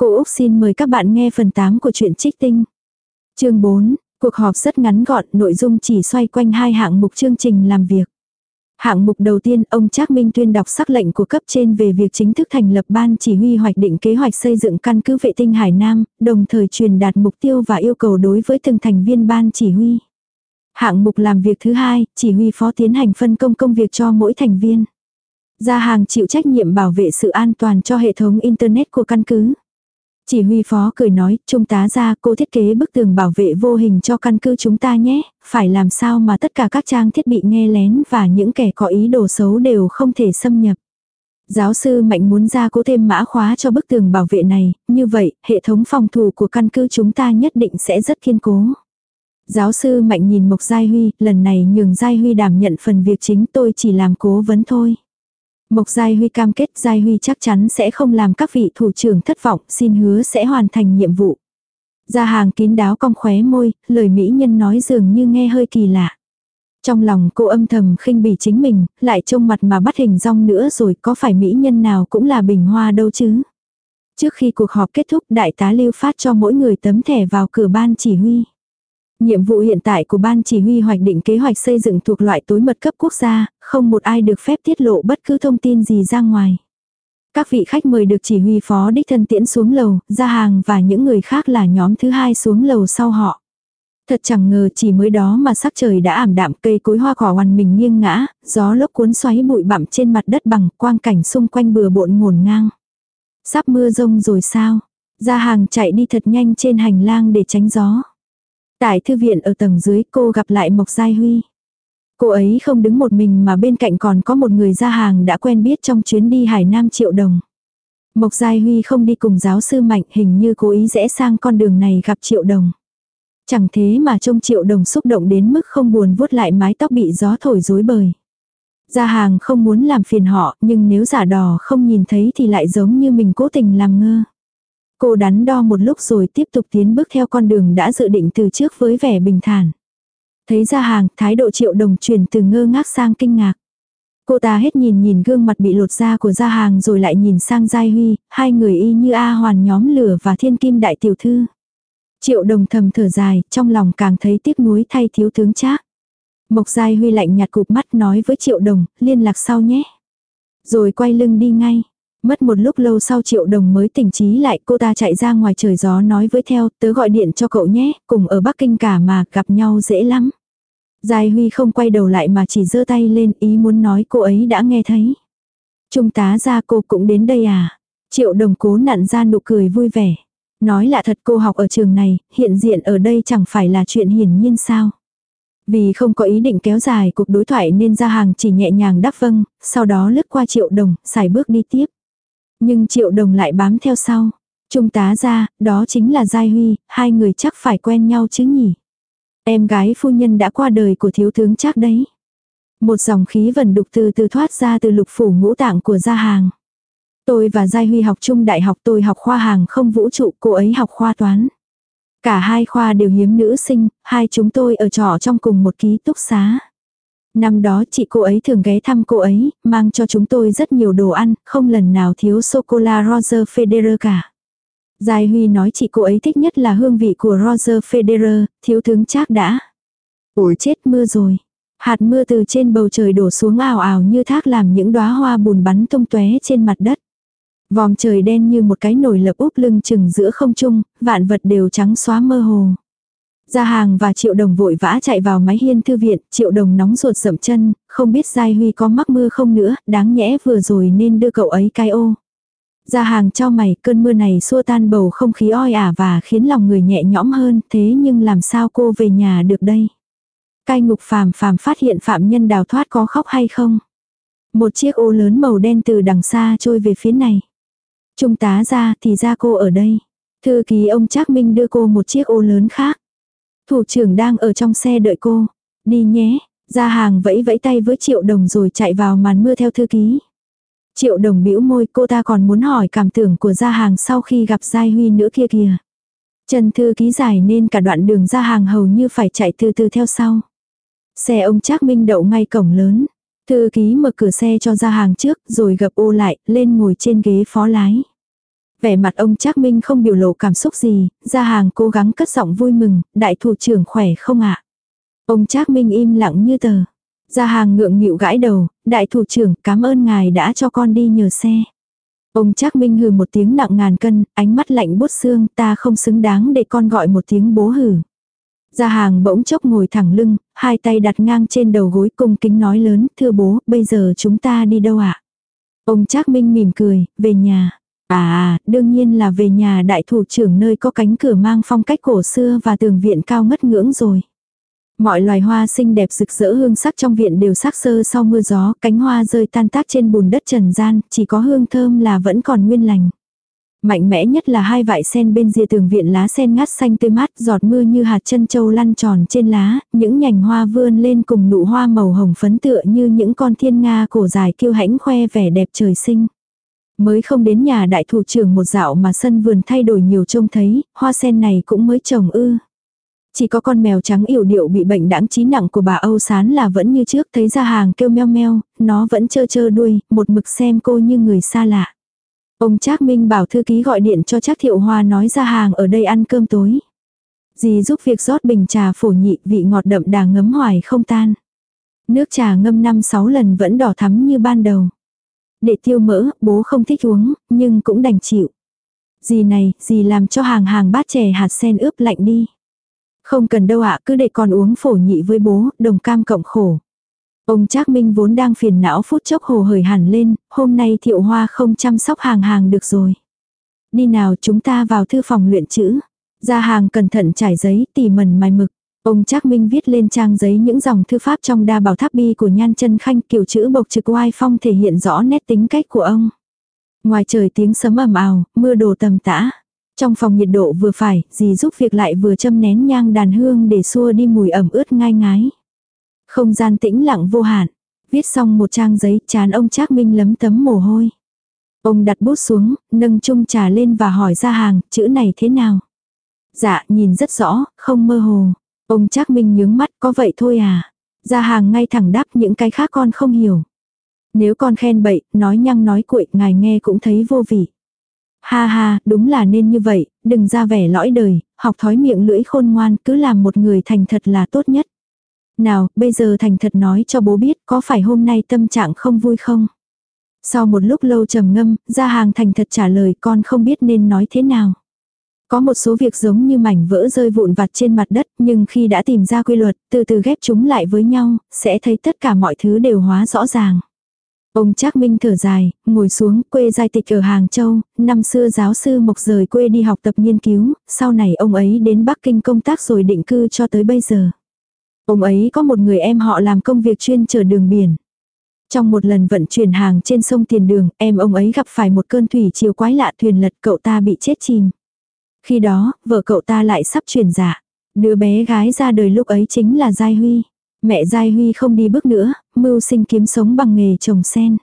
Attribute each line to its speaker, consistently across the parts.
Speaker 1: Cô Úc xin mời các bạn nghe phần 8 của truyện Trích Tinh. Chương 4, cuộc họp rất ngắn gọn, nội dung chỉ xoay quanh hai hạng mục chương trình làm việc. Hạng mục đầu tiên, ông Trác Minh tuyên đọc sắc lệnh của cấp trên về việc chính thức thành lập ban chỉ huy hoạch định kế hoạch xây dựng căn cứ vệ tinh Hải Nam, đồng thời truyền đạt mục tiêu và yêu cầu đối với từng thành viên ban chỉ huy. Hạng mục làm việc thứ hai, chỉ huy phó tiến hành phân công công việc cho mỗi thành viên. Gia hàng chịu trách nhiệm bảo vệ sự an toàn cho hệ thống Internet của căn cứ. Chỉ huy phó cười nói, trung tá ra cô thiết kế bức tường bảo vệ vô hình cho căn cứ chúng ta nhé, phải làm sao mà tất cả các trang thiết bị nghe lén và những kẻ có ý đồ xấu đều không thể xâm nhập. Giáo sư Mạnh muốn ra cố thêm mã khóa cho bức tường bảo vệ này, như vậy, hệ thống phòng thủ của căn cứ chúng ta nhất định sẽ rất kiên cố. Giáo sư Mạnh nhìn Mộc Giai Huy, lần này nhường Giai Huy đảm nhận phần việc chính tôi chỉ làm cố vấn thôi. Mộc Giai Huy cam kết Giai Huy chắc chắn sẽ không làm các vị thủ trưởng thất vọng, xin hứa sẽ hoàn thành nhiệm vụ. Ra hàng kín đáo cong khóe môi, lời mỹ nhân nói dường như nghe hơi kỳ lạ. Trong lòng cô âm thầm khinh bỉ chính mình, lại trông mặt mà bắt hình rong nữa rồi có phải mỹ nhân nào cũng là bình hoa đâu chứ. Trước khi cuộc họp kết thúc đại tá lưu phát cho mỗi người tấm thẻ vào cửa ban chỉ huy. Nhiệm vụ hiện tại của ban chỉ huy hoạch định kế hoạch xây dựng thuộc loại tối mật cấp quốc gia, không một ai được phép tiết lộ bất cứ thông tin gì ra ngoài. Các vị khách mời được chỉ huy phó đích thân tiễn xuống lầu, ra hàng và những người khác là nhóm thứ hai xuống lầu sau họ. Thật chẳng ngờ chỉ mới đó mà sắc trời đã ảm đạm cây cối hoa cỏ hoàn mình nghiêng ngã, gió lốc cuốn xoáy bụi bặm trên mặt đất bằng quang cảnh xung quanh bừa bộn ngổn ngang. Sắp mưa rông rồi sao? Ra hàng chạy đi thật nhanh trên hành lang để tránh gió. Tại thư viện ở tầng dưới, cô gặp lại Mộc Giai Huy. Cô ấy không đứng một mình mà bên cạnh còn có một người ra hàng đã quen biết trong chuyến đi Hải Nam Triệu Đồng. Mộc Giai Huy không đi cùng giáo sư Mạnh, hình như cố ý rẽ sang con đường này gặp Triệu Đồng. Chẳng thế mà trông Triệu Đồng xúc động đến mức không buồn vuốt lại mái tóc bị gió thổi rối bời. Gia hàng không muốn làm phiền họ, nhưng nếu giả đò không nhìn thấy thì lại giống như mình cố tình làm ngơ. Cô đắn đo một lúc rồi tiếp tục tiến bước theo con đường đã dự định từ trước với vẻ bình thản. Thấy ra hàng, thái độ triệu đồng chuyển từ ngơ ngác sang kinh ngạc. Cô ta hết nhìn nhìn gương mặt bị lột da của gia hàng rồi lại nhìn sang Giai Huy, hai người y như A hoàn nhóm lửa và thiên kim đại tiểu thư. Triệu đồng thầm thở dài, trong lòng càng thấy tiếc nuối thay thiếu tướng trác. Mộc Giai Huy lạnh nhạt cụp mắt nói với Triệu đồng, liên lạc sau nhé. Rồi quay lưng đi ngay. Mất một lúc lâu sau triệu đồng mới tỉnh trí lại cô ta chạy ra ngoài trời gió nói với theo tớ gọi điện cho cậu nhé, cùng ở Bắc Kinh cả mà gặp nhau dễ lắm. Giai Huy không quay đầu lại mà chỉ giơ tay lên ý muốn nói cô ấy đã nghe thấy. Trung tá ra cô cũng đến đây à? Triệu đồng cố nặn ra nụ cười vui vẻ. Nói là thật cô học ở trường này, hiện diện ở đây chẳng phải là chuyện hiển nhiên sao. Vì không có ý định kéo dài cuộc đối thoại nên ra hàng chỉ nhẹ nhàng đáp vâng, sau đó lướt qua triệu đồng, xài bước đi tiếp. Nhưng triệu đồng lại bám theo sau. Trung tá ra, đó chính là Giai Huy, hai người chắc phải quen nhau chứ nhỉ. Em gái phu nhân đã qua đời của thiếu tướng chắc đấy. Một dòng khí vần đục từ từ thoát ra từ lục phủ ngũ tạng của gia hàng. Tôi và Giai Huy học chung đại học tôi học khoa hàng không vũ trụ, cô ấy học khoa toán. Cả hai khoa đều hiếm nữ sinh, hai chúng tôi ở trọ trong cùng một ký túc xá. Năm đó chị cô ấy thường ghé thăm cô ấy, mang cho chúng tôi rất nhiều đồ ăn, không lần nào thiếu sô-cô-la Roger Federer cả. Giai Huy nói chị cô ấy thích nhất là hương vị của Roger Federer, thiếu tướng chắc đã. Ủi chết mưa rồi. Hạt mưa từ trên bầu trời đổ xuống ào ào như thác làm những đóa hoa bùn bắn tung tóe trên mặt đất. Vòm trời đen như một cái nồi lập úp lưng chừng giữa không trung, vạn vật đều trắng xóa mơ hồ. Gia hàng và triệu đồng vội vã chạy vào máy hiên thư viện, triệu đồng nóng ruột sẩm chân, không biết Giai Huy có mắc mưa không nữa, đáng nhẽ vừa rồi nên đưa cậu ấy cái ô. Gia hàng cho mày, cơn mưa này xua tan bầu không khí oi ả và khiến lòng người nhẹ nhõm hơn, thế nhưng làm sao cô về nhà được đây? Cai ngục phàm phàm phát hiện phạm nhân đào thoát có khóc hay không? Một chiếc ô lớn màu đen từ đằng xa trôi về phía này. Trung tá ra thì ra cô ở đây. Thư ký ông Trác Minh đưa cô một chiếc ô lớn khác. Thủ trưởng đang ở trong xe đợi cô. Đi nhé. Ra hàng vẫy vẫy tay với triệu đồng rồi chạy vào màn mưa theo thư ký. Triệu đồng bĩu môi, cô ta còn muốn hỏi cảm tưởng của gia hàng sau khi gặp Giai Huy nữa kia kìa. Chân thư ký dài nên cả đoạn đường ra hàng hầu như phải chạy từ từ theo sau. Xe ông Trác Minh đậu ngay cổng lớn. Thư ký mở cửa xe cho ra hàng trước, rồi gập ô lại, lên ngồi trên ghế phó lái. Vẻ mặt ông Trác Minh không biểu lộ cảm xúc gì, ra hàng cố gắng cất giọng vui mừng, đại thủ trưởng khỏe không ạ? Ông Trác Minh im lặng như tờ. Ra hàng ngượng nghịu gãi đầu, đại thủ trưởng cảm ơn ngài đã cho con đi nhờ xe. Ông Trác Minh hừ một tiếng nặng ngàn cân, ánh mắt lạnh bút xương ta không xứng đáng để con gọi một tiếng bố hử. Gia hàng bỗng chốc ngồi thẳng lưng, hai tay đặt ngang trên đầu gối cung kính nói lớn, thưa bố, bây giờ chúng ta đi đâu ạ? Ông Trác Minh mỉm cười, về nhà. À, đương nhiên là về nhà đại thủ trưởng nơi có cánh cửa mang phong cách cổ xưa và tường viện cao ngất ngưỡng rồi. Mọi loài hoa xinh đẹp rực rỡ hương sắc trong viện đều sắc sơ sau mưa gió, cánh hoa rơi tan tác trên bùn đất trần gian, chỉ có hương thơm là vẫn còn nguyên lành. Mạnh mẽ nhất là hai vải sen bên rìa tường viện lá sen ngát xanh tươi mát, giọt mưa như hạt chân châu lăn tròn trên lá, những nhành hoa vươn lên cùng nụ hoa màu hồng phấn tựa như những con thiên nga cổ dài kiêu hãnh khoe vẻ đẹp trời sinh. Mới không đến nhà đại thủ trưởng một dạo mà sân vườn thay đổi nhiều trông thấy, hoa sen này cũng mới trồng ư. Chỉ có con mèo trắng yểu điệu bị bệnh đãng trí nặng của bà Âu Sán là vẫn như trước thấy ra hàng kêu meo meo, nó vẫn chơ chơ đuôi, một mực xem cô như người xa lạ. Ông Trác Minh bảo thư ký gọi điện cho Trác Thiệu Hoa nói ra hàng ở đây ăn cơm tối. Dì giúp việc rót bình trà phổ nhị vị ngọt đậm đà ngấm hoài không tan. Nước trà ngâm năm sáu lần vẫn đỏ thắm như ban đầu. Để tiêu mỡ, bố không thích uống, nhưng cũng đành chịu. Dì này, dì làm cho hàng hàng bát chè hạt sen ướp lạnh đi. Không cần đâu ạ, cứ để con uống phổ nhị với bố, đồng cam cộng khổ. Ông Trác Minh vốn đang phiền não phút chốc hồ hởi hẳn lên, hôm nay thiệu hoa không chăm sóc hàng hàng được rồi. Đi nào chúng ta vào thư phòng luyện chữ. Ra hàng cẩn thận trải giấy tỉ mẩn mài mực. Ông Trác Minh viết lên trang giấy những dòng thư pháp trong đa bảo tháp bi của nhan chân khanh kiểu chữ bộc trực oai phong thể hiện rõ nét tính cách của ông. Ngoài trời tiếng sấm ầm ào, mưa đổ tầm tã. Trong phòng nhiệt độ vừa phải, dì giúp việc lại vừa châm nén nhang đàn hương để xua đi mùi ẩm ướt ngai ngái. Không gian tĩnh lặng vô hạn. Viết xong một trang giấy, chán ông Trác Minh lấm tấm mồ hôi. Ông đặt bút xuống, nâng chung trà lên và hỏi ra hàng, chữ này thế nào? Dạ, nhìn rất rõ, không mơ hồ. Ông Trác Minh nhướng mắt, có vậy thôi à? Ra hàng ngay thẳng đáp những cái khác con không hiểu. Nếu con khen bậy, nói nhăng nói cuội, ngài nghe cũng thấy vô vị. Ha ha, đúng là nên như vậy, đừng ra vẻ lõi đời, học thói miệng lưỡi khôn ngoan, cứ làm một người thành thật là tốt nhất. Nào, bây giờ thành thật nói cho bố biết có phải hôm nay tâm trạng không vui không? Sau một lúc lâu trầm ngâm, ra hàng thành thật trả lời con không biết nên nói thế nào. Có một số việc giống như mảnh vỡ rơi vụn vặt trên mặt đất nhưng khi đã tìm ra quy luật, từ từ ghép chúng lại với nhau, sẽ thấy tất cả mọi thứ đều hóa rõ ràng. Ông Trác Minh thở dài, ngồi xuống quê giai tịch ở Hàng Châu, năm xưa giáo sư Mộc rời quê đi học tập nghiên cứu, sau này ông ấy đến Bắc Kinh công tác rồi định cư cho tới bây giờ. Ông ấy có một người em họ làm công việc chuyên chở đường biển. Trong một lần vận chuyển hàng trên sông Tiền Đường, em ông ấy gặp phải một cơn thủy chiều quái lạ thuyền lật cậu ta bị chết chìm. Khi đó, vợ cậu ta lại sắp chuyển dạ. Đứa bé gái ra đời lúc ấy chính là Giai Huy. Mẹ Giai Huy không đi bước nữa, mưu sinh kiếm sống bằng nghề trồng sen.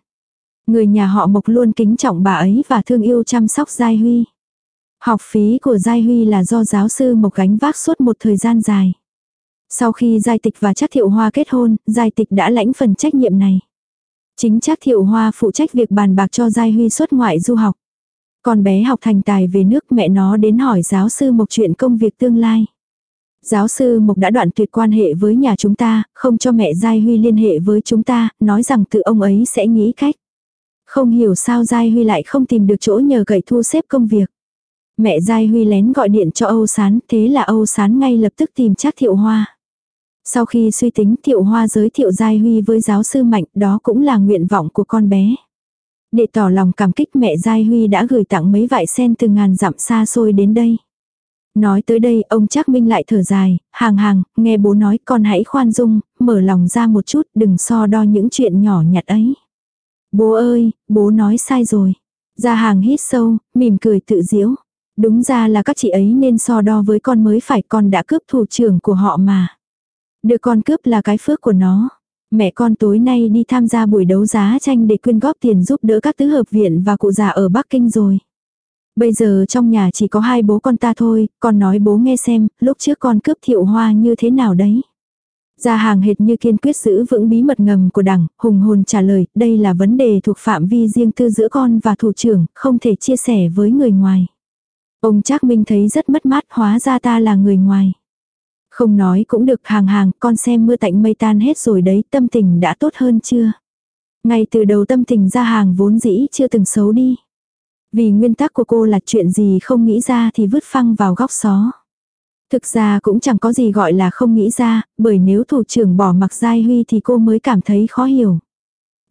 Speaker 1: Người nhà họ Mộc luôn kính trọng bà ấy và thương yêu chăm sóc Giai Huy. Học phí của Giai Huy là do giáo sư Mộc gánh vác suốt một thời gian dài. Sau khi Giai Tịch và Trác Thiệu Hoa kết hôn, Giai Tịch đã lãnh phần trách nhiệm này. Chính Trác Thiệu Hoa phụ trách việc bàn bạc cho Giai Huy xuất ngoại du học. Con bé học thành tài về nước mẹ nó đến hỏi giáo sư Mộc chuyện công việc tương lai. Giáo sư Mộc đã đoạn tuyệt quan hệ với nhà chúng ta, không cho mẹ Giai Huy liên hệ với chúng ta, nói rằng tự ông ấy sẽ nghĩ cách. Không hiểu sao Giai Huy lại không tìm được chỗ nhờ cậy thu xếp công việc. Mẹ Giai Huy lén gọi điện cho Âu Sán, thế là Âu Sán ngay lập tức tìm chắc Thiệu Hoa. Sau khi suy tính Thiệu Hoa giới thiệu Giai Huy với giáo sư Mạnh, đó cũng là nguyện vọng của con bé. Để tỏ lòng cảm kích mẹ Giai Huy đã gửi tặng mấy vải sen từ ngàn dặm xa xôi đến đây. Nói tới đây ông Trác Minh lại thở dài, hàng hàng, nghe bố nói con hãy khoan dung, mở lòng ra một chút, đừng so đo những chuyện nhỏ nhặt ấy. Bố ơi, bố nói sai rồi. Ra hàng hít sâu, mỉm cười tự diễu. Đúng ra là các chị ấy nên so đo với con mới phải con đã cướp thủ trưởng của họ mà. Được con cướp là cái phước của nó. Mẹ con tối nay đi tham gia buổi đấu giá tranh để quyên góp tiền giúp đỡ các tứ hợp viện và cụ già ở Bắc Kinh rồi. Bây giờ trong nhà chỉ có hai bố con ta thôi, con nói bố nghe xem, lúc trước con cướp thiệu hoa như thế nào đấy. Gia hàng hệt như kiên quyết giữ vững bí mật ngầm của đảng, hùng hồn trả lời, đây là vấn đề thuộc phạm vi riêng tư giữa con và thủ trưởng, không thể chia sẻ với người ngoài. Ông Trác Minh thấy rất mất mát, hóa ra ta là người ngoài. Không nói cũng được hàng hàng, con xem mưa tạnh mây tan hết rồi đấy, tâm tình đã tốt hơn chưa? Ngay từ đầu tâm tình ra hàng vốn dĩ chưa từng xấu đi. Vì nguyên tắc của cô là chuyện gì không nghĩ ra thì vứt phăng vào góc xó. Thực ra cũng chẳng có gì gọi là không nghĩ ra, bởi nếu thủ trưởng bỏ mặc Giai Huy thì cô mới cảm thấy khó hiểu.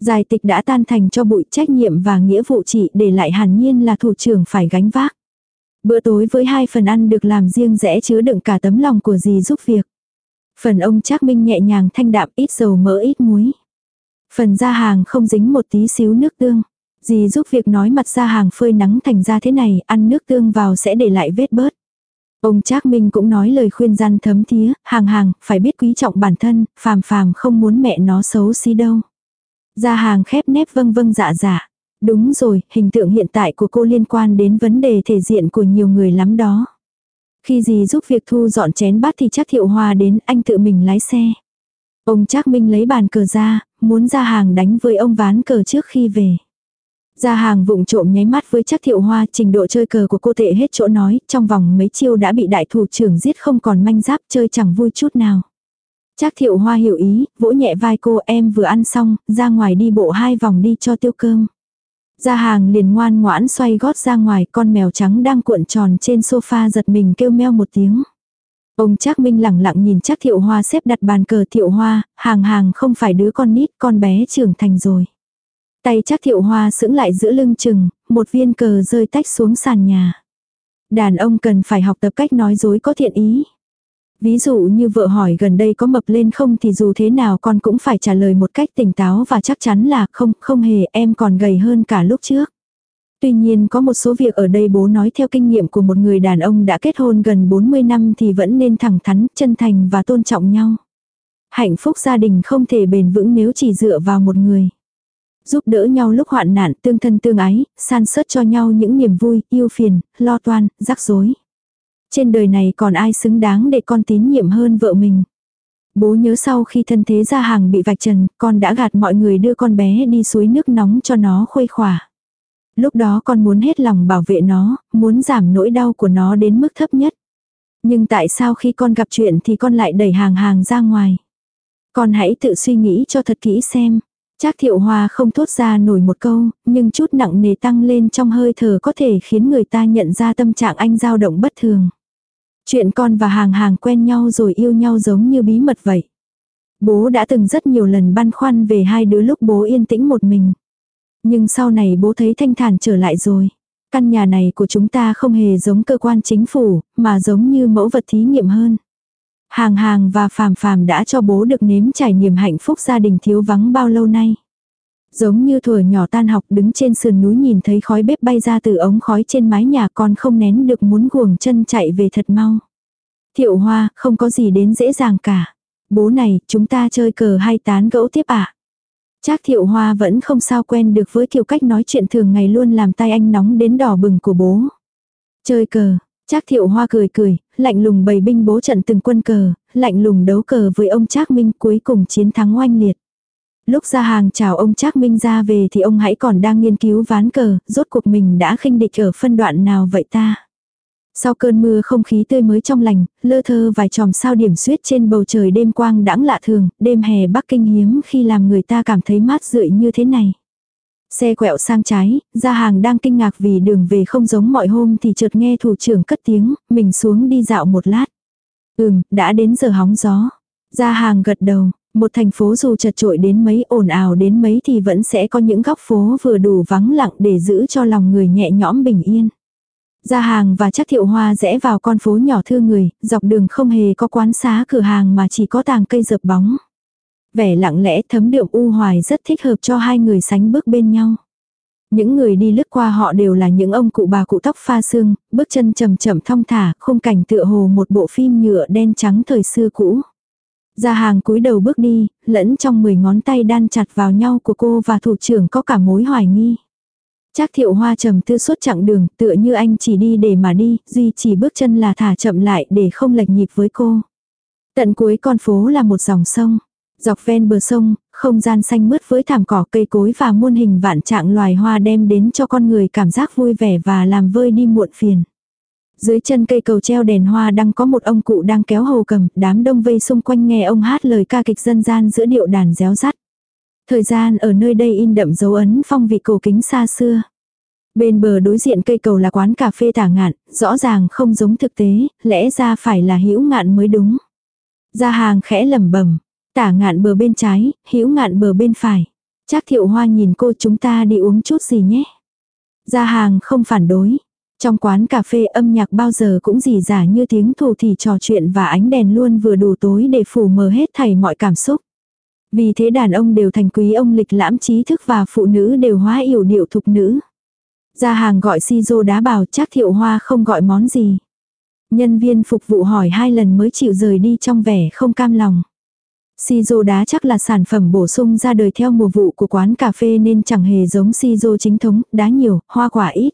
Speaker 1: Giải tịch đã tan thành cho bụi trách nhiệm và nghĩa vụ chị để lại hàn nhiên là thủ trưởng phải gánh vác. Bữa tối với hai phần ăn được làm riêng rẽ chứa đựng cả tấm lòng của dì giúp việc. Phần ông Trác Minh nhẹ nhàng thanh đạm ít dầu mỡ ít muối. Phần ra hàng không dính một tí xíu nước tương. Dì giúp việc nói mặt ra hàng phơi nắng thành ra thế này, ăn nước tương vào sẽ để lại vết bớt. Ông Trác Minh cũng nói lời khuyên gian thấm thía, hàng hàng, phải biết quý trọng bản thân, phàm phàm không muốn mẹ nó xấu xí đâu. Ra hàng khép nép vâng vâng dạ dạ. Đúng rồi, hình tượng hiện tại của cô liên quan đến vấn đề thể diện của nhiều người lắm đó. Khi gì giúp việc thu dọn chén bát thì chắc thiệu hòa đến anh tự mình lái xe. Ông Trác Minh lấy bàn cờ ra, muốn ra hàng đánh với ông ván cờ trước khi về. Ra hàng vụng trộm nháy mắt với chắc thiệu hoa trình độ chơi cờ của cô tệ hết chỗ nói, trong vòng mấy chiêu đã bị đại thủ trưởng giết không còn manh giáp chơi chẳng vui chút nào. Chắc thiệu hoa hiểu ý, vỗ nhẹ vai cô em vừa ăn xong, ra ngoài đi bộ hai vòng đi cho tiêu cơm. Ra hàng liền ngoan ngoãn xoay gót ra ngoài con mèo trắng đang cuộn tròn trên sofa giật mình kêu meo một tiếng. Ông Trác Minh lẳng lặng nhìn Trác Thiệu Hoa xếp đặt bàn cờ Thiệu Hoa, hàng hàng không phải đứa con nít, con bé trưởng thành rồi. Tay Trác Thiệu Hoa sững lại giữa lưng chừng, một viên cờ rơi tách xuống sàn nhà. Đàn ông cần phải học tập cách nói dối có thiện ý. Ví dụ như vợ hỏi gần đây có mập lên không thì dù thế nào con cũng phải trả lời một cách tỉnh táo và chắc chắn là không, không hề em còn gầy hơn cả lúc trước. Tuy nhiên có một số việc ở đây bố nói theo kinh nghiệm của một người đàn ông đã kết hôn gần 40 năm thì vẫn nên thẳng thắn, chân thành và tôn trọng nhau. Hạnh phúc gia đình không thể bền vững nếu chỉ dựa vào một người. Giúp đỡ nhau lúc hoạn nạn, tương thân tương ái, san sớt cho nhau những niềm vui, yêu phiền, lo toan, rắc rối. Trên đời này còn ai xứng đáng để con tín nhiệm hơn vợ mình. Bố nhớ sau khi thân thế ra hàng bị vạch trần, con đã gạt mọi người đưa con bé đi suối nước nóng cho nó khuây khỏa. Lúc đó con muốn hết lòng bảo vệ nó, muốn giảm nỗi đau của nó đến mức thấp nhất. Nhưng tại sao khi con gặp chuyện thì con lại đẩy hàng hàng ra ngoài? Con hãy tự suy nghĩ cho thật kỹ xem. Trác thiệu hòa không thốt ra nổi một câu, nhưng chút nặng nề tăng lên trong hơi thở có thể khiến người ta nhận ra tâm trạng anh dao động bất thường. Chuyện con và hàng hàng quen nhau rồi yêu nhau giống như bí mật vậy. Bố đã từng rất nhiều lần băn khoăn về hai đứa lúc bố yên tĩnh một mình. Nhưng sau này bố thấy thanh thản trở lại rồi. Căn nhà này của chúng ta không hề giống cơ quan chính phủ, mà giống như mẫu vật thí nghiệm hơn. Hàng hàng và phàm phàm đã cho bố được nếm trải niềm hạnh phúc gia đình thiếu vắng bao lâu nay. Giống như thuở nhỏ tan học đứng trên sườn núi nhìn thấy khói bếp bay ra từ ống khói trên mái nhà con không nén được muốn guồng chân chạy về thật mau. Thiệu hoa, không có gì đến dễ dàng cả. Bố này, chúng ta chơi cờ hay tán gẫu tiếp ạ? À? Trác thiệu hoa vẫn không sao quen được với kiểu cách nói chuyện thường ngày luôn làm tay anh nóng đến đỏ bừng của bố. Chơi cờ, Trác thiệu hoa cười cười, lạnh lùng bày binh bố trận từng quân cờ, lạnh lùng đấu cờ với ông Trác Minh cuối cùng chiến thắng oanh liệt. Lúc ra hàng chào ông Trác Minh ra về thì ông hãy còn đang nghiên cứu ván cờ, rốt cuộc mình đã khinh địch ở phân đoạn nào vậy ta. Sau cơn mưa không khí tươi mới trong lành, lơ thơ vài tròm sao điểm suyết trên bầu trời đêm quang đãng lạ thường, đêm hè Bắc Kinh hiếm khi làm người ta cảm thấy mát rượi như thế này. Xe quẹo sang trái, ra hàng đang kinh ngạc vì đường về không giống mọi hôm thì chợt nghe thủ trưởng cất tiếng, mình xuống đi dạo một lát. Ừm, đã đến giờ hóng gió. Ra hàng gật đầu, một thành phố dù chật trội đến mấy ồn ào đến mấy thì vẫn sẽ có những góc phố vừa đủ vắng lặng để giữ cho lòng người nhẹ nhõm bình yên. Ra hàng và chắc thiệu hoa rẽ vào con phố nhỏ thưa người, dọc đường không hề có quán xá cửa hàng mà chỉ có tàng cây dợp bóng. Vẻ lặng lẽ thấm đượm u hoài rất thích hợp cho hai người sánh bước bên nhau. Những người đi lướt qua họ đều là những ông cụ bà cụ tóc pha xương, bước chân chậm chậm thong thả, khung cảnh tựa hồ một bộ phim nhựa đen trắng thời xưa cũ. Ra hàng cúi đầu bước đi, lẫn trong 10 ngón tay đan chặt vào nhau của cô và thủ trưởng có cả mối hoài nghi. Trác thiệu hoa trầm tư suốt chặng đường, tựa như anh chỉ đi để mà đi, duy chỉ bước chân là thả chậm lại để không lệch nhịp với cô. Tận cuối con phố là một dòng sông. Dọc ven bờ sông, không gian xanh mướt với thảm cỏ cây cối và muôn hình vạn trạng loài hoa đem đến cho con người cảm giác vui vẻ và làm vơi đi muộn phiền. Dưới chân cây cầu treo đèn hoa đang có một ông cụ đang kéo hồ cầm, đám đông vây xung quanh nghe ông hát lời ca kịch dân gian giữa điệu đàn réo rắt. Thời gian ở nơi đây in đậm dấu ấn phong vị cổ kính xa xưa. Bên bờ đối diện cây cầu là quán cà phê tả ngạn, rõ ràng không giống thực tế, lẽ ra phải là hữu ngạn mới đúng. Ra hàng khẽ lẩm bẩm tả ngạn bờ bên trái, hữu ngạn bờ bên phải. Chắc thiệu hoa nhìn cô chúng ta đi uống chút gì nhé. Ra hàng không phản đối. Trong quán cà phê âm nhạc bao giờ cũng dì giả như tiếng thủ thì trò chuyện và ánh đèn luôn vừa đủ tối để phủ mờ hết thảy mọi cảm xúc. Vì thế đàn ông đều thành quý ông lịch lãm trí thức và phụ nữ đều hóa yểu điệu thục nữ. Ra hàng gọi si dô đá bảo chắc thiệu hoa không gọi món gì. Nhân viên phục vụ hỏi hai lần mới chịu rời đi trong vẻ không cam lòng. Si dô đá chắc là sản phẩm bổ sung ra đời theo mùa vụ của quán cà phê nên chẳng hề giống si dô chính thống, đá nhiều, hoa quả ít.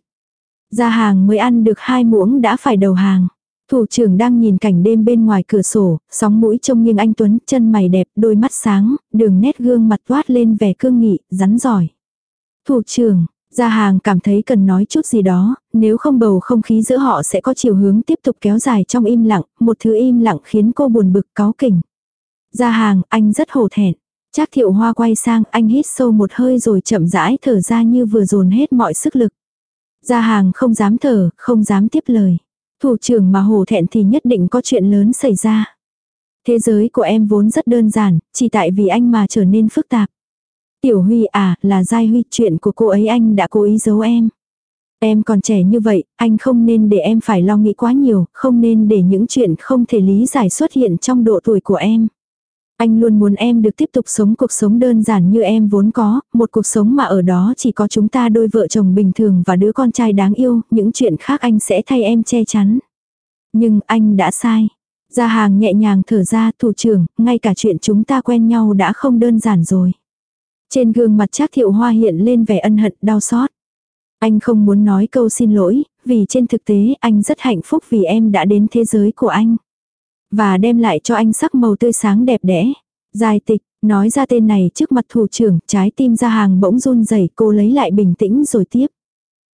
Speaker 1: Ra hàng mới ăn được hai muỗng đã phải đầu hàng. Thủ trưởng đang nhìn cảnh đêm bên ngoài cửa sổ, sóng mũi trông nghiêng anh Tuấn, chân mày đẹp, đôi mắt sáng, đường nét gương mặt toát lên vẻ cương nghị, rắn giỏi. Thủ trưởng, Gia hàng cảm thấy cần nói chút gì đó, nếu không bầu không khí giữa họ sẽ có chiều hướng tiếp tục kéo dài trong im lặng, một thứ im lặng khiến cô buồn bực cáu kỉnh. Gia hàng, anh rất hổ thẹn. Trác thiệu hoa quay sang, anh hít sâu một hơi rồi chậm rãi thở ra như vừa dồn hết mọi sức lực. Gia hàng không dám thở, không dám tiếp lời. Thủ trưởng mà hổ thẹn thì nhất định có chuyện lớn xảy ra. Thế giới của em vốn rất đơn giản, chỉ tại vì anh mà trở nên phức tạp. Tiểu Huy à, là Giai Huy, chuyện của cô ấy anh đã cố ý giấu em. Em còn trẻ như vậy, anh không nên để em phải lo nghĩ quá nhiều, không nên để những chuyện không thể lý giải xuất hiện trong độ tuổi của em. Anh luôn muốn em được tiếp tục sống cuộc sống đơn giản như em vốn có, một cuộc sống mà ở đó chỉ có chúng ta đôi vợ chồng bình thường và đứa con trai đáng yêu, những chuyện khác anh sẽ thay em che chắn. Nhưng anh đã sai. Gia hàng nhẹ nhàng thở ra thủ trưởng, ngay cả chuyện chúng ta quen nhau đã không đơn giản rồi. Trên gương mặt Trác Thiệu Hoa hiện lên vẻ ân hận, đau xót. Anh không muốn nói câu xin lỗi, vì trên thực tế anh rất hạnh phúc vì em đã đến thế giới của anh. Và đem lại cho anh sắc màu tươi sáng đẹp đẽ. Dài tịch, nói ra tên này trước mặt thủ trưởng, trái tim ra hàng bỗng run rẩy cô lấy lại bình tĩnh rồi tiếp.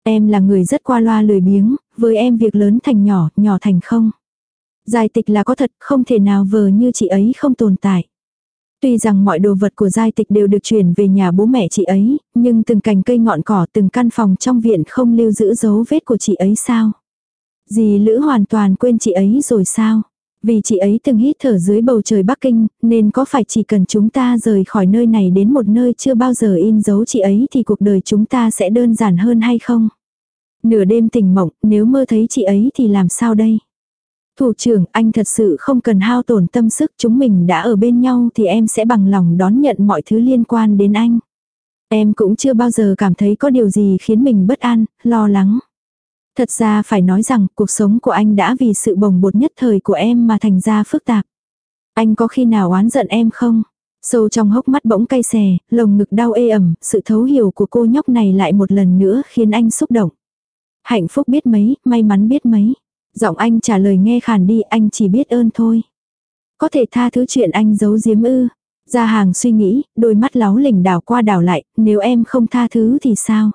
Speaker 1: Em là người rất qua loa lười biếng, với em việc lớn thành nhỏ, nhỏ thành không. Dài tịch là có thật, không thể nào vờ như chị ấy không tồn tại. Tuy rằng mọi đồ vật của giai tịch đều được chuyển về nhà bố mẹ chị ấy, nhưng từng cành cây ngọn cỏ từng căn phòng trong viện không lưu giữ dấu vết của chị ấy sao? Dì Lữ hoàn toàn quên chị ấy rồi sao? Vì chị ấy từng hít thở dưới bầu trời Bắc Kinh, nên có phải chỉ cần chúng ta rời khỏi nơi này đến một nơi chưa bao giờ in dấu chị ấy thì cuộc đời chúng ta sẽ đơn giản hơn hay không? Nửa đêm tỉnh mộng, nếu mơ thấy chị ấy thì làm sao đây? Thủ trưởng, anh thật sự không cần hao tổn tâm sức chúng mình đã ở bên nhau thì em sẽ bằng lòng đón nhận mọi thứ liên quan đến anh. Em cũng chưa bao giờ cảm thấy có điều gì khiến mình bất an, lo lắng. Thật ra phải nói rằng cuộc sống của anh đã vì sự bồng bột nhất thời của em mà thành ra phức tạp. Anh có khi nào oán giận em không? Sâu trong hốc mắt bỗng cay xè, lồng ngực đau ê ẩm, sự thấu hiểu của cô nhóc này lại một lần nữa khiến anh xúc động. Hạnh phúc biết mấy, may mắn biết mấy. Giọng anh trả lời nghe khàn đi anh chỉ biết ơn thôi. Có thể tha thứ chuyện anh giấu giếm ư. Gia hàng suy nghĩ, đôi mắt láo lỉnh đảo qua đảo lại, nếu em không tha thứ thì sao?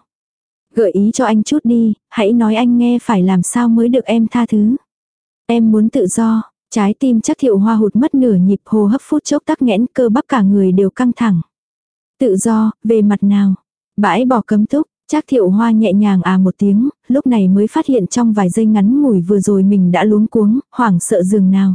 Speaker 1: Gợi ý cho anh chút đi, hãy nói anh nghe phải làm sao mới được em tha thứ. Em muốn tự do, trái tim chắc thiệu hoa hụt mất nửa nhịp hô hấp phút chốc tắc nghẽn cơ bắp cả người đều căng thẳng. Tự do, về mặt nào? Bãi bỏ cấm túc, Trác thiệu hoa nhẹ nhàng à một tiếng, lúc này mới phát hiện trong vài giây ngắn ngủi vừa rồi mình đã luống cuống, hoảng sợ dường nào.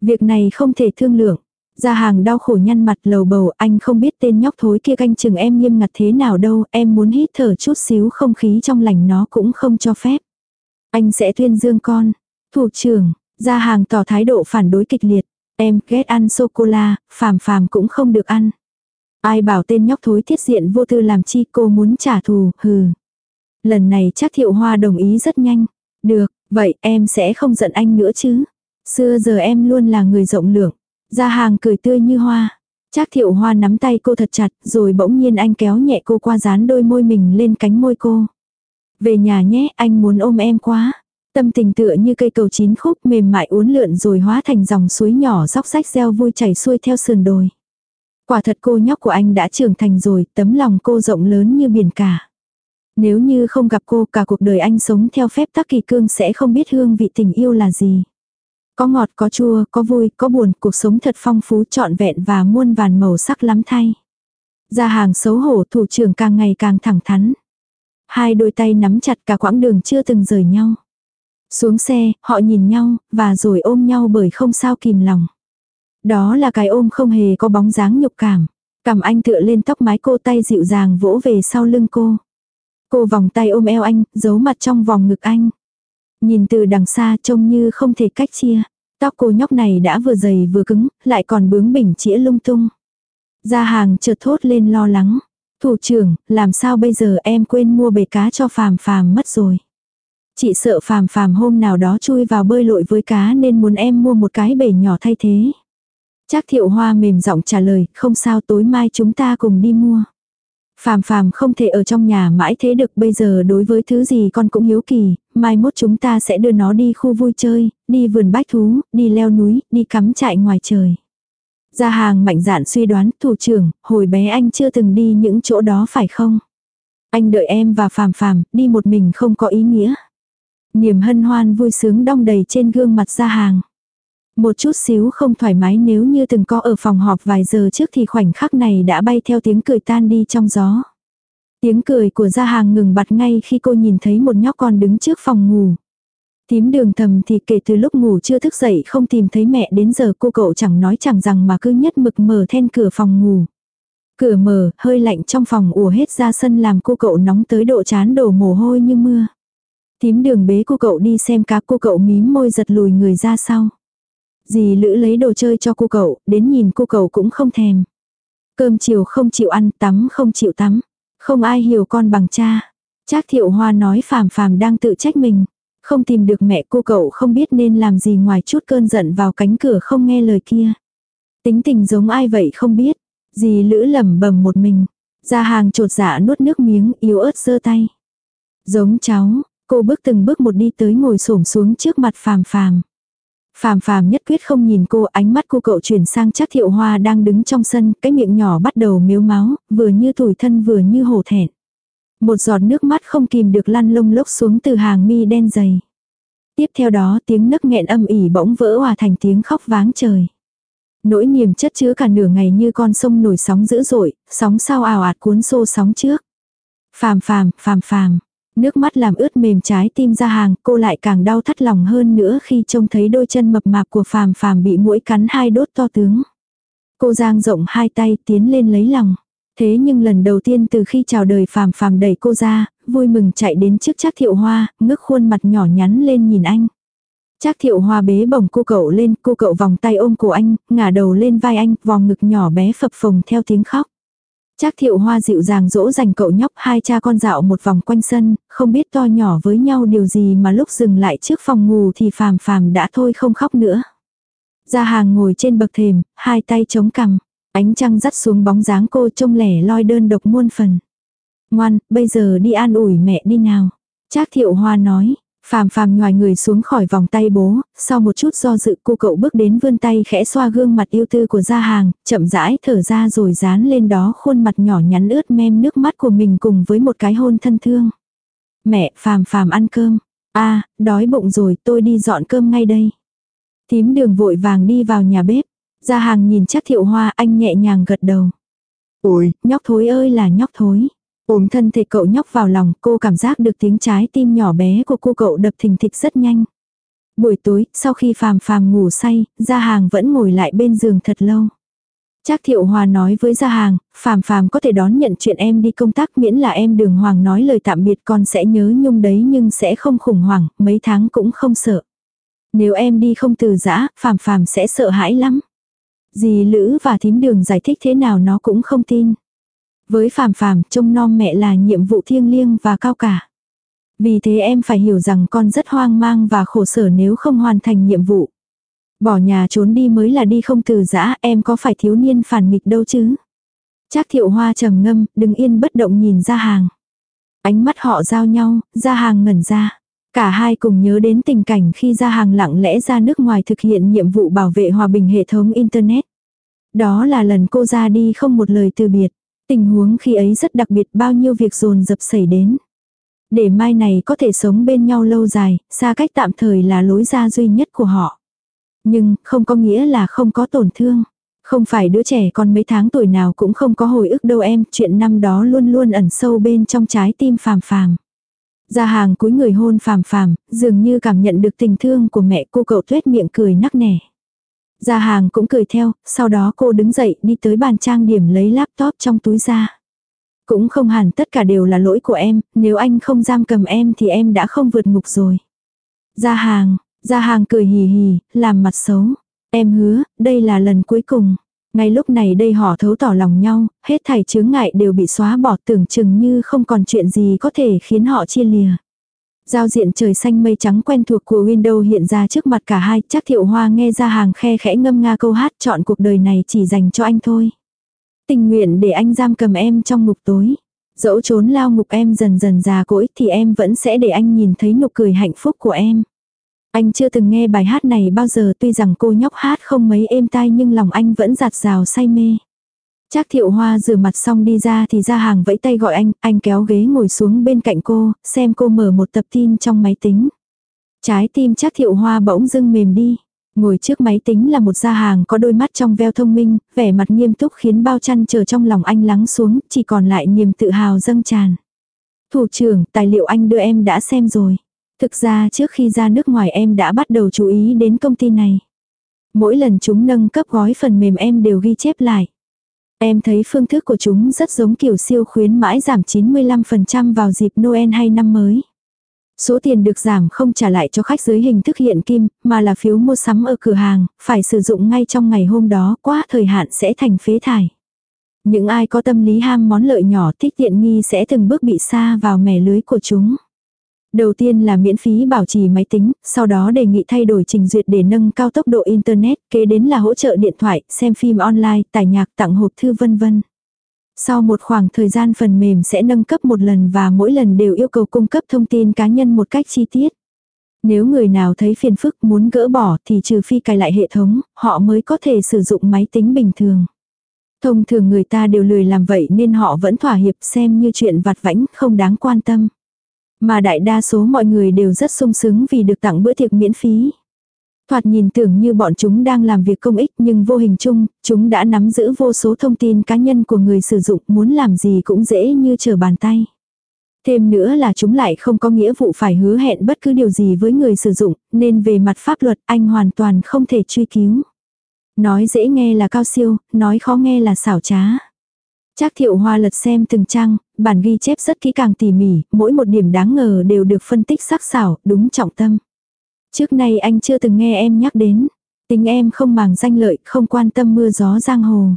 Speaker 1: Việc này không thể thương lượng. Gia hàng đau khổ nhăn mặt lầu bầu anh không biết tên nhóc thối kia canh chừng em nghiêm ngặt thế nào đâu, em muốn hít thở chút xíu không khí trong lành nó cũng không cho phép. Anh sẽ tuyên dương con. Thủ trưởng, gia hàng tỏ thái độ phản đối kịch liệt. Em ghét ăn sô-cô-la, phàm phàm cũng không được ăn. Ai bảo tên nhóc thối thiết diện vô tư làm chi cô muốn trả thù, hừ. Lần này chắc thiệu hoa đồng ý rất nhanh. Được, vậy em sẽ không giận anh nữa chứ. Xưa giờ em luôn là người rộng lượng gia hàng cười tươi như hoa. Trác thiệu hoa nắm tay cô thật chặt, rồi bỗng nhiên anh kéo nhẹ cô qua dán đôi môi mình lên cánh môi cô. Về nhà nhé, anh muốn ôm em quá. Tâm tình tựa như cây cầu chín khúc mềm mại uốn lượn rồi hóa thành dòng suối nhỏ róc rách reo vui chảy xuôi theo sườn đồi. Quả thật cô nhóc của anh đã trưởng thành rồi, tấm lòng cô rộng lớn như biển cả. Nếu như không gặp cô cả cuộc đời anh sống theo phép tắc kỳ cương sẽ không biết hương vị tình yêu là gì. Có ngọt, có chua, có vui, có buồn, cuộc sống thật phong phú trọn vẹn và muôn vàn màu sắc lắm thay. Ra hàng xấu hổ thủ trưởng càng ngày càng thẳng thắn. Hai đôi tay nắm chặt cả quãng đường chưa từng rời nhau. Xuống xe, họ nhìn nhau, và rồi ôm nhau bởi không sao kìm lòng. Đó là cái ôm không hề có bóng dáng nhục cảm. Cầm anh tựa lên tóc mái cô tay dịu dàng vỗ về sau lưng cô. Cô vòng tay ôm eo anh, giấu mặt trong vòng ngực anh. Nhìn từ đằng xa trông như không thể cách chia. Tóc cô nhóc này đã vừa dày vừa cứng, lại còn bướng bỉnh chĩa lung tung. Ra hàng chợt thốt lên lo lắng. Thủ trưởng, làm sao bây giờ em quên mua bể cá cho phàm phàm mất rồi. Chị sợ phàm phàm hôm nào đó chui vào bơi lội với cá nên muốn em mua một cái bể nhỏ thay thế. Trác thiệu hoa mềm giọng trả lời, không sao tối mai chúng ta cùng đi mua. Phàm phàm không thể ở trong nhà mãi thế được bây giờ đối với thứ gì con cũng hiếu kỳ, mai mốt chúng ta sẽ đưa nó đi khu vui chơi, đi vườn bách thú, đi leo núi, đi cắm trại ngoài trời. Gia hàng mạnh dạn suy đoán, thủ trưởng, hồi bé anh chưa từng đi những chỗ đó phải không? Anh đợi em và phàm phàm, đi một mình không có ý nghĩa. Niềm hân hoan vui sướng đong đầy trên gương mặt gia hàng. Một chút xíu không thoải mái nếu như từng có ở phòng họp vài giờ trước thì khoảnh khắc này đã bay theo tiếng cười tan đi trong gió. Tiếng cười của gia hàng ngừng bặt ngay khi cô nhìn thấy một nhóc con đứng trước phòng ngủ. Tím đường thầm thì kể từ lúc ngủ chưa thức dậy không tìm thấy mẹ đến giờ cô cậu chẳng nói chẳng rằng mà cứ nhất mực mở then cửa phòng ngủ. Cửa mở, hơi lạnh trong phòng ùa hết ra sân làm cô cậu nóng tới độ chán đổ mồ hôi như mưa. Tím đường bế cô cậu đi xem cá cô cậu mím môi giật lùi người ra sau. Dì Lữ lấy đồ chơi cho cô cậu, đến nhìn cô cậu cũng không thèm. Cơm chiều không chịu ăn, tắm không chịu tắm. Không ai hiểu con bằng cha. Trác thiệu hoa nói phàm phàm đang tự trách mình. Không tìm được mẹ cô cậu không biết nên làm gì ngoài chút cơn giận vào cánh cửa không nghe lời kia. Tính tình giống ai vậy không biết. Dì Lữ lẩm bẩm một mình. Ra hàng trột dạ nuốt nước miếng yếu ớt giơ tay. Giống cháu, cô bước từng bước một đi tới ngồi xổm xuống trước mặt phàm phàm. Phàm phàm nhất quyết không nhìn cô, ánh mắt cô cậu chuyển sang chắc thiệu hoa đang đứng trong sân, cái miệng nhỏ bắt đầu miếu máu, vừa như tủi thân vừa như hổ thẹn. Một giọt nước mắt không kìm được lăn lông lốc xuống từ hàng mi đen dày. Tiếp theo đó tiếng nấc nghẹn âm ỉ bỗng vỡ hòa thành tiếng khóc váng trời. Nỗi niềm chất chứa cả nửa ngày như con sông nổi sóng dữ dội, sóng sau ào ạt cuốn xô sóng trước. Phàm phàm, phàm phàm, Nước mắt làm ướt mềm trái tim ra hàng, cô lại càng đau thắt lòng hơn nữa khi trông thấy đôi chân mập mạp của phàm phàm bị mũi cắn hai đốt to tướng. Cô giang rộng hai tay tiến lên lấy lòng. Thế nhưng lần đầu tiên từ khi chào đời phàm phàm đẩy cô ra, vui mừng chạy đến trước chắc thiệu hoa, ngước khuôn mặt nhỏ nhắn lên nhìn anh. Chắc thiệu hoa bế bổng cô cậu lên, cô cậu vòng tay ôm cổ anh, ngả đầu lên vai anh, vòng ngực nhỏ bé phập phồng theo tiếng khóc. Trác thiệu hoa dịu dàng dỗ dành cậu nhóc hai cha con dạo một vòng quanh sân, không biết to nhỏ với nhau điều gì mà lúc dừng lại trước phòng ngủ thì phàm phàm đã thôi không khóc nữa. Gia hàng ngồi trên bậc thềm, hai tay chống cằm, ánh trăng dắt xuống bóng dáng cô trông lẻ loi đơn độc muôn phần. Ngoan, bây giờ đi an ủi mẹ đi nào. Trác thiệu hoa nói, Phàm phàm nhòi người xuống khỏi vòng tay bố, sau một chút do dự cô cậu bước đến vươn tay khẽ xoa gương mặt yêu tư của gia hàng, chậm rãi thở ra rồi dán lên đó khuôn mặt nhỏ nhắn ướt mem nước mắt của mình cùng với một cái hôn thân thương. Mẹ, phàm phàm ăn cơm. a đói bụng rồi tôi đi dọn cơm ngay đây. Tím đường vội vàng đi vào nhà bếp. Gia hàng nhìn chắc thiệu hoa anh nhẹ nhàng gật đầu. Ôi, nhóc thối ơi là nhóc thối. Ôm thân thể cậu nhóc vào lòng, cô cảm giác được tiếng trái tim nhỏ bé của cô cậu đập thình thịch rất nhanh. Buổi tối, sau khi phàm phàm ngủ say, gia hàng vẫn ngồi lại bên giường thật lâu. Trác Thiệu Hòa nói với Gia Hàng, Phàm Phàm có thể đón nhận chuyện em đi công tác miễn là em đường hoàng nói lời tạm biệt con sẽ nhớ nhung đấy nhưng sẽ không khủng hoảng, mấy tháng cũng không sợ. Nếu em đi không từ giã, Phàm Phàm sẽ sợ hãi lắm. Dì Lữ và thím đường giải thích thế nào nó cũng không tin. Với phàm phàm, trông nom mẹ là nhiệm vụ thiêng liêng và cao cả. Vì thế em phải hiểu rằng con rất hoang mang và khổ sở nếu không hoàn thành nhiệm vụ. Bỏ nhà trốn đi mới là đi không từ giã, em có phải thiếu niên phản nghịch đâu chứ. Trác thiệu hoa trầm ngâm, đứng yên bất động nhìn ra hàng. Ánh mắt họ giao nhau, ra hàng ngẩn ra. Cả hai cùng nhớ đến tình cảnh khi ra hàng lặng lẽ ra nước ngoài thực hiện nhiệm vụ bảo vệ hòa bình hệ thống Internet. Đó là lần cô ra đi không một lời từ biệt. Tình huống khi ấy rất đặc biệt bao nhiêu việc dồn dập xảy đến. Để mai này có thể sống bên nhau lâu dài, xa cách tạm thời là lối ra duy nhất của họ. Nhưng, không có nghĩa là không có tổn thương. Không phải đứa trẻ con mấy tháng tuổi nào cũng không có hồi ức đâu em, chuyện năm đó luôn luôn ẩn sâu bên trong trái tim phàm phàm. Ra hàng cuối người hôn phàm phàm, dường như cảm nhận được tình thương của mẹ cô cậu tuyết miệng cười nắc nẻ gia hàng cũng cười theo, sau đó cô đứng dậy đi tới bàn trang điểm lấy laptop trong túi ra. Cũng không hẳn tất cả đều là lỗi của em, nếu anh không giam cầm em thì em đã không vượt ngục rồi. gia hàng, gia hàng cười hì hì, làm mặt xấu. Em hứa, đây là lần cuối cùng. Ngay lúc này đây họ thấu tỏ lòng nhau, hết thảy chướng ngại đều bị xóa bỏ tưởng chừng như không còn chuyện gì có thể khiến họ chia lìa. Giao diện trời xanh mây trắng quen thuộc của Windows hiện ra trước mặt cả hai, chắc thiệu hoa nghe ra hàng khe khẽ ngâm nga câu hát chọn cuộc đời này chỉ dành cho anh thôi. Tình nguyện để anh giam cầm em trong ngục tối. Dẫu trốn lao ngục em dần dần già cỗi thì em vẫn sẽ để anh nhìn thấy nụ cười hạnh phúc của em. Anh chưa từng nghe bài hát này bao giờ tuy rằng cô nhóc hát không mấy êm tai nhưng lòng anh vẫn giạt rào say mê. Trác thiệu hoa rửa mặt xong đi ra thì ra hàng vẫy tay gọi anh, anh kéo ghế ngồi xuống bên cạnh cô, xem cô mở một tập tin trong máy tính. Trái tim Trác thiệu hoa bỗng dưng mềm đi. Ngồi trước máy tính là một gia hàng có đôi mắt trong veo thông minh, vẻ mặt nghiêm túc khiến bao chăn chờ trong lòng anh lắng xuống, chỉ còn lại niềm tự hào dâng tràn. Thủ trưởng, tài liệu anh đưa em đã xem rồi. Thực ra trước khi ra nước ngoài em đã bắt đầu chú ý đến công ty này. Mỗi lần chúng nâng cấp gói phần mềm em đều ghi chép lại. Em thấy phương thức của chúng rất giống kiểu siêu khuyến mãi giảm 95% vào dịp Noel hay năm mới. Số tiền được giảm không trả lại cho khách dưới hình thức hiện kim, mà là phiếu mua sắm ở cửa hàng, phải sử dụng ngay trong ngày hôm đó, quá thời hạn sẽ thành phế thải. Những ai có tâm lý ham món lợi nhỏ thích tiện nghi sẽ từng bước bị xa vào mẻ lưới của chúng. Đầu tiên là miễn phí bảo trì máy tính, sau đó đề nghị thay đổi trình duyệt để nâng cao tốc độ Internet, kế đến là hỗ trợ điện thoại, xem phim online, tải nhạc, tặng hộp thư vân vân. Sau một khoảng thời gian phần mềm sẽ nâng cấp một lần và mỗi lần đều yêu cầu cung cấp thông tin cá nhân một cách chi tiết. Nếu người nào thấy phiền phức muốn gỡ bỏ thì trừ phi cài lại hệ thống, họ mới có thể sử dụng máy tính bình thường. Thông thường người ta đều lười làm vậy nên họ vẫn thỏa hiệp xem như chuyện vặt vãnh không đáng quan tâm. Mà đại đa số mọi người đều rất sung sướng vì được tặng bữa tiệc miễn phí. Thoạt nhìn tưởng như bọn chúng đang làm việc công ích nhưng vô hình chung, chúng đã nắm giữ vô số thông tin cá nhân của người sử dụng muốn làm gì cũng dễ như trở bàn tay. Thêm nữa là chúng lại không có nghĩa vụ phải hứa hẹn bất cứ điều gì với người sử dụng, nên về mặt pháp luật anh hoàn toàn không thể truy cứu. Nói dễ nghe là cao siêu, nói khó nghe là xảo trá. Trác thiệu hoa lật xem từng trang, bản ghi chép rất kỹ càng tỉ mỉ, mỗi một điểm đáng ngờ đều được phân tích sắc xảo, đúng trọng tâm. Trước nay anh chưa từng nghe em nhắc đến. Tính em không màng danh lợi, không quan tâm mưa gió giang hồ.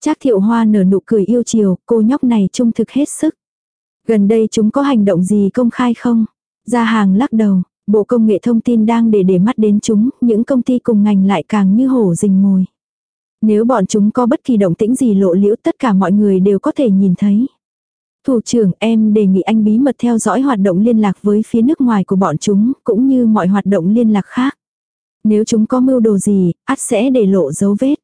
Speaker 1: Trác thiệu hoa nở nụ cười yêu chiều, cô nhóc này trung thực hết sức. Gần đây chúng có hành động gì công khai không? Ra hàng lắc đầu, bộ công nghệ thông tin đang để để mắt đến chúng, những công ty cùng ngành lại càng như hổ rình mồi. Nếu bọn chúng có bất kỳ động tĩnh gì lộ liễu tất cả mọi người đều có thể nhìn thấy. Thủ trưởng em đề nghị anh bí mật theo dõi hoạt động liên lạc với phía nước ngoài của bọn chúng, cũng như mọi hoạt động liên lạc khác. Nếu chúng có mưu đồ gì, ắt sẽ để lộ dấu vết.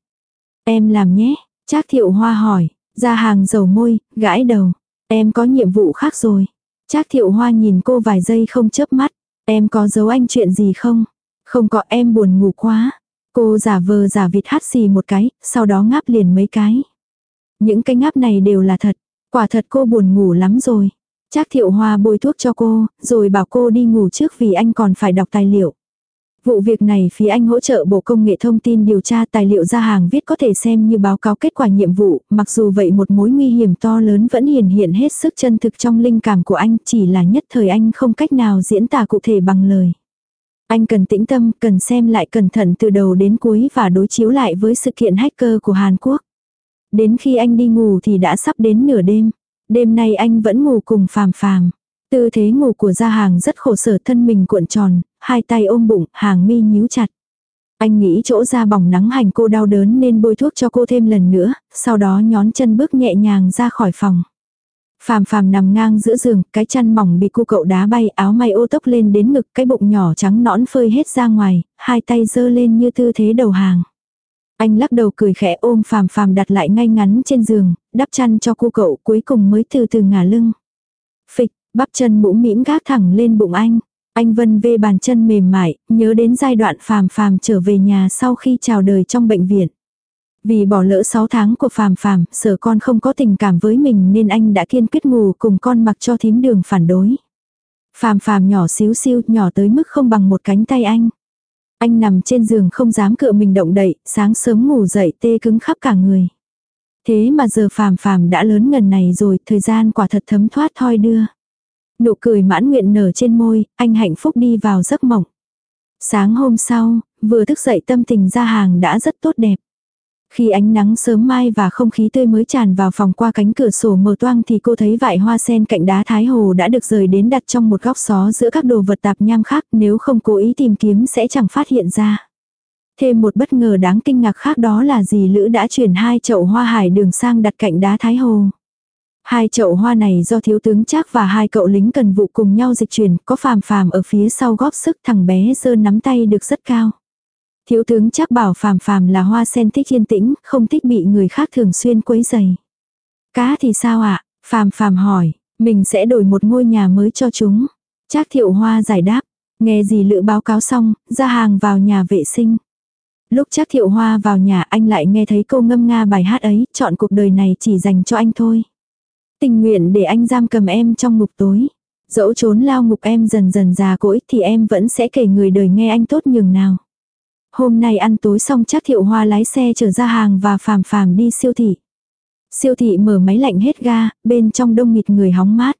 Speaker 1: Em làm nhé, Trác thiệu hoa hỏi, ra hàng dầu môi, gãi đầu. Em có nhiệm vụ khác rồi. Trác thiệu hoa nhìn cô vài giây không chớp mắt. Em có giấu anh chuyện gì không? Không có em buồn ngủ quá. Cô giả vờ giả vịt hát xì một cái, sau đó ngáp liền mấy cái. Những cái ngáp này đều là thật. Quả thật cô buồn ngủ lắm rồi. Trác thiệu hoa bôi thuốc cho cô, rồi bảo cô đi ngủ trước vì anh còn phải đọc tài liệu. Vụ việc này phía anh hỗ trợ Bộ Công nghệ Thông tin điều tra tài liệu ra hàng viết có thể xem như báo cáo kết quả nhiệm vụ, mặc dù vậy một mối nguy hiểm to lớn vẫn hiển hiện hết sức chân thực trong linh cảm của anh, chỉ là nhất thời anh không cách nào diễn tả cụ thể bằng lời. Anh cần tĩnh tâm, cần xem lại cẩn thận từ đầu đến cuối và đối chiếu lại với sự kiện hacker của Hàn Quốc. Đến khi anh đi ngủ thì đã sắp đến nửa đêm. Đêm nay anh vẫn ngủ cùng phàm phàm. Tư thế ngủ của gia hàng rất khổ sở thân mình cuộn tròn, hai tay ôm bụng, hàng mi nhíu chặt. Anh nghĩ chỗ da bỏng nắng hành cô đau đớn nên bôi thuốc cho cô thêm lần nữa, sau đó nhón chân bước nhẹ nhàng ra khỏi phòng. Phàm phàm nằm ngang giữa giường, cái chăn mỏng bị cu cậu đá bay, áo may ô tốc lên đến ngực, cái bụng nhỏ trắng nõn phơi hết ra ngoài, hai tay giơ lên như tư thế đầu hàng. Anh lắc đầu cười khẽ ôm phàm phàm đặt lại ngay ngắn trên giường, đắp chăn cho cu cậu cuối cùng mới từ từ ngả lưng. Phịch, bắp chân mũ mĩm gác thẳng lên bụng anh. Anh vân vê bàn chân mềm mại, nhớ đến giai đoạn phàm phàm trở về nhà sau khi chào đời trong bệnh viện. Vì bỏ lỡ 6 tháng của phàm phàm, sợ con không có tình cảm với mình nên anh đã kiên quyết ngủ cùng con mặc cho thím đường phản đối. Phàm phàm nhỏ xíu xiu, nhỏ tới mức không bằng một cánh tay anh. Anh nằm trên giường không dám cựa mình động đậy, sáng sớm ngủ dậy tê cứng khắp cả người. Thế mà giờ phàm phàm đã lớn ngần này rồi, thời gian quả thật thấm thoát thoi đưa. Nụ cười mãn nguyện nở trên môi, anh hạnh phúc đi vào giấc mộng. Sáng hôm sau, vừa thức dậy tâm tình ra hàng đã rất tốt đẹp. Khi ánh nắng sớm mai và không khí tươi mới tràn vào phòng qua cánh cửa sổ mở toang thì cô thấy vải hoa sen cạnh đá thái hồ đã được rời đến đặt trong một góc xó giữa các đồ vật tạp nham khác nếu không cố ý tìm kiếm sẽ chẳng phát hiện ra. Thêm một bất ngờ đáng kinh ngạc khác đó là dì Lữ đã chuyển hai chậu hoa hải đường sang đặt cạnh đá thái hồ. Hai chậu hoa này do thiếu tướng Trác và hai cậu lính cần vụ cùng nhau dịch chuyển, có phàm phàm ở phía sau góp sức thằng bé giơ nắm tay được rất cao. Thiếu tướng chắc bảo phàm phàm là hoa sen thích yên tĩnh, không thích bị người khác thường xuyên quấy giày. Cá thì sao ạ? À? Phàm phàm hỏi, mình sẽ đổi một ngôi nhà mới cho chúng. Trác thiệu hoa giải đáp, nghe gì lựa báo cáo xong, ra hàng vào nhà vệ sinh. Lúc Trác thiệu hoa vào nhà anh lại nghe thấy câu ngâm nga bài hát ấy, chọn cuộc đời này chỉ dành cho anh thôi. Tình nguyện để anh giam cầm em trong ngục tối. Dẫu trốn lao ngục em dần dần già cỗi thì em vẫn sẽ kể người đời nghe anh tốt nhường nào. Hôm nay ăn tối xong chắc thiệu hoa lái xe chở ra hàng và phàm phàm đi siêu thị. Siêu thị mở máy lạnh hết ga, bên trong đông nghịt người hóng mát.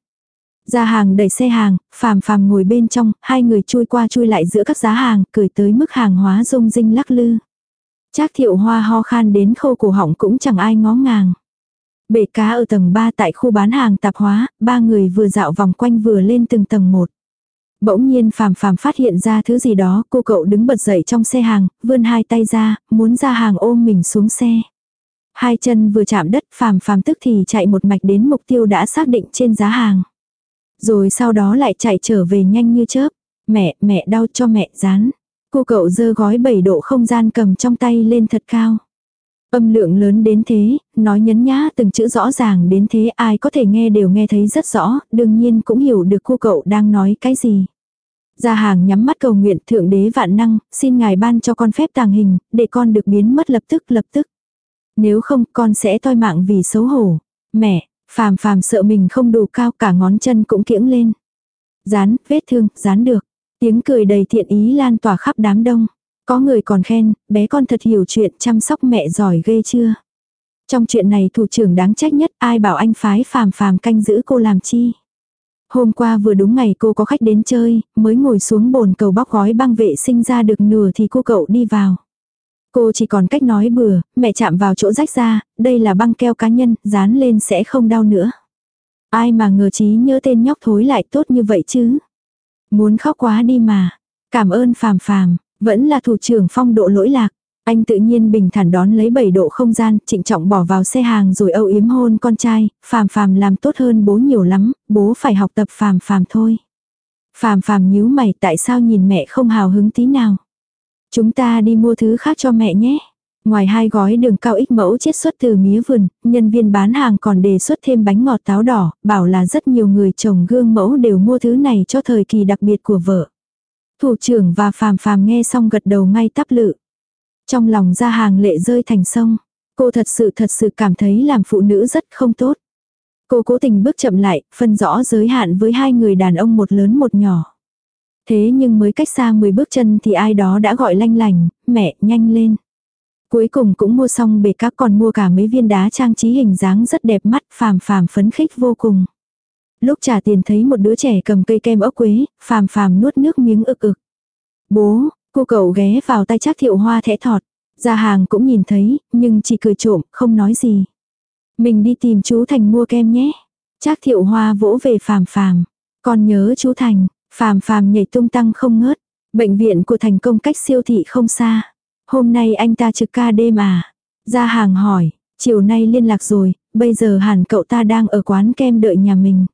Speaker 1: Ra hàng đẩy xe hàng, phàm phàm ngồi bên trong, hai người chui qua chui lại giữa các giá hàng, cười tới mức hàng hóa rung rinh lắc lư. Trác thiệu hoa ho khan đến khâu cổ họng cũng chẳng ai ngó ngàng. Bể cá ở tầng 3 tại khu bán hàng tạp hóa, ba người vừa dạo vòng quanh vừa lên từng tầng một. Bỗng nhiên phàm phàm phát hiện ra thứ gì đó, cô cậu đứng bật dậy trong xe hàng, vươn hai tay ra, muốn ra hàng ôm mình xuống xe. Hai chân vừa chạm đất phàm phàm tức thì chạy một mạch đến mục tiêu đã xác định trên giá hàng. Rồi sau đó lại chạy trở về nhanh như chớp. Mẹ, mẹ đau cho mẹ dán. Cô cậu dơ gói bảy độ không gian cầm trong tay lên thật cao. Âm lượng lớn đến thế, nói nhấn nhá từng chữ rõ ràng đến thế ai có thể nghe đều nghe thấy rất rõ, đương nhiên cũng hiểu được cô cậu đang nói cái gì. Gia hàng nhắm mắt cầu nguyện thượng đế vạn năng, xin ngài ban cho con phép tàng hình, để con được biến mất lập tức lập tức. Nếu không con sẽ toi mạng vì xấu hổ. Mẹ, phàm phàm sợ mình không đủ cao cả ngón chân cũng kiễng lên. Dán, vết thương, dán được. Tiếng cười đầy thiện ý lan tỏa khắp đám đông. Có người còn khen, bé con thật hiểu chuyện chăm sóc mẹ giỏi ghê chưa. Trong chuyện này thủ trưởng đáng trách nhất ai bảo anh phái phàm phàm canh giữ cô làm chi. Hôm qua vừa đúng ngày cô có khách đến chơi, mới ngồi xuống bồn cầu bóc gói băng vệ sinh ra được nửa thì cô cậu đi vào. Cô chỉ còn cách nói bừa, mẹ chạm vào chỗ rách ra, đây là băng keo cá nhân, dán lên sẽ không đau nữa. Ai mà ngờ trí nhớ tên nhóc thối lại tốt như vậy chứ. Muốn khóc quá đi mà. Cảm ơn phàm phàm, vẫn là thủ trưởng phong độ lỗi lạc. Anh tự nhiên bình thản đón lấy bảy độ không gian, trịnh trọng bỏ vào xe hàng rồi âu yếm hôn con trai, phàm phàm làm tốt hơn bố nhiều lắm, bố phải học tập phàm phàm thôi. Phàm phàm nhíu mày tại sao nhìn mẹ không hào hứng tí nào. Chúng ta đi mua thứ khác cho mẹ nhé. Ngoài hai gói đường cao ích mẫu chiết xuất từ mía vườn, nhân viên bán hàng còn đề xuất thêm bánh ngọt táo đỏ, bảo là rất nhiều người trồng gương mẫu đều mua thứ này cho thời kỳ đặc biệt của vợ. Thủ trưởng và phàm phàm nghe xong gật đầu ngay tắp lự. Trong lòng ra hàng lệ rơi thành sông. Cô thật sự thật sự cảm thấy làm phụ nữ rất không tốt. Cô cố tình bước chậm lại, phân rõ giới hạn với hai người đàn ông một lớn một nhỏ. Thế nhưng mới cách xa 10 bước chân thì ai đó đã gọi lanh lành, mẹ nhanh lên. Cuối cùng cũng mua xong bể các còn mua cả mấy viên đá trang trí hình dáng rất đẹp mắt phàm phàm phấn khích vô cùng. Lúc trả tiền thấy một đứa trẻ cầm cây kem ốc quế, phàm phàm nuốt nước miếng ực ực. Bố, cô cậu ghé vào tay chắc thiệu hoa thẽ thọt. Ra hàng cũng nhìn thấy, nhưng chỉ cười trộm, không nói gì. Mình đi tìm chú Thành mua kem nhé. Trác thiệu hoa vỗ về phàm phàm. Con nhớ chú Thành, phàm phàm nhảy tung tăng không ngớt. Bệnh viện của Thành công cách siêu thị không xa. Hôm nay anh ta trực ca đêm à? Ra hàng hỏi, chiều nay liên lạc rồi, bây giờ hẳn cậu ta đang ở quán kem đợi nhà mình.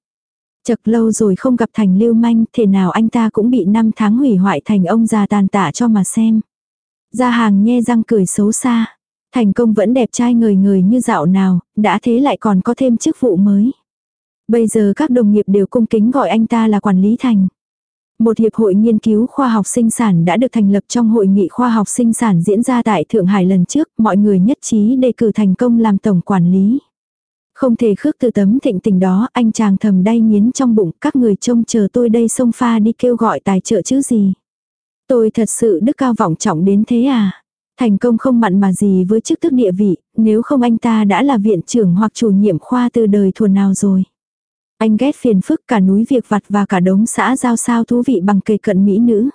Speaker 1: Chật lâu rồi không gặp thành lưu manh, thể nào anh ta cũng bị năm tháng hủy hoại thành ông già tàn tạ cho mà xem. gia hàng nhe răng cười xấu xa. Thành công vẫn đẹp trai người người như dạo nào, đã thế lại còn có thêm chức vụ mới. Bây giờ các đồng nghiệp đều cung kính gọi anh ta là quản lý thành. Một hiệp hội nghiên cứu khoa học sinh sản đã được thành lập trong hội nghị khoa học sinh sản diễn ra tại Thượng Hải lần trước, mọi người nhất trí đề cử thành công làm tổng quản lý. Không thể khước từ tấm thịnh tình đó, anh chàng thầm đay nghiến trong bụng, các người trông chờ tôi đây xông pha đi kêu gọi tài trợ chứ gì. Tôi thật sự đức cao vọng trọng đến thế à? Thành công không mặn mà gì với chức tước địa vị, nếu không anh ta đã là viện trưởng hoặc chủ nhiệm khoa từ đời thuần nào rồi. Anh ghét phiền phức cả núi việc vặt và cả đống xã giao sao thú vị bằng kề cận mỹ nữ.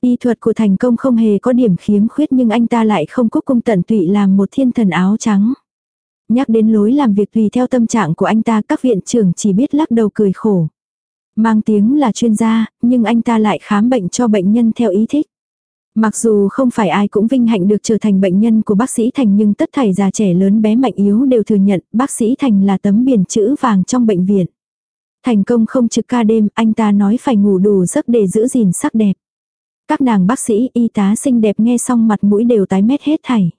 Speaker 1: Y thuật của thành công không hề có điểm khiếm khuyết nhưng anh ta lại không cúc cung tận tụy làm một thiên thần áo trắng. Nhắc đến lối làm việc tùy theo tâm trạng của anh ta các viện trưởng chỉ biết lắc đầu cười khổ. Mang tiếng là chuyên gia, nhưng anh ta lại khám bệnh cho bệnh nhân theo ý thích. Mặc dù không phải ai cũng vinh hạnh được trở thành bệnh nhân của bác sĩ Thành nhưng tất thảy già trẻ lớn bé mạnh yếu đều thừa nhận bác sĩ Thành là tấm biển chữ vàng trong bệnh viện. Thành công không trực ca đêm, anh ta nói phải ngủ đủ giấc để giữ gìn sắc đẹp. Các nàng bác sĩ, y tá xinh đẹp nghe xong mặt mũi đều tái mét hết thảy.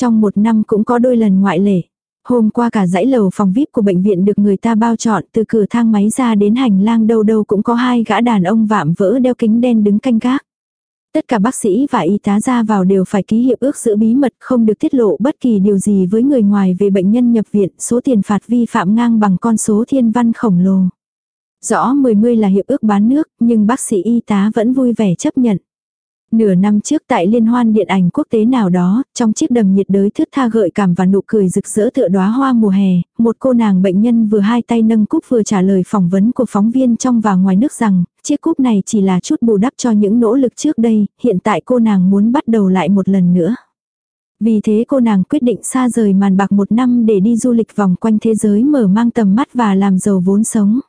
Speaker 1: Trong một năm cũng có đôi lần ngoại lệ. Hôm qua cả dãy lầu phòng VIP của bệnh viện được người ta bao trọn từ cửa thang máy ra đến hành lang đâu đâu cũng có hai gã đàn ông vạm vỡ đeo kính đen đứng canh gác. Tất cả bác sĩ và y tá ra vào đều phải ký hiệp ước giữ bí mật không được tiết lộ bất kỳ điều gì với người ngoài về bệnh nhân nhập viện, số tiền phạt vi phạm ngang bằng con số thiên văn khổng lồ. Rõ 10 mươi là hiệp ước bán nước, nhưng bác sĩ y tá vẫn vui vẻ chấp nhận. Nửa năm trước tại liên hoan điện ảnh quốc tế nào đó, trong chiếc đầm nhiệt đới thướt tha gợi cảm và nụ cười rực rỡ tựa đóa hoa mùa hè, một cô nàng bệnh nhân vừa hai tay nâng cúp vừa trả lời phỏng vấn của phóng viên trong và ngoài nước rằng, chiếc cúp này chỉ là chút bù đắp cho những nỗ lực trước đây, hiện tại cô nàng muốn bắt đầu lại một lần nữa. Vì thế cô nàng quyết định xa rời màn bạc một năm để đi du lịch vòng quanh thế giới mở mang tầm mắt và làm giàu vốn sống.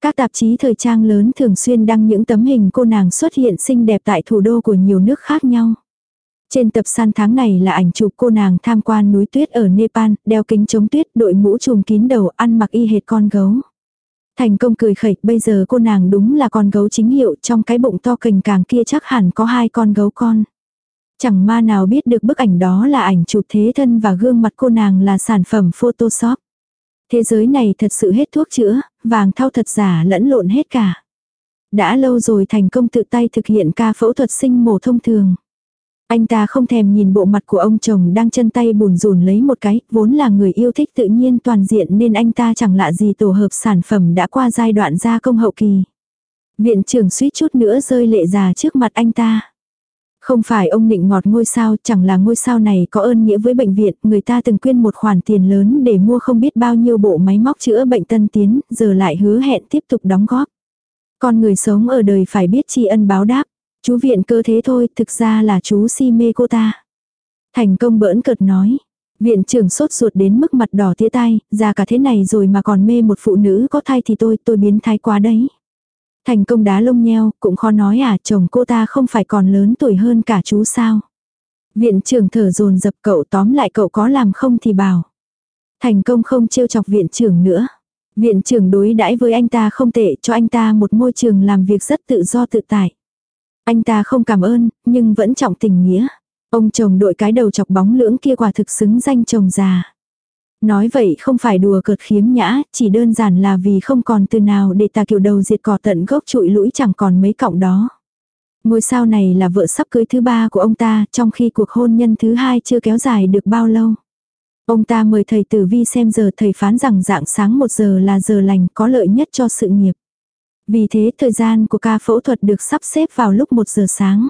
Speaker 1: Các tạp chí thời trang lớn thường xuyên đăng những tấm hình cô nàng xuất hiện xinh đẹp tại thủ đô của nhiều nước khác nhau. Trên tập san tháng này là ảnh chụp cô nàng tham quan núi tuyết ở Nepal, đeo kính chống tuyết, đội mũ trùm kín đầu, ăn mặc y hệt con gấu. Thành công cười khẩy, bây giờ cô nàng đúng là con gấu chính hiệu, trong cái bụng to cành càng kia chắc hẳn có hai con gấu con. Chẳng ma nào biết được bức ảnh đó là ảnh chụp thế thân và gương mặt cô nàng là sản phẩm Photoshop. Thế giới này thật sự hết thuốc chữa, vàng thau thật giả lẫn lộn hết cả. Đã lâu rồi thành công tự tay thực hiện ca phẫu thuật sinh mổ thông thường. Anh ta không thèm nhìn bộ mặt của ông chồng đang chân tay bùn rùn lấy một cái, vốn là người yêu thích tự nhiên toàn diện nên anh ta chẳng lạ gì tổ hợp sản phẩm đã qua giai đoạn gia công hậu kỳ. Viện trưởng suýt chút nữa rơi lệ già trước mặt anh ta. Không phải ông nịnh ngọt ngôi sao, chẳng là ngôi sao này có ơn nghĩa với bệnh viện, người ta từng quyên một khoản tiền lớn để mua không biết bao nhiêu bộ máy móc chữa bệnh tân tiến, giờ lại hứa hẹn tiếp tục đóng góp. Con người sống ở đời phải biết tri ân báo đáp. Chú viện cơ thế thôi, thực ra là chú si mê cô ta. Thành công bỡn cợt nói. Viện trưởng sốt ruột đến mức mặt đỏ tía tai, già cả thế này rồi mà còn mê một phụ nữ có thai thì tôi, tôi biến thái quá đấy. Thành công đá lông nheo, cũng khó nói à, chồng cô ta không phải còn lớn tuổi hơn cả chú sao. Viện trưởng thở dồn dập cậu tóm lại cậu có làm không thì bảo. Thành công không trêu chọc viện trưởng nữa. Viện trưởng đối đãi với anh ta không tệ cho anh ta một môi trường làm việc rất tự do tự tại. Anh ta không cảm ơn, nhưng vẫn trọng tình nghĩa. Ông chồng đội cái đầu chọc bóng lưỡng kia quả thực xứng danh chồng già. Nói vậy không phải đùa cợt khiếm nhã, chỉ đơn giản là vì không còn từ nào để tà kiểu đầu diệt cỏ tận gốc trụi lũi chẳng còn mấy cọng đó. Ngôi sao này là vợ sắp cưới thứ ba của ông ta, trong khi cuộc hôn nhân thứ hai chưa kéo dài được bao lâu. Ông ta mời thầy tử vi xem giờ thầy phán rằng dạng sáng một giờ là giờ lành có lợi nhất cho sự nghiệp. Vì thế thời gian của ca phẫu thuật được sắp xếp vào lúc một giờ sáng.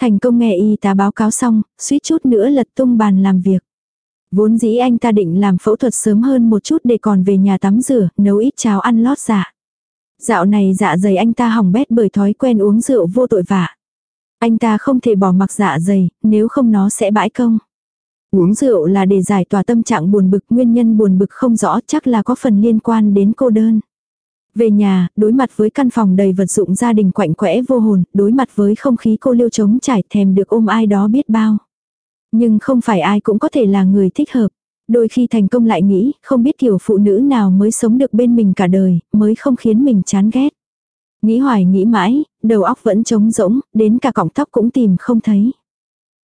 Speaker 1: Thành công nghe y tá báo cáo xong, suýt chút nữa lật tung bàn làm việc. Vốn dĩ anh ta định làm phẫu thuật sớm hơn một chút để còn về nhà tắm rửa, nấu ít cháo ăn lót dạ. Dạo này dạ dày anh ta hỏng bét bởi thói quen uống rượu vô tội vạ. Anh ta không thể bỏ mặc dạ dày, nếu không nó sẽ bãi công. Uống rượu là để giải tỏa tâm trạng buồn bực, nguyên nhân buồn bực không rõ chắc là có phần liên quan đến cô đơn. Về nhà, đối mặt với căn phòng đầy vật dụng gia đình quạnh quẽ vô hồn, đối mặt với không khí cô liêu trống trải thèm được ôm ai đó biết bao. Nhưng không phải ai cũng có thể là người thích hợp. Đôi khi thành công lại nghĩ, không biết kiểu phụ nữ nào mới sống được bên mình cả đời, mới không khiến mình chán ghét. Nghĩ hoài nghĩ mãi, đầu óc vẫn trống rỗng, đến cả cọng tóc cũng tìm không thấy.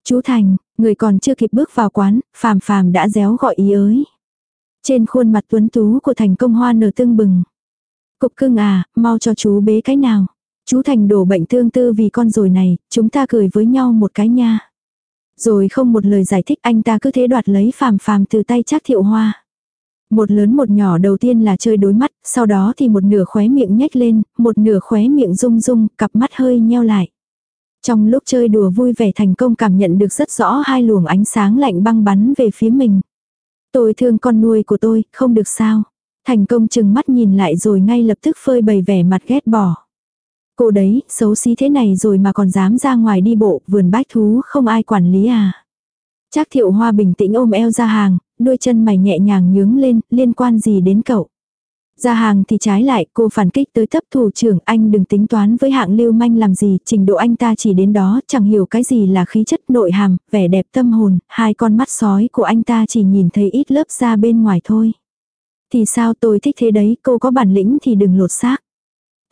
Speaker 1: Chú Thành, người còn chưa kịp bước vào quán, phàm phàm đã réo gọi ý ới. Trên khuôn mặt tuấn tú của thành công hoa nở tương bừng. Cục cưng à, mau cho chú bế cái nào. Chú Thành đổ bệnh tương tư vì con rồi này, chúng ta cười với nhau một cái nha. Rồi không một lời giải thích anh ta cứ thế đoạt lấy phàm phàm từ tay Trác thiệu hoa. Một lớn một nhỏ đầu tiên là chơi đối mắt, sau đó thì một nửa khóe miệng nhếch lên, một nửa khóe miệng rung rung, cặp mắt hơi nheo lại. Trong lúc chơi đùa vui vẻ thành công cảm nhận được rất rõ hai luồng ánh sáng lạnh băng bắn về phía mình. Tôi thương con nuôi của tôi, không được sao. Thành công chừng mắt nhìn lại rồi ngay lập tức phơi bày vẻ mặt ghét bỏ. Cô đấy, xấu xí thế này rồi mà còn dám ra ngoài đi bộ, vườn bách thú không ai quản lý à. Trác thiệu hoa bình tĩnh ôm eo ra hàng, đôi chân mày nhẹ nhàng nhướng lên, liên quan gì đến cậu. Ra hàng thì trái lại, cô phản kích tới thấp thủ trưởng, anh đừng tính toán với hạng lưu manh làm gì, trình độ anh ta chỉ đến đó, chẳng hiểu cái gì là khí chất nội hàm, vẻ đẹp tâm hồn, hai con mắt sói của anh ta chỉ nhìn thấy ít lớp da bên ngoài thôi. Thì sao tôi thích thế đấy, cô có bản lĩnh thì đừng lột xác.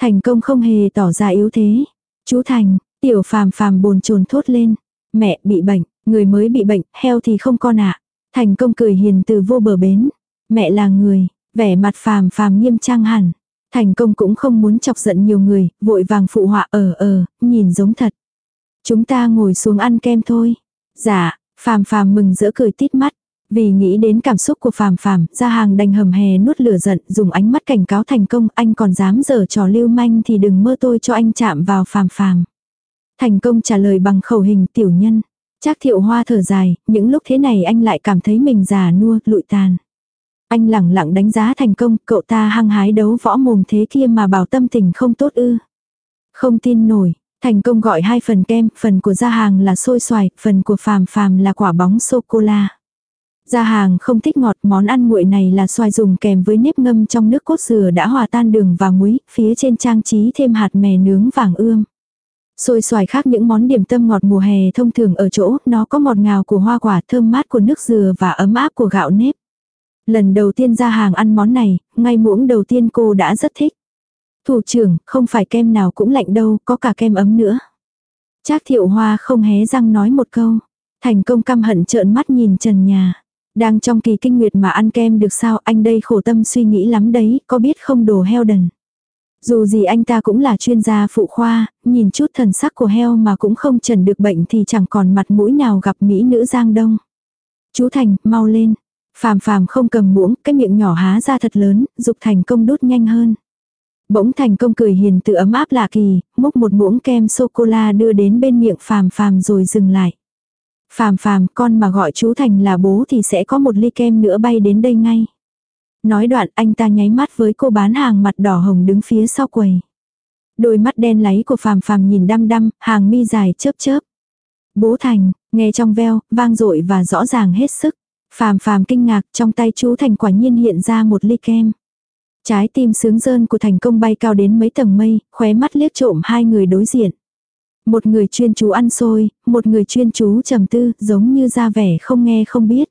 Speaker 1: Thành công không hề tỏ ra yếu thế. Chú Thành, tiểu phàm phàm bồn chồn thốt lên. Mẹ bị bệnh, người mới bị bệnh, heo thì không con ạ. Thành công cười hiền từ vô bờ bến. Mẹ là người, vẻ mặt phàm phàm nghiêm trang hẳn. Thành công cũng không muốn chọc giận nhiều người, vội vàng phụ họa ở ở nhìn giống thật. Chúng ta ngồi xuống ăn kem thôi. Dạ, phàm phàm mừng rỡ cười tít mắt. Vì nghĩ đến cảm xúc của phàm phàm, ra hàng đành hầm hè nuốt lửa giận, dùng ánh mắt cảnh cáo thành công, anh còn dám giở trò lưu manh thì đừng mơ tôi cho anh chạm vào phàm phàm. Thành công trả lời bằng khẩu hình tiểu nhân. Trác thiệu hoa thở dài, những lúc thế này anh lại cảm thấy mình già nua, lụi tàn. Anh lẳng lặng đánh giá thành công, cậu ta hăng hái đấu võ mồm thế kia mà bảo tâm tình không tốt ư. Không tin nổi, thành công gọi hai phần kem, phần của gia hàng là xôi xoài, phần của phàm phàm là quả bóng sô-cô-la. Gia hàng không thích ngọt, món ăn nguội này là xoài dùng kèm với nếp ngâm trong nước cốt dừa đã hòa tan đường và muối, phía trên trang trí thêm hạt mè nướng vàng ươm. Xôi xoài khác những món điểm tâm ngọt mùa hè thông thường ở chỗ, nó có ngọt ngào của hoa quả thơm mát của nước dừa và ấm áp của gạo nếp. Lần đầu tiên ra hàng ăn món này, ngay muỗng đầu tiên cô đã rất thích. Thủ trưởng, không phải kem nào cũng lạnh đâu, có cả kem ấm nữa. Trác thiệu hoa không hé răng nói một câu. Thành công căm hận trợn mắt nhìn trần nhà. Đang trong kỳ kinh nguyệt mà ăn kem được sao anh đây khổ tâm suy nghĩ lắm đấy, có biết không đồ heo đần. Dù gì anh ta cũng là chuyên gia phụ khoa, nhìn chút thần sắc của heo mà cũng không trần được bệnh thì chẳng còn mặt mũi nào gặp mỹ nữ giang đông. Chú Thành, mau lên. Phàm phàm không cầm muỗng, cái miệng nhỏ há ra thật lớn, dục thành công đút nhanh hơn. Bỗng thành công cười hiền từ ấm áp lạ kỳ, múc một muỗng kem sô-cô-la đưa đến bên miệng phàm phàm rồi dừng lại. Phàm phàm, con mà gọi chú Thành là bố thì sẽ có một ly kem nữa bay đến đây ngay. Nói đoạn anh ta nháy mắt với cô bán hàng mặt đỏ hồng đứng phía sau quầy. Đôi mắt đen láy của phàm phàm nhìn đăm đăm, hàng mi dài chớp chớp. Bố Thành, nghe trong veo, vang dội và rõ ràng hết sức. Phàm phàm kinh ngạc, trong tay chú Thành quả nhiên hiện ra một ly kem. Trái tim sướng rơn của thành công bay cao đến mấy tầng mây, khóe mắt liếc trộm hai người đối diện. Một người chuyên chú ăn xôi, một người chuyên chú trầm tư, giống như ra vẻ không nghe không biết.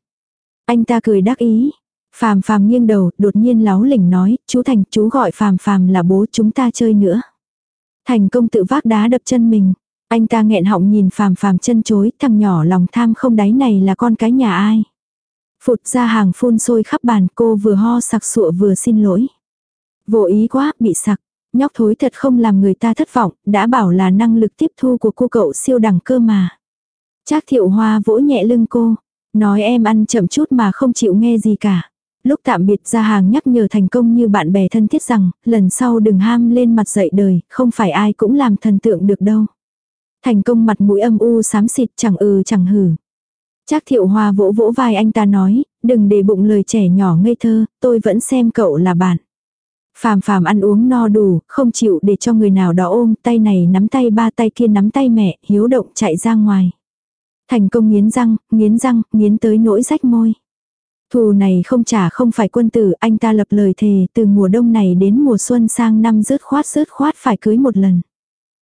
Speaker 1: Anh ta cười đắc ý. Phàm phàm nghiêng đầu, đột nhiên láo lỉnh nói, chú Thành, chú gọi phàm phàm là bố chúng ta chơi nữa. Thành công tự vác đá đập chân mình. Anh ta nghẹn họng nhìn phàm phàm chân chối, thằng nhỏ lòng tham không đáy này là con cái nhà ai. Phụt ra hàng phun sôi khắp bàn cô vừa ho sặc sụa vừa xin lỗi. Vô ý quá, bị sặc. Nhóc thối thật không làm người ta thất vọng, đã bảo là năng lực tiếp thu của cô cậu siêu đẳng cơ mà. Trác thiệu hoa vỗ nhẹ lưng cô. Nói em ăn chậm chút mà không chịu nghe gì cả. Lúc tạm biệt ra hàng nhắc nhở thành công như bạn bè thân thiết rằng, lần sau đừng ham lên mặt dậy đời, không phải ai cũng làm thần tượng được đâu. Thành công mặt mũi âm u xám xịt chẳng ừ chẳng hử. Trác thiệu hoa vỗ vỗ vai anh ta nói, đừng để bụng lời trẻ nhỏ ngây thơ, tôi vẫn xem cậu là bạn. Phàm phàm ăn uống no đủ, không chịu để cho người nào đó ôm, tay này nắm tay ba tay kia nắm tay mẹ, hiếu động chạy ra ngoài. Thành công nghiến răng, nghiến răng, nghiến tới nỗi rách môi. Thù này không trả không phải quân tử, anh ta lập lời thề từ mùa đông này đến mùa xuân sang năm rớt khoát rớt khoát phải cưới một lần.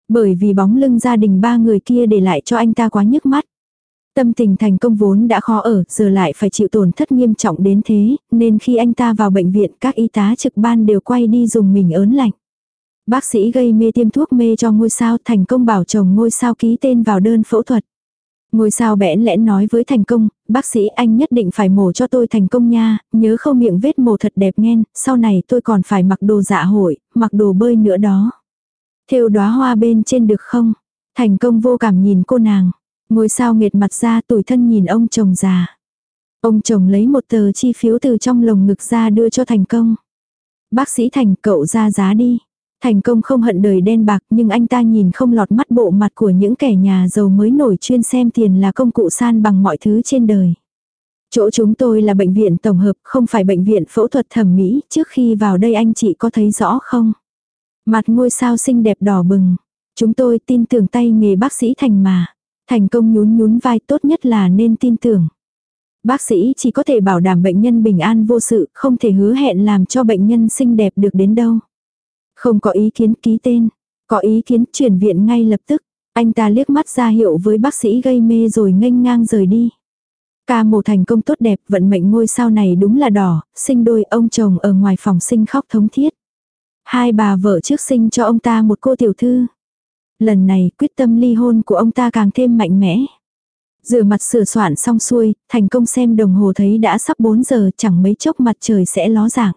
Speaker 1: Bởi vì bóng lưng gia đình ba người kia để lại cho anh ta quá nhức mắt. Tâm tình thành công vốn đã khó ở, giờ lại phải chịu tổn thất nghiêm trọng đến thế, nên khi anh ta vào bệnh viện các y tá trực ban đều quay đi dùng mình ớn lạnh. Bác sĩ gây mê tiêm thuốc mê cho ngôi sao thành công bảo chồng ngôi sao ký tên vào đơn phẫu thuật. Ngôi sao bẽn lẽn nói với thành công, bác sĩ anh nhất định phải mổ cho tôi thành công nha, nhớ không miệng vết mổ thật đẹp nghen, sau này tôi còn phải mặc đồ dạ hội, mặc đồ bơi nữa đó. Thêu đóa hoa bên trên được không? Thành công vô cảm nhìn cô nàng. Ngôi sao nghệt mặt ra tủi thân nhìn ông chồng già. Ông chồng lấy một tờ chi phiếu từ trong lồng ngực ra đưa cho thành công. Bác sĩ Thành cậu ra giá đi. Thành công không hận đời đen bạc nhưng anh ta nhìn không lọt mắt bộ mặt của những kẻ nhà giàu mới nổi chuyên xem tiền là công cụ san bằng mọi thứ trên đời. Chỗ chúng tôi là bệnh viện tổng hợp, không phải bệnh viện phẫu thuật thẩm mỹ, trước khi vào đây anh chị có thấy rõ không? Mặt ngôi sao xinh đẹp đỏ bừng. Chúng tôi tin tưởng tay nghề bác sĩ Thành mà. Thành công nhún nhún vai tốt nhất là nên tin tưởng. Bác sĩ chỉ có thể bảo đảm bệnh nhân bình an vô sự, không thể hứa hẹn làm cho bệnh nhân xinh đẹp được đến đâu. Không có ý kiến ký tên. Có ý kiến chuyển viện ngay lập tức. Anh ta liếc mắt ra hiệu với bác sĩ gây mê rồi nghênh ngang rời đi. Ca mổ thành công tốt đẹp, vận mệnh ngôi sao này đúng là đỏ, sinh đôi ông chồng ở ngoài phòng sinh khóc thống thiết. Hai bà vợ trước sinh cho ông ta một cô tiểu thư. Lần này quyết tâm ly hôn của ông ta càng thêm mạnh mẽ. Rửa mặt sửa soạn xong xuôi, thành công xem đồng hồ thấy đã sắp 4 giờ chẳng mấy chốc mặt trời sẽ ló dạng.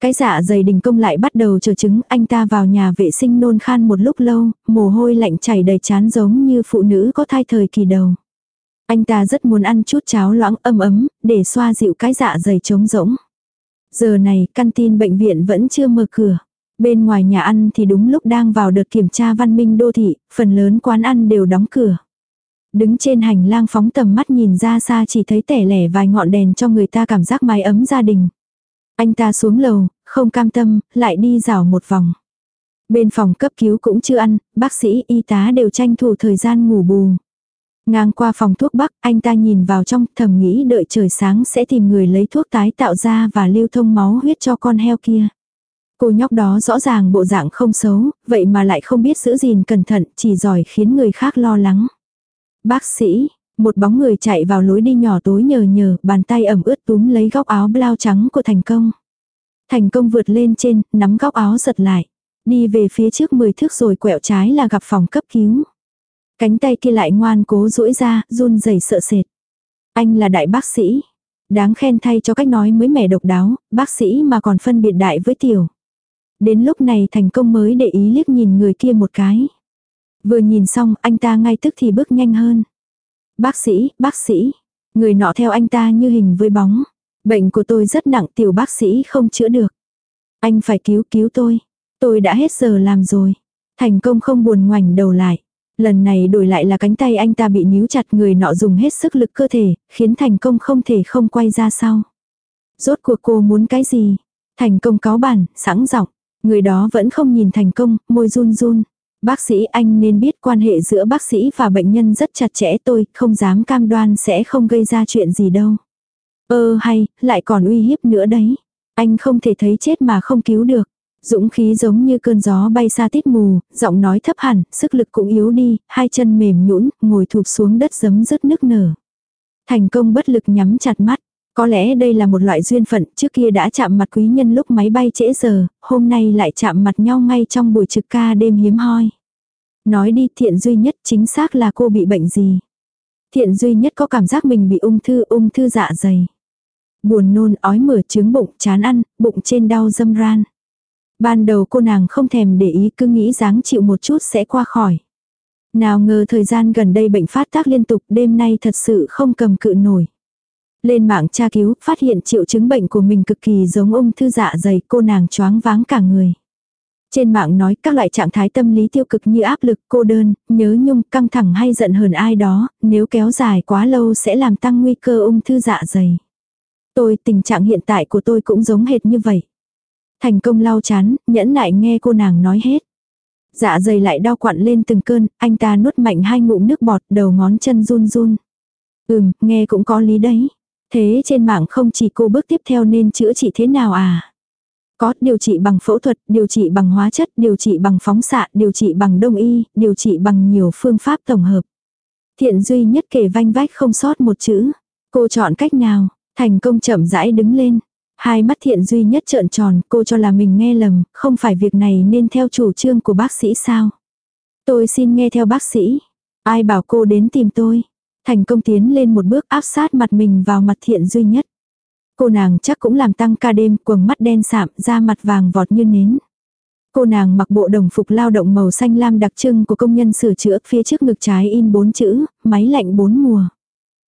Speaker 1: Cái dạ dày đình công lại bắt đầu chờ chứng, anh ta vào nhà vệ sinh nôn khan một lúc lâu, mồ hôi lạnh chảy đầy chán giống như phụ nữ có thai thời kỳ đầu. Anh ta rất muốn ăn chút cháo loãng ấm ấm, để xoa dịu cái dạ dày trống rỗng. Giờ này, căn tin bệnh viện vẫn chưa mở cửa. Bên ngoài nhà ăn thì đúng lúc đang vào đợt kiểm tra văn minh đô thị, phần lớn quán ăn đều đóng cửa. Đứng trên hành lang phóng tầm mắt nhìn ra xa chỉ thấy tẻ lẻ vài ngọn đèn cho người ta cảm giác mái ấm gia đình. Anh ta xuống lầu, không cam tâm, lại đi rảo một vòng. Bên phòng cấp cứu cũng chưa ăn, bác sĩ, y tá đều tranh thủ thời gian ngủ bù. Ngang qua phòng thuốc bắc, anh ta nhìn vào trong thầm nghĩ đợi trời sáng sẽ tìm người lấy thuốc tái tạo ra và lưu thông máu huyết cho con heo kia. Cô nhóc đó rõ ràng bộ dạng không xấu, vậy mà lại không biết giữ gìn cẩn thận, chỉ giỏi khiến người khác lo lắng. Bác sĩ, một bóng người chạy vào lối đi nhỏ tối nhờ nhờ, bàn tay ẩm ướt túm lấy góc áo blau trắng của thành công. Thành công vượt lên trên, nắm góc áo giật lại. Đi về phía trước 10 thước rồi quẹo trái là gặp phòng cấp cứu. Cánh tay kia lại ngoan cố duỗi ra, run rẩy sợ sệt. Anh là đại bác sĩ. Đáng khen thay cho cách nói mới mẻ độc đáo, bác sĩ mà còn phân biệt đại với tiểu. Đến lúc này thành công mới để ý liếc nhìn người kia một cái. Vừa nhìn xong anh ta ngay tức thì bước nhanh hơn. Bác sĩ, bác sĩ. Người nọ theo anh ta như hình với bóng. Bệnh của tôi rất nặng tiểu bác sĩ không chữa được. Anh phải cứu cứu tôi. Tôi đã hết giờ làm rồi. Thành công không buồn ngoảnh đầu lại. Lần này đổi lại là cánh tay anh ta bị níu chặt người nọ dùng hết sức lực cơ thể, khiến thành công không thể không quay ra sau. Rốt cuộc cô muốn cái gì? Thành công cáo bản, sẵn giọng Người đó vẫn không nhìn thành công, môi run run. Bác sĩ anh nên biết quan hệ giữa bác sĩ và bệnh nhân rất chặt chẽ tôi, không dám cam đoan sẽ không gây ra chuyện gì đâu. Ơ hay, lại còn uy hiếp nữa đấy. Anh không thể thấy chết mà không cứu được. Dũng khí giống như cơn gió bay xa tít mù, giọng nói thấp hẳn, sức lực cũng yếu đi, hai chân mềm nhũn, ngồi thụp xuống đất giấm rứt nước nở. Thành công bất lực nhắm chặt mắt. Có lẽ đây là một loại duyên phận, trước kia đã chạm mặt quý nhân lúc máy bay trễ giờ, hôm nay lại chạm mặt nhau ngay trong buổi trực ca đêm hiếm hoi. Nói đi thiện duy nhất chính xác là cô bị bệnh gì. Thiện duy nhất có cảm giác mình bị ung thư, ung thư dạ dày. Buồn nôn, ói mửa, trứng bụng, chán ăn, bụng trên đau dâm ran. Ban đầu cô nàng không thèm để ý cứ nghĩ dáng chịu một chút sẽ qua khỏi. Nào ngờ thời gian gần đây bệnh phát tác liên tục đêm nay thật sự không cầm cự nổi. Lên mạng tra cứu, phát hiện triệu chứng bệnh của mình cực kỳ giống ung thư dạ dày, cô nàng choáng váng cả người. Trên mạng nói các loại trạng thái tâm lý tiêu cực như áp lực, cô đơn, nhớ nhung, căng thẳng hay giận hờn ai đó, nếu kéo dài quá lâu sẽ làm tăng nguy cơ ung thư dạ dày. Tôi, tình trạng hiện tại của tôi cũng giống hệt như vậy. Thành công lau chán, nhẫn nại nghe cô nàng nói hết. Dạ dày lại đau quặn lên từng cơn, anh ta nuốt mạnh hai ngụm nước bọt, đầu ngón chân run run. Ừm, nghe cũng có lý đấy. Thế trên mạng không chỉ cô bước tiếp theo nên chữa trị thế nào à? Có điều trị bằng phẫu thuật, điều trị bằng hóa chất, điều trị bằng phóng xạ, điều trị bằng đông y, điều trị bằng nhiều phương pháp tổng hợp. Thiện duy nhất kể vanh vách không sót một chữ. Cô chọn cách nào? Thành công chậm rãi đứng lên. Hai mắt thiện duy nhất trợn tròn, cô cho là mình nghe lầm, không phải việc này nên theo chủ trương của bác sĩ sao? Tôi xin nghe theo bác sĩ. Ai bảo cô đến tìm tôi? Thành công tiến lên một bước áp sát mặt mình vào mặt thiện duy nhất. Cô nàng chắc cũng làm tăng ca đêm, quầng mắt đen sạm, da mặt vàng vọt như nến. Cô nàng mặc bộ đồng phục lao động màu xanh lam đặc trưng của công nhân sửa chữa, phía trước ngực trái in bốn chữ, máy lạnh bốn mùa.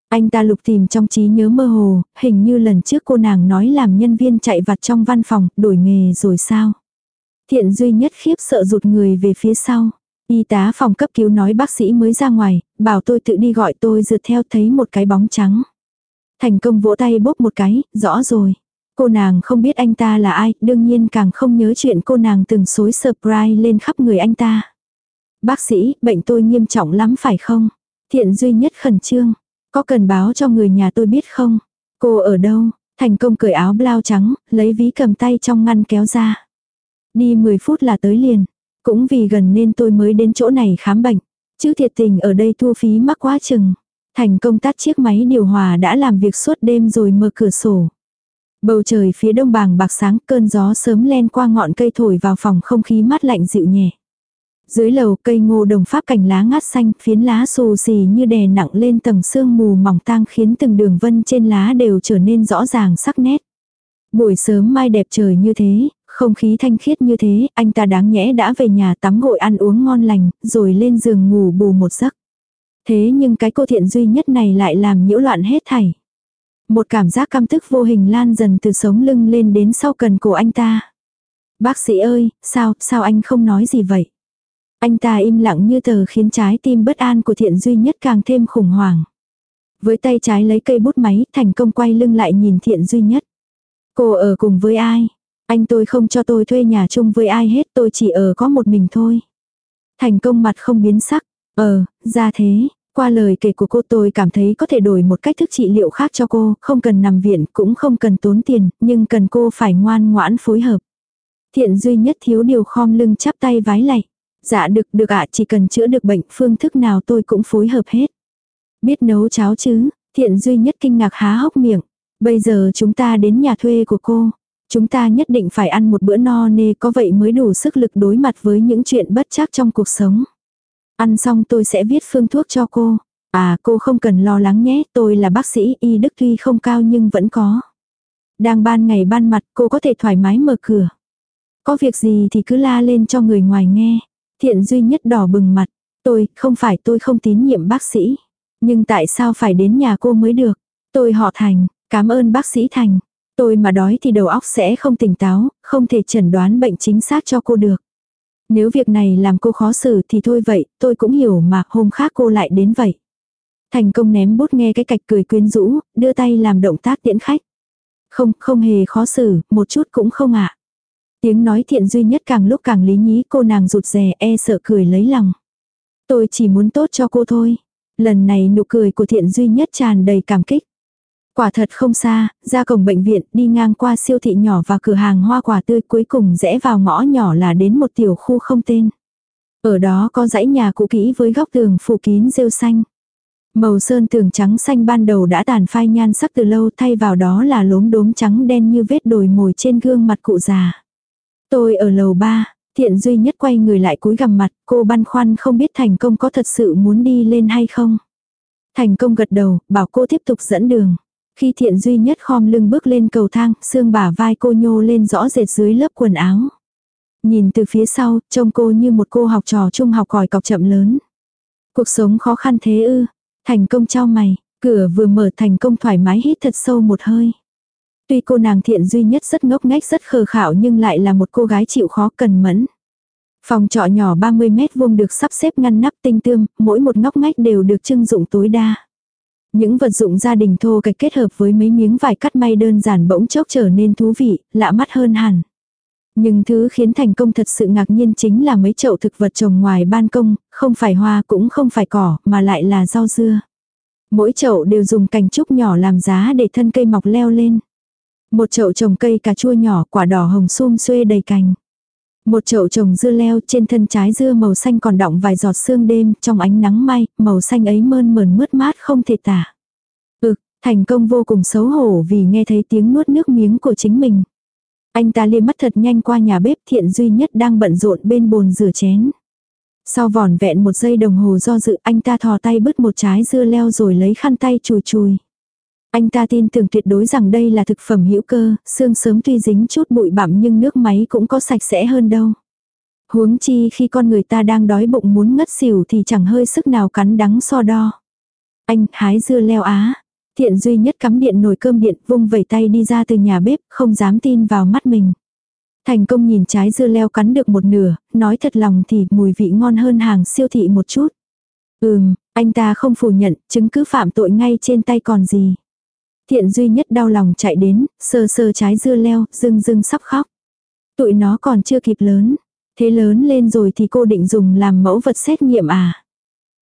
Speaker 1: Anh ta lục tìm trong trí nhớ mơ hồ, hình như lần trước cô nàng nói làm nhân viên chạy vặt trong văn phòng, đổi nghề rồi sao. Thiện duy nhất khiếp sợ rụt người về phía sau. Y tá phòng cấp cứu nói bác sĩ mới ra ngoài, bảo tôi tự đi gọi tôi dượt theo thấy một cái bóng trắng. Thành công vỗ tay bóp một cái, rõ rồi. Cô nàng không biết anh ta là ai, đương nhiên càng không nhớ chuyện cô nàng từng xối surprise lên khắp người anh ta. Bác sĩ, bệnh tôi nghiêm trọng lắm phải không? Thiện duy nhất khẩn trương. Có cần báo cho người nhà tôi biết không? Cô ở đâu? Thành công cởi áo blau trắng, lấy ví cầm tay trong ngăn kéo ra. Đi 10 phút là tới liền. Cũng vì gần nên tôi mới đến chỗ này khám bệnh. Chứ thiệt tình ở đây thu phí mắc quá chừng. Thành công tắt chiếc máy điều hòa đã làm việc suốt đêm rồi mở cửa sổ. Bầu trời phía đông bàng bạc sáng cơn gió sớm len qua ngọn cây thổi vào phòng không khí mát lạnh dịu nhẹ. Dưới lầu cây ngô đồng pháp cành lá ngát xanh phiến lá xù xì như đè nặng lên tầng sương mù mỏng tang khiến từng đường vân trên lá đều trở nên rõ ràng sắc nét. Buổi sớm mai đẹp trời như thế, không khí thanh khiết như thế, anh ta đáng nhẽ đã về nhà tắm gội ăn uống ngon lành, rồi lên giường ngủ bù một giấc. Thế nhưng cái cô thiện duy nhất này lại làm nhiễu loạn hết thảy. Một cảm giác căm tức vô hình lan dần từ sống lưng lên đến sau cần cổ anh ta. Bác sĩ ơi, sao, sao anh không nói gì vậy? Anh ta im lặng như tờ khiến trái tim bất an của thiện duy nhất càng thêm khủng hoảng. Với tay trái lấy cây bút máy, thành công quay lưng lại nhìn thiện duy nhất. Cô ở cùng với ai? Anh tôi không cho tôi thuê nhà chung với ai hết, tôi chỉ ở có một mình thôi. Thành công mặt không biến sắc. Ờ, ra thế, qua lời kể của cô tôi cảm thấy có thể đổi một cách thức trị liệu khác cho cô, không cần nằm viện, cũng không cần tốn tiền, nhưng cần cô phải ngoan ngoãn phối hợp. Thiện duy nhất thiếu điều khom lưng chắp tay vái lạy. Dạ được được ạ chỉ cần chữa được bệnh phương thức nào tôi cũng phối hợp hết. Biết nấu cháo chứ, thiện duy nhất kinh ngạc há hốc miệng. Bây giờ chúng ta đến nhà thuê của cô. Chúng ta nhất định phải ăn một bữa no nê có vậy mới đủ sức lực đối mặt với những chuyện bất chắc trong cuộc sống. Ăn xong tôi sẽ viết phương thuốc cho cô. À cô không cần lo lắng nhé, tôi là bác sĩ y đức tuy không cao nhưng vẫn có. Đang ban ngày ban mặt cô có thể thoải mái mở cửa. Có việc gì thì cứ la lên cho người ngoài nghe. Thiện duy nhất đỏ bừng mặt. Tôi, không phải tôi không tín nhiệm bác sĩ. Nhưng tại sao phải đến nhà cô mới được? Tôi họ Thành, cảm ơn bác sĩ Thành. Tôi mà đói thì đầu óc sẽ không tỉnh táo, không thể chẩn đoán bệnh chính xác cho cô được. Nếu việc này làm cô khó xử thì thôi vậy, tôi cũng hiểu mà hôm khác cô lại đến vậy. Thành công ném bút nghe cái cạch cười quyến rũ, đưa tay làm động tác tiễn khách. Không, không hề khó xử, một chút cũng không ạ. Tiếng nói thiện duy nhất càng lúc càng lý nhí cô nàng rụt rè e sợ cười lấy lòng. Tôi chỉ muốn tốt cho cô thôi. Lần này nụ cười của thiện duy nhất tràn đầy cảm kích. Quả thật không xa, ra cổng bệnh viện, đi ngang qua siêu thị nhỏ và cửa hàng hoa quả tươi cuối cùng rẽ vào ngõ nhỏ là đến một tiểu khu không tên. Ở đó có dãy nhà cũ kỹ với góc tường phủ kín rêu xanh. Màu sơn tường trắng xanh ban đầu đã tàn phai nhan sắc từ lâu thay vào đó là lốm đốm trắng đen như vết đồi mồi trên gương mặt cụ già. Tôi ở lầu ba, thiện duy nhất quay người lại cúi gằm mặt, cô băn khoăn không biết thành công có thật sự muốn đi lên hay không. Thành công gật đầu, bảo cô tiếp tục dẫn đường. Khi thiện duy nhất khom lưng bước lên cầu thang, xương bả vai cô nhô lên rõ rệt dưới lớp quần áo. Nhìn từ phía sau, trông cô như một cô học trò trung học còi cọc chậm lớn. Cuộc sống khó khăn thế ư. Thành công trao mày, cửa vừa mở thành công thoải mái hít thật sâu một hơi. Tuy cô nàng thiện duy nhất rất ngốc nghếch rất khờ khảo nhưng lại là một cô gái chịu khó cần mẫn. Phòng trọ nhỏ 30 mét vuông được sắp xếp ngăn nắp tinh tươm, mỗi một ngóc ngách đều được trưng dụng tối đa. Những vật dụng gia đình thô kịch kết hợp với mấy miếng vải cắt may đơn giản bỗng chốc trở nên thú vị, lạ mắt hơn hẳn. Nhưng thứ khiến thành công thật sự ngạc nhiên chính là mấy chậu thực vật trồng ngoài ban công, không phải hoa cũng không phải cỏ, mà lại là rau dưa. Mỗi chậu đều dùng cành trúc nhỏ làm giá để thân cây mọc leo lên. Một chậu trồng cây cà chua nhỏ quả đỏ hồng sum xuê đầy cành. Một chậu trồng dưa leo trên thân trái dưa màu xanh còn đọng vài giọt sương đêm trong ánh nắng may, màu xanh ấy mơn mờn mướt mát không thể tả. Ực, thành công vô cùng xấu hổ vì nghe thấy tiếng nuốt nước miếng của chính mình. Anh ta liếc mắt thật nhanh qua nhà bếp thiện duy nhất đang bận rộn bên bồn rửa chén. Sau vòn vẹn một giây đồng hồ do dự anh ta thò tay bứt một trái dưa leo rồi lấy khăn tay chùi chùi. Anh ta tin tưởng tuyệt đối rằng đây là thực phẩm hữu cơ, xương sớm tuy dính chút bụi bặm nhưng nước máy cũng có sạch sẽ hơn đâu. Huống chi khi con người ta đang đói bụng muốn ngất xỉu thì chẳng hơi sức nào cắn đắng so đo. Anh hái dưa leo á. Thiện duy nhất cắm điện nồi cơm điện vung vẩy tay đi ra từ nhà bếp không dám tin vào mắt mình. Thành công nhìn trái dưa leo cắn được một nửa, nói thật lòng thì mùi vị ngon hơn hàng siêu thị một chút. Ừm, anh ta không phủ nhận, chứng cứ phạm tội ngay trên tay còn gì. Thiện duy nhất đau lòng chạy đến, sờ sờ trái dưa leo, dưng dưng sắp khóc. Tụi nó còn chưa kịp lớn. Thế lớn lên rồi thì cô định dùng làm mẫu vật xét nghiệm à?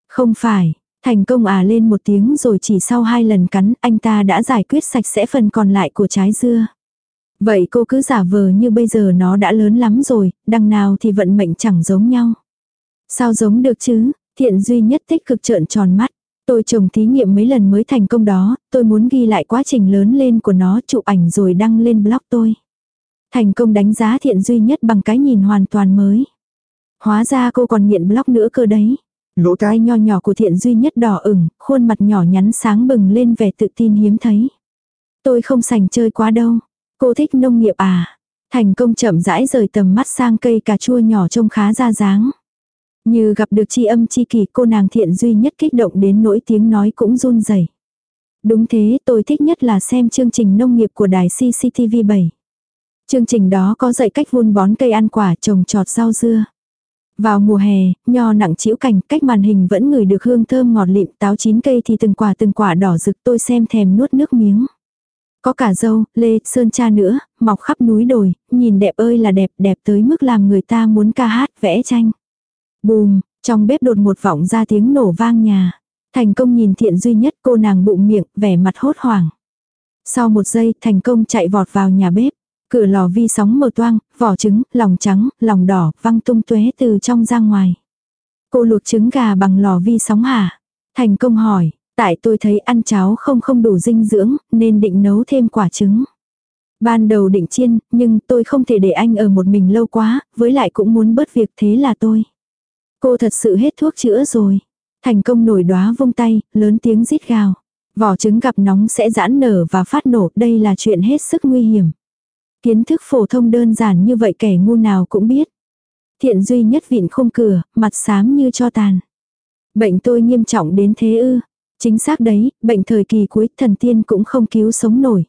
Speaker 1: Không phải, thành công à lên một tiếng rồi chỉ sau hai lần cắn anh ta đã giải quyết sạch sẽ phần còn lại của trái dưa. Vậy cô cứ giả vờ như bây giờ nó đã lớn lắm rồi, đằng nào thì vận mệnh chẳng giống nhau. Sao giống được chứ, thiện duy nhất tích cực trợn tròn mắt. Tôi trồng thí nghiệm mấy lần mới thành công đó, tôi muốn ghi lại quá trình lớn lên của nó chụp ảnh rồi đăng lên blog tôi. Thành công đánh giá thiện duy nhất bằng cái nhìn hoàn toàn mới. Hóa ra cô còn nghiện blog nữa cơ đấy. Lỗ tai nho nhỏ của thiện duy nhất đỏ ửng, khuôn mặt nhỏ nhắn sáng bừng lên vẻ tự tin hiếm thấy. Tôi không sành chơi quá đâu. Cô thích nông nghiệp à? Thành công chậm rãi rời tầm mắt sang cây cà chua nhỏ trông khá ra dáng. Như gặp được chi âm chi kỳ cô nàng thiện duy nhất kích động đến nỗi tiếng nói cũng run rẩy. Đúng thế, tôi thích nhất là xem chương trình nông nghiệp của đài CCTV 7. Chương trình đó có dạy cách vun bón cây ăn quả trồng trọt rau dưa. Vào mùa hè, nho nặng chĩu cành, cách màn hình vẫn ngửi được hương thơm ngọt lịm, táo chín cây thì từng quả từng quả đỏ rực tôi xem thèm nuốt nước miếng. Có cả dâu, lê, sơn cha nữa, mọc khắp núi đồi, nhìn đẹp ơi là đẹp, đẹp tới mức làm người ta muốn ca hát, vẽ tranh. Bùm, trong bếp đột một vọng ra tiếng nổ vang nhà. Thành công nhìn thiện duy nhất cô nàng bụng miệng, vẻ mặt hốt hoảng. Sau một giây, thành công chạy vọt vào nhà bếp. Cửa lò vi sóng mở toang, vỏ trứng, lòng trắng, lòng đỏ, văng tung tuế từ trong ra ngoài. Cô luộc trứng gà bằng lò vi sóng hả? Thành công hỏi, tại tôi thấy ăn cháo không không đủ dinh dưỡng, nên định nấu thêm quả trứng. Ban đầu định chiên, nhưng tôi không thể để anh ở một mình lâu quá, với lại cũng muốn bớt việc thế là tôi. Cô thật sự hết thuốc chữa rồi. Thành công nổi đóa vung tay, lớn tiếng rít gào. Vỏ trứng gặp nóng sẽ giãn nở và phát nổ, đây là chuyện hết sức nguy hiểm. Kiến thức phổ thông đơn giản như vậy kẻ ngu nào cũng biết. Thiện duy nhất vịn không cửa, mặt xám như cho tàn. Bệnh tôi nghiêm trọng đến thế ư. Chính xác đấy, bệnh thời kỳ cuối thần tiên cũng không cứu sống nổi.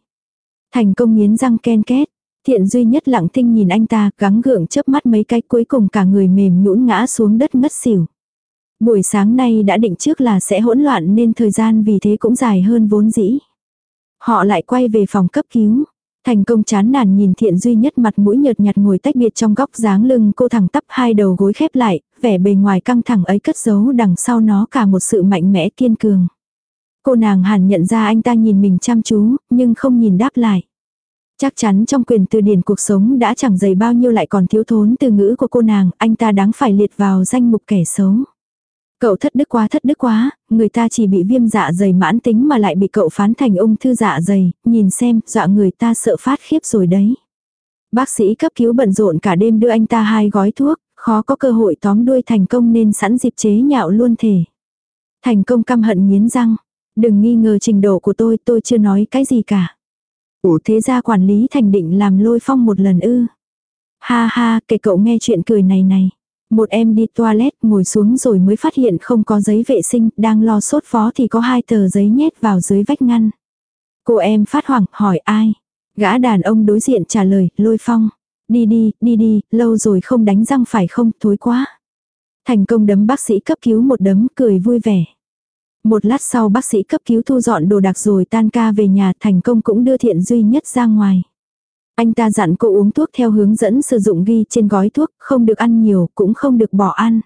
Speaker 1: Thành công nghiến răng ken két. Thiện duy nhất lặng thinh nhìn anh ta, gắng gượng chớp mắt mấy cái cuối cùng cả người mềm nhũn ngã xuống đất ngất xỉu. Buổi sáng nay đã định trước là sẽ hỗn loạn nên thời gian vì thế cũng dài hơn vốn dĩ. Họ lại quay về phòng cấp cứu. Thành công chán nản nhìn thiện duy nhất mặt mũi nhợt nhạt ngồi tách biệt trong góc dáng lưng cô thẳng tắp hai đầu gối khép lại, vẻ bề ngoài căng thẳng ấy cất giấu đằng sau nó cả một sự mạnh mẽ kiên cường. Cô nàng hẳn nhận ra anh ta nhìn mình chăm chú, nhưng không nhìn đáp lại. Chắc chắn trong quyền từ điển cuộc sống đã chẳng dày bao nhiêu lại còn thiếu thốn từ ngữ của cô nàng, anh ta đáng phải liệt vào danh mục kẻ xấu. Cậu thất đức quá thất đức quá, người ta chỉ bị viêm dạ dày mãn tính mà lại bị cậu phán thành ung thư dạ dày, nhìn xem, dọa người ta sợ phát khiếp rồi đấy. Bác sĩ cấp cứu bận rộn cả đêm đưa anh ta hai gói thuốc, khó có cơ hội tóm đuôi thành công nên sẵn dịp chế nhạo luôn thể. Thành công căm hận nghiến răng, đừng nghi ngờ trình độ của tôi, tôi chưa nói cái gì cả. Ủa thế ra quản lý thành định làm lôi phong một lần ư. Ha ha, kể cậu nghe chuyện cười này này. Một em đi toilet ngồi xuống rồi mới phát hiện không có giấy vệ sinh, đang lo sốt phó thì có hai tờ giấy nhét vào dưới vách ngăn. Cô em phát hoảng hỏi ai. Gã đàn ông đối diện trả lời, lôi phong. Đi đi, đi đi, lâu rồi không đánh răng phải không, thối quá. Thành công đấm bác sĩ cấp cứu một đấm, cười vui vẻ. Một lát sau bác sĩ cấp cứu thu dọn đồ đạc rồi tan ca về nhà thành công cũng đưa thiện duy nhất ra ngoài. Anh ta dặn cô uống thuốc theo hướng dẫn sử dụng ghi trên gói thuốc, không được ăn nhiều, cũng không được bỏ ăn.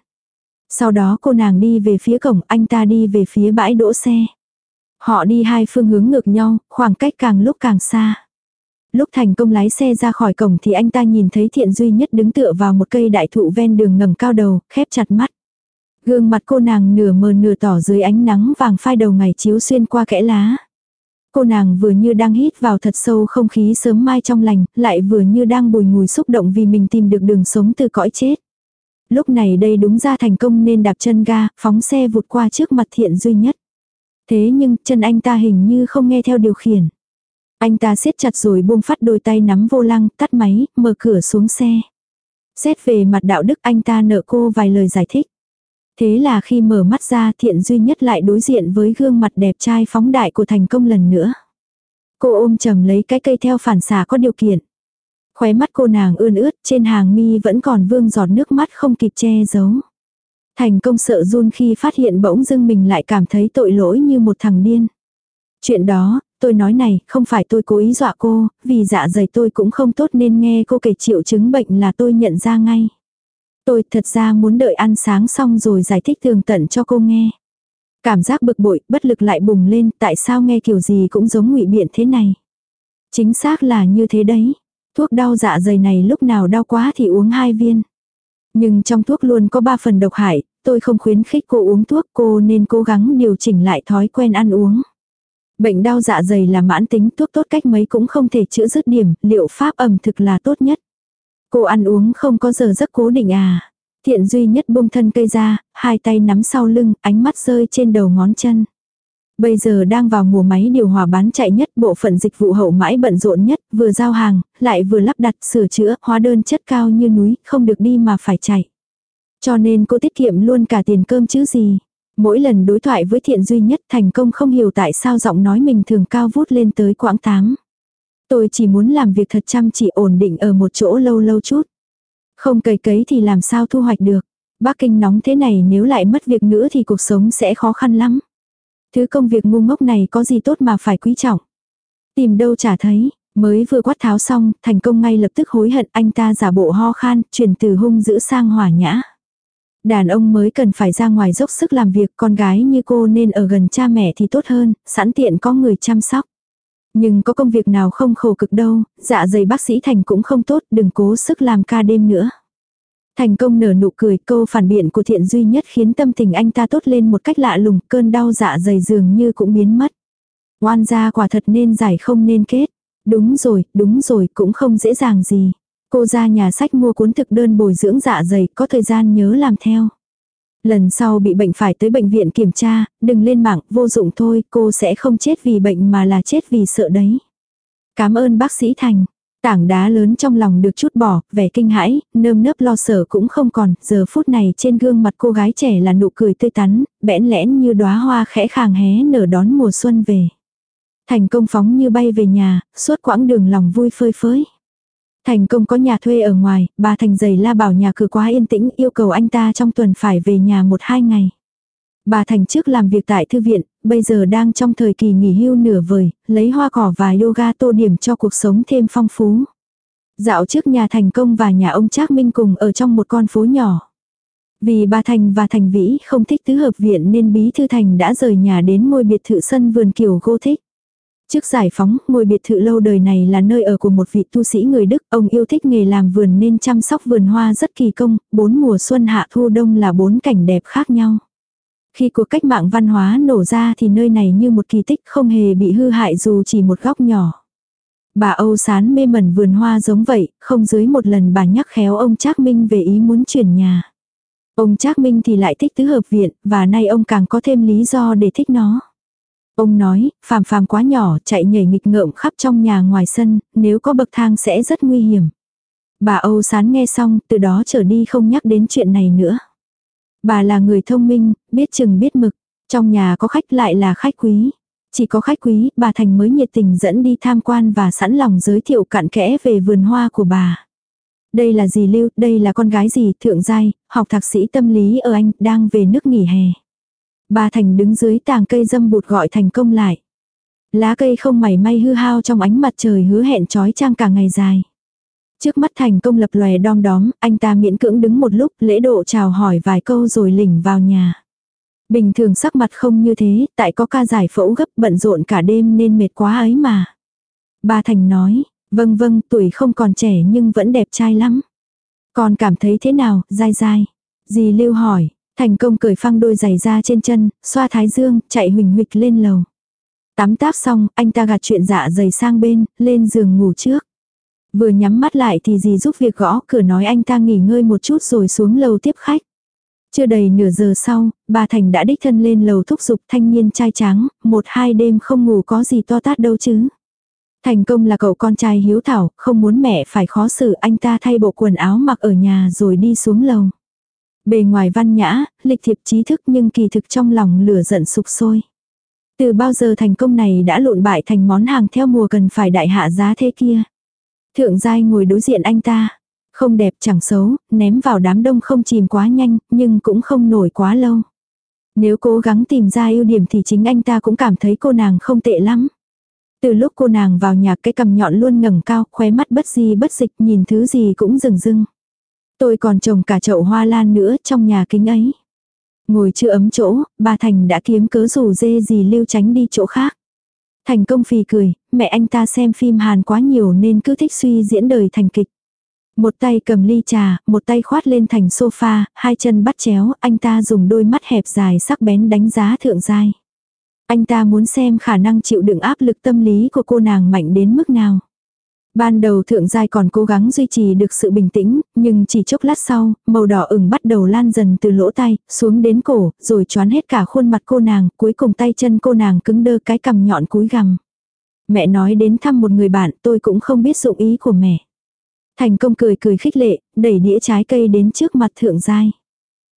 Speaker 1: Sau đó cô nàng đi về phía cổng, anh ta đi về phía bãi đỗ xe. Họ đi hai phương hướng ngược nhau, khoảng cách càng lúc càng xa. Lúc thành công lái xe ra khỏi cổng thì anh ta nhìn thấy thiện duy nhất đứng tựa vào một cây đại thụ ven đường ngẩng cao đầu, khép chặt mắt. Gương mặt cô nàng nửa mờ nửa tỏ dưới ánh nắng vàng phai đầu ngày chiếu xuyên qua kẽ lá. Cô nàng vừa như đang hít vào thật sâu không khí sớm mai trong lành, lại vừa như đang bùi ngùi xúc động vì mình tìm được đường sống từ cõi chết. Lúc này đây đúng ra thành công nên đạp chân ga, phóng xe vụt qua trước mặt thiện duy nhất. Thế nhưng chân anh ta hình như không nghe theo điều khiển. Anh ta siết chặt rồi buông phát đôi tay nắm vô lăng, tắt máy, mở cửa xuống xe. Xét về mặt đạo đức anh ta nợ cô vài lời giải thích. Thế là khi mở mắt ra thiện duy nhất lại đối diện với gương mặt đẹp trai phóng đại của thành công lần nữa. Cô ôm chầm lấy cái cây theo phản xạ có điều kiện. Khóe mắt cô nàng ươn ướt trên hàng mi vẫn còn vương giọt nước mắt không kịp che giấu. Thành công sợ run khi phát hiện bỗng dưng mình lại cảm thấy tội lỗi như một thằng điên. Chuyện đó, tôi nói này, không phải tôi cố ý dọa cô, vì dạ dày tôi cũng không tốt nên nghe cô kể triệu chứng bệnh là tôi nhận ra ngay. Tôi thật ra muốn đợi ăn sáng xong rồi giải thích tường tận cho cô nghe. Cảm giác bực bội, bất lực lại bùng lên, tại sao nghe kiểu gì cũng giống ngụy biện thế này. Chính xác là như thế đấy. Thuốc đau dạ dày này lúc nào đau quá thì uống hai viên. Nhưng trong thuốc luôn có ba phần độc hại, tôi không khuyến khích cô uống thuốc cô nên cố gắng điều chỉnh lại thói quen ăn uống. Bệnh đau dạ dày là mãn tính thuốc tốt cách mấy cũng không thể chữa dứt điểm, liệu pháp ẩm thực là tốt nhất. Cô ăn uống không có giờ giấc cố định à. Thiện duy nhất buông thân cây ra, hai tay nắm sau lưng, ánh mắt rơi trên đầu ngón chân. Bây giờ đang vào mùa máy điều hòa bán chạy nhất, bộ phận dịch vụ hậu mãi bận rộn nhất, vừa giao hàng, lại vừa lắp đặt, sửa chữa, hóa đơn chất cao như núi, không được đi mà phải chạy. Cho nên cô tiết kiệm luôn cả tiền cơm chứ gì. Mỗi lần đối thoại với thiện duy nhất thành công không hiểu tại sao giọng nói mình thường cao vút lên tới quãng tám. Tôi chỉ muốn làm việc thật chăm chỉ ổn định ở một chỗ lâu lâu chút. Không cày cấy thì làm sao thu hoạch được. Bắc Kinh nóng thế này nếu lại mất việc nữa thì cuộc sống sẽ khó khăn lắm. Thứ công việc ngu ngốc này có gì tốt mà phải quý trọng. Tìm đâu chả thấy, mới vừa quát tháo xong, thành công ngay lập tức hối hận anh ta giả bộ ho khan, chuyển từ hung dữ sang hỏa nhã. Đàn ông mới cần phải ra ngoài dốc sức làm việc, con gái như cô nên ở gần cha mẹ thì tốt hơn, sẵn tiện có người chăm sóc. Nhưng có công việc nào không khổ cực đâu, dạ dày bác sĩ Thành cũng không tốt, đừng cố sức làm ca đêm nữa. Thành công nở nụ cười câu phản biện của thiện duy nhất khiến tâm tình anh ta tốt lên một cách lạ lùng, cơn đau dạ dày dường như cũng biến mất. Oan gia quả thật nên giải không nên kết. Đúng rồi, đúng rồi, cũng không dễ dàng gì. Cô ra nhà sách mua cuốn thực đơn bồi dưỡng dạ dày, có thời gian nhớ làm theo. Lần sau bị bệnh phải tới bệnh viện kiểm tra, đừng lên mạng, vô dụng thôi, cô sẽ không chết vì bệnh mà là chết vì sợ đấy. Cảm ơn bác sĩ Thành. Tảng đá lớn trong lòng được chút bỏ, vẻ kinh hãi, nơm nớp lo sợ cũng không còn, giờ phút này trên gương mặt cô gái trẻ là nụ cười tươi tắn, bẽn lẽn như đóa hoa khẽ khàng hé nở đón mùa xuân về. Thành công phóng như bay về nhà, suốt quãng đường lòng vui phơi phới. Thành công có nhà thuê ở ngoài, bà Thành giày la bảo nhà cửa quá yên tĩnh yêu cầu anh ta trong tuần phải về nhà một hai ngày. Bà Thành trước làm việc tại thư viện, bây giờ đang trong thời kỳ nghỉ hưu nửa vời, lấy hoa cỏ và yoga tô điểm cho cuộc sống thêm phong phú. Dạo trước nhà Thành Công và nhà ông Trác Minh cùng ở trong một con phố nhỏ. Vì bà Thành và Thành Vĩ không thích tứ hợp viện nên Bí Thư Thành đã rời nhà đến ngôi biệt thự sân vườn kiểu gô thích. Trước giải phóng, ngôi biệt thự lâu đời này là nơi ở của một vị tu sĩ người Đức, ông yêu thích nghề làm vườn nên chăm sóc vườn hoa rất kỳ công, bốn mùa xuân hạ thu đông là bốn cảnh đẹp khác nhau. Khi cuộc cách mạng văn hóa nổ ra thì nơi này như một kỳ tích không hề bị hư hại dù chỉ một góc nhỏ. Bà Âu Sán mê mẩn vườn hoa giống vậy, không dưới một lần bà nhắc khéo ông Trác Minh về ý muốn chuyển nhà. Ông Trác Minh thì lại thích tứ hợp viện, và nay ông càng có thêm lý do để thích nó. Ông nói, phàm phàm quá nhỏ, chạy nhảy nghịch ngợm khắp trong nhà ngoài sân, nếu có bậc thang sẽ rất nguy hiểm. Bà Âu Sán nghe xong, từ đó trở đi không nhắc đến chuyện này nữa. Bà là người thông minh, biết chừng biết mực. Trong nhà có khách lại là khách quý. Chỉ có khách quý, bà Thành mới nhiệt tình dẫn đi tham quan và sẵn lòng giới thiệu cặn kẽ về vườn hoa của bà. Đây là dì Lưu, đây là con gái dì Thượng Giai, học thạc sĩ tâm lý ở Anh, đang về nước nghỉ hè. Bà Thành đứng dưới tàng cây dâm bụt gọi thành công lại. Lá cây không mảy may hư hao trong ánh mặt trời hứa hẹn trói trang cả ngày dài. Trước mắt thành công lập lòe đom đóm, anh ta miễn cưỡng đứng một lúc, lễ độ chào hỏi vài câu rồi lỉnh vào nhà. Bình thường sắc mặt không như thế, tại có ca giải phẫu gấp bận rộn cả đêm nên mệt quá ấy mà. Bà Thành nói, Vâng vâng, tuổi không còn trẻ nhưng vẫn đẹp trai lắm. còn cảm thấy thế nào, dai dai? Dì Lưu hỏi, thành công cởi phăng đôi giày ra trên chân, xoa thái dương, chạy huỳnh huỵch lên lầu. Tắm táp xong, anh ta gạt chuyện dạ dày sang bên, lên giường ngủ trước. Vừa nhắm mắt lại thì dì giúp việc gõ cửa nói anh ta nghỉ ngơi một chút rồi xuống lầu tiếp khách. Chưa đầy nửa giờ sau, bà Thành đã đích thân lên lầu thúc giục thanh niên trai trắng, một hai đêm không ngủ có gì to tát đâu chứ. Thành công là cậu con trai hiếu thảo, không muốn mẹ phải khó xử anh ta thay bộ quần áo mặc ở nhà rồi đi xuống lầu. Bề ngoài văn nhã, lịch thiệp trí thức nhưng kỳ thực trong lòng lửa giận sục sôi. Từ bao giờ thành công này đã lộn bại thành món hàng theo mùa cần phải đại hạ giá thế kia. Thượng giai ngồi đối diện anh ta. Không đẹp chẳng xấu, ném vào đám đông không chìm quá nhanh, nhưng cũng không nổi quá lâu. Nếu cố gắng tìm ra ưu điểm thì chính anh ta cũng cảm thấy cô nàng không tệ lắm. Từ lúc cô nàng vào nhà cái cầm nhọn luôn ngẩng cao, khóe mắt bất di bất dịch nhìn thứ gì cũng rừng rưng. Tôi còn trồng cả chậu hoa lan nữa trong nhà kính ấy. Ngồi chưa ấm chỗ, bà Thành đã kiếm cớ rủ dê gì lưu tránh đi chỗ khác. Thành công phì cười, mẹ anh ta xem phim Hàn quá nhiều nên cứ thích suy diễn đời thành kịch. Một tay cầm ly trà, một tay khoát lên thành sofa, hai chân bắt chéo, anh ta dùng đôi mắt hẹp dài sắc bén đánh giá thượng giai. Anh ta muốn xem khả năng chịu đựng áp lực tâm lý của cô nàng mạnh đến mức nào. Ban đầu thượng giai còn cố gắng duy trì được sự bình tĩnh, nhưng chỉ chốc lát sau, màu đỏ ửng bắt đầu lan dần từ lỗ tay, xuống đến cổ, rồi choán hết cả khuôn mặt cô nàng, cuối cùng tay chân cô nàng cứng đơ cái cằm nhọn cúi gằm. Mẹ nói đến thăm một người bạn, tôi cũng không biết dụng ý của mẹ. Thành công cười cười khích lệ, đẩy đĩa trái cây đến trước mặt thượng giai.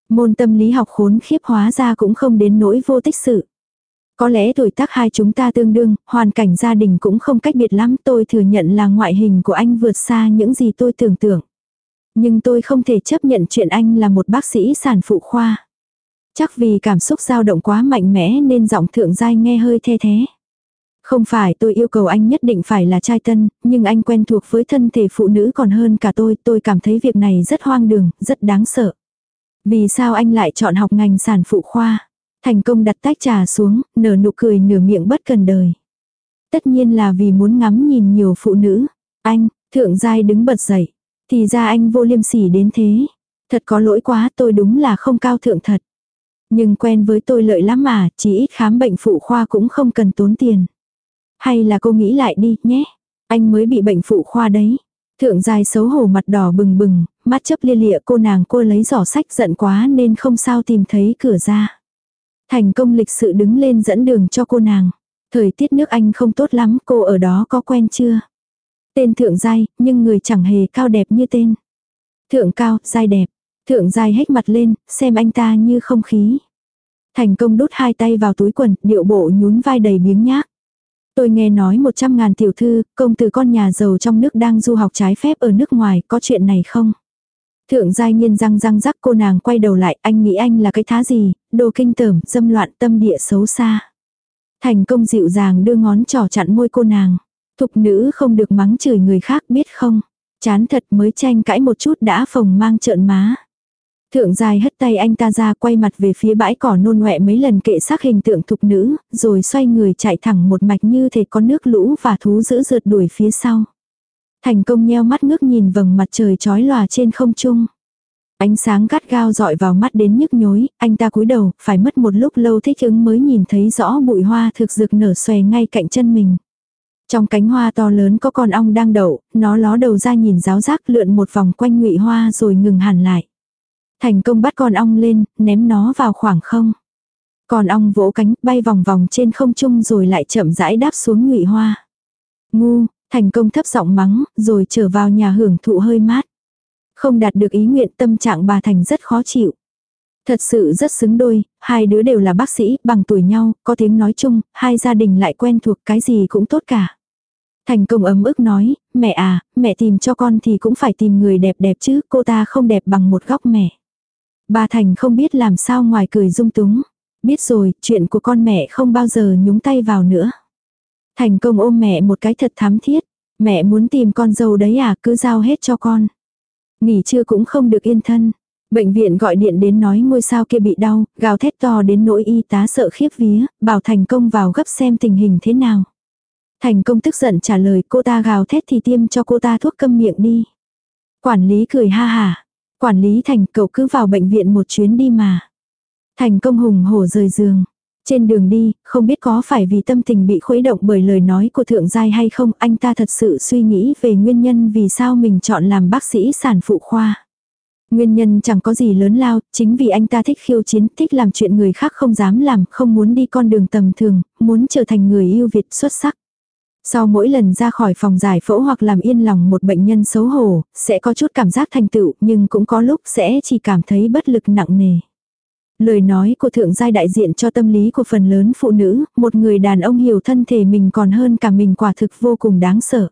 Speaker 1: Môn tâm lý học khốn khiếp hóa ra cũng không đến nỗi vô tích sự. Có lẽ tuổi tác hai chúng ta tương đương, hoàn cảnh gia đình cũng không cách biệt lắm. Tôi thừa nhận là ngoại hình của anh vượt xa những gì tôi tưởng tượng. Nhưng tôi không thể chấp nhận chuyện anh là một bác sĩ sản phụ khoa. Chắc vì cảm xúc dao động quá mạnh mẽ nên giọng thượng giai nghe hơi the thế. Không phải tôi yêu cầu anh nhất định phải là trai tân, nhưng anh quen thuộc với thân thể phụ nữ còn hơn cả tôi, tôi cảm thấy việc này rất hoang đường, rất đáng sợ. Vì sao anh lại chọn học ngành sản phụ khoa? Thành công đặt tách trà xuống, nở nụ cười nửa miệng bất cần đời. Tất nhiên là vì muốn ngắm nhìn nhiều phụ nữ. Anh, thượng giai đứng bật dậy. Thì ra anh vô liêm sỉ đến thế. Thật có lỗi quá tôi đúng là không cao thượng thật. Nhưng quen với tôi lợi lắm mà, chỉ ít khám bệnh phụ khoa cũng không cần tốn tiền. Hay là cô nghĩ lại đi, nhé. Anh mới bị bệnh phụ khoa đấy. Thượng giai xấu hổ mặt đỏ bừng bừng, mắt chấp lia lịa cô nàng cô lấy giỏ sách giận quá nên không sao tìm thấy cửa ra. Thành công lịch sự đứng lên dẫn đường cho cô nàng. Thời tiết nước Anh không tốt lắm, cô ở đó có quen chưa? Tên thượng giai, nhưng người chẳng hề cao đẹp như tên. Thượng cao, giai đẹp. Thượng giai hét mặt lên, xem anh ta như không khí. Thành công đút hai tay vào túi quần, điệu bộ nhún vai đầy biếng nhác. Tôi nghe nói một trăm ngàn tiểu thư, công từ con nhà giàu trong nước đang du học trái phép ở nước ngoài, có chuyện này không? Thượng giai nhiên răng răng rắc cô nàng quay đầu lại, anh nghĩ anh là cái thá gì, đồ kinh tởm, dâm loạn tâm địa xấu xa. Thành công dịu dàng đưa ngón trỏ chặn môi cô nàng. Thục nữ không được mắng chửi người khác biết không? Chán thật mới tranh cãi một chút đã phồng mang trợn má. Thượng dài hất tay anh ta ra quay mặt về phía bãi cỏ nôn ngoẹ mấy lần kệ xác hình tượng thục nữ, rồi xoay người chạy thẳng một mạch như thể có nước lũ và thú dữ rượt đuổi phía sau. Thành công nheo mắt ngước nhìn vầng mặt trời trói lòa trên không trung. Ánh sáng gắt gao dọi vào mắt đến nhức nhối, anh ta cúi đầu, phải mất một lúc lâu thích ứng mới nhìn thấy rõ bụi hoa thực rực nở xòe ngay cạnh chân mình. Trong cánh hoa to lớn có con ong đang đậu, nó ló đầu ra nhìn giáo giác lượn một vòng quanh ngụy hoa rồi ngừng hẳn lại. Thành công bắt con ong lên, ném nó vào khoảng không. Con ong vỗ cánh, bay vòng vòng trên không trung rồi lại chậm rãi đáp xuống ngụy hoa. Ngu, thành công thấp giọng mắng, rồi trở vào nhà hưởng thụ hơi mát. Không đạt được ý nguyện tâm trạng bà Thành rất khó chịu. Thật sự rất xứng đôi, hai đứa đều là bác sĩ, bằng tuổi nhau, có tiếng nói chung, hai gia đình lại quen thuộc cái gì cũng tốt cả. Thành công ấm ức nói, mẹ à, mẹ tìm cho con thì cũng phải tìm người đẹp đẹp chứ, cô ta không đẹp bằng một góc mẹ. Bà Thành không biết làm sao ngoài cười dung túng. Biết rồi, chuyện của con mẹ không bao giờ nhúng tay vào nữa. Thành công ôm mẹ một cái thật thắm thiết. Mẹ muốn tìm con dâu đấy à, cứ giao hết cho con. Nghỉ trưa cũng không được yên thân. Bệnh viện gọi điện đến nói ngôi sao kia bị đau, gào thét to đến nỗi y tá sợ khiếp vía, bảo thành công vào gấp xem tình hình thế nào. Thành công tức giận trả lời cô ta gào thét thì tiêm cho cô ta thuốc câm miệng đi. Quản lý cười ha hả. Quản lý Thành cậu cứ vào bệnh viện một chuyến đi mà. Thành công hùng hổ rời giường. Trên đường đi, không biết có phải vì tâm tình bị khuấy động bởi lời nói của thượng giai hay không, anh ta thật sự suy nghĩ về nguyên nhân vì sao mình chọn làm bác sĩ sản phụ khoa. Nguyên nhân chẳng có gì lớn lao, chính vì anh ta thích khiêu chiến, thích làm chuyện người khác không dám làm, không muốn đi con đường tầm thường, muốn trở thành người yêu Việt xuất sắc. Sau mỗi lần ra khỏi phòng giải phẫu hoặc làm yên lòng một bệnh nhân xấu hổ, sẽ có chút cảm giác thành tựu, nhưng cũng có lúc sẽ chỉ cảm thấy bất lực nặng nề. Lời nói của thượng giai đại diện cho tâm lý của phần lớn phụ nữ, một người đàn ông hiểu thân thể mình còn hơn cả mình quả thực vô cùng đáng sợ.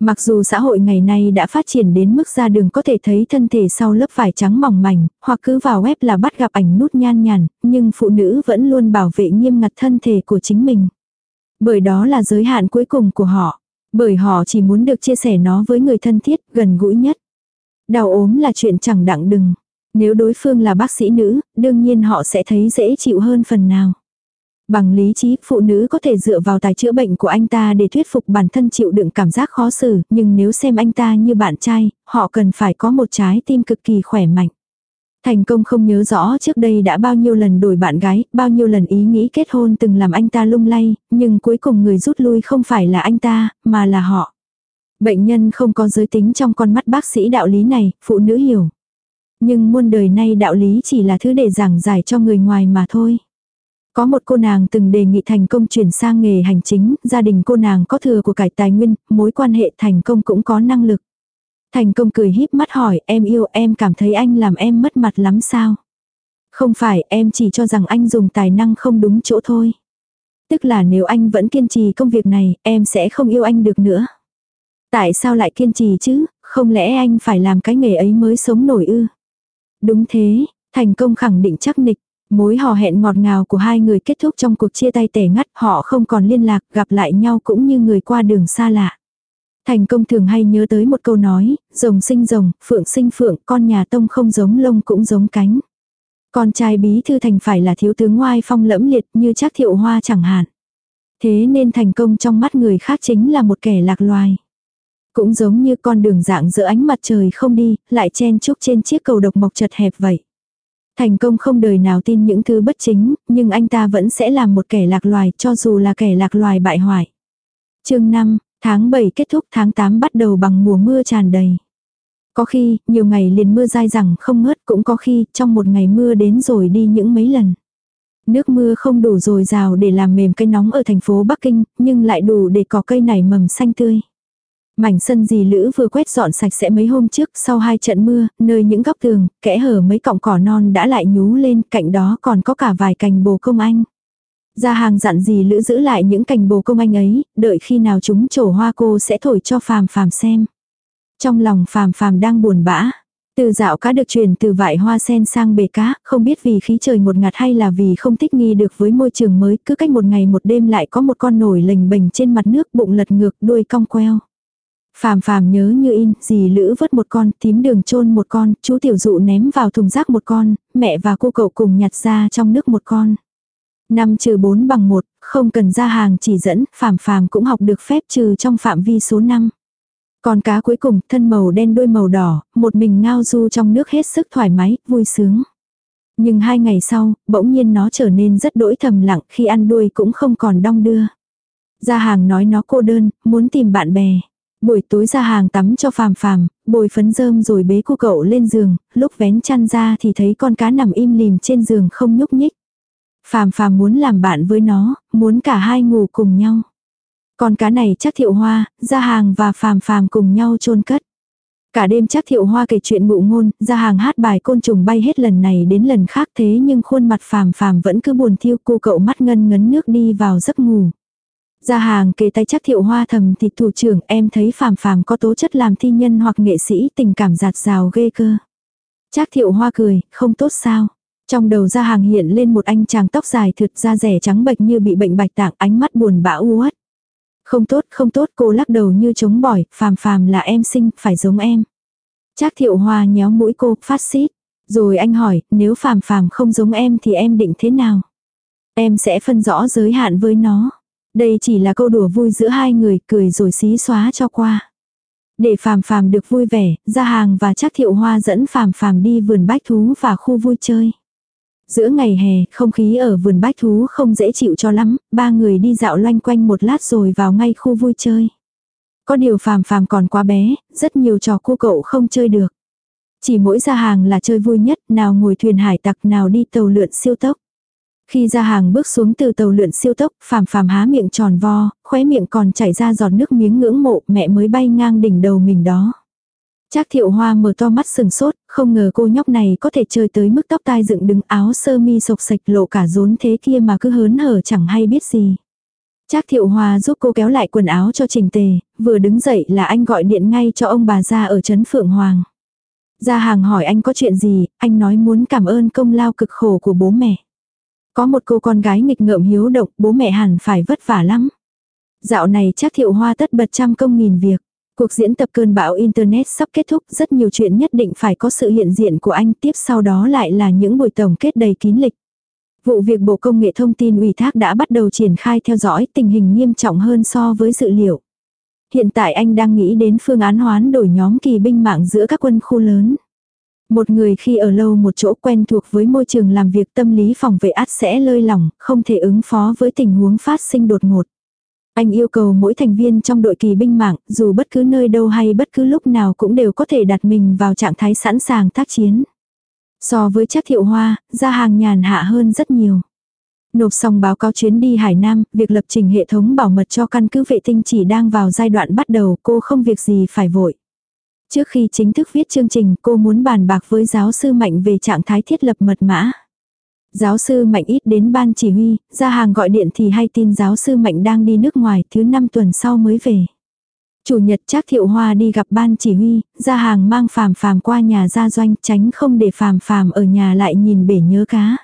Speaker 1: Mặc dù xã hội ngày nay đã phát triển đến mức ra đường có thể thấy thân thể sau lớp vải trắng mỏng mảnh, hoặc cứ vào web là bắt gặp ảnh nút nhan nhản, nhưng phụ nữ vẫn luôn bảo vệ nghiêm ngặt thân thể của chính mình. Bởi đó là giới hạn cuối cùng của họ. Bởi họ chỉ muốn được chia sẻ nó với người thân thiết, gần gũi nhất. Đau ốm là chuyện chẳng đặng đừng. Nếu đối phương là bác sĩ nữ, đương nhiên họ sẽ thấy dễ chịu hơn phần nào. Bằng lý trí, phụ nữ có thể dựa vào tài chữa bệnh của anh ta để thuyết phục bản thân chịu đựng cảm giác khó xử, nhưng nếu xem anh ta như bạn trai, họ cần phải có một trái tim cực kỳ khỏe mạnh. Thành công không nhớ rõ trước đây đã bao nhiêu lần đổi bạn gái, bao nhiêu lần ý nghĩ kết hôn từng làm anh ta lung lay, nhưng cuối cùng người rút lui không phải là anh ta, mà là họ. Bệnh nhân không có giới tính trong con mắt bác sĩ đạo lý này, phụ nữ hiểu. Nhưng muôn đời nay đạo lý chỉ là thứ để giảng giải cho người ngoài mà thôi. Có một cô nàng từng đề nghị thành công chuyển sang nghề hành chính, gia đình cô nàng có thừa của cải tài nguyên, mối quan hệ thành công cũng có năng lực. Thành công cười híp mắt hỏi em yêu em cảm thấy anh làm em mất mặt lắm sao? Không phải em chỉ cho rằng anh dùng tài năng không đúng chỗ thôi. Tức là nếu anh vẫn kiên trì công việc này em sẽ không yêu anh được nữa. Tại sao lại kiên trì chứ, không lẽ anh phải làm cái nghề ấy mới sống nổi ư? Đúng thế, thành công khẳng định chắc nịch. Mối hò hẹn ngọt ngào của hai người kết thúc trong cuộc chia tay tẻ ngắt họ không còn liên lạc gặp lại nhau cũng như người qua đường xa lạ. Thành công thường hay nhớ tới một câu nói, rồng sinh rồng, phượng sinh phượng, con nhà tông không giống lông cũng giống cánh. Con trai bí thư thành phải là thiếu tướng ngoai phong lẫm liệt như chắc thiệu hoa chẳng hạn. Thế nên thành công trong mắt người khác chính là một kẻ lạc loài. Cũng giống như con đường dạng giữa ánh mặt trời không đi, lại chen chúc trên chiếc cầu độc mộc chật hẹp vậy. Thành công không đời nào tin những thứ bất chính, nhưng anh ta vẫn sẽ làm một kẻ lạc loài cho dù là kẻ lạc loài bại hoại. chương 5, tháng 7 kết thúc tháng 8 bắt đầu bằng mùa mưa tràn đầy. Có khi, nhiều ngày liền mưa dai dẳng không ngớt cũng có khi, trong một ngày mưa đến rồi đi những mấy lần. Nước mưa không đủ dồi dào để làm mềm cây nóng ở thành phố Bắc Kinh, nhưng lại đủ để có cây nảy mầm xanh tươi. Mảnh sân dì Lữ vừa quét dọn sạch sẽ mấy hôm trước sau hai trận mưa, nơi những góc tường, kẽ hở mấy cọng cỏ non đã lại nhú lên, cạnh đó còn có cả vài cành bồ công anh. Ra hàng dặn dì Lữ giữ lại những cành bồ công anh ấy, đợi khi nào chúng trổ hoa cô sẽ thổi cho phàm phàm xem. Trong lòng phàm phàm đang buồn bã. Từ dạo cá được chuyển từ vải hoa sen sang bể cá, không biết vì khí trời một ngạt hay là vì không thích nghi được với môi trường mới, cứ cách một ngày một đêm lại có một con nổi lềnh bềnh trên mặt nước bụng lật ngược đuôi cong queo. Phàm phàm nhớ như in, dì lữ vớt một con, tím đường chôn một con, chú tiểu dụ ném vào thùng rác một con, mẹ và cô cậu cùng nhặt ra trong nước một con. Năm trừ 4 bằng 1, không cần ra hàng chỉ dẫn, phàm phàm cũng học được phép trừ trong phạm vi số 5. Con cá cuối cùng, thân màu đen đuôi màu đỏ, một mình ngao du trong nước hết sức thoải mái, vui sướng. Nhưng hai ngày sau, bỗng nhiên nó trở nên rất đỗi thầm lặng khi ăn đuôi cũng không còn đong đưa. Ra hàng nói nó cô đơn, muốn tìm bạn bè. Buổi tối ra hàng tắm cho phàm phàm, bồi phấn rơm rồi bế cô cậu lên giường, lúc vén chăn ra thì thấy con cá nằm im lìm trên giường không nhúc nhích. Phàm phàm muốn làm bạn với nó, muốn cả hai ngủ cùng nhau. Con cá này chắc thiệu hoa, ra hàng và phàm phàm cùng nhau chôn cất. Cả đêm chắc thiệu hoa kể chuyện ngụ ngôn, ra hàng hát bài côn trùng bay hết lần này đến lần khác thế nhưng khuôn mặt phàm phàm vẫn cứ buồn thiêu cô cậu mắt ngân ngấn nước đi vào giấc ngủ. Ra hàng kề tay chắc thiệu hoa thầm thì thủ trưởng em thấy phàm phàm có tố chất làm thi nhân hoặc nghệ sĩ tình cảm giạt rào ghê cơ. Chắc thiệu hoa cười, không tốt sao. Trong đầu ra hàng hiện lên một anh chàng tóc dài thượt da rẻ trắng bệch như bị bệnh bạch tạng ánh mắt buồn bã uất. Không tốt, không tốt, cô lắc đầu như chống bỏi, phàm phàm là em sinh, phải giống em. Trác thiệu hoa nhéo mũi cô, phát xít. Rồi anh hỏi, nếu phàm phàm không giống em thì em định thế nào? Em sẽ phân rõ giới hạn với nó. Đây chỉ là câu đùa vui giữa hai người, cười rồi xí xóa cho qua. Để phàm phàm được vui vẻ, ra hàng và chắc thiệu hoa dẫn phàm phàm đi vườn bách thú và khu vui chơi. Giữa ngày hè, không khí ở vườn bách thú không dễ chịu cho lắm, ba người đi dạo loanh quanh một lát rồi vào ngay khu vui chơi. Có điều phàm phàm còn quá bé, rất nhiều trò cô cậu không chơi được. Chỉ mỗi ra hàng là chơi vui nhất, nào ngồi thuyền hải tặc nào đi tàu lượn siêu tốc. Khi ra hàng bước xuống từ tàu lượn siêu tốc, phàm phàm há miệng tròn vo, khóe miệng còn chảy ra giọt nước miếng ngưỡng mộ mẹ mới bay ngang đỉnh đầu mình đó. Trác thiệu hoa mở to mắt sừng sốt, không ngờ cô nhóc này có thể chơi tới mức tóc tai dựng đứng áo sơ mi sộc sạch lộ cả rốn thế kia mà cứ hớn hở chẳng hay biết gì. Trác thiệu hoa giúp cô kéo lại quần áo cho trình tề, vừa đứng dậy là anh gọi điện ngay cho ông bà ra ở Trấn Phượng Hoàng. Ra hàng hỏi anh có chuyện gì, anh nói muốn cảm ơn công lao cực khổ của bố mẹ. Có một cô con gái nghịch ngợm hiếu động, bố mẹ hẳn phải vất vả lắm. Dạo này chắc thiệu hoa tất bật trăm công nghìn việc. Cuộc diễn tập cơn bão Internet sắp kết thúc, rất nhiều chuyện nhất định phải có sự hiện diện của anh, tiếp sau đó lại là những buổi tổng kết đầy kín lịch. Vụ việc Bộ Công nghệ Thông tin ủy thác đã bắt đầu triển khai theo dõi tình hình nghiêm trọng hơn so với dự liệu. Hiện tại anh đang nghĩ đến phương án hoán đổi nhóm kỳ binh mạng giữa các quân khu lớn. Một người khi ở lâu một chỗ quen thuộc với môi trường làm việc tâm lý phòng vệ át sẽ lơi lỏng, không thể ứng phó với tình huống phát sinh đột ngột. Anh yêu cầu mỗi thành viên trong đội kỳ binh mạng, dù bất cứ nơi đâu hay bất cứ lúc nào cũng đều có thể đặt mình vào trạng thái sẵn sàng tác chiến. So với chắc thiệu hoa, ra hàng nhàn hạ hơn rất nhiều. Nộp xong báo cáo chuyến đi Hải Nam, việc lập trình hệ thống bảo mật cho căn cứ vệ tinh chỉ đang vào giai đoạn bắt đầu, cô không việc gì phải vội. Trước khi chính thức viết chương trình, cô muốn bàn bạc với giáo sư Mạnh về trạng thái thiết lập mật mã. Giáo sư Mạnh ít đến ban chỉ huy, ra hàng gọi điện thì hay tin giáo sư Mạnh đang đi nước ngoài, thứ năm tuần sau mới về. Chủ nhật chắc thiệu hoa đi gặp ban chỉ huy, ra hàng mang phàm phàm qua nhà gia doanh tránh không để phàm phàm ở nhà lại nhìn bể nhớ cá.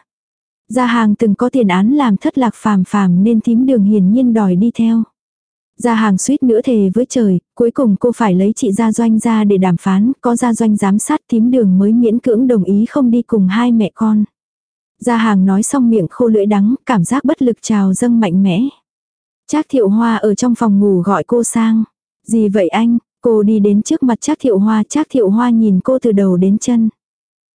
Speaker 1: Gia hàng từng có tiền án làm thất lạc phàm phàm nên thím đường hiển nhiên đòi đi theo. Gia hàng suýt nữa thề với trời, cuối cùng cô phải lấy chị gia doanh ra để đàm phán, có gia doanh giám sát tím đường mới miễn cưỡng đồng ý không đi cùng hai mẹ con. Gia hàng nói xong miệng khô lưỡi đắng, cảm giác bất lực trào dâng mạnh mẽ. Trác thiệu hoa ở trong phòng ngủ gọi cô sang. Gì vậy anh? Cô đi đến trước mặt Trác thiệu hoa, Trác thiệu hoa nhìn cô từ đầu đến chân.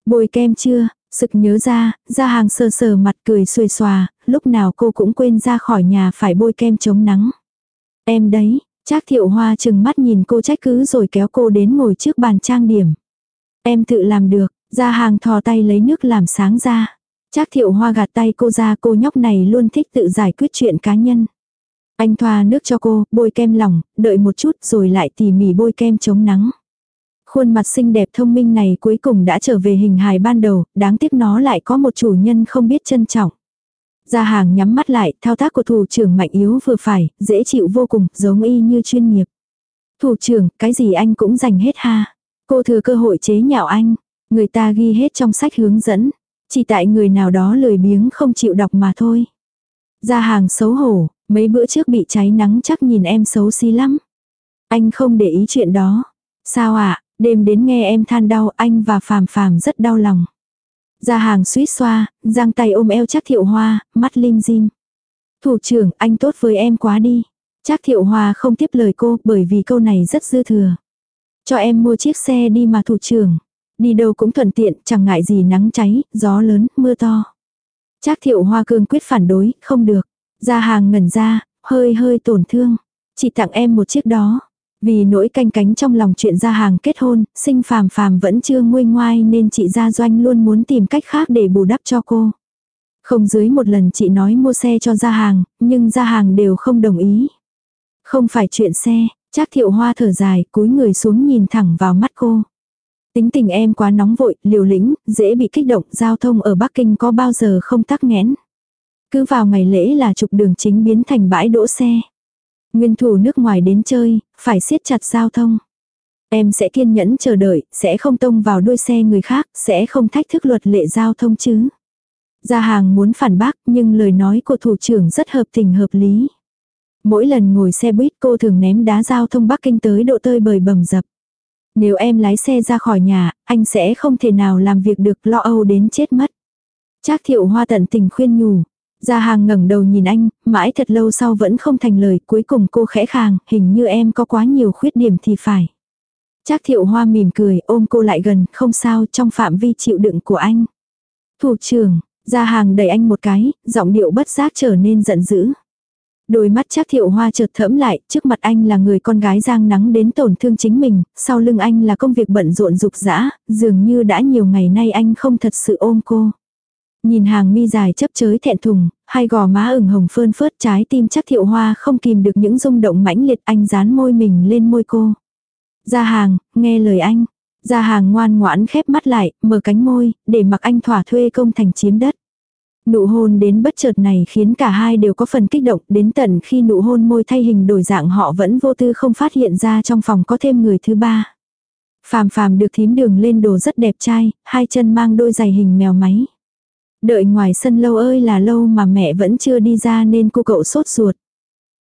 Speaker 1: Bôi kem chưa? Sực nhớ ra, ra hàng sờ sờ mặt cười xuề xòa, lúc nào cô cũng quên ra khỏi nhà phải bôi kem chống nắng. Em đấy, Trác thiệu hoa chừng mắt nhìn cô trách cứ rồi kéo cô đến ngồi trước bàn trang điểm. Em tự làm được, ra hàng thò tay lấy nước làm sáng ra. Trác thiệu hoa gạt tay cô ra cô nhóc này luôn thích tự giải quyết chuyện cá nhân. Anh thoa nước cho cô, bôi kem lỏng, đợi một chút rồi lại tỉ mỉ bôi kem chống nắng. Khuôn mặt xinh đẹp thông minh này cuối cùng đã trở về hình hài ban đầu, đáng tiếc nó lại có một chủ nhân không biết trân trọng. Gia hàng nhắm mắt lại, thao tác của thủ trưởng mạnh yếu vừa phải, dễ chịu vô cùng, giống y như chuyên nghiệp. Thủ trưởng, cái gì anh cũng dành hết ha. Cô thừa cơ hội chế nhạo anh. Người ta ghi hết trong sách hướng dẫn. Chỉ tại người nào đó lười biếng không chịu đọc mà thôi. Gia hàng xấu hổ, mấy bữa trước bị cháy nắng chắc nhìn em xấu xí lắm. Anh không để ý chuyện đó. Sao ạ, à? đêm đến nghe em than đau anh và phàm phàm rất đau lòng ra hàng suýt xoa, giang tay ôm eo chắc thiệu hoa, mắt lim dim. Thủ trưởng, anh tốt với em quá đi. Chắc thiệu hoa không tiếp lời cô bởi vì câu này rất dư thừa. Cho em mua chiếc xe đi mà thủ trưởng. Đi đâu cũng thuận tiện, chẳng ngại gì nắng cháy, gió lớn, mưa to. Trác thiệu hoa cương quyết phản đối, không được. ra hàng ngẩn ra, hơi hơi tổn thương. Chỉ tặng em một chiếc đó. Vì nỗi canh cánh trong lòng chuyện gia hàng kết hôn, sinh phàm phàm vẫn chưa nguôi ngoai nên chị gia doanh luôn muốn tìm cách khác để bù đắp cho cô. Không dưới một lần chị nói mua xe cho gia hàng, nhưng gia hàng đều không đồng ý. Không phải chuyện xe, chắc thiệu hoa thở dài, cúi người xuống nhìn thẳng vào mắt cô. Tính tình em quá nóng vội, liều lĩnh, dễ bị kích động, giao thông ở Bắc Kinh có bao giờ không tắc nghẽn. Cứ vào ngày lễ là trục đường chính biến thành bãi đỗ xe. Nguyên thủ nước ngoài đến chơi, phải siết chặt giao thông. Em sẽ kiên nhẫn chờ đợi, sẽ không tông vào đuôi xe người khác, sẽ không thách thức luật lệ giao thông chứ. Gia hàng muốn phản bác nhưng lời nói của thủ trưởng rất hợp tình hợp lý. Mỗi lần ngồi xe buýt cô thường ném đá giao thông Bắc Kinh tới độ tơi bời bầm dập. Nếu em lái xe ra khỏi nhà, anh sẽ không thể nào làm việc được lo âu đến chết mất. Trác thiệu hoa tận tình khuyên nhủ. Gia hàng ngẩng đầu nhìn anh, mãi thật lâu sau vẫn không thành lời, cuối cùng cô khẽ khàng, hình như em có quá nhiều khuyết điểm thì phải. Trác thiệu hoa mỉm cười, ôm cô lại gần, không sao, trong phạm vi chịu đựng của anh. Thủ trưởng, Gia hàng đẩy anh một cái, giọng điệu bất giác trở nên giận dữ. Đôi mắt chắc thiệu hoa chợt thẫm lại, trước mặt anh là người con gái giang nắng đến tổn thương chính mình, sau lưng anh là công việc bận rộn rục rã, dường như đã nhiều ngày nay anh không thật sự ôm cô. Nhìn hàng mi dài chấp chới thẹn thùng, hai gò má ửng hồng phơn phớt trái tim chắc thiệu hoa không kìm được những rung động mãnh liệt anh dán môi mình lên môi cô. Ra hàng, nghe lời anh. Ra hàng ngoan ngoãn khép mắt lại, mở cánh môi, để mặc anh thỏa thuê công thành chiếm đất. Nụ hôn đến bất chợt này khiến cả hai đều có phần kích động, đến tận khi nụ hôn môi thay hình đổi dạng họ vẫn vô tư không phát hiện ra trong phòng có thêm người thứ ba. Phàm phàm được thím đường lên đồ rất đẹp trai, hai chân mang đôi giày hình mèo máy. Đợi ngoài sân lâu ơi là lâu mà mẹ vẫn chưa đi ra nên cô cậu sốt ruột.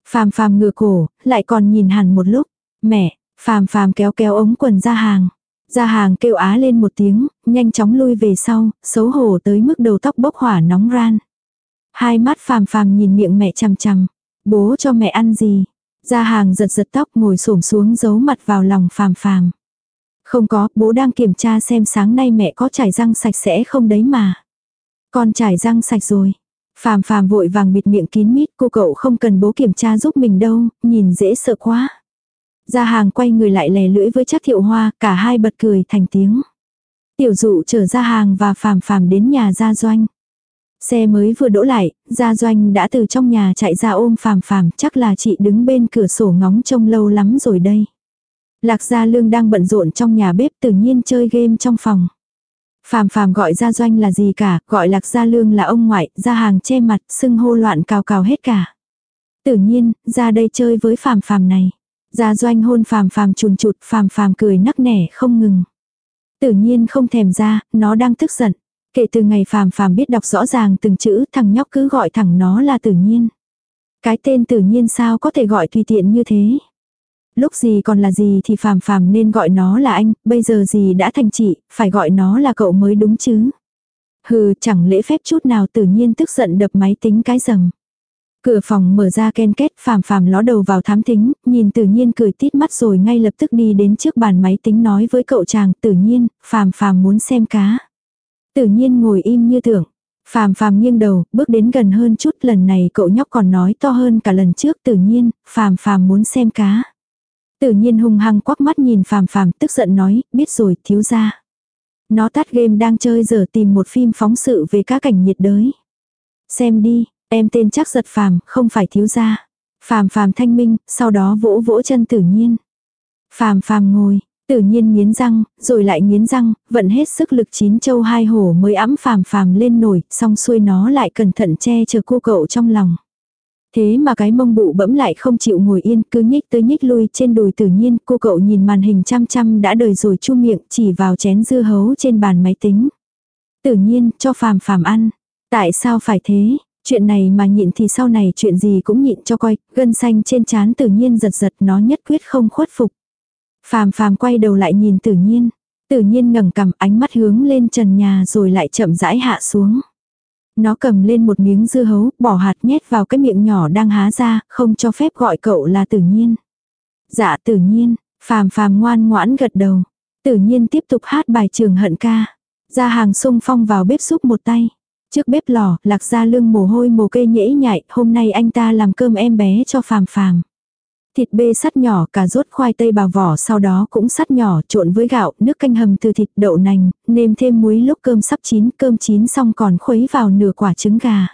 Speaker 1: Phàm phàm ngửa cổ, lại còn nhìn hẳn một lúc. Mẹ, phàm phàm kéo kéo ống quần ra hàng. Ra hàng kêu á lên một tiếng, nhanh chóng lui về sau, xấu hổ tới mức đầu tóc bốc hỏa nóng ran. Hai mắt phàm phàm nhìn miệng mẹ chằm chằm. Bố cho mẹ ăn gì? Ra hàng giật giật tóc ngồi xổm xuống giấu mặt vào lòng phàm phàm. Không có, bố đang kiểm tra xem sáng nay mẹ có chải răng sạch sẽ không đấy mà. Con trải răng sạch rồi. Phàm phàm vội vàng bịt miệng kín mít, cô cậu không cần bố kiểm tra giúp mình đâu, nhìn dễ sợ quá. Gia hàng quay người lại lè lưỡi với chắc thiệu hoa, cả hai bật cười thành tiếng. Tiểu dụ chở ra hàng và phàm phàm đến nhà gia doanh. Xe mới vừa đỗ lại, gia doanh đã từ trong nhà chạy ra ôm phàm phàm, chắc là chị đứng bên cửa sổ ngóng trông lâu lắm rồi đây. Lạc gia lương đang bận rộn trong nhà bếp tự nhiên chơi game trong phòng. Phàm phàm gọi gia doanh là gì cả, gọi lạc gia lương là ông ngoại, gia hàng che mặt, sưng hô loạn cào cào hết cả. Tự nhiên, ra đây chơi với phàm phàm này. Gia doanh hôn phàm phàm chuồn chụt, phàm phàm cười nắc nẻ không ngừng. Tự nhiên không thèm ra, nó đang tức giận. Kể từ ngày phàm phàm biết đọc rõ ràng từng chữ, thằng nhóc cứ gọi thẳng nó là tự nhiên. Cái tên tự nhiên sao có thể gọi tùy tiện như thế. Lúc gì còn là gì thì phàm phàm nên gọi nó là anh, bây giờ gì đã thành chị, phải gọi nó là cậu mới đúng chứ. Hừ, chẳng lễ phép chút nào tự nhiên tức giận đập máy tính cái rầm. Cửa phòng mở ra ken kết phàm phàm ló đầu vào thám thính, nhìn tự nhiên cười tít mắt rồi ngay lập tức đi đến trước bàn máy tính nói với cậu chàng tự nhiên, phàm phàm muốn xem cá. Tự nhiên ngồi im như tưởng. Phàm phàm nghiêng đầu, bước đến gần hơn chút lần này cậu nhóc còn nói to hơn cả lần trước tự nhiên, phàm phàm muốn xem cá. Tự nhiên hung hăng quắc mắt nhìn phàm phàm tức giận nói, biết rồi thiếu ra. Nó tắt game đang chơi giờ tìm một phim phóng sự về các cảnh nhiệt đới. Xem đi, em tên chắc giật phàm, không phải thiếu ra. Phàm phàm thanh minh, sau đó vỗ vỗ chân tự nhiên. Phàm phàm ngồi, tự nhiên nghiến răng, rồi lại nghiến răng, vận hết sức lực chín châu hai hổ mới ẵm phàm phàm lên nổi, xong xuôi nó lại cẩn thận che chở cô cậu trong lòng. Thế mà cái mông bụ bẫm lại không chịu ngồi yên, cứ nhích tới nhích lui trên đùi tự nhiên, cô cậu nhìn màn hình chăm chăm đã đời rồi chu miệng chỉ vào chén dưa hấu trên bàn máy tính. Tự nhiên, cho phàm phàm ăn. Tại sao phải thế? Chuyện này mà nhịn thì sau này chuyện gì cũng nhịn cho coi, gân xanh trên chán tự nhiên giật giật nó nhất quyết không khuất phục. Phàm phàm quay đầu lại nhìn tự nhiên. Tự nhiên ngẩng cầm ánh mắt hướng lên trần nhà rồi lại chậm rãi hạ xuống. Nó cầm lên một miếng dưa hấu, bỏ hạt nhét vào cái miệng nhỏ đang há ra, không cho phép gọi cậu là tự nhiên. Dạ tự nhiên, phàm phàm ngoan ngoãn gật đầu. Tự nhiên tiếp tục hát bài trường hận ca. Ra hàng sung phong vào bếp xúc một tay. Trước bếp lò, lạc ra lưng mồ hôi mồ kê nhễ nhại, hôm nay anh ta làm cơm em bé cho phàm phàm. Thịt bê sắt nhỏ, cà rốt khoai tây bào vỏ sau đó cũng sắt nhỏ trộn với gạo, nước canh hầm từ thịt đậu nành, nêm thêm muối lúc cơm sắp chín, cơm chín xong còn khuấy vào nửa quả trứng gà.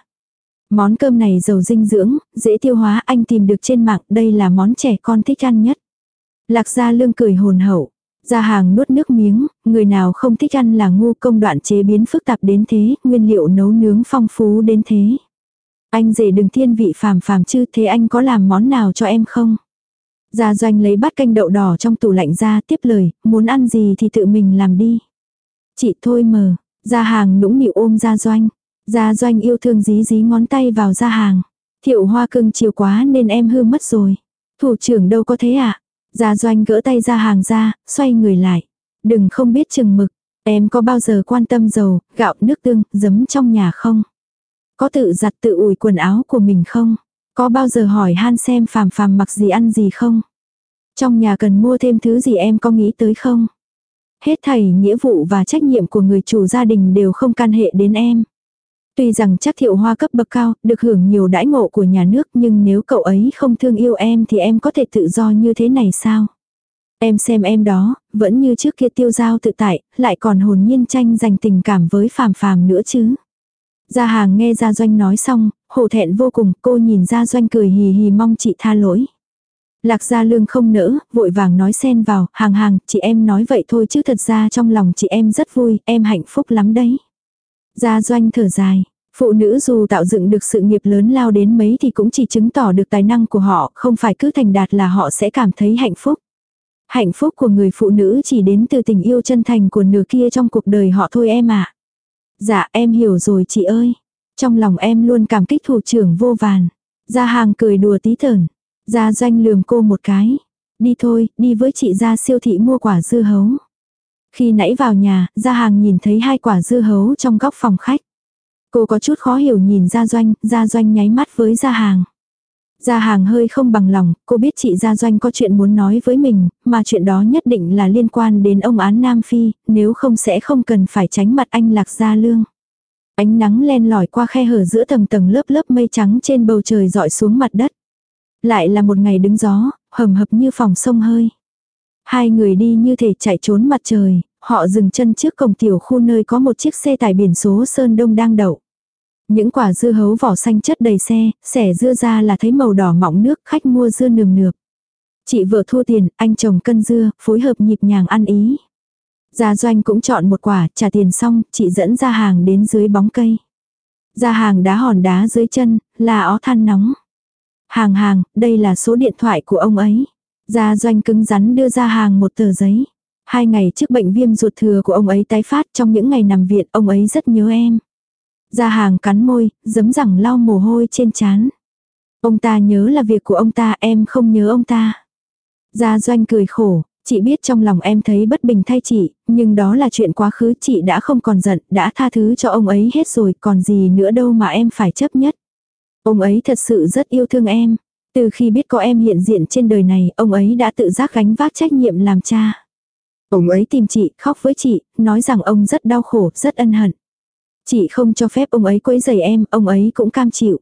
Speaker 1: Món cơm này giàu dinh dưỡng, dễ tiêu hóa anh tìm được trên mạng, đây là món trẻ con thích ăn nhất. Lạc gia lương cười hồn hậu. Gia hàng nuốt nước miếng, người nào không thích ăn là ngu công đoạn chế biến phức tạp đến thế, nguyên liệu nấu nướng phong phú đến thế. Anh rể đừng thiên vị phàm phàm chứ thế anh có làm món nào cho em không? Gia doanh lấy bát canh đậu đỏ trong tủ lạnh ra tiếp lời, muốn ăn gì thì tự mình làm đi. Chị thôi mờ, gia hàng nũng nịu ôm gia doanh. Gia doanh yêu thương dí dí ngón tay vào gia hàng. Thiệu hoa cưng chiều quá nên em hư mất rồi. Thủ trưởng đâu có thế à? Gia doanh gỡ tay gia hàng ra, xoay người lại. Đừng không biết chừng mực. Em có bao giờ quan tâm dầu, gạo, nước tương, giấm trong nhà không? Có tự giặt tự ủi quần áo của mình không? Có bao giờ hỏi han xem phàm phàm mặc gì ăn gì không? Trong nhà cần mua thêm thứ gì em có nghĩ tới không? Hết thảy nghĩa vụ và trách nhiệm của người chủ gia đình đều không can hệ đến em. Tuy rằng chắc thiệu hoa cấp bậc cao, được hưởng nhiều đãi ngộ của nhà nước nhưng nếu cậu ấy không thương yêu em thì em có thể tự do như thế này sao? Em xem em đó, vẫn như trước kia tiêu giao tự tại, lại còn hồn nhiên tranh giành tình cảm với phàm phàm nữa chứ. Gia hàng nghe Gia Doanh nói xong, hổ thẹn vô cùng, cô nhìn Gia Doanh cười hì hì mong chị tha lỗi. Lạc Gia Lương không nỡ, vội vàng nói xen vào, hàng hàng, chị em nói vậy thôi chứ thật ra trong lòng chị em rất vui, em hạnh phúc lắm đấy. Gia Doanh thở dài, phụ nữ dù tạo dựng được sự nghiệp lớn lao đến mấy thì cũng chỉ chứng tỏ được tài năng của họ, không phải cứ thành đạt là họ sẽ cảm thấy hạnh phúc. Hạnh phúc của người phụ nữ chỉ đến từ tình yêu chân thành của nửa kia trong cuộc đời họ thôi em ạ. À. Dạ em hiểu rồi chị ơi. Trong lòng em luôn cảm kích thủ trưởng vô vàn. Gia hàng cười đùa tí thởn. Gia doanh lườm cô một cái. Đi thôi, đi với chị ra siêu thị mua quả dưa hấu. Khi nãy vào nhà, Gia hàng nhìn thấy hai quả dưa hấu trong góc phòng khách. Cô có chút khó hiểu nhìn Gia doanh, Gia doanh nháy mắt với Gia hàng. Gia hàng hơi không bằng lòng, cô biết chị Gia Doanh có chuyện muốn nói với mình, mà chuyện đó nhất định là liên quan đến ông án Nam Phi, nếu không sẽ không cần phải tránh mặt anh Lạc Gia Lương. Ánh nắng len lỏi qua khe hở giữa tầng tầng lớp lớp mây trắng trên bầu trời dọi xuống mặt đất. Lại là một ngày đứng gió, hầm hập như phòng sông hơi. Hai người đi như thể chạy trốn mặt trời, họ dừng chân trước cổng tiểu khu nơi có một chiếc xe tải biển số Sơn Đông đang đậu. Những quả dưa hấu vỏ xanh chất đầy xe, xẻ dưa ra là thấy màu đỏ mọng nước, khách mua dưa nườm nượp. Chị vợ thua tiền, anh chồng cân dưa, phối hợp nhịp nhàng ăn ý. Gia doanh cũng chọn một quả, trả tiền xong, chị dẫn ra hàng đến dưới bóng cây. Ra hàng đá hòn đá dưới chân, là ó than nóng. Hàng hàng, đây là số điện thoại của ông ấy. Gia doanh cứng rắn đưa ra hàng một tờ giấy. Hai ngày trước bệnh viêm ruột thừa của ông ấy tái phát trong những ngày nằm viện ông ấy rất nhớ em. Gia hàng cắn môi, giấm rằng lau mồ hôi trên trán. Ông ta nhớ là việc của ông ta, em không nhớ ông ta. Gia doanh cười khổ, chị biết trong lòng em thấy bất bình thay chị, nhưng đó là chuyện quá khứ chị đã không còn giận, đã tha thứ cho ông ấy hết rồi, còn gì nữa đâu mà em phải chấp nhất. Ông ấy thật sự rất yêu thương em. Từ khi biết có em hiện diện trên đời này, ông ấy đã tự giác gánh vác trách nhiệm làm cha. Ông ấy tìm chị, khóc với chị, nói rằng ông rất đau khổ, rất ân hận. Chị không cho phép ông ấy quấy rầy em, ông ấy cũng cam chịu.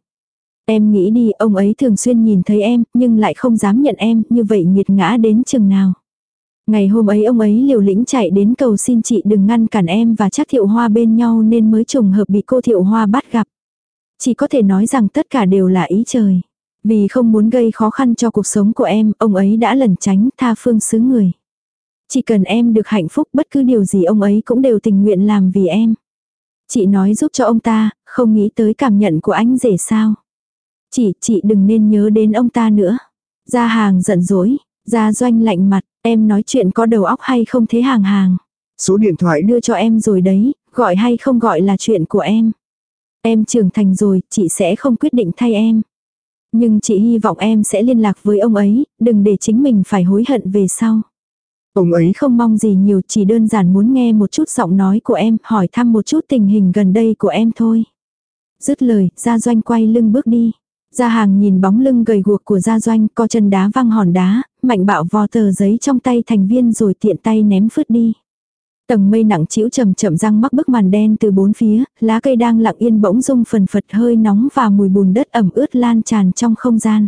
Speaker 1: Em nghĩ đi, ông ấy thường xuyên nhìn thấy em, nhưng lại không dám nhận em, như vậy nghiệt ngã đến chừng nào. Ngày hôm ấy ông ấy liều lĩnh chạy đến cầu xin chị đừng ngăn cản em và chắc thiệu hoa bên nhau nên mới trùng hợp bị cô thiệu hoa bắt gặp. Chỉ có thể nói rằng tất cả đều là ý trời. Vì không muốn gây khó khăn cho cuộc sống của em, ông ấy đã lẩn tránh tha phương xứ người. Chỉ cần em được hạnh phúc bất cứ điều gì ông ấy cũng đều tình nguyện làm vì em. Chị nói giúp cho ông ta, không nghĩ tới cảm nhận của anh rể sao. Chị, chị đừng nên nhớ đến ông ta nữa. Gia hàng giận dỗi, gia doanh lạnh mặt, em nói chuyện có đầu óc hay không thế hàng hàng. Số điện thoại đưa cho em rồi đấy, gọi hay không gọi là chuyện của em. Em trưởng thành rồi, chị sẽ không quyết định thay em. Nhưng chị hy vọng em sẽ liên lạc với ông ấy, đừng để chính mình phải hối hận về sau. Ông ấy không mong gì nhiều chỉ đơn giản muốn nghe một chút giọng nói của em, hỏi thăm một chút tình hình gần đây của em thôi. Dứt lời, Gia Doanh quay lưng bước đi. Gia hàng nhìn bóng lưng gầy guộc của Gia Doanh, co chân đá văng hòn đá, mạnh bạo vò tờ giấy trong tay thành viên rồi tiện tay ném phứt đi. Tầng mây nặng chĩu chậm chậm răng mắc bức màn đen từ bốn phía, lá cây đang lặng yên bỗng rung phần phật hơi nóng và mùi bùn đất ẩm ướt lan tràn trong không gian.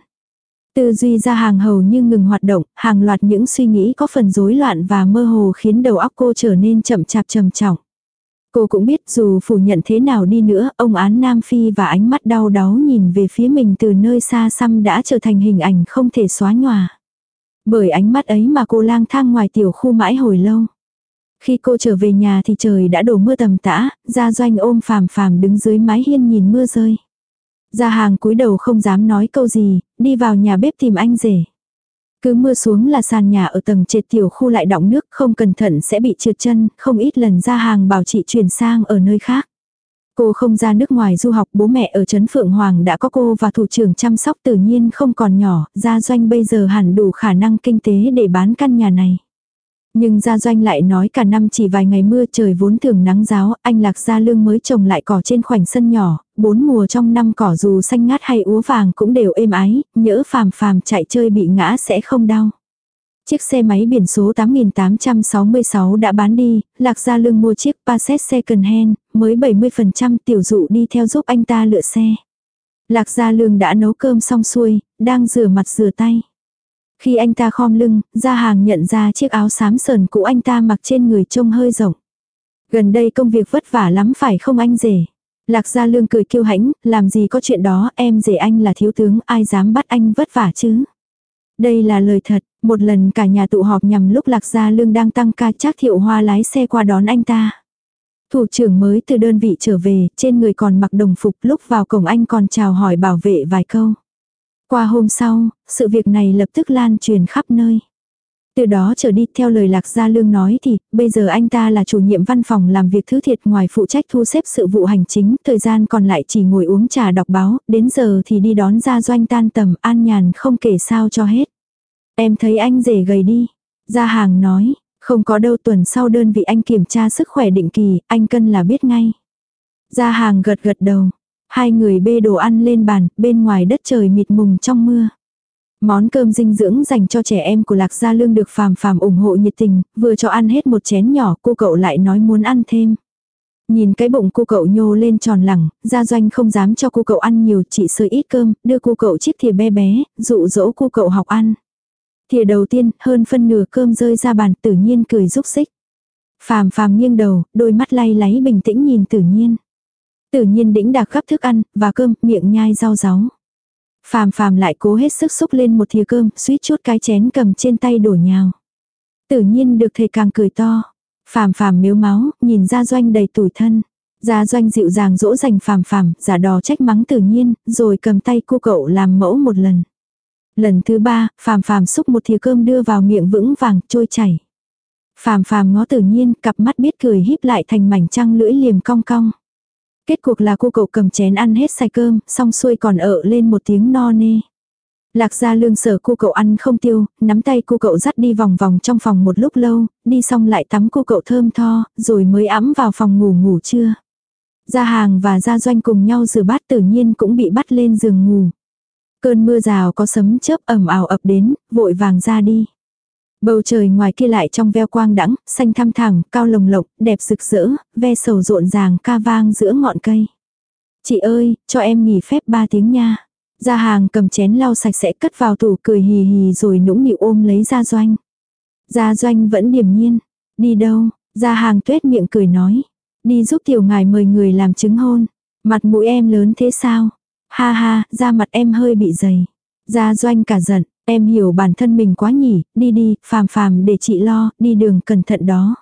Speaker 1: Tư duy ra hàng hầu như ngừng hoạt động, hàng loạt những suy nghĩ có phần rối loạn và mơ hồ khiến đầu óc cô trở nên chậm chạp trầm trọng. Cô cũng biết dù phủ nhận thế nào đi nữa, ông án Nam Phi và ánh mắt đau đớn nhìn về phía mình từ nơi xa xăm đã trở thành hình ảnh không thể xóa nhòa. Bởi ánh mắt ấy mà cô lang thang ngoài tiểu khu mãi hồi lâu. Khi cô trở về nhà thì trời đã đổ mưa tầm tã, gia doanh ôm phàm phàm đứng dưới mái hiên nhìn mưa rơi. Gia hàng cúi đầu không dám nói câu gì, đi vào nhà bếp tìm anh rể. Cứ mưa xuống là sàn nhà ở tầng trệt tiểu khu lại đọng nước không cẩn thận sẽ bị trượt chân, không ít lần ra hàng bảo chị chuyển sang ở nơi khác. Cô không ra nước ngoài du học bố mẹ ở Trấn Phượng Hoàng đã có cô và thủ trưởng chăm sóc tự nhiên không còn nhỏ, gia doanh bây giờ hẳn đủ khả năng kinh tế để bán căn nhà này. Nhưng gia doanh lại nói cả năm chỉ vài ngày mưa trời vốn thường nắng giáo, anh lạc gia lương mới trồng lại cỏ trên khoảnh sân nhỏ, bốn mùa trong năm cỏ dù xanh ngát hay úa vàng cũng đều êm ái, nhỡ phàm phàm chạy chơi bị ngã sẽ không đau. Chiếc xe máy biển số 8866 đã bán đi, lạc gia lương mua chiếc Passat second hand, mới 70% tiểu dụ đi theo giúp anh ta lựa xe. Lạc gia lương đã nấu cơm xong xuôi, đang rửa mặt rửa tay. Khi anh ta khom lưng, ra hàng nhận ra chiếc áo xám sờn cũ anh ta mặc trên người trông hơi rộng. Gần đây công việc vất vả lắm phải không anh rể? Lạc Gia Lương cười kiêu hãnh, làm gì có chuyện đó, em rể anh là thiếu tướng, ai dám bắt anh vất vả chứ? Đây là lời thật, một lần cả nhà tụ họp nhằm lúc Lạc Gia Lương đang tăng ca chắc thiệu hoa lái xe qua đón anh ta. Thủ trưởng mới từ đơn vị trở về, trên người còn mặc đồng phục lúc vào cổng anh còn chào hỏi bảo vệ vài câu. Qua hôm sau, sự việc này lập tức lan truyền khắp nơi. Từ đó trở đi theo lời Lạc Gia Lương nói thì, bây giờ anh ta là chủ nhiệm văn phòng làm việc thứ thiệt ngoài phụ trách thu xếp sự vụ hành chính, thời gian còn lại chỉ ngồi uống trà đọc báo, đến giờ thì đi đón ra doanh tan tầm an nhàn không kể sao cho hết. Em thấy anh rể gầy đi. Gia hàng nói, không có đâu tuần sau đơn vị anh kiểm tra sức khỏe định kỳ, anh cân là biết ngay. Gia hàng gật gật đầu. Hai người bê đồ ăn lên bàn, bên ngoài đất trời mịt mùng trong mưa. Món cơm dinh dưỡng dành cho trẻ em của Lạc Gia Lương được phàm phàm ủng hộ nhiệt tình, vừa cho ăn hết một chén nhỏ cô cậu lại nói muốn ăn thêm. Nhìn cái bụng cô cậu nhô lên tròn lẳng, gia doanh không dám cho cô cậu ăn nhiều chỉ sơi ít cơm, đưa cô cậu chiếc thìa bé bé, dụ dỗ cô cậu học ăn. Thìa đầu tiên, hơn phân nửa cơm rơi ra bàn tự nhiên cười rúc xích. Phàm phàm nghiêng đầu, đôi mắt lay láy bình tĩnh nhìn tự nhiên. Tự nhiên đĩnh đạc gắp thức ăn, và cơm, miệng nhai rau ráu. Phàm phàm lại cố hết sức xúc lên một thìa cơm, suýt chút cái chén cầm trên tay đổ nhào. Tự nhiên được thầy càng cười to. Phàm phàm miếu máu, nhìn ra doanh đầy tủi thân. Gia doanh dịu dàng dỗ dành phàm phàm, giả đò trách mắng tự nhiên, rồi cầm tay cô cậu làm mẫu một lần. Lần thứ ba, phàm phàm xúc một thìa cơm đưa vào miệng vững vàng, trôi chảy. Phàm phàm ngó tự nhiên, cặp mắt biết cười híp lại thành mảnh trăng lưỡi liềm cong cong. Kết cuộc là cô cậu cầm chén ăn hết xài cơm, xong xuôi còn ợ lên một tiếng no nê. Lạc gia lương sở cô cậu ăn không tiêu, nắm tay cô cậu dắt đi vòng vòng trong phòng một lúc lâu, đi xong lại tắm cô cậu thơm tho, rồi mới ấm vào phòng ngủ ngủ trưa. Gia hàng và gia doanh cùng nhau rửa bát tự nhiên cũng bị bắt lên giường ngủ. Cơn mưa rào có sấm chớp ẩm ảo ập đến, vội vàng ra đi. Bầu trời ngoài kia lại trong veo quang đãng, xanh thăm thẳng, cao lồng lộng, đẹp rực rỡ, ve sầu rộn ràng ca vang giữa ngọn cây. Chị ơi, cho em nghỉ phép ba tiếng nha. gia hàng cầm chén lau sạch sẽ cất vào tủ cười hì hì rồi nũng nịu ôm lấy gia doanh. Gia doanh vẫn điềm nhiên. Đi đâu? Gia hàng tuét miệng cười nói. Đi giúp tiểu ngài mời người làm chứng hôn. Mặt mũi em lớn thế sao? Ha ha, da mặt em hơi bị dày. Gia doanh cả giận, Em hiểu bản thân mình quá nhỉ, đi đi, phàm phàm để chị lo, đi đường cẩn thận đó.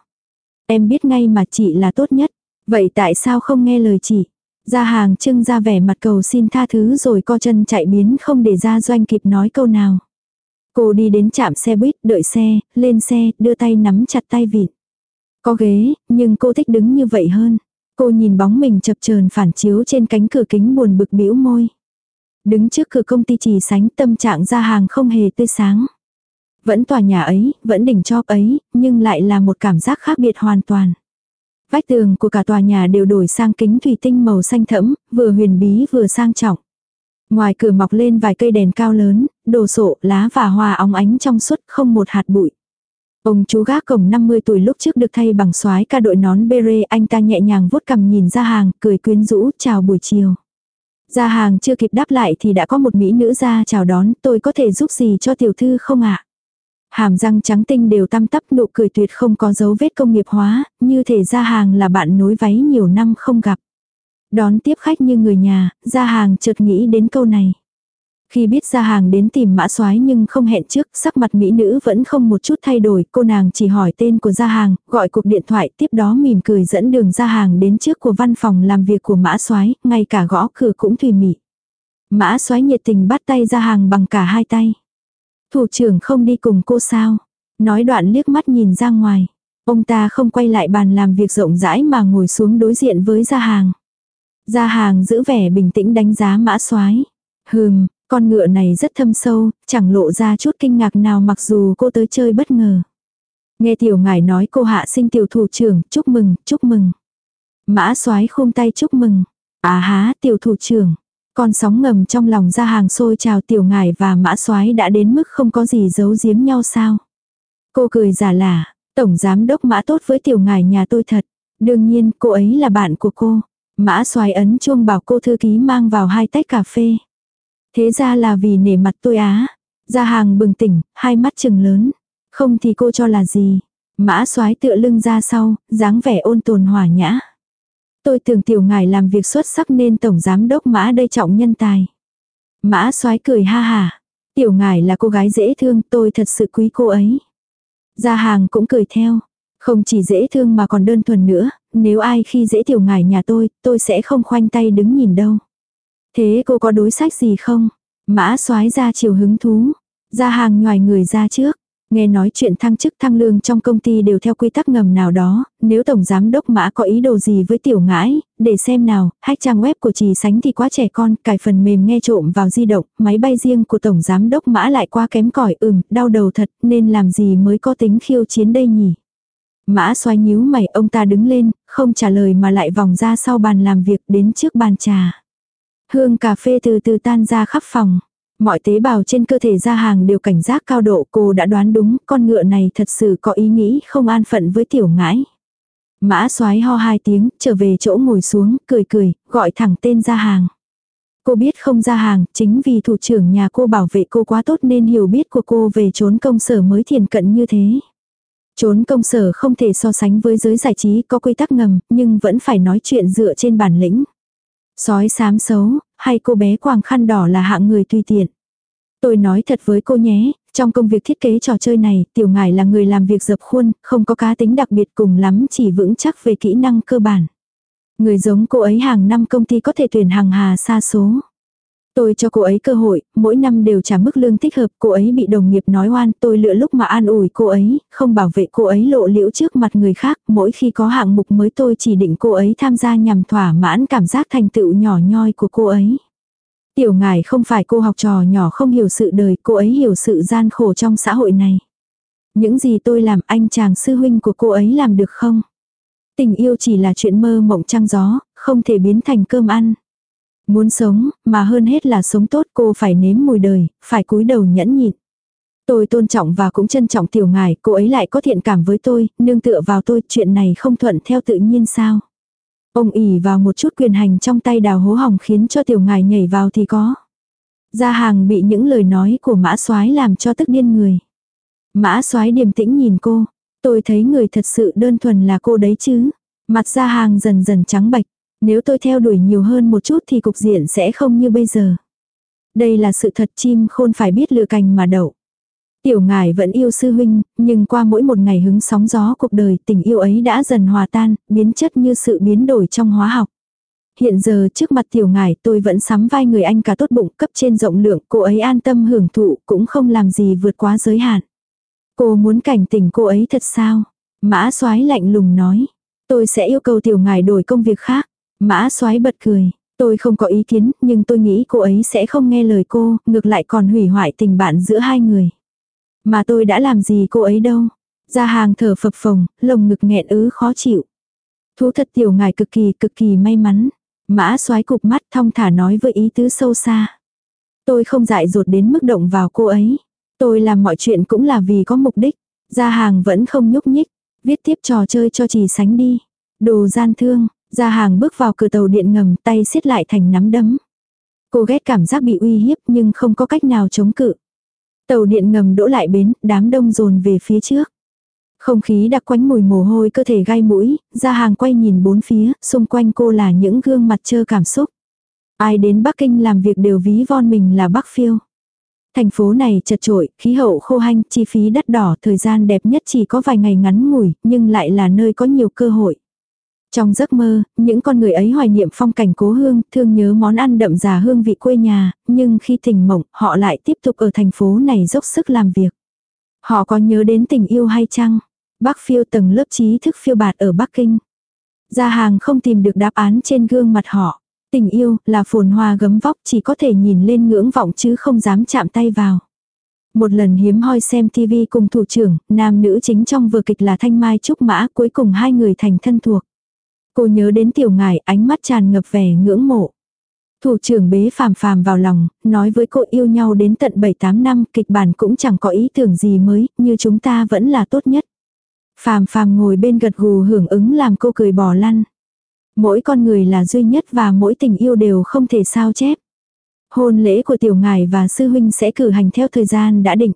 Speaker 1: Em biết ngay mà chị là tốt nhất. Vậy tại sao không nghe lời chị? Ra hàng trưng ra vẻ mặt cầu xin tha thứ rồi co chân chạy biến không để ra doanh kịp nói câu nào. Cô đi đến trạm xe buýt, đợi xe, lên xe, đưa tay nắm chặt tay vịt. Có ghế, nhưng cô thích đứng như vậy hơn. Cô nhìn bóng mình chập chờn phản chiếu trên cánh cửa kính buồn bực bĩu môi. Đứng trước cửa công ty trì sánh tâm trạng ra hàng không hề tươi sáng. Vẫn tòa nhà ấy, vẫn đỉnh chóp ấy, nhưng lại là một cảm giác khác biệt hoàn toàn. Vách tường của cả tòa nhà đều đổi sang kính thủy tinh màu xanh thẫm, vừa huyền bí vừa sang trọng. Ngoài cửa mọc lên vài cây đèn cao lớn, đồ sộ, lá và hoa óng ánh trong suốt, không một hạt bụi. Ông chú gác cổng 50 tuổi lúc trước được thay bằng soái ca đội nón beret, anh ta nhẹ nhàng vuốt cầm nhìn ra hàng, cười quyến rũ, chào buổi chiều. Gia hàng chưa kịp đáp lại thì đã có một mỹ nữ ra chào đón, tôi có thể giúp gì cho tiểu thư không ạ? Hàm răng trắng tinh đều tăm tắp nụ cười tuyệt không có dấu vết công nghiệp hóa, như thể gia hàng là bạn nối váy nhiều năm không gặp. Đón tiếp khách như người nhà, gia hàng chợt nghĩ đến câu này. Khi biết ra hàng đến tìm mã soái nhưng không hẹn trước, sắc mặt mỹ nữ vẫn không một chút thay đổi, cô nàng chỉ hỏi tên của gia hàng, gọi cuộc điện thoại, tiếp đó mỉm cười dẫn đường gia hàng đến trước của văn phòng làm việc của mã soái, ngay cả gõ cửa cũng thùy mị. Mã soái nhiệt tình bắt tay gia hàng bằng cả hai tay. Thủ trưởng không đi cùng cô sao? Nói đoạn liếc mắt nhìn ra ngoài. Ông ta không quay lại bàn làm việc rộng rãi mà ngồi xuống đối diện với gia hàng. Gia hàng giữ vẻ bình tĩnh đánh giá mã soái. Hừm, con ngựa này rất thâm sâu, chẳng lộ ra chút kinh ngạc nào mặc dù cô tới chơi bất ngờ. Nghe tiểu ngải nói cô hạ sinh tiểu thủ trưởng, chúc mừng, chúc mừng. Mã soái khum tay chúc mừng. À há, tiểu thủ trưởng. Con sóng ngầm trong lòng ra hàng xôi chào tiểu ngải và mã soái đã đến mức không có gì giấu giếm nhau sao. Cô cười giả lả, tổng giám đốc mã tốt với tiểu ngải nhà tôi thật. Đương nhiên cô ấy là bạn của cô. Mã soái ấn chuông bảo cô thư ký mang vào hai tách cà phê. Thế ra là vì nể mặt tôi á. Gia hàng bừng tỉnh, hai mắt trừng lớn. Không thì cô cho là gì. Mã soái tựa lưng ra sau, dáng vẻ ôn tồn hòa nhã. Tôi tưởng tiểu ngài làm việc xuất sắc nên tổng giám đốc mã đây trọng nhân tài. Mã soái cười ha hà. Tiểu ngài là cô gái dễ thương, tôi thật sự quý cô ấy. Gia hàng cũng cười theo. Không chỉ dễ thương mà còn đơn thuần nữa, nếu ai khi dễ tiểu ngài nhà tôi, tôi sẽ không khoanh tay đứng nhìn đâu. Thế cô có đối sách gì không? Mã soái ra chiều hứng thú. ra hàng ngoài người ra trước. Nghe nói chuyện thăng chức thăng lương trong công ty đều theo quy tắc ngầm nào đó, nếu Tổng Giám Đốc Mã có ý đồ gì với tiểu ngãi, để xem nào, hack trang web của trì sánh thì quá trẻ con, cài phần mềm nghe trộm vào di động, máy bay riêng của Tổng Giám Đốc Mã lại quá kém cỏi ừm, đau đầu thật, nên làm gì mới có tính khiêu chiến đây nhỉ? Mã xoay nhíu mày ông ta đứng lên, không trả lời mà lại vòng ra sau bàn làm việc đến trước bàn trà. Hương cà phê từ từ tan ra khắp phòng. Mọi tế bào trên cơ thể ra hàng đều cảnh giác cao độ cô đã đoán đúng con ngựa này thật sự có ý nghĩ không an phận với tiểu ngãi. Mã soái ho hai tiếng, trở về chỗ ngồi xuống, cười cười, gọi thẳng tên ra hàng. Cô biết không ra hàng, chính vì thủ trưởng nhà cô bảo vệ cô quá tốt nên hiểu biết của cô về trốn công sở mới thiền cận như thế. Trốn công sở không thể so sánh với giới giải trí có quy tắc ngầm, nhưng vẫn phải nói chuyện dựa trên bản lĩnh. Sói xám xấu, hay cô bé quàng khăn đỏ là hạng người tùy tiện. Tôi nói thật với cô nhé, trong công việc thiết kế trò chơi này, tiểu ngải là người làm việc dập khuôn, không có cá tính đặc biệt cùng lắm chỉ vững chắc về kỹ năng cơ bản. Người giống cô ấy hàng năm công ty có thể tuyển hàng hà xa số. Tôi cho cô ấy cơ hội, mỗi năm đều trả mức lương thích hợp, cô ấy bị đồng nghiệp nói oan, tôi lựa lúc mà an ủi cô ấy, không bảo vệ cô ấy lộ liễu trước mặt người khác, mỗi khi có hạng mục mới tôi chỉ định cô ấy tham gia nhằm thỏa mãn cảm giác thành tựu nhỏ nhoi của cô ấy. Tiểu ngài không phải cô học trò nhỏ không hiểu sự đời, cô ấy hiểu sự gian khổ trong xã hội này. Những gì tôi làm anh chàng sư huynh của cô ấy làm được không? Tình yêu chỉ là chuyện mơ mộng trăng gió, không thể biến thành cơm ăn. Muốn sống, mà hơn hết là sống tốt cô phải nếm mùi đời, phải cúi đầu nhẫn nhịn. Tôi tôn trọng và cũng trân trọng tiểu ngài, cô ấy lại có thiện cảm với tôi, nương tựa vào tôi, chuyện này không thuận theo tự nhiên sao. Ông ỉ vào một chút quyền hành trong tay đào hố hỏng khiến cho tiểu ngài nhảy vào thì có. Gia hàng bị những lời nói của mã soái làm cho tức điên người. Mã soái điềm tĩnh nhìn cô. Tôi thấy người thật sự đơn thuần là cô đấy chứ. Mặt gia hàng dần dần trắng bạch. Nếu tôi theo đuổi nhiều hơn một chút thì cục diện sẽ không như bây giờ. Đây là sự thật chim khôn phải biết lựa cành mà đậu. Tiểu ngài vẫn yêu sư huynh, nhưng qua mỗi một ngày hứng sóng gió cuộc đời tình yêu ấy đã dần hòa tan, biến chất như sự biến đổi trong hóa học. Hiện giờ trước mặt tiểu ngài tôi vẫn sắm vai người anh cả tốt bụng cấp trên rộng lượng, cô ấy an tâm hưởng thụ cũng không làm gì vượt quá giới hạn. Cô muốn cảnh tỉnh cô ấy thật sao? Mã soái lạnh lùng nói. Tôi sẽ yêu cầu tiểu ngài đổi công việc khác. Mã soái bật cười. Tôi không có ý kiến, nhưng tôi nghĩ cô ấy sẽ không nghe lời cô, ngược lại còn hủy hoại tình bạn giữa hai người. Mà tôi đã làm gì cô ấy đâu. Ra hàng thở phập phồng, lồng ngực nghẹn ứ khó chịu. Thú thật tiểu ngài cực kỳ cực kỳ may mắn. Mã Soái cục mắt thong thả nói với ý tứ sâu xa. Tôi không dại dột đến mức động vào cô ấy. Tôi làm mọi chuyện cũng là vì có mục đích. Gia hàng vẫn không nhúc nhích. Viết tiếp trò chơi cho chỉ sánh đi. Đồ gian thương. Gia hàng bước vào cửa tàu điện ngầm tay siết lại thành nắm đấm. Cô ghét cảm giác bị uy hiếp nhưng không có cách nào chống cự. Tàu điện ngầm đỗ lại bến, đám đông dồn về phía trước. Không khí đặc quánh mùi mồ hôi cơ thể gai mũi, ra hàng quay nhìn bốn phía, xung quanh cô là những gương mặt trơ cảm xúc. Ai đến Bắc Kinh làm việc đều ví von mình là Bắc Phiêu. Thành phố này chật trội, khí hậu khô hanh, chi phí đắt đỏ, thời gian đẹp nhất chỉ có vài ngày ngắn ngủi, nhưng lại là nơi có nhiều cơ hội. Trong giấc mơ, những con người ấy hoài niệm phong cảnh cố hương, thương nhớ món ăn đậm già hương vị quê nhà, nhưng khi tỉnh mộng, họ lại tiếp tục ở thành phố này dốc sức làm việc. Họ có nhớ đến tình yêu hay chăng? Bác phiêu tầng lớp trí thức phiêu bạt ở Bắc Kinh. Gia hàng không tìm được đáp án trên gương mặt họ. Tình yêu là phồn hoa gấm vóc chỉ có thể nhìn lên ngưỡng vọng chứ không dám chạm tay vào. Một lần hiếm hoi xem TV cùng thủ trưởng, nam nữ chính trong vừa kịch là Thanh Mai Trúc Mã, cuối cùng hai người thành thân thuộc. Cô nhớ đến tiểu ngải, ánh mắt tràn ngập vẻ ngưỡng mộ. Thủ trưởng bế phàm phàm vào lòng, nói với cô yêu nhau đến tận 7-8 năm, kịch bản cũng chẳng có ý tưởng gì mới, như chúng ta vẫn là tốt nhất. Phàm phàm ngồi bên gật gù hưởng ứng làm cô cười bỏ lăn. Mỗi con người là duy nhất và mỗi tình yêu đều không thể sao chép. Hôn lễ của tiểu ngài và sư huynh sẽ cử hành theo thời gian đã định.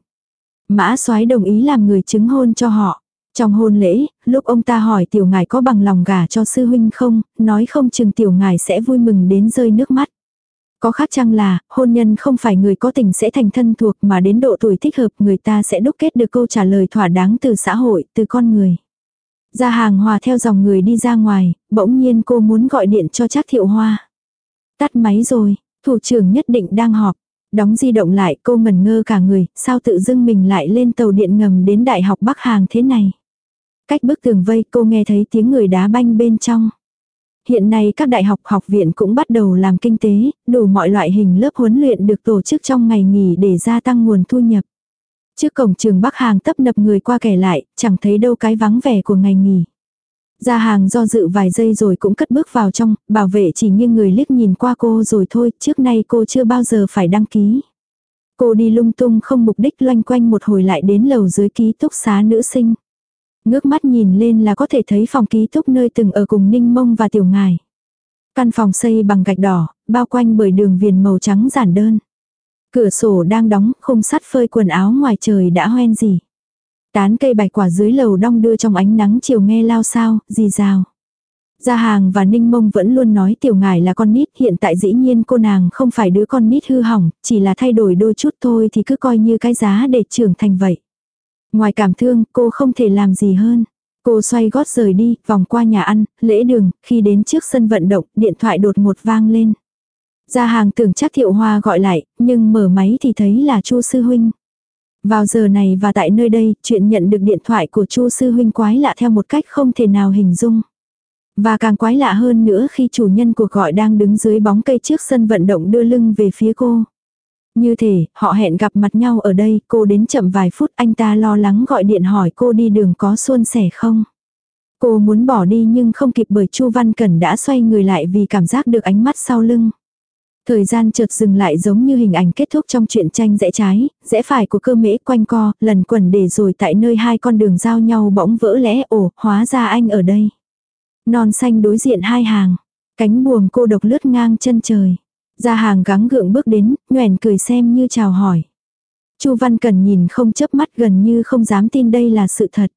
Speaker 1: Mã soái đồng ý làm người chứng hôn cho họ. Trong hôn lễ, lúc ông ta hỏi tiểu ngài có bằng lòng gả cho sư huynh không, nói không chừng tiểu ngài sẽ vui mừng đến rơi nước mắt. Có khác chăng là, hôn nhân không phải người có tình sẽ thành thân thuộc mà đến độ tuổi thích hợp người ta sẽ đúc kết được câu trả lời thỏa đáng từ xã hội, từ con người. Ra hàng hòa theo dòng người đi ra ngoài, bỗng nhiên cô muốn gọi điện cho Trác Thiệu Hoa. Tắt máy rồi, thủ trưởng nhất định đang họp. Đóng di động lại cô ngẩn ngơ cả người, sao tự dưng mình lại lên tàu điện ngầm đến Đại học Bắc Hàng thế này. Cách bức tường vây cô nghe thấy tiếng người đá banh bên trong. Hiện nay các đại học học viện cũng bắt đầu làm kinh tế, đủ mọi loại hình lớp huấn luyện được tổ chức trong ngày nghỉ để gia tăng nguồn thu nhập. Trước cổng trường Bắc Hàng tấp nập người qua kẻ lại, chẳng thấy đâu cái vắng vẻ của ngày nghỉ. Ra hàng do dự vài giây rồi cũng cất bước vào trong, bảo vệ chỉ nghiêng người liếc nhìn qua cô rồi thôi, trước nay cô chưa bao giờ phải đăng ký. Cô đi lung tung không mục đích loanh quanh một hồi lại đến lầu dưới ký túc xá nữ sinh. Ngước mắt nhìn lên là có thể thấy phòng ký túc nơi từng ở cùng Ninh Mông và Tiểu Ngài. Căn phòng xây bằng gạch đỏ, bao quanh bởi đường viền màu trắng giản đơn. Cửa sổ đang đóng, khung sắt phơi quần áo ngoài trời đã hoen gì. Tán cây bạch quả dưới lầu đong đưa trong ánh nắng chiều nghe lao sao, gì rào. Gia hàng và ninh mông vẫn luôn nói tiểu ngải là con nít, hiện tại dĩ nhiên cô nàng không phải đứa con nít hư hỏng, chỉ là thay đổi đôi chút thôi thì cứ coi như cái giá để trưởng thành vậy. Ngoài cảm thương, cô không thể làm gì hơn. Cô xoay gót rời đi, vòng qua nhà ăn, lễ đường, khi đến trước sân vận động, điện thoại đột ngột vang lên. Gia hàng tưởng chắc thiệu hoa gọi lại, nhưng mở máy thì thấy là chu sư huynh. Vào giờ này và tại nơi đây, chuyện nhận được điện thoại của chu sư huynh quái lạ theo một cách không thể nào hình dung. Và càng quái lạ hơn nữa khi chủ nhân cuộc gọi đang đứng dưới bóng cây trước sân vận động đưa lưng về phía cô. Như thể, họ hẹn gặp mặt nhau ở đây, cô đến chậm vài phút anh ta lo lắng gọi điện hỏi cô đi đường có suôn sẻ không. Cô muốn bỏ đi nhưng không kịp bởi Chu Văn Cẩn đã xoay người lại vì cảm giác được ánh mắt sau lưng. Thời gian chợt dừng lại giống như hình ảnh kết thúc trong chuyện tranh rẽ trái, rẽ phải của cơ mễ quanh co, lần quẩn để rồi tại nơi hai con đường giao nhau bỗng vỡ lẽ ổ hóa ra anh ở đây. Non xanh đối diện hai hàng, cánh buồm cô độc lướt ngang chân trời gia hàng gắng gượng bước đến, nhoèn cười xem như chào hỏi. Chu Văn Cần nhìn không chớp mắt gần như không dám tin đây là sự thật.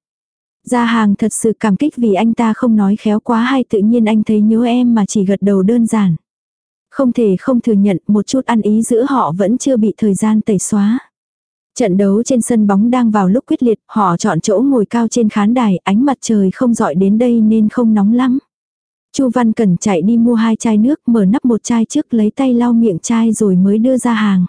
Speaker 1: Gia hàng thật sự cảm kích vì anh ta không nói khéo quá hay tự nhiên anh thấy nhớ em mà chỉ gật đầu đơn giản. Không thể không thừa nhận một chút ăn ý giữa họ vẫn chưa bị thời gian tẩy xóa. Trận đấu trên sân bóng đang vào lúc quyết liệt, họ chọn chỗ ngồi cao trên khán đài, ánh mặt trời không dọi đến đây nên không nóng lắm. Chu Văn Cẩn chạy đi mua hai chai nước, mở nắp một chai trước lấy tay lau miệng chai rồi mới đưa ra hàng.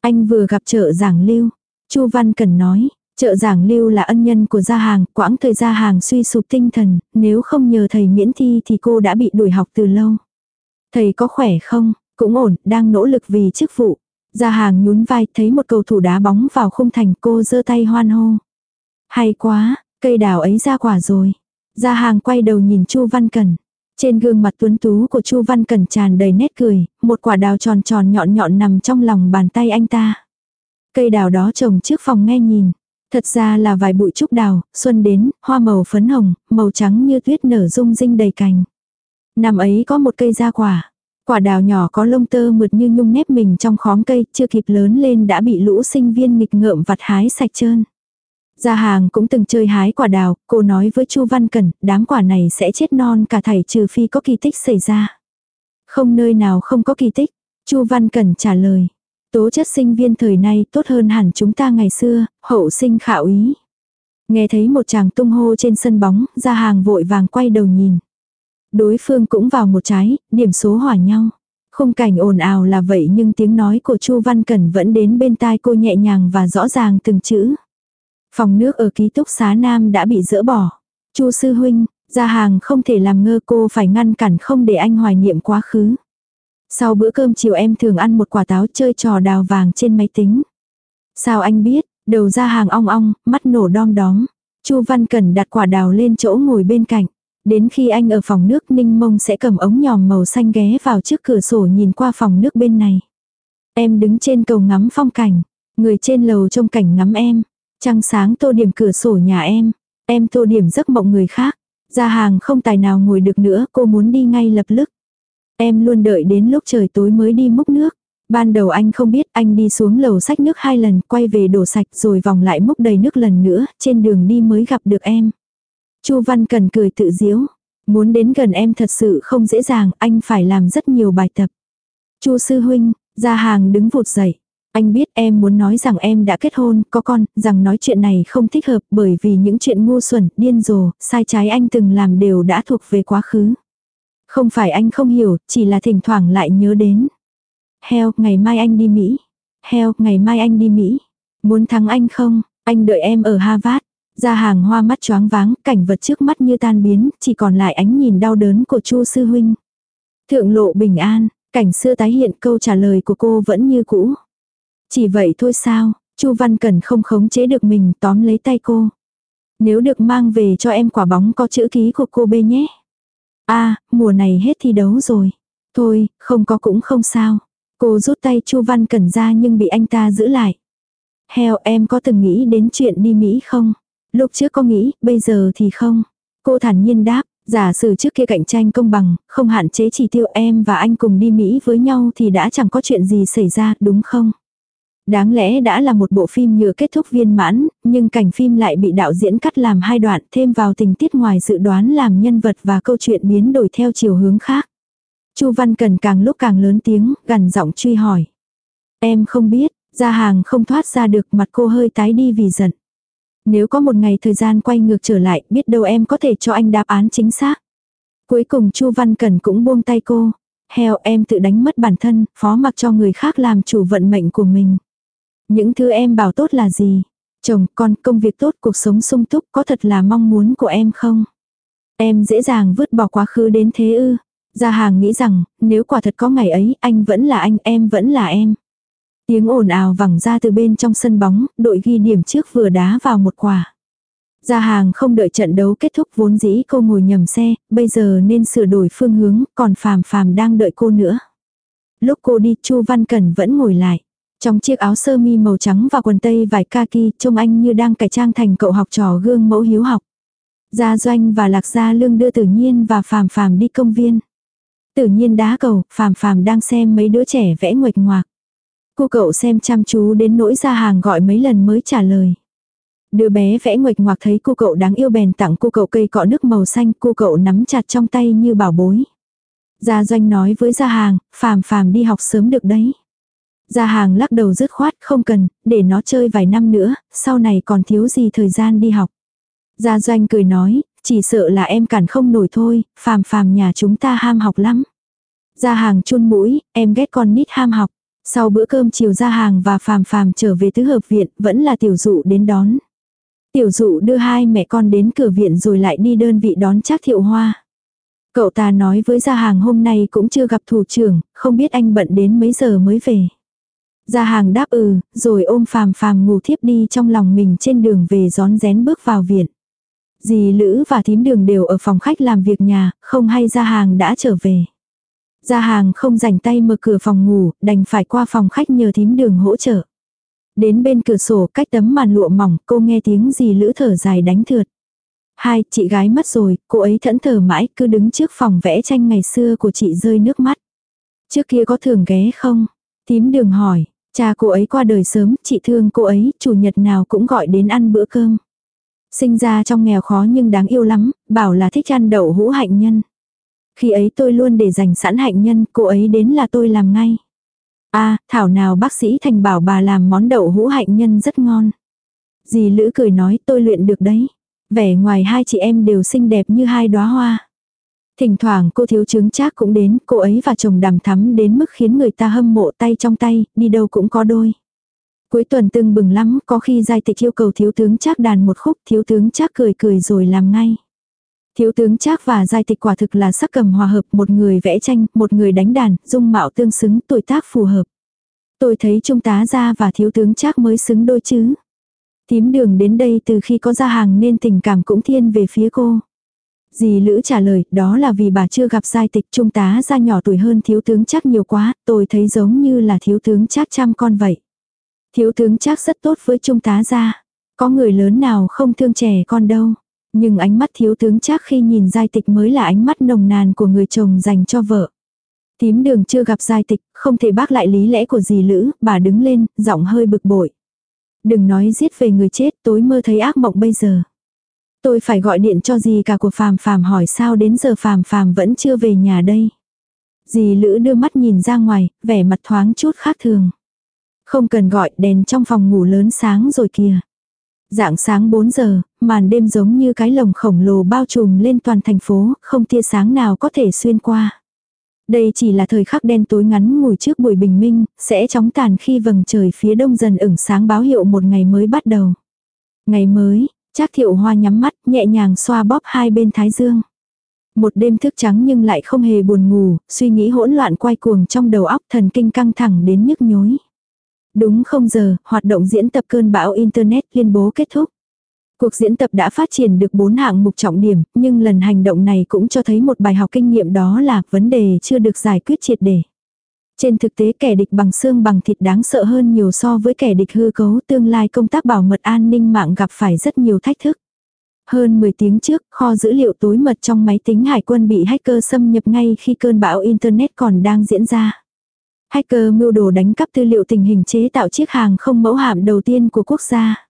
Speaker 1: Anh vừa gặp chợ giảng lưu. Chu Văn Cẩn nói, chợ giảng lưu là ân nhân của gia hàng, quãng thời gia hàng suy sụp tinh thần, nếu không nhờ thầy miễn thi thì cô đã bị đuổi học từ lâu. Thầy có khỏe không? Cũng ổn, đang nỗ lực vì chức vụ. Gia hàng nhún vai thấy một cầu thủ đá bóng vào khung thành cô giơ tay hoan hô. Hay quá, cây đào ấy ra quả rồi. Gia hàng quay đầu nhìn Chu Văn Cẩn. Trên gương mặt tuấn tú của Chu Văn Cẩn tràn đầy nét cười, một quả đào tròn tròn nhọn nhọn nằm trong lòng bàn tay anh ta. Cây đào đó trồng trước phòng nghe nhìn. Thật ra là vài bụi trúc đào, xuân đến, hoa màu phấn hồng, màu trắng như tuyết nở rung rinh đầy cành. Năm ấy có một cây ra quả. Quả đào nhỏ có lông tơ mượt như nhung nếp mình trong khóm cây, chưa kịp lớn lên đã bị lũ sinh viên nghịch ngợm vặt hái sạch trơn. Gia hàng cũng từng chơi hái quả đào, cô nói với Chu Văn Cẩn, đám quả này sẽ chết non cả thảy trừ phi có kỳ tích xảy ra. Không nơi nào không có kỳ tích, Chu Văn Cẩn trả lời. Tố chất sinh viên thời nay tốt hơn hẳn chúng ta ngày xưa, hậu sinh khảo ý. Nghe thấy một chàng tung hô trên sân bóng, gia hàng vội vàng quay đầu nhìn. Đối phương cũng vào một trái, điểm số hỏa nhau. Khung cảnh ồn ào là vậy nhưng tiếng nói của Chu Văn Cẩn vẫn đến bên tai cô nhẹ nhàng và rõ ràng từng chữ. Phòng nước ở ký túc xá nam đã bị dỡ bỏ. Chu sư huynh, ra hàng không thể làm ngơ cô phải ngăn cản không để anh hoài niệm quá khứ. Sau bữa cơm chiều em thường ăn một quả táo chơi trò đào vàng trên máy tính. Sao anh biết, đầu ra hàng ong ong, mắt nổ đom đóm. Chu Văn Cẩn đặt quả đào lên chỗ ngồi bên cạnh. Đến khi anh ở phòng nước Ninh Mông sẽ cầm ống nhòm màu xanh ghé vào trước cửa sổ nhìn qua phòng nước bên này. Em đứng trên cầu ngắm phong cảnh. Người trên lầu trông cảnh ngắm em. Trăng sáng tô điểm cửa sổ nhà em. Em tô điểm giấc mộng người khác. Ra hàng không tài nào ngồi được nữa cô muốn đi ngay lập tức. Em luôn đợi đến lúc trời tối mới đi múc nước. Ban đầu anh không biết anh đi xuống lầu sách nước hai lần, quay về đổ sạch rồi vòng lại múc đầy nước lần nữa, trên đường đi mới gặp được em. Chu Văn Cần cười tự diễu. Muốn đến gần em thật sự không dễ dàng, anh phải làm rất nhiều bài tập. Chu sư huynh, ra hàng đứng vụt dậy. Anh biết em muốn nói rằng em đã kết hôn, có con, rằng nói chuyện này không thích hợp bởi vì những chuyện ngu xuẩn, điên rồ, sai trái anh từng làm đều đã thuộc về quá khứ. Không phải anh không hiểu, chỉ là thỉnh thoảng lại nhớ đến. Heo, ngày mai anh đi Mỹ. Heo, ngày mai anh đi Mỹ. Muốn thắng anh không? Anh đợi em ở Harvard. Ra hàng hoa mắt choáng váng, cảnh vật trước mắt như tan biến, chỉ còn lại ánh nhìn đau đớn của Chu sư huynh. Thượng lộ bình an, cảnh xưa tái hiện câu trả lời của cô vẫn như cũ. Chỉ vậy thôi sao, Chu Văn Cẩn không khống chế được mình tóm lấy tay cô. Nếu được mang về cho em quả bóng có chữ ký của cô bê nhé. a mùa này hết thi đấu rồi. Thôi, không có cũng không sao. Cô rút tay Chu Văn Cẩn ra nhưng bị anh ta giữ lại. Heo em có từng nghĩ đến chuyện đi Mỹ không? Lúc trước có nghĩ, bây giờ thì không. Cô thản nhiên đáp, giả sử trước kia cạnh tranh công bằng, không hạn chế chỉ tiêu em và anh cùng đi Mỹ với nhau thì đã chẳng có chuyện gì xảy ra, đúng không? Đáng lẽ đã là một bộ phim nhựa kết thúc viên mãn, nhưng cảnh phim lại bị đạo diễn cắt làm hai đoạn thêm vào tình tiết ngoài dự đoán làm nhân vật và câu chuyện biến đổi theo chiều hướng khác. Chu Văn Cần càng lúc càng lớn tiếng, gần giọng truy hỏi. Em không biết, ra hàng không thoát ra được mặt cô hơi tái đi vì giận. Nếu có một ngày thời gian quay ngược trở lại, biết đâu em có thể cho anh đáp án chính xác. Cuối cùng Chu Văn Cần cũng buông tay cô. Heo em tự đánh mất bản thân, phó mặc cho người khác làm chủ vận mệnh của mình. Những thứ em bảo tốt là gì? Chồng, con, công việc tốt, cuộc sống sung túc có thật là mong muốn của em không? Em dễ dàng vứt bỏ quá khứ đến thế ư? Gia hàng nghĩ rằng, nếu quả thật có ngày ấy, anh vẫn là anh, em vẫn là em. Tiếng ồn ào vẳng ra từ bên trong sân bóng, đội ghi điểm trước vừa đá vào một quả. Gia hàng không đợi trận đấu kết thúc vốn dĩ cô ngồi nhầm xe, bây giờ nên sửa đổi phương hướng, còn phàm phàm đang đợi cô nữa. Lúc cô đi Chu Văn Cẩn vẫn ngồi lại. Trong chiếc áo sơ mi màu trắng và quần tây vải kaki, trông anh như đang cải trang thành cậu học trò gương mẫu hiếu học. Gia Doanh và Lạc Gia Lương đưa Tử Nhiên và Phàm Phàm đi công viên. Tử Nhiên đá cầu, Phàm Phàm đang xem mấy đứa trẻ vẽ nguệch ngoạc. Cô cậu xem chăm chú đến nỗi ra hàng gọi mấy lần mới trả lời. Đứa bé vẽ nguệch ngoạc thấy cô cậu đáng yêu bèn tặng cô cậu cây cọ nước màu xanh, cô cậu nắm chặt trong tay như bảo bối. Gia Doanh nói với Gia Hàng, phàm phàm đi học sớm được đấy. Gia Hàng lắc đầu dứt khoát, không cần, để nó chơi vài năm nữa, sau này còn thiếu gì thời gian đi học. Gia Doanh cười nói, chỉ sợ là em cản không nổi thôi, phàm phàm nhà chúng ta ham học lắm. Gia Hàng chun mũi, em ghét con nít ham học. Sau bữa cơm chiều gia hàng và phàm phàm trở về tứ hợp viện, vẫn là tiểu dụ đến đón. Tiểu dụ đưa hai mẹ con đến cửa viện rồi lại đi đơn vị đón chắc thiệu hoa. Cậu ta nói với gia hàng hôm nay cũng chưa gặp thủ trưởng, không biết anh bận đến mấy giờ mới về. Gia hàng đáp ừ, rồi ôm phàm phàm ngủ thiếp đi trong lòng mình trên đường về gión rén bước vào viện. Dì Lữ và thím đường đều ở phòng khách làm việc nhà, không hay gia hàng đã trở về. Gia hàng không rảnh tay mở cửa phòng ngủ, đành phải qua phòng khách nhờ thím đường hỗ trợ. Đến bên cửa sổ cách tấm màn lụa mỏng, cô nghe tiếng dì lữ thở dài đánh thượt. Hai, chị gái mất rồi, cô ấy thẫn thờ mãi, cứ đứng trước phòng vẽ tranh ngày xưa của chị rơi nước mắt. Trước kia có thường ghé không? Tím đường hỏi, cha cô ấy qua đời sớm, chị thương cô ấy, chủ nhật nào cũng gọi đến ăn bữa cơm. Sinh ra trong nghèo khó nhưng đáng yêu lắm, bảo là thích ăn đậu hũ hạnh nhân. Khi ấy tôi luôn để dành sẵn hạnh nhân, cô ấy đến là tôi làm ngay. a thảo nào bác sĩ thành bảo bà làm món đậu hũ hạnh nhân rất ngon. Dì Lữ cười nói tôi luyện được đấy. Vẻ ngoài hai chị em đều xinh đẹp như hai đóa hoa. Thỉnh thoảng cô thiếu chứng chắc cũng đến, cô ấy và chồng đàm thắm đến mức khiến người ta hâm mộ tay trong tay, đi đâu cũng có đôi. Cuối tuần tưng bừng lắm, có khi giai tịch yêu cầu thiếu tướng chắc đàn một khúc, thiếu tướng chắc cười cười rồi làm ngay. Thiếu tướng Trác và giai tịch quả thực là sắc cầm hòa hợp, một người vẽ tranh, một người đánh đàn, dung mạo tương xứng, tuổi tác phù hợp. Tôi thấy trung tá gia và thiếu tướng chắc mới xứng đôi chứ. Tím đường đến đây từ khi có ra hàng nên tình cảm cũng thiên về phía cô. Dì Lữ trả lời, đó là vì bà chưa gặp giai tịch trung tá gia nhỏ tuổi hơn thiếu tướng chắc nhiều quá, tôi thấy giống như là thiếu tướng chắc chăm con vậy. Thiếu tướng chắc rất tốt với trung tá gia. Có người lớn nào không thương trẻ con đâu. Nhưng ánh mắt thiếu tướng chắc khi nhìn giai tịch mới là ánh mắt nồng nàn của người chồng dành cho vợ. Tím đường chưa gặp giai tịch, không thể bác lại lý lẽ của dì Lữ, bà đứng lên, giọng hơi bực bội. Đừng nói giết về người chết, tối mơ thấy ác mộng bây giờ. Tôi phải gọi điện cho dì cả của Phàm Phàm hỏi sao đến giờ Phàm Phàm vẫn chưa về nhà đây. Dì Lữ đưa mắt nhìn ra ngoài, vẻ mặt thoáng chút khác thường. Không cần gọi, đèn trong phòng ngủ lớn sáng rồi kìa. Dạng sáng 4 giờ, màn đêm giống như cái lồng khổng lồ bao trùm lên toàn thành phố, không tia sáng nào có thể xuyên qua. Đây chỉ là thời khắc đen tối ngắn ngủi trước buổi bình minh, sẽ chóng tàn khi vầng trời phía đông dần ửng sáng báo hiệu một ngày mới bắt đầu. Ngày mới, Trác thiệu hoa nhắm mắt, nhẹ nhàng xoa bóp hai bên thái dương. Một đêm thức trắng nhưng lại không hề buồn ngủ, suy nghĩ hỗn loạn quay cuồng trong đầu óc thần kinh căng thẳng đến nhức nhối. Đúng không giờ, hoạt động diễn tập cơn bão Internet liên bố kết thúc. Cuộc diễn tập đã phát triển được 4 hạng mục trọng điểm, nhưng lần hành động này cũng cho thấy một bài học kinh nghiệm đó là vấn đề chưa được giải quyết triệt để. Trên thực tế kẻ địch bằng xương bằng thịt đáng sợ hơn nhiều so với kẻ địch hư cấu tương lai công tác bảo mật an ninh mạng gặp phải rất nhiều thách thức. Hơn 10 tiếng trước, kho dữ liệu tối mật trong máy tính hải quân bị hacker xâm nhập ngay khi cơn bão Internet còn đang diễn ra. Hacker mưu đồ đánh cắp tư liệu tình hình chế tạo chiếc hàng không mẫu hạm đầu tiên của quốc gia.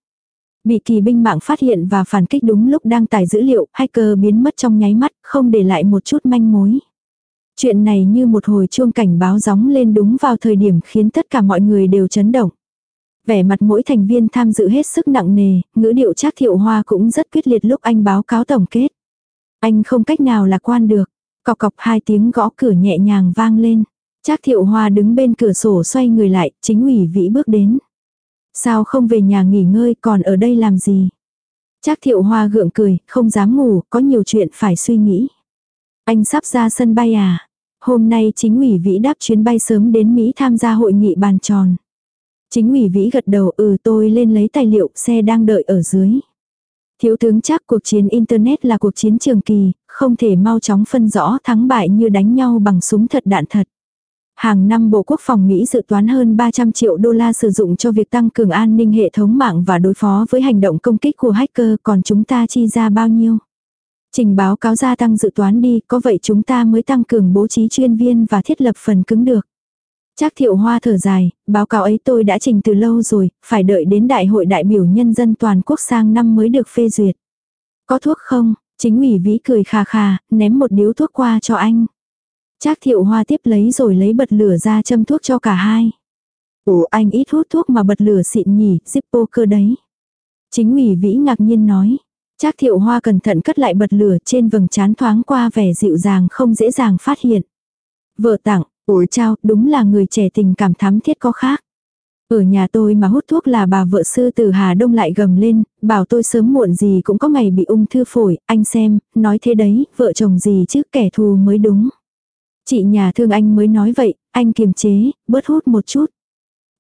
Speaker 1: Bị kỳ binh mạng phát hiện và phản kích đúng lúc đang tải dữ liệu, hacker biến mất trong nháy mắt, không để lại một chút manh mối. Chuyện này như một hồi chuông cảnh báo gióng lên đúng vào thời điểm khiến tất cả mọi người đều chấn động. Vẻ mặt mỗi thành viên tham dự hết sức nặng nề, ngữ điệu trác thiệu hoa cũng rất quyết liệt lúc anh báo cáo tổng kết. Anh không cách nào lạc quan được. Cọc cọc hai tiếng gõ cửa nhẹ nhàng vang lên. Trác thiệu hoa đứng bên cửa sổ xoay người lại, chính ủy vĩ bước đến. Sao không về nhà nghỉ ngơi còn ở đây làm gì? Trác thiệu hoa gượng cười, không dám ngủ, có nhiều chuyện phải suy nghĩ. Anh sắp ra sân bay à? Hôm nay chính ủy vĩ đáp chuyến bay sớm đến Mỹ tham gia hội nghị bàn tròn. Chính ủy vĩ gật đầu ừ tôi lên lấy tài liệu xe đang đợi ở dưới. Thiếu tướng chắc cuộc chiến Internet là cuộc chiến trường kỳ, không thể mau chóng phân rõ thắng bại như đánh nhau bằng súng thật đạn thật. Hàng năm Bộ Quốc phòng Mỹ dự toán hơn 300 triệu đô la sử dụng cho việc tăng cường an ninh hệ thống mạng và đối phó với hành động công kích của hacker còn chúng ta chi ra bao nhiêu? Trình báo cáo gia tăng dự toán đi, có vậy chúng ta mới tăng cường bố trí chuyên viên và thiết lập phần cứng được. Chắc thiệu hoa thở dài, báo cáo ấy tôi đã trình từ lâu rồi, phải đợi đến đại hội đại biểu nhân dân toàn quốc sang năm mới được phê duyệt. Có thuốc không? Chính ủy vĩ cười khà khà, ném một điếu thuốc qua cho anh. Trác thiệu hoa tiếp lấy rồi lấy bật lửa ra châm thuốc cho cả hai. Ủa anh ít hút thuốc mà bật lửa xịn nhỉ, zippo cơ đấy. Chính ủy vĩ ngạc nhiên nói. Trác thiệu hoa cẩn thận cất lại bật lửa trên vầng trán thoáng qua vẻ dịu dàng không dễ dàng phát hiện. Vợ tặng, ủi trao, đúng là người trẻ tình cảm thắm thiết có khác. Ở nhà tôi mà hút thuốc là bà vợ sư từ Hà Đông lại gầm lên, bảo tôi sớm muộn gì cũng có ngày bị ung thư phổi, anh xem, nói thế đấy, vợ chồng gì chứ kẻ thù mới đúng. Chị nhà thương anh mới nói vậy, anh kiềm chế, bớt hút một chút.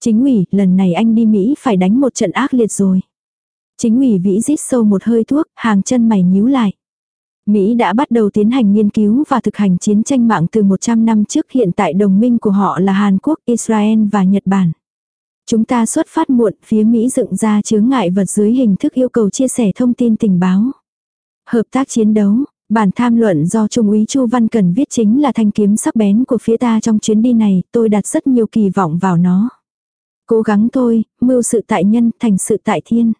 Speaker 1: Chính ủy, lần này anh đi Mỹ phải đánh một trận ác liệt rồi. Chính ủy vĩ rít sâu một hơi thuốc, hàng chân mày nhíu lại. Mỹ đã bắt đầu tiến hành nghiên cứu và thực hành chiến tranh mạng từ 100 năm trước hiện tại đồng minh của họ là Hàn Quốc, Israel và Nhật Bản. Chúng ta xuất phát muộn, phía Mỹ dựng ra chướng ngại vật dưới hình thức yêu cầu chia sẻ thông tin tình báo. Hợp tác chiến đấu, bản tham luận do Trung úy Chu Văn Cần viết chính là thanh kiếm sắc bén của phía ta trong chuyến đi này, tôi đặt rất nhiều kỳ vọng vào nó. Cố gắng thôi, mưu sự tại nhân, thành sự tại thiên.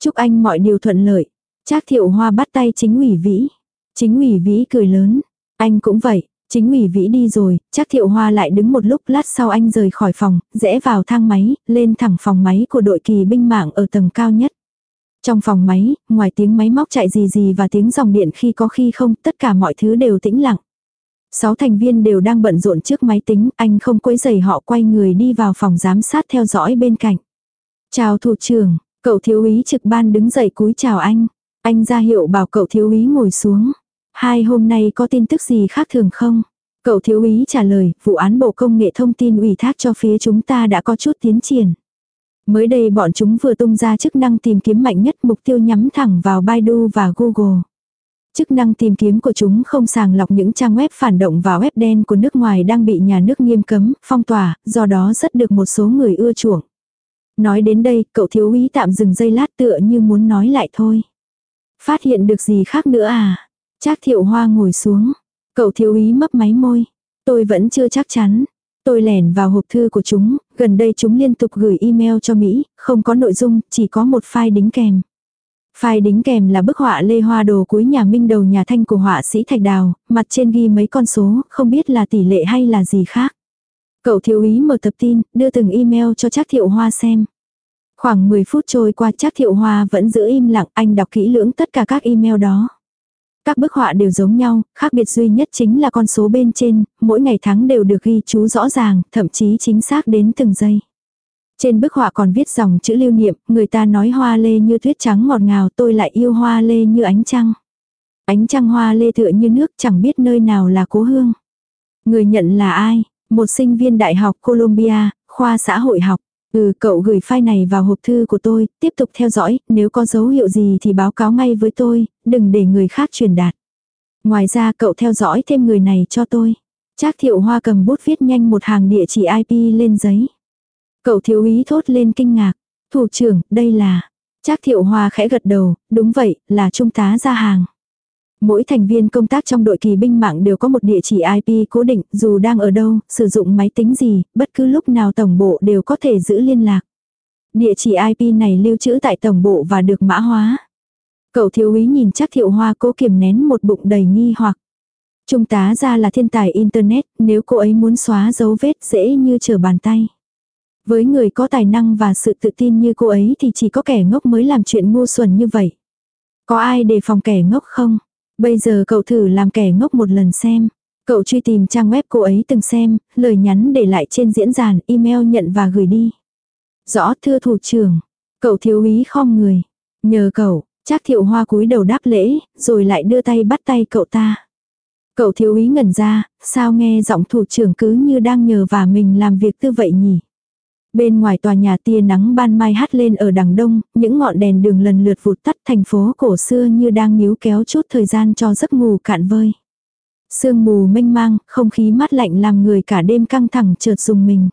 Speaker 1: Chúc anh mọi điều thuận lợi. Trác thiệu hoa bắt tay chính ủy vĩ. Chính ủy vĩ cười lớn. Anh cũng vậy. Chính ủy vĩ đi rồi, chắc thiệu hoa lại đứng một lúc lát sau anh rời khỏi phòng, rẽ vào thang máy, lên thẳng phòng máy của đội kỳ binh mạng ở tầng cao nhất. Trong phòng máy, ngoài tiếng máy móc chạy gì gì và tiếng dòng điện khi có khi không, tất cả mọi thứ đều tĩnh lặng. Sáu thành viên đều đang bận rộn trước máy tính, anh không quấy giày họ quay người đi vào phòng giám sát theo dõi bên cạnh. Chào thủ trưởng, Cậu thiếu úy trực ban đứng dậy cúi chào anh. Anh ra hiệu bảo cậu thiếu úy ngồi xuống. Hai hôm nay có tin tức gì khác thường không? Cậu thiếu úy trả lời, vụ án Bộ Công nghệ Thông tin ủy thác cho phía chúng ta đã có chút tiến triển. Mới đây bọn chúng vừa tung ra chức năng tìm kiếm mạnh nhất mục tiêu nhắm thẳng vào Baidu và Google. Chức năng tìm kiếm của chúng không sàng lọc những trang web phản động vào web đen của nước ngoài đang bị nhà nước nghiêm cấm, phong tỏa, do đó rất được một số người ưa chuộng. Nói đến đây, cậu thiếu úy tạm dừng giây lát tựa như muốn nói lại thôi. Phát hiện được gì khác nữa à? Trác thiệu hoa ngồi xuống. Cậu thiếu úy mấp máy môi. Tôi vẫn chưa chắc chắn. Tôi lẻn vào hộp thư của chúng, gần đây chúng liên tục gửi email cho Mỹ, không có nội dung, chỉ có một file đính kèm. File đính kèm là bức họa lê hoa đồ cuối nhà minh đầu nhà thanh của họa sĩ Thạch Đào, mặt trên ghi mấy con số, không biết là tỷ lệ hay là gì khác. Cậu thiếu úy mở tập tin, đưa từng email cho Trác Thiệu Hoa xem. Khoảng 10 phút trôi qua Trác Thiệu Hoa vẫn giữ im lặng, anh đọc kỹ lưỡng tất cả các email đó. Các bức họa đều giống nhau, khác biệt duy nhất chính là con số bên trên, mỗi ngày tháng đều được ghi chú rõ ràng, thậm chí chính xác đến từng giây. Trên bức họa còn viết dòng chữ lưu niệm, người ta nói hoa lê như tuyết trắng ngọt ngào tôi lại yêu hoa lê như ánh trăng. Ánh trăng hoa lê tựa như nước chẳng biết nơi nào là cố hương. Người nhận là ai? Một sinh viên đại học Columbia, khoa xã hội học. Ừ, cậu gửi file này vào hộp thư của tôi, tiếp tục theo dõi, nếu có dấu hiệu gì thì báo cáo ngay với tôi, đừng để người khác truyền đạt. Ngoài ra cậu theo dõi thêm người này cho tôi. Trác thiệu hoa cầm bút viết nhanh một hàng địa chỉ IP lên giấy. Cậu thiếu ý thốt lên kinh ngạc. Thủ trưởng, đây là... Trác thiệu hoa khẽ gật đầu, đúng vậy, là trung tá ra hàng. Mỗi thành viên công tác trong đội kỳ binh mạng đều có một địa chỉ IP cố định, dù đang ở đâu, sử dụng máy tính gì, bất cứ lúc nào tổng bộ đều có thể giữ liên lạc. Địa chỉ IP này lưu trữ tại tổng bộ và được mã hóa. Cậu thiếu úy nhìn chắc thiệu hoa cố kiềm nén một bụng đầy nghi hoặc. Trung tá ra là thiên tài Internet, nếu cô ấy muốn xóa dấu vết dễ như trở bàn tay. Với người có tài năng và sự tự tin như cô ấy thì chỉ có kẻ ngốc mới làm chuyện ngu xuẩn như vậy. Có ai đề phòng kẻ ngốc không? Bây giờ cậu thử làm kẻ ngốc một lần xem. Cậu truy tìm trang web cô ấy từng xem, lời nhắn để lại trên diễn đàn, email nhận và gửi đi. Rõ thưa thủ trưởng. Cậu thiếu úy khom người. Nhờ cậu, chắc thiệu hoa cúi đầu đáp lễ, rồi lại đưa tay bắt tay cậu ta. Cậu thiếu úy ngẩn ra, sao nghe giọng thủ trưởng cứ như đang nhờ và mình làm việc tư vậy nhỉ? Bên ngoài tòa nhà tia nắng ban mai hắt lên ở đằng đông, những ngọn đèn đường lần lượt vụt tắt thành phố cổ xưa như đang níu kéo chút thời gian cho giấc ngủ cạn vơi. Sương mù mênh mang, không khí mát lạnh làm người cả đêm căng thẳng chợt dùng mình.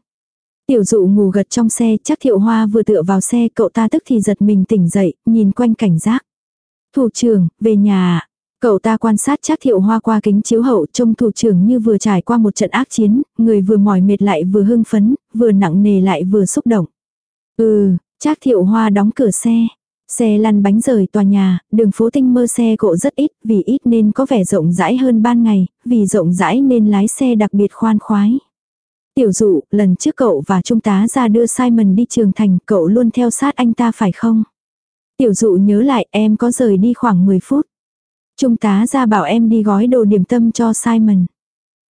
Speaker 1: Tiểu dụ ngủ gật trong xe, chắc thiệu hoa vừa tựa vào xe cậu ta tức thì giật mình tỉnh dậy, nhìn quanh cảnh giác. Thủ trưởng, về nhà? À? Cậu ta quan sát chắc thiệu hoa qua kính chiếu hậu trông thủ trưởng như vừa trải qua một trận ác chiến, người vừa mỏi mệt lại vừa hưng phấn, vừa nặng nề lại vừa xúc động. Ừ, chắc thiệu hoa đóng cửa xe. Xe lăn bánh rời tòa nhà, đường phố tinh mơ xe cộ rất ít, vì ít nên có vẻ rộng rãi hơn ban ngày, vì rộng rãi nên lái xe đặc biệt khoan khoái. Tiểu dụ, lần trước cậu và trung tá ra đưa Simon đi trường thành, cậu luôn theo sát anh ta phải không? Tiểu dụ nhớ lại em có rời đi khoảng 10 phút. Trung tá ra bảo em đi gói đồ điểm tâm cho Simon.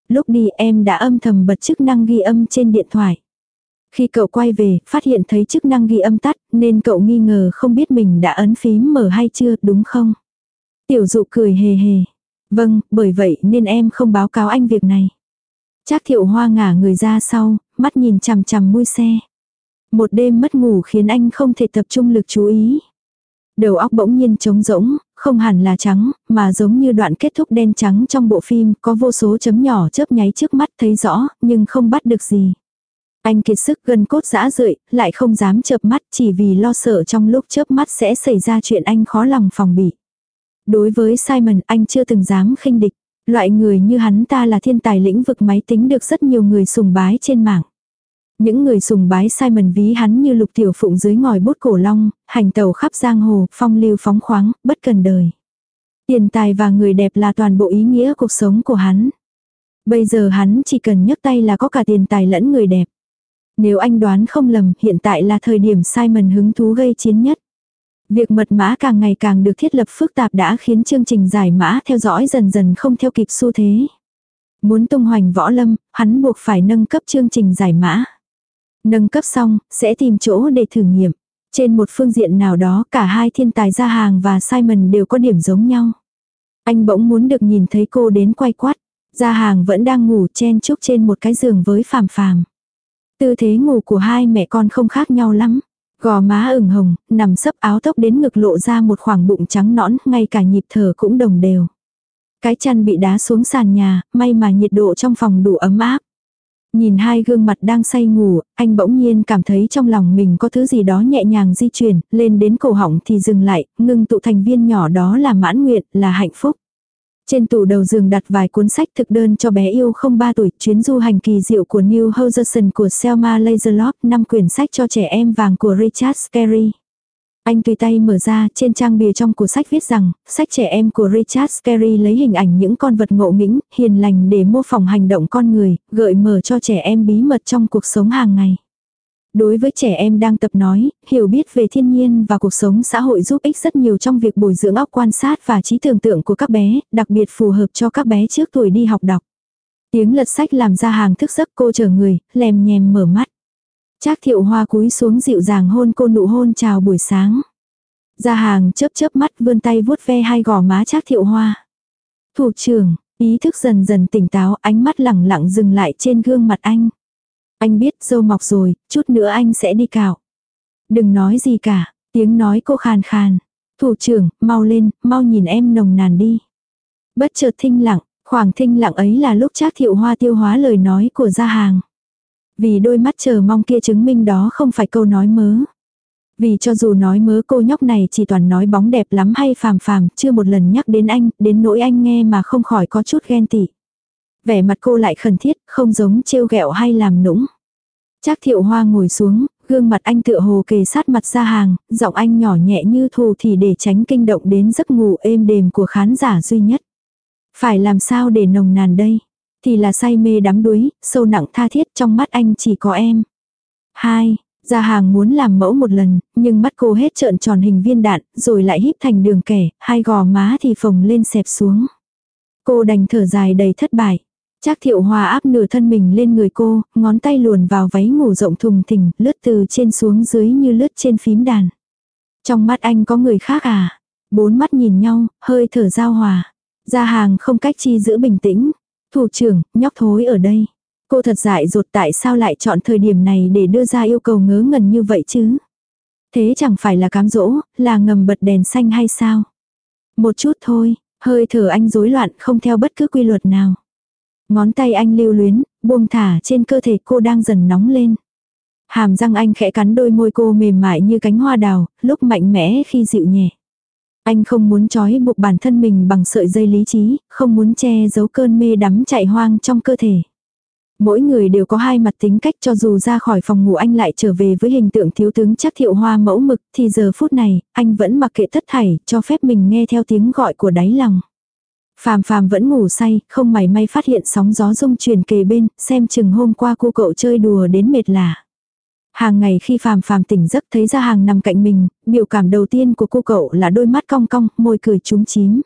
Speaker 1: Lúc đi em đã âm thầm bật chức năng ghi âm trên điện thoại. Khi cậu quay về, phát hiện thấy chức năng ghi âm tắt, nên cậu nghi ngờ không biết mình đã ấn phím mở hay chưa, đúng không? Tiểu dụ cười hề hề. Vâng, bởi vậy nên em không báo cáo anh việc này. Trác thiệu hoa ngả người ra sau, mắt nhìn chằm chằm mui xe. Một đêm mất ngủ khiến anh không thể tập trung lực chú ý. Đầu óc bỗng nhiên trống rỗng, không hẳn là trắng, mà giống như đoạn kết thúc đen trắng trong bộ phim, có vô số chấm nhỏ chớp nháy trước mắt thấy rõ, nhưng không bắt được gì. Anh kiệt sức gần cốt dã rượi, lại không dám chợp mắt chỉ vì lo sợ trong lúc chớp mắt sẽ xảy ra chuyện anh khó lòng phòng bị. Đối với Simon, anh chưa từng dám khinh địch. Loại người như hắn ta là thiên tài lĩnh vực máy tính được rất nhiều người sùng bái trên mạng. Những người sùng bái Simon ví hắn như lục tiểu phụng dưới ngòi bút cổ long, hành tàu khắp giang hồ, phong lưu phóng khoáng, bất cần đời. Tiền tài và người đẹp là toàn bộ ý nghĩa cuộc sống của hắn. Bây giờ hắn chỉ cần nhấc tay là có cả tiền tài lẫn người đẹp. Nếu anh đoán không lầm, hiện tại là thời điểm Simon hứng thú gây chiến nhất. Việc mật mã càng ngày càng được thiết lập phức tạp đã khiến chương trình giải mã theo dõi dần dần không theo kịp xu thế. Muốn tung hoành võ lâm, hắn buộc phải nâng cấp chương trình giải mã. Nâng cấp xong, sẽ tìm chỗ để thử nghiệm. Trên một phương diện nào đó cả hai thiên tài gia hàng và Simon đều có điểm giống nhau. Anh bỗng muốn được nhìn thấy cô đến quay quát. Gia hàng vẫn đang ngủ chen chúc trên một cái giường với phàm phàm. Tư thế ngủ của hai mẹ con không khác nhau lắm. Gò má ửng hồng, nằm sấp áo tóc đến ngực lộ ra một khoảng bụng trắng nõn, ngay cả nhịp thở cũng đồng đều. Cái chăn bị đá xuống sàn nhà, may mà nhiệt độ trong phòng đủ ấm áp. Nhìn hai gương mặt đang say ngủ, anh bỗng nhiên cảm thấy trong lòng mình có thứ gì đó nhẹ nhàng di chuyển, lên đến cổ họng thì dừng lại, ngưng tụ thành viên nhỏ đó là mãn nguyện, là hạnh phúc. Trên tủ đầu giường đặt vài cuốn sách thực đơn cho bé yêu không 3 tuổi, chuyến du hành kỳ diệu của New Horizon của Selma Laserlock, 5 quyển sách cho trẻ em vàng của Richard Scarry. Anh tùy tay mở ra, trên trang bìa trong của sách viết rằng, sách trẻ em của Richard Scarry lấy hình ảnh những con vật ngộ nghĩnh, hiền lành để mô phỏng hành động con người, gợi mở cho trẻ em bí mật trong cuộc sống hàng ngày. Đối với trẻ em đang tập nói, hiểu biết về thiên nhiên và cuộc sống xã hội giúp ích rất nhiều trong việc bồi dưỡng óc quan sát và trí tưởng tượng của các bé, đặc biệt phù hợp cho các bé trước tuổi đi học đọc. Tiếng lật sách làm ra hàng thức giấc cô chờ người, lèm nhèm mở mắt. Trác thiệu hoa cúi xuống dịu dàng hôn cô nụ hôn chào buổi sáng. Ra hàng chớp chớp mắt vươn tay vuốt ve hai gò má Trác thiệu hoa. Thủ trưởng, ý thức dần dần tỉnh táo ánh mắt lẳng lặng dừng lại trên gương mặt anh. Anh biết dâu mọc rồi, chút nữa anh sẽ đi cạo. Đừng nói gì cả, tiếng nói cô khàn khàn. Thủ trưởng, mau lên, mau nhìn em nồng nàn đi. Bất chợt thinh lặng, khoảng thinh lặng ấy là lúc Trác thiệu hoa tiêu hóa lời nói của gia hàng. Vì đôi mắt chờ mong kia chứng minh đó không phải câu nói mớ. Vì cho dù nói mớ cô nhóc này chỉ toàn nói bóng đẹp lắm hay phàm phàm, chưa một lần nhắc đến anh, đến nỗi anh nghe mà không khỏi có chút ghen tị. Vẻ mặt cô lại khẩn thiết, không giống trêu ghẹo hay làm nũng. Trác thiệu hoa ngồi xuống, gương mặt anh tựa hồ kề sát mặt ra hàng, giọng anh nhỏ nhẹ như thù thì để tránh kinh động đến giấc ngủ êm đềm của khán giả duy nhất. Phải làm sao để nồng nàn đây? Thì là say mê đắm đuối, sâu nặng tha thiết trong mắt anh chỉ có em. Hai, Gia hàng muốn làm mẫu một lần, nhưng mắt cô hết trợn tròn hình viên đạn, rồi lại híp thành đường kẻ, hai gò má thì phồng lên xẹp xuống. Cô đành thở dài đầy thất bại. Trác thiệu hòa áp nửa thân mình lên người cô, ngón tay luồn vào váy ngủ rộng thùng thình, lướt từ trên xuống dưới như lướt trên phím đàn. Trong mắt anh có người khác à? Bốn mắt nhìn nhau, hơi thở giao hòa. Gia hàng không cách chi giữ bình tĩnh. Thủ trưởng, nhóc thối ở đây. Cô thật dại dột tại sao lại chọn thời điểm này để đưa ra yêu cầu ngớ ngẩn như vậy chứ? Thế chẳng phải là cám dỗ, là ngầm bật đèn xanh hay sao? Một chút thôi, hơi thở anh rối loạn không theo bất cứ quy luật nào. Ngón tay anh lưu luyến, buông thả trên cơ thể cô đang dần nóng lên. Hàm răng anh khẽ cắn đôi môi cô mềm mại như cánh hoa đào, lúc mạnh mẽ khi dịu nhẹ. Anh không muốn trói buộc bản thân mình bằng sợi dây lý trí, không muốn che giấu cơn mê đắm chạy hoang trong cơ thể. Mỗi người đều có hai mặt tính cách cho dù ra khỏi phòng ngủ anh lại trở về với hình tượng thiếu tướng chắc thiệu hoa mẫu mực thì giờ phút này, anh vẫn mặc kệ tất thảy, cho phép mình nghe theo tiếng gọi của đáy lòng. Phàm phàm vẫn ngủ say, không mảy may phát hiện sóng gió rung truyền kề bên, xem chừng hôm qua cô cậu chơi đùa đến mệt lạ. Hàng ngày khi phàm phàm tỉnh giấc thấy ra hàng nằm cạnh mình, biểu cảm đầu tiên của cô cậu là đôi mắt cong cong, môi cười trúng chím.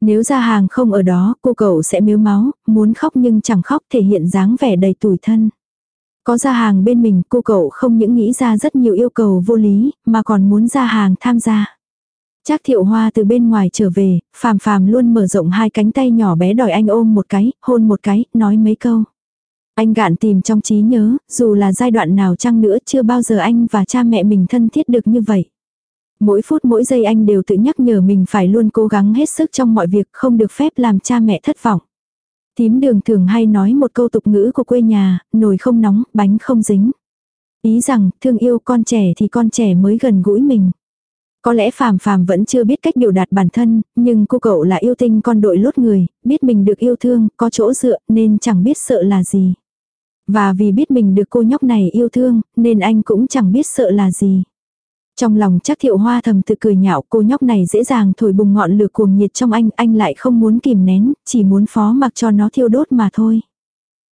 Speaker 1: Nếu ra hàng không ở đó, cô cậu sẽ miếu máu, muốn khóc nhưng chẳng khóc thể hiện dáng vẻ đầy tủi thân. Có ra hàng bên mình, cô cậu không những nghĩ ra rất nhiều yêu cầu vô lý, mà còn muốn ra hàng tham gia. Trác thiệu hoa từ bên ngoài trở về, phàm phàm luôn mở rộng hai cánh tay nhỏ bé đòi anh ôm một cái, hôn một cái, nói mấy câu. Anh gạn tìm trong trí nhớ, dù là giai đoạn nào chăng nữa chưa bao giờ anh và cha mẹ mình thân thiết được như vậy. Mỗi phút mỗi giây anh đều tự nhắc nhở mình phải luôn cố gắng hết sức trong mọi việc không được phép làm cha mẹ thất vọng. Tím đường thường hay nói một câu tục ngữ của quê nhà, nồi không nóng, bánh không dính. Ý rằng, thương yêu con trẻ thì con trẻ mới gần gũi mình. Có lẽ phàm phàm vẫn chưa biết cách biểu đạt bản thân, nhưng cô cậu là yêu tinh con đội lốt người, biết mình được yêu thương, có chỗ dựa, nên chẳng biết sợ là gì. Và vì biết mình được cô nhóc này yêu thương, nên anh cũng chẳng biết sợ là gì. Trong lòng chắc thiệu hoa thầm tự cười nhạo cô nhóc này dễ dàng thổi bùng ngọn lửa cuồng nhiệt trong anh, anh lại không muốn kìm nén, chỉ muốn phó mặc cho nó thiêu đốt mà thôi.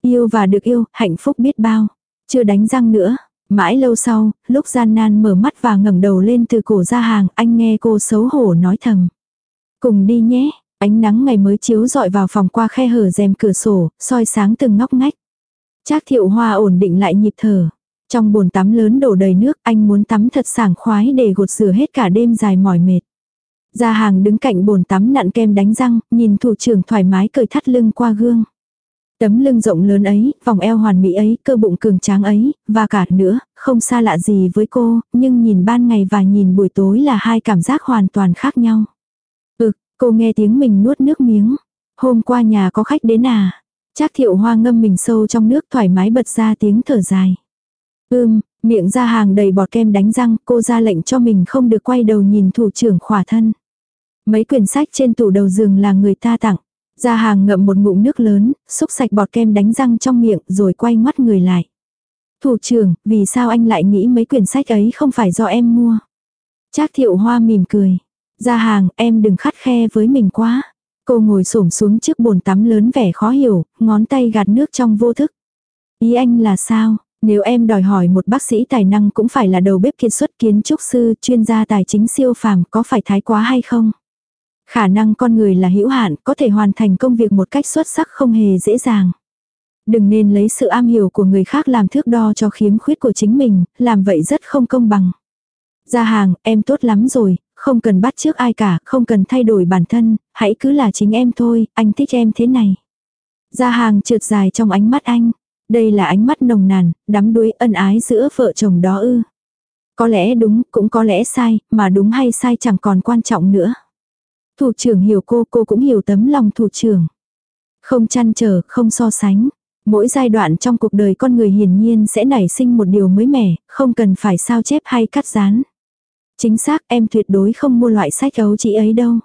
Speaker 1: Yêu và được yêu, hạnh phúc biết bao. Chưa đánh răng nữa. Mãi lâu sau, lúc gian nan mở mắt và ngẩng đầu lên từ cổ ra hàng, anh nghe cô xấu hổ nói thầm. Cùng đi nhé, ánh nắng ngày mới chiếu dọi vào phòng qua khe hở rèm cửa sổ, soi sáng từng ngóc ngách. Trác thiệu hoa ổn định lại nhịp thở. Trong bồn tắm lớn đổ đầy nước, anh muốn tắm thật sảng khoái để gột rửa hết cả đêm dài mỏi mệt. Gia hàng đứng cạnh bồn tắm nặn kem đánh răng, nhìn thủ trưởng thoải mái cởi thắt lưng qua gương. Tấm lưng rộng lớn ấy, vòng eo hoàn mỹ ấy, cơ bụng cường tráng ấy, và cả nữa, không xa lạ gì với cô, nhưng nhìn ban ngày và nhìn buổi tối là hai cảm giác hoàn toàn khác nhau. Ừ, cô nghe tiếng mình nuốt nước miếng. Hôm qua nhà có khách đến à? Trác thiệu hoa ngâm mình sâu trong nước thoải mái bật ra tiếng thở dài. Ưm, miệng ra hàng đầy bọt kem đánh răng, cô ra lệnh cho mình không được quay đầu nhìn thủ trưởng khỏa thân. Mấy quyển sách trên tủ đầu giường là người ta tặng. Ra hàng ngậm một ngụm nước lớn, xúc sạch bọt kem đánh răng trong miệng rồi quay ngoắt người lại. Thủ trưởng, vì sao anh lại nghĩ mấy quyển sách ấy không phải do em mua? Trác thiệu hoa mỉm cười. Ra hàng, em đừng khắt khe với mình quá. Cô ngồi xổm xuống trước bồn tắm lớn vẻ khó hiểu, ngón tay gạt nước trong vô thức. Ý anh là sao? Nếu em đòi hỏi một bác sĩ tài năng cũng phải là đầu bếp kiệt xuất kiến trúc sư, chuyên gia tài chính siêu phàm có phải thái quá hay không? Khả năng con người là hữu hạn, có thể hoàn thành công việc một cách xuất sắc không hề dễ dàng. Đừng nên lấy sự am hiểu của người khác làm thước đo cho khiếm khuyết của chính mình, làm vậy rất không công bằng. Ra hàng, em tốt lắm rồi, không cần bắt trước ai cả, không cần thay đổi bản thân, hãy cứ là chính em thôi, anh thích em thế này. Ra hàng trượt dài trong ánh mắt anh. Đây là ánh mắt nồng nàn, đắm đuối ân ái giữa vợ chồng đó ư. Có lẽ đúng, cũng có lẽ sai, mà đúng hay sai chẳng còn quan trọng nữa. Thủ trưởng hiểu cô, cô cũng hiểu tấm lòng thủ trưởng. Không chăn trở, không so sánh. Mỗi giai đoạn trong cuộc đời con người hiển nhiên sẽ nảy sinh một điều mới mẻ, không cần phải sao chép hay cắt dán. Chính xác em tuyệt đối không mua loại sách ấu chị ấy đâu.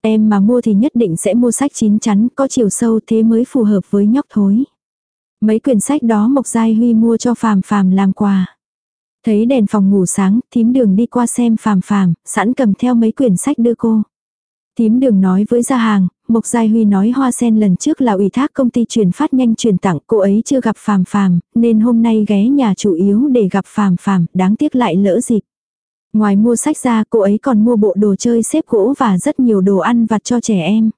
Speaker 1: Em mà mua thì nhất định sẽ mua sách chín chắn có chiều sâu thế mới phù hợp với nhóc thối. Mấy quyển sách đó Mộc Giai Huy mua cho Phàm Phàm làm quà. Thấy đèn phòng ngủ sáng, thím đường đi qua xem Phàm Phàm, sẵn cầm theo mấy quyển sách đưa cô. Thím đường nói với gia hàng, Mộc Giai Huy nói hoa sen lần trước là ủy thác công ty truyền phát nhanh truyền tặng, cô ấy chưa gặp Phàm Phàm, nên hôm nay ghé nhà chủ yếu để gặp Phàm Phàm, đáng tiếc lại lỡ dịp. Ngoài mua sách ra cô ấy còn mua bộ đồ chơi xếp gỗ và rất nhiều đồ ăn vặt cho trẻ em.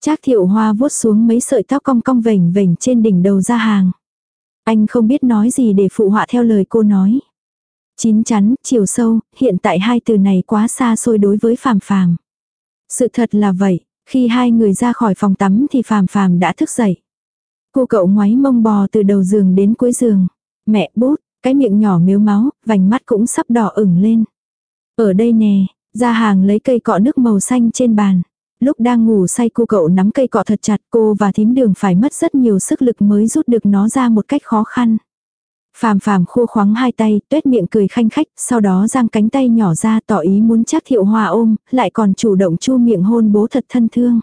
Speaker 1: Trác thiệu hoa vuốt xuống mấy sợi tóc cong cong vểnh vểnh trên đỉnh đầu ra hàng. Anh không biết nói gì để phụ họa theo lời cô nói. Chín chắn, chiều sâu, hiện tại hai từ này quá xa xôi đối với phàm phàm. Sự thật là vậy, khi hai người ra khỏi phòng tắm thì phàm phàm đã thức dậy. Cô cậu ngoáy mông bò từ đầu giường đến cuối giường. Mẹ bút, cái miệng nhỏ miếu máu, vành mắt cũng sắp đỏ ửng lên. Ở đây nè, ra hàng lấy cây cọ nước màu xanh trên bàn. Lúc đang ngủ say cô cậu nắm cây cọ thật chặt cô và thím đường phải mất rất nhiều sức lực mới rút được nó ra một cách khó khăn. Phàm phàm khô khoáng hai tay, tuét miệng cười khanh khách, sau đó giang cánh tay nhỏ ra tỏ ý muốn chắc thiệu hòa ôm, lại còn chủ động chu miệng hôn bố thật thân thương.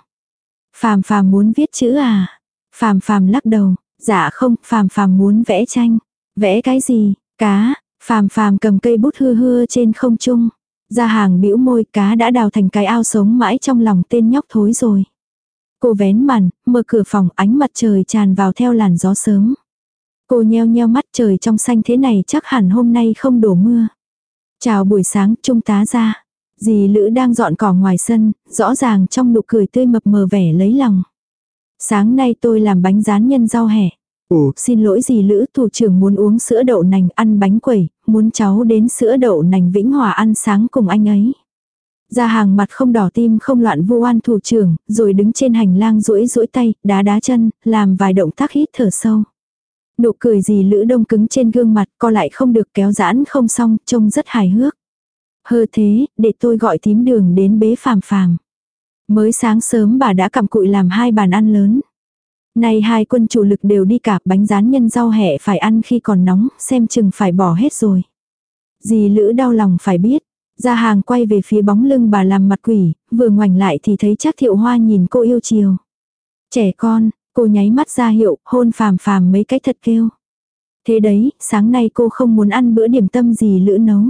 Speaker 1: Phàm phàm muốn viết chữ à? Phàm phàm lắc đầu, dạ không, phàm phàm muốn vẽ tranh. Vẽ cái gì? Cá, phàm phàm cầm cây bút hư hư trên không trung. Ra hàng bĩu môi cá đã đào thành cái ao sống mãi trong lòng tên nhóc thối rồi. Cô vén màn, mở cửa phòng ánh mặt trời tràn vào theo làn gió sớm. Cô nheo nheo mắt trời trong xanh thế này chắc hẳn hôm nay không đổ mưa. Chào buổi sáng, trung tá ra. Dì Lữ đang dọn cỏ ngoài sân, rõ ràng trong nụ cười tươi mập mờ vẻ lấy lòng. Sáng nay tôi làm bánh rán nhân rau hẻ. Ồ, xin lỗi dì Lữ, thủ trưởng muốn uống sữa đậu nành ăn bánh quẩy, muốn cháu đến sữa đậu nành Vĩnh Hòa ăn sáng cùng anh ấy. Ra hàng mặt không đỏ tim không loạn vu oan thủ trưởng, rồi đứng trên hành lang duỗi duỗi tay, đá đá chân, làm vài động tác hít thở sâu. Nụ cười gì lữ đông cứng trên gương mặt, co lại không được kéo giãn không xong, trông rất hài hước. Hơ thế, để tôi gọi tím đường đến bế phàm phàm. Mới sáng sớm bà đã cầm cụi làm hai bàn ăn lớn. Nay hai quân chủ lực đều đi cả bánh rán nhân rau hẹ phải ăn khi còn nóng, xem chừng phải bỏ hết rồi. Dì Lữ đau lòng phải biết. Ra hàng quay về phía bóng lưng bà làm mặt quỷ, vừa ngoảnh lại thì thấy chắc thiệu hoa nhìn cô yêu chiều. Trẻ con, cô nháy mắt ra hiệu, hôn phàm phàm mấy cái thật kêu. Thế đấy, sáng nay cô không muốn ăn bữa điểm tâm gì lữ nấu.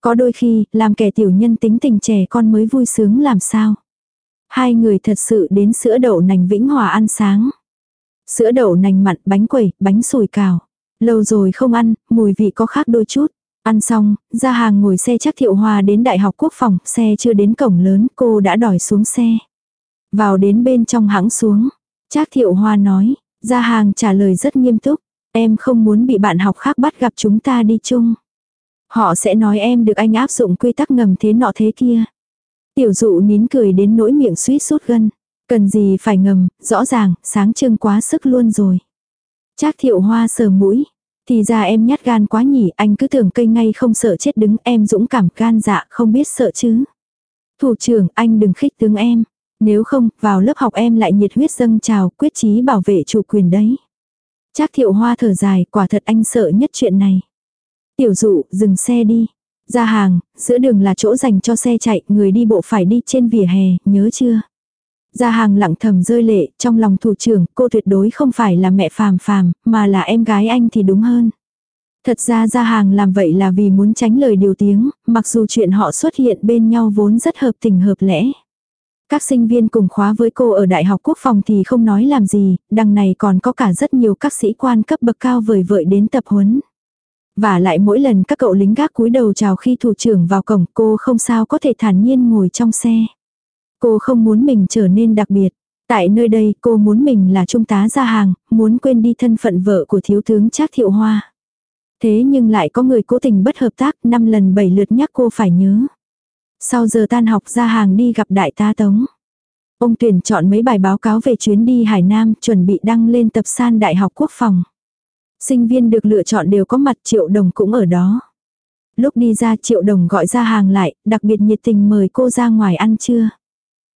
Speaker 1: Có đôi khi, làm kẻ tiểu nhân tính tình trẻ con mới vui sướng làm sao. Hai người thật sự đến sữa đậu nành Vĩnh Hòa ăn sáng. Sữa đậu nành mặn, bánh quẩy, bánh sùi cào. Lâu rồi không ăn, mùi vị có khác đôi chút. Ăn xong, ra hàng ngồi xe chắc thiệu hòa đến Đại học Quốc phòng, xe chưa đến cổng lớn, cô đã đòi xuống xe. Vào đến bên trong hãng xuống. Trác thiệu hoa nói, ra hàng trả lời rất nghiêm túc. Em không muốn bị bạn học khác bắt gặp chúng ta đi chung. Họ sẽ nói em được anh áp dụng quy tắc ngầm thế nọ thế kia. Tiểu dụ nín cười đến nỗi miệng suýt sút gân. Cần gì phải ngầm, rõ ràng, sáng trưng quá sức luôn rồi. Trác thiệu hoa sờ mũi. Thì ra em nhát gan quá nhỉ, anh cứ tưởng cây ngay không sợ chết đứng, em dũng cảm gan dạ không biết sợ chứ. Thủ trưởng, anh đừng khích tướng em. Nếu không, vào lớp học em lại nhiệt huyết dâng trào, quyết chí bảo vệ chủ quyền đấy. Trác thiệu hoa thở dài, quả thật anh sợ nhất chuyện này. Tiểu dụ, dừng xe đi. Ra hàng, giữa đường là chỗ dành cho xe chạy, người đi bộ phải đi trên vỉa hè, nhớ chưa? Ra hàng lặng thầm rơi lệ, trong lòng thủ trưởng, cô tuyệt đối không phải là mẹ phàm phàm, mà là em gái anh thì đúng hơn. Thật ra ra hàng làm vậy là vì muốn tránh lời điều tiếng, mặc dù chuyện họ xuất hiện bên nhau vốn rất hợp tình hợp lẽ. Các sinh viên cùng khóa với cô ở Đại học Quốc phòng thì không nói làm gì, đằng này còn có cả rất nhiều các sĩ quan cấp bậc cao vời vợi đến tập huấn. Và lại mỗi lần các cậu lính gác cúi đầu chào khi thủ trưởng vào cổng cô không sao có thể thản nhiên ngồi trong xe. Cô không muốn mình trở nên đặc biệt. Tại nơi đây cô muốn mình là trung tá ra hàng, muốn quên đi thân phận vợ của thiếu tướng Trác Thiệu Hoa. Thế nhưng lại có người cố tình bất hợp tác năm lần bảy lượt nhắc cô phải nhớ. Sau giờ tan học ra hàng đi gặp đại tá Tống. Ông tuyển chọn mấy bài báo cáo về chuyến đi Hải Nam chuẩn bị đăng lên tập san Đại học Quốc phòng. Sinh viên được lựa chọn đều có mặt triệu đồng cũng ở đó. Lúc đi ra triệu đồng gọi ra hàng lại, đặc biệt nhiệt tình mời cô ra ngoài ăn trưa.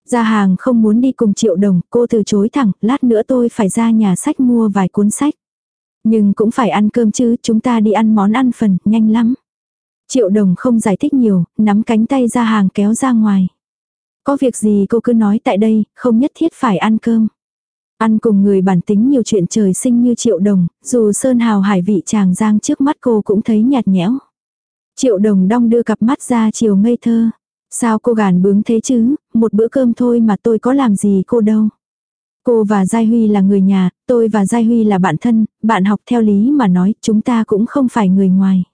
Speaker 1: Ra hàng không muốn đi cùng triệu đồng, cô từ chối thẳng, lát nữa tôi phải ra nhà sách mua vài cuốn sách. Nhưng cũng phải ăn cơm chứ, chúng ta đi ăn món ăn phần, nhanh lắm. Triệu đồng không giải thích nhiều, nắm cánh tay ra hàng kéo ra ngoài. Có việc gì cô cứ nói tại đây, không nhất thiết phải ăn cơm. Ăn cùng người bản tính nhiều chuyện trời sinh như triệu đồng, dù sơn hào hải vị chàng giang trước mắt cô cũng thấy nhạt nhẽo. Triệu đồng đong đưa cặp mắt ra chiều ngây thơ. Sao cô gàn bướng thế chứ, một bữa cơm thôi mà tôi có làm gì cô đâu. Cô và Giai Huy là người nhà, tôi và Giai Huy là bạn thân, bạn học theo lý mà nói chúng ta cũng không phải người ngoài.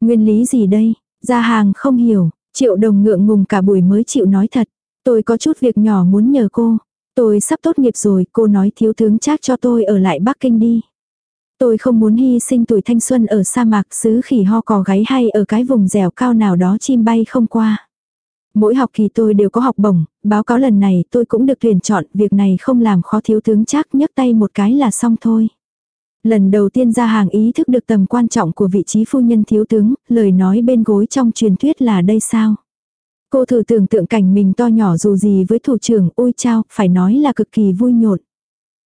Speaker 1: Nguyên lý gì đây? Gia hàng không hiểu, triệu đồng ngượng ngùng cả buổi mới chịu nói thật. Tôi có chút việc nhỏ muốn nhờ cô. Tôi sắp tốt nghiệp rồi, cô nói thiếu tướng chắc cho tôi ở lại Bắc Kinh đi. Tôi không muốn hy sinh tuổi thanh xuân ở sa mạc xứ khỉ ho cò gáy hay ở cái vùng dẻo cao nào đó chim bay không qua. Mỗi học kỳ tôi đều có học bổng, báo cáo lần này tôi cũng được tuyển chọn, việc này không làm khó thiếu tướng chắc nhấc tay một cái là xong thôi. Lần đầu tiên ra hàng ý thức được tầm quan trọng của vị trí phu nhân thiếu tướng, lời nói bên gối trong truyền thuyết là đây sao. Cô thử tưởng tượng cảnh mình to nhỏ dù gì với thủ trưởng, ôi chao, phải nói là cực kỳ vui nhộn.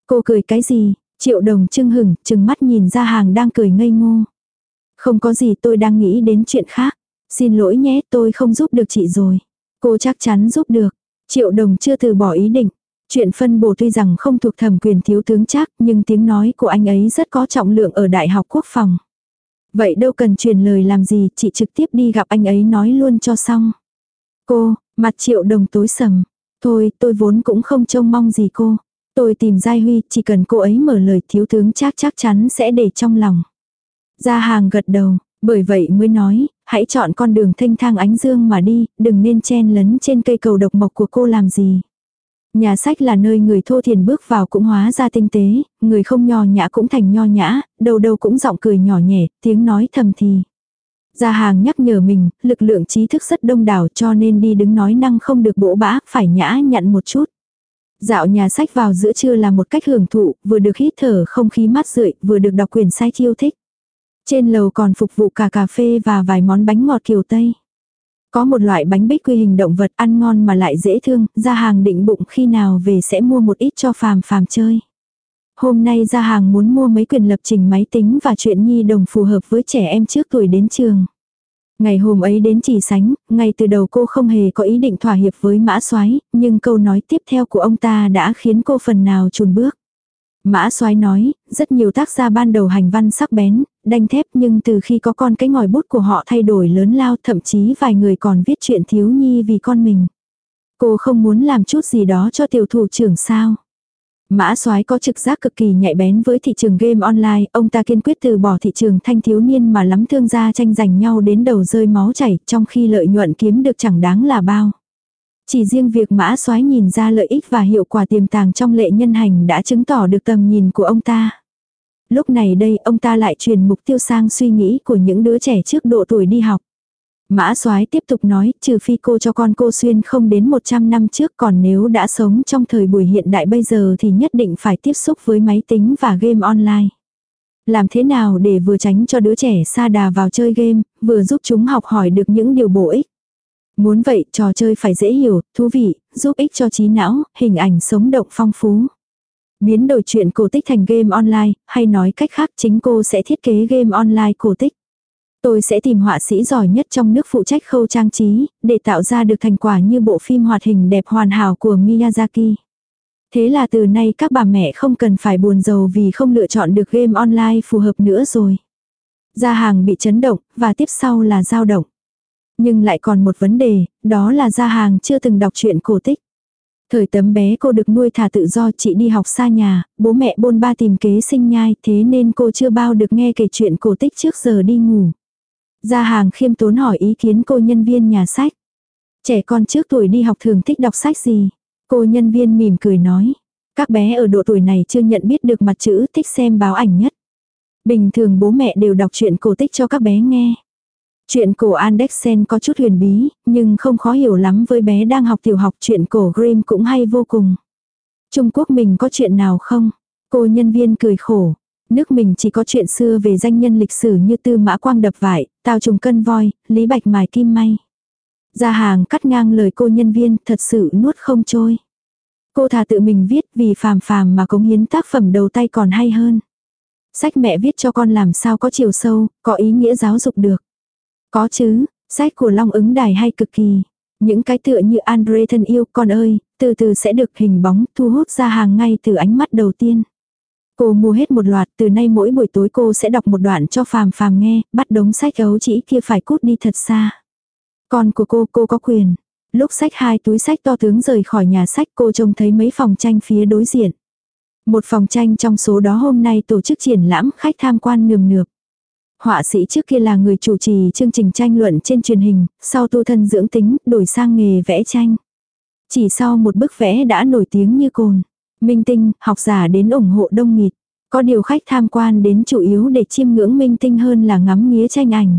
Speaker 1: Cô cười cái gì, triệu đồng trưng hừng, chừng mắt nhìn ra hàng đang cười ngây ngô. Không có gì tôi đang nghĩ đến chuyện khác. Xin lỗi nhé tôi không giúp được chị rồi. Cô chắc chắn giúp được. Triệu đồng chưa từ bỏ ý định. Chuyện phân bổ tuy rằng không thuộc thẩm quyền thiếu tướng chắc nhưng tiếng nói của anh ấy rất có trọng lượng ở Đại học Quốc phòng. Vậy đâu cần truyền lời làm gì, chị trực tiếp đi gặp anh ấy nói luôn cho xong. Cô, mặt triệu đồng tối sầm. Thôi, tôi vốn cũng không trông mong gì cô. Tôi tìm Giai Huy, chỉ cần cô ấy mở lời thiếu tướng chắc chắc chắn sẽ để trong lòng. Gia hàng gật đầu, bởi vậy mới nói, hãy chọn con đường thanh thang ánh dương mà đi, đừng nên chen lấn trên cây cầu độc mộc của cô làm gì. Nhà sách là nơi người thô thiền bước vào cũng hóa ra tinh tế, người không nho nhã cũng thành nho nhã, đầu đầu cũng giọng cười nhỏ nhẹ, tiếng nói thầm thì. Gia hàng nhắc nhở mình, lực lượng trí thức rất đông đảo cho nên đi đứng nói năng không được bỗ bã, phải nhã nhặn một chút. Dạo nhà sách vào giữa trưa là một cách hưởng thụ, vừa được hít thở không khí mát rượi, vừa được đọc quyển sách yêu thích. Trên lầu còn phục vụ cả cà phê và vài món bánh ngọt kiểu Tây. Có một loại bánh bích quy hình động vật ăn ngon mà lại dễ thương, ra hàng định bụng khi nào về sẽ mua một ít cho phàm phàm chơi. Hôm nay ra hàng muốn mua mấy quyền lập trình máy tính và chuyện nhi đồng phù hợp với trẻ em trước tuổi đến trường. Ngày hôm ấy đến chỉ sánh, ngay từ đầu cô không hề có ý định thỏa hiệp với mã soái nhưng câu nói tiếp theo của ông ta đã khiến cô phần nào chùn bước. Mã soái nói, rất nhiều tác gia ban đầu hành văn sắc bén, đanh thép nhưng từ khi có con cái ngòi bút của họ thay đổi lớn lao thậm chí vài người còn viết chuyện thiếu nhi vì con mình. Cô không muốn làm chút gì đó cho tiểu thủ trưởng sao. Mã soái có trực giác cực kỳ nhạy bén với thị trường game online, ông ta kiên quyết từ bỏ thị trường thanh thiếu niên mà lắm thương gia tranh giành nhau đến đầu rơi máu chảy, trong khi lợi nhuận kiếm được chẳng đáng là bao. Chỉ riêng việc mã soái nhìn ra lợi ích và hiệu quả tiềm tàng trong lệ nhân hành đã chứng tỏ được tầm nhìn của ông ta. Lúc này đây ông ta lại truyền mục tiêu sang suy nghĩ của những đứa trẻ trước độ tuổi đi học. Mã soái tiếp tục nói, trừ phi cô cho con cô xuyên không đến 100 năm trước còn nếu đã sống trong thời buổi hiện đại bây giờ thì nhất định phải tiếp xúc với máy tính và game online. Làm thế nào để vừa tránh cho đứa trẻ xa đà vào chơi game, vừa giúp chúng học hỏi được những điều bổ ích. Muốn vậy, trò chơi phải dễ hiểu, thú vị, giúp ích cho trí não, hình ảnh sống động phong phú. Biến đổi chuyện cổ tích thành game online, hay nói cách khác chính cô sẽ thiết kế game online cổ tích. Tôi sẽ tìm họa sĩ giỏi nhất trong nước phụ trách khâu trang trí, để tạo ra được thành quả như bộ phim hoạt hình đẹp hoàn hảo của Miyazaki. Thế là từ nay các bà mẹ không cần phải buồn giàu vì không lựa chọn được game online phù hợp nữa rồi. Gia hàng bị chấn động, và tiếp sau là dao động. Nhưng lại còn một vấn đề, đó là gia hàng chưa từng đọc truyện cổ tích. Thời tấm bé cô được nuôi thả tự do chị đi học xa nhà, bố mẹ bôn ba tìm kế sinh nhai thế nên cô chưa bao được nghe kể chuyện cổ tích trước giờ đi ngủ. Gia hàng khiêm tốn hỏi ý kiến cô nhân viên nhà sách. Trẻ con trước tuổi đi học thường thích đọc sách gì? Cô nhân viên mỉm cười nói. Các bé ở độ tuổi này chưa nhận biết được mặt chữ thích xem báo ảnh nhất. Bình thường bố mẹ đều đọc truyện cổ tích cho các bé nghe. Chuyện cổ Andersen có chút huyền bí, nhưng không khó hiểu lắm với bé đang học tiểu học chuyện cổ Grimm cũng hay vô cùng. Trung Quốc mình có chuyện nào không? Cô nhân viên cười khổ. Nước mình chỉ có chuyện xưa về danh nhân lịch sử như Tư Mã Quang đập vải, Tào Trùng Cân voi, Lý Bạch mài kim may. ra hàng cắt ngang lời cô nhân viên thật sự nuốt không trôi. Cô thà tự mình viết vì phàm phàm mà cống hiến tác phẩm đầu tay còn hay hơn. Sách mẹ viết cho con làm sao có chiều sâu, có ý nghĩa giáo dục được. Có chứ, sách của Long ứng đài hay cực kỳ. Những cái tựa như Andre thân yêu con ơi, từ từ sẽ được hình bóng thu hút ra hàng ngay từ ánh mắt đầu tiên. Cô mua hết một loạt, từ nay mỗi buổi tối cô sẽ đọc một đoạn cho phàm phàm nghe, bắt đống sách ấu chỉ kia phải cút đi thật xa. Con của cô, cô có quyền. Lúc sách hai túi sách to tướng rời khỏi nhà sách cô trông thấy mấy phòng tranh phía đối diện. Một phòng tranh trong số đó hôm nay tổ chức triển lãm khách tham quan nườm nượp. Họa sĩ trước kia là người chủ trì chương trình tranh luận trên truyền hình, sau tu thân dưỡng tính, đổi sang nghề vẽ tranh. Chỉ sau một bức vẽ đã nổi tiếng như cồn. Minh tinh, học giả đến ủng hộ đông nghịt. Có điều khách tham quan đến chủ yếu để chiêm ngưỡng minh tinh hơn là ngắm nghía tranh ảnh.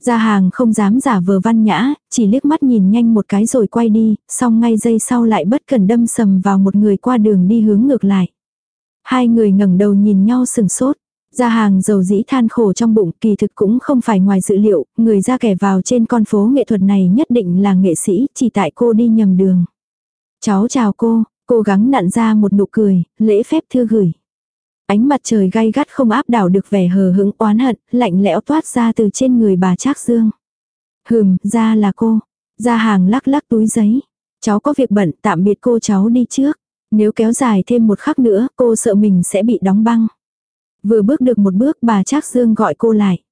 Speaker 1: Gia hàng không dám giả vờ văn nhã, chỉ liếc mắt nhìn nhanh một cái rồi quay đi, xong ngay giây sau lại bất cần đâm sầm vào một người qua đường đi hướng ngược lại. Hai người ngẩng đầu nhìn nhau sừng sốt. Gia hàng dầu dĩ than khổ trong bụng kỳ thực cũng không phải ngoài dự liệu, người ra kẻ vào trên con phố nghệ thuật này nhất định là nghệ sĩ, chỉ tại cô đi nhầm đường. Cháu chào cô, cố gắng nặn ra một nụ cười, lễ phép thư gửi. Ánh mặt trời gay gắt không áp đảo được vẻ hờ hững oán hận, lạnh lẽo toát ra từ trên người bà Trác Dương. Hừm, ra là cô. Ra hàng lắc lắc túi giấy. Cháu có việc bận tạm biệt cô cháu đi trước. Nếu kéo dài thêm một khắc nữa cô sợ mình sẽ bị đóng băng. Vừa bước được một bước bà Trác Dương gọi cô lại.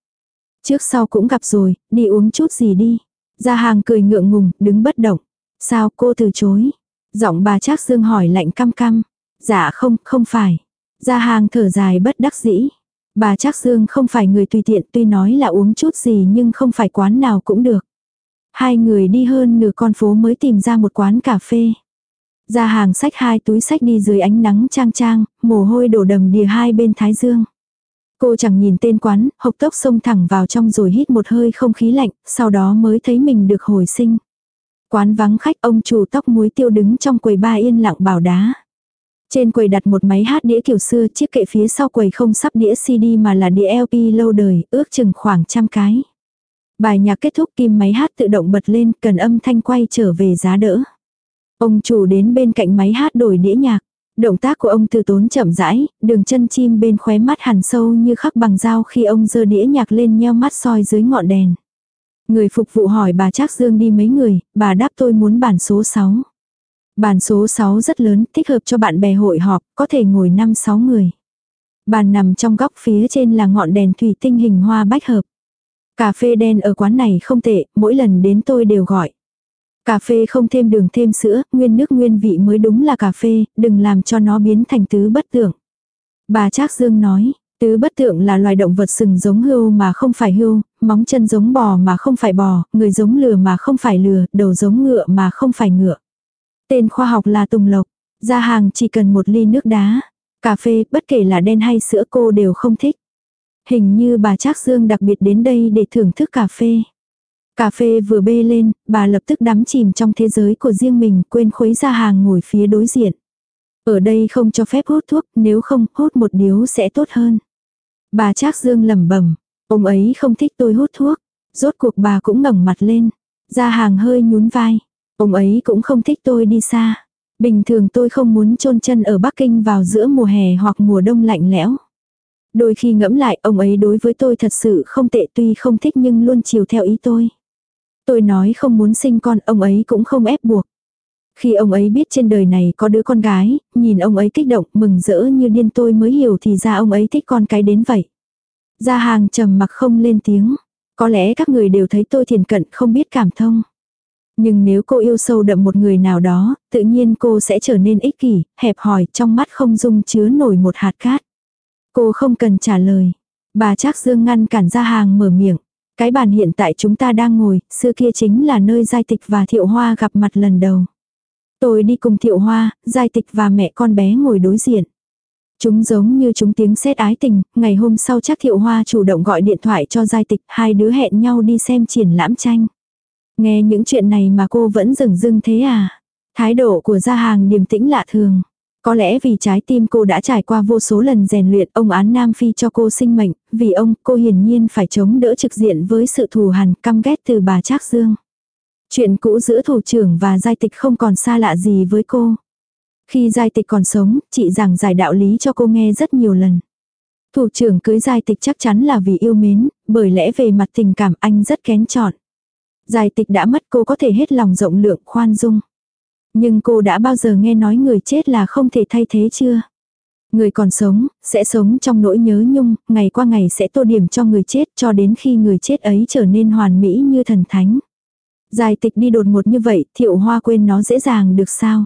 Speaker 1: Trước sau cũng gặp rồi, đi uống chút gì đi. Ra hàng cười ngượng ngùng, đứng bất động. Sao cô từ chối? Giọng bà Trác Dương hỏi lạnh căm căm. Dạ không, không phải. Ra hàng thở dài bất đắc dĩ. Bà Trác Dương không phải người tùy tiện tuy nói là uống chút gì nhưng không phải quán nào cũng được. Hai người đi hơn nửa con phố mới tìm ra một quán cà phê. Ra hàng sách hai túi sách đi dưới ánh nắng trang trang, mồ hôi đổ đầm đìa hai bên thái dương. Cô chẳng nhìn tên quán, hộc tốc xông thẳng vào trong rồi hít một hơi không khí lạnh, sau đó mới thấy mình được hồi sinh. Quán vắng khách ông chủ tóc muối tiêu đứng trong quầy ba yên lặng bảo đá. Trên quầy đặt một máy hát đĩa kiểu xưa, chiếc kệ phía sau quầy không sắp đĩa CD mà là đĩa LP lâu đời, ước chừng khoảng trăm cái. Bài nhạc kết thúc kim máy hát tự động bật lên, cần âm thanh quay trở về giá đỡ. Ông chủ đến bên cạnh máy hát đổi đĩa nhạc. Động tác của ông từ tốn chậm rãi, đường chân chim bên khóe mắt hằn sâu như khắc bằng dao khi ông giơ đĩa nhạc lên nheo mắt soi dưới ngọn đèn. Người phục vụ hỏi bà Trác Dương đi mấy người, bà đáp tôi muốn bản số 6. Bàn số 6 rất lớn, thích hợp cho bạn bè hội họp, có thể ngồi 5-6 người. Bàn nằm trong góc phía trên là ngọn đèn thủy tinh hình hoa bách hợp. Cà phê đen ở quán này không tệ, mỗi lần đến tôi đều gọi. Cà phê không thêm đường thêm sữa, nguyên nước nguyên vị mới đúng là cà phê, đừng làm cho nó biến thành tứ bất tượng. Bà Trác Dương nói, tứ bất tượng là loài động vật sừng giống hươu mà không phải hươu, móng chân giống bò mà không phải bò, người giống lừa mà không phải lừa, đầu giống ngựa mà không phải ngựa. Tên khoa học là Tùng Lộc. Ra hàng chỉ cần một ly nước đá. Cà phê, bất kể là đen hay sữa cô đều không thích. Hình như bà Trác Dương đặc biệt đến đây để thưởng thức cà phê. Cà phê vừa bê lên, bà lập tức đắm chìm trong thế giới của riêng mình, quên khuấy ra hàng ngồi phía đối diện. Ở đây không cho phép hút thuốc, nếu không, hút một điếu sẽ tốt hơn. Bà Trác Dương lẩm bẩm, ông ấy không thích tôi hút thuốc. Rốt cuộc bà cũng ngẩng mặt lên, ra hàng hơi nhún vai. Ông ấy cũng không thích tôi đi xa. Bình thường tôi không muốn chôn chân ở Bắc Kinh vào giữa mùa hè hoặc mùa đông lạnh lẽo. Đôi khi ngẫm lại ông ấy đối với tôi thật sự không tệ tuy không thích nhưng luôn chiều theo ý tôi. Tôi nói không muốn sinh con ông ấy cũng không ép buộc. Khi ông ấy biết trên đời này có đứa con gái, nhìn ông ấy kích động mừng rỡ như điên tôi mới hiểu thì ra ông ấy thích con cái đến vậy. Gia hàng trầm mặc không lên tiếng. Có lẽ các người đều thấy tôi thiền cận không biết cảm thông. Nhưng nếu cô yêu sâu đậm một người nào đó, tự nhiên cô sẽ trở nên ích kỷ, hẹp hòi, trong mắt không dung chứa nổi một hạt cát. Cô không cần trả lời. Bà Trác Dương ngăn cản ra hàng mở miệng. Cái bàn hiện tại chúng ta đang ngồi, xưa kia chính là nơi Giai Tịch và Thiệu Hoa gặp mặt lần đầu. Tôi đi cùng Thiệu Hoa, Giai Tịch và mẹ con bé ngồi đối diện. Chúng giống như chúng tiếng sét ái tình, ngày hôm sau chắc Thiệu Hoa chủ động gọi điện thoại cho Giai Tịch, hai đứa hẹn nhau đi xem triển lãm tranh. Nghe những chuyện này mà cô vẫn dừng dưng thế à? Thái độ của gia hàng điềm tĩnh lạ thường. Có lẽ vì trái tim cô đã trải qua vô số lần rèn luyện ông án Nam Phi cho cô sinh mệnh, vì ông cô hiển nhiên phải chống đỡ trực diện với sự thù hằn căm ghét từ bà Trác Dương. Chuyện cũ giữa thủ trưởng và giai tịch không còn xa lạ gì với cô. Khi giai tịch còn sống, chị giảng giải đạo lý cho cô nghe rất nhiều lần. Thủ trưởng cưới giai tịch chắc chắn là vì yêu mến, bởi lẽ về mặt tình cảm anh rất kén chọn. Giai tịch đã mất cô có thể hết lòng rộng lượng khoan dung. Nhưng cô đã bao giờ nghe nói người chết là không thể thay thế chưa? Người còn sống, sẽ sống trong nỗi nhớ nhung, ngày qua ngày sẽ tô điểm cho người chết cho đến khi người chết ấy trở nên hoàn mỹ như thần thánh. Giai tịch đi đột ngột như vậy, thiệu hoa quên nó dễ dàng được sao?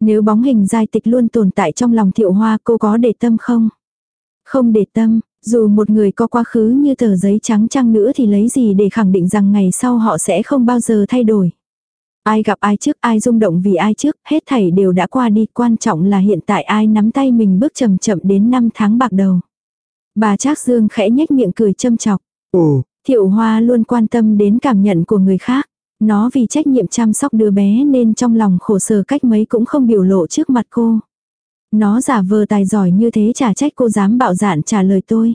Speaker 1: Nếu bóng hình giai tịch luôn tồn tại trong lòng thiệu hoa cô có để tâm không? Không để tâm, dù một người có quá khứ như tờ giấy trắng trăng nữa thì lấy gì để khẳng định rằng ngày sau họ sẽ không bao giờ thay đổi. Ai gặp ai trước, ai rung động vì ai trước, hết thảy đều đã qua đi, quan trọng là hiện tại ai nắm tay mình bước chậm chậm đến năm tháng bạc đầu. Bà Trác Dương khẽ nhếch miệng cười châm chọc. Ồ, Thiệu Hoa luôn quan tâm đến cảm nhận của người khác. Nó vì trách nhiệm chăm sóc đứa bé nên trong lòng khổ sở cách mấy cũng không biểu lộ trước mặt cô. Nó giả vờ tài giỏi như thế chả trách cô dám bạo dạn trả lời tôi.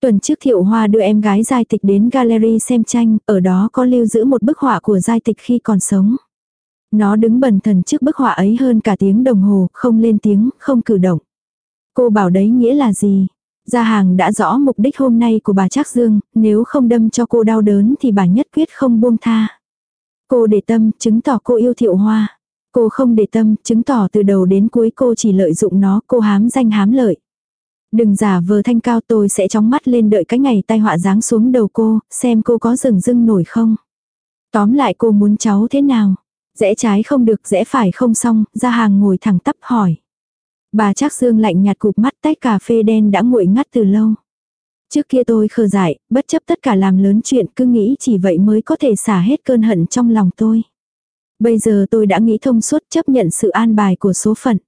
Speaker 1: Tuần trước Thiệu Hoa đưa em gái Giai Tịch đến gallery xem tranh, ở đó có lưu giữ một bức họa của Giai Tịch khi còn sống. Nó đứng bần thần trước bức họa ấy hơn cả tiếng đồng hồ, không lên tiếng, không cử động. Cô bảo đấy nghĩa là gì? Gia hàng đã rõ mục đích hôm nay của bà Trác Dương, nếu không đâm cho cô đau đớn thì bà nhất quyết không buông tha. Cô để tâm, chứng tỏ cô yêu Thiệu Hoa. Cô không để tâm, chứng tỏ từ đầu đến cuối cô chỉ lợi dụng nó, cô hám danh hám lợi. Đừng giả vờ thanh cao tôi sẽ chóng mắt lên đợi cái ngày tai họa giáng xuống đầu cô, xem cô có rừng rưng nổi không. Tóm lại cô muốn cháu thế nào? Rẽ trái không được, rẽ phải không xong, ra hàng ngồi thẳng tắp hỏi. Bà chắc dương lạnh nhạt cụp mắt tách cà phê đen đã nguội ngắt từ lâu. Trước kia tôi khờ dại, bất chấp tất cả làm lớn chuyện cứ nghĩ chỉ vậy mới có thể xả hết cơn hận trong lòng tôi. Bây giờ tôi đã nghĩ thông suốt chấp nhận sự an bài của số phận.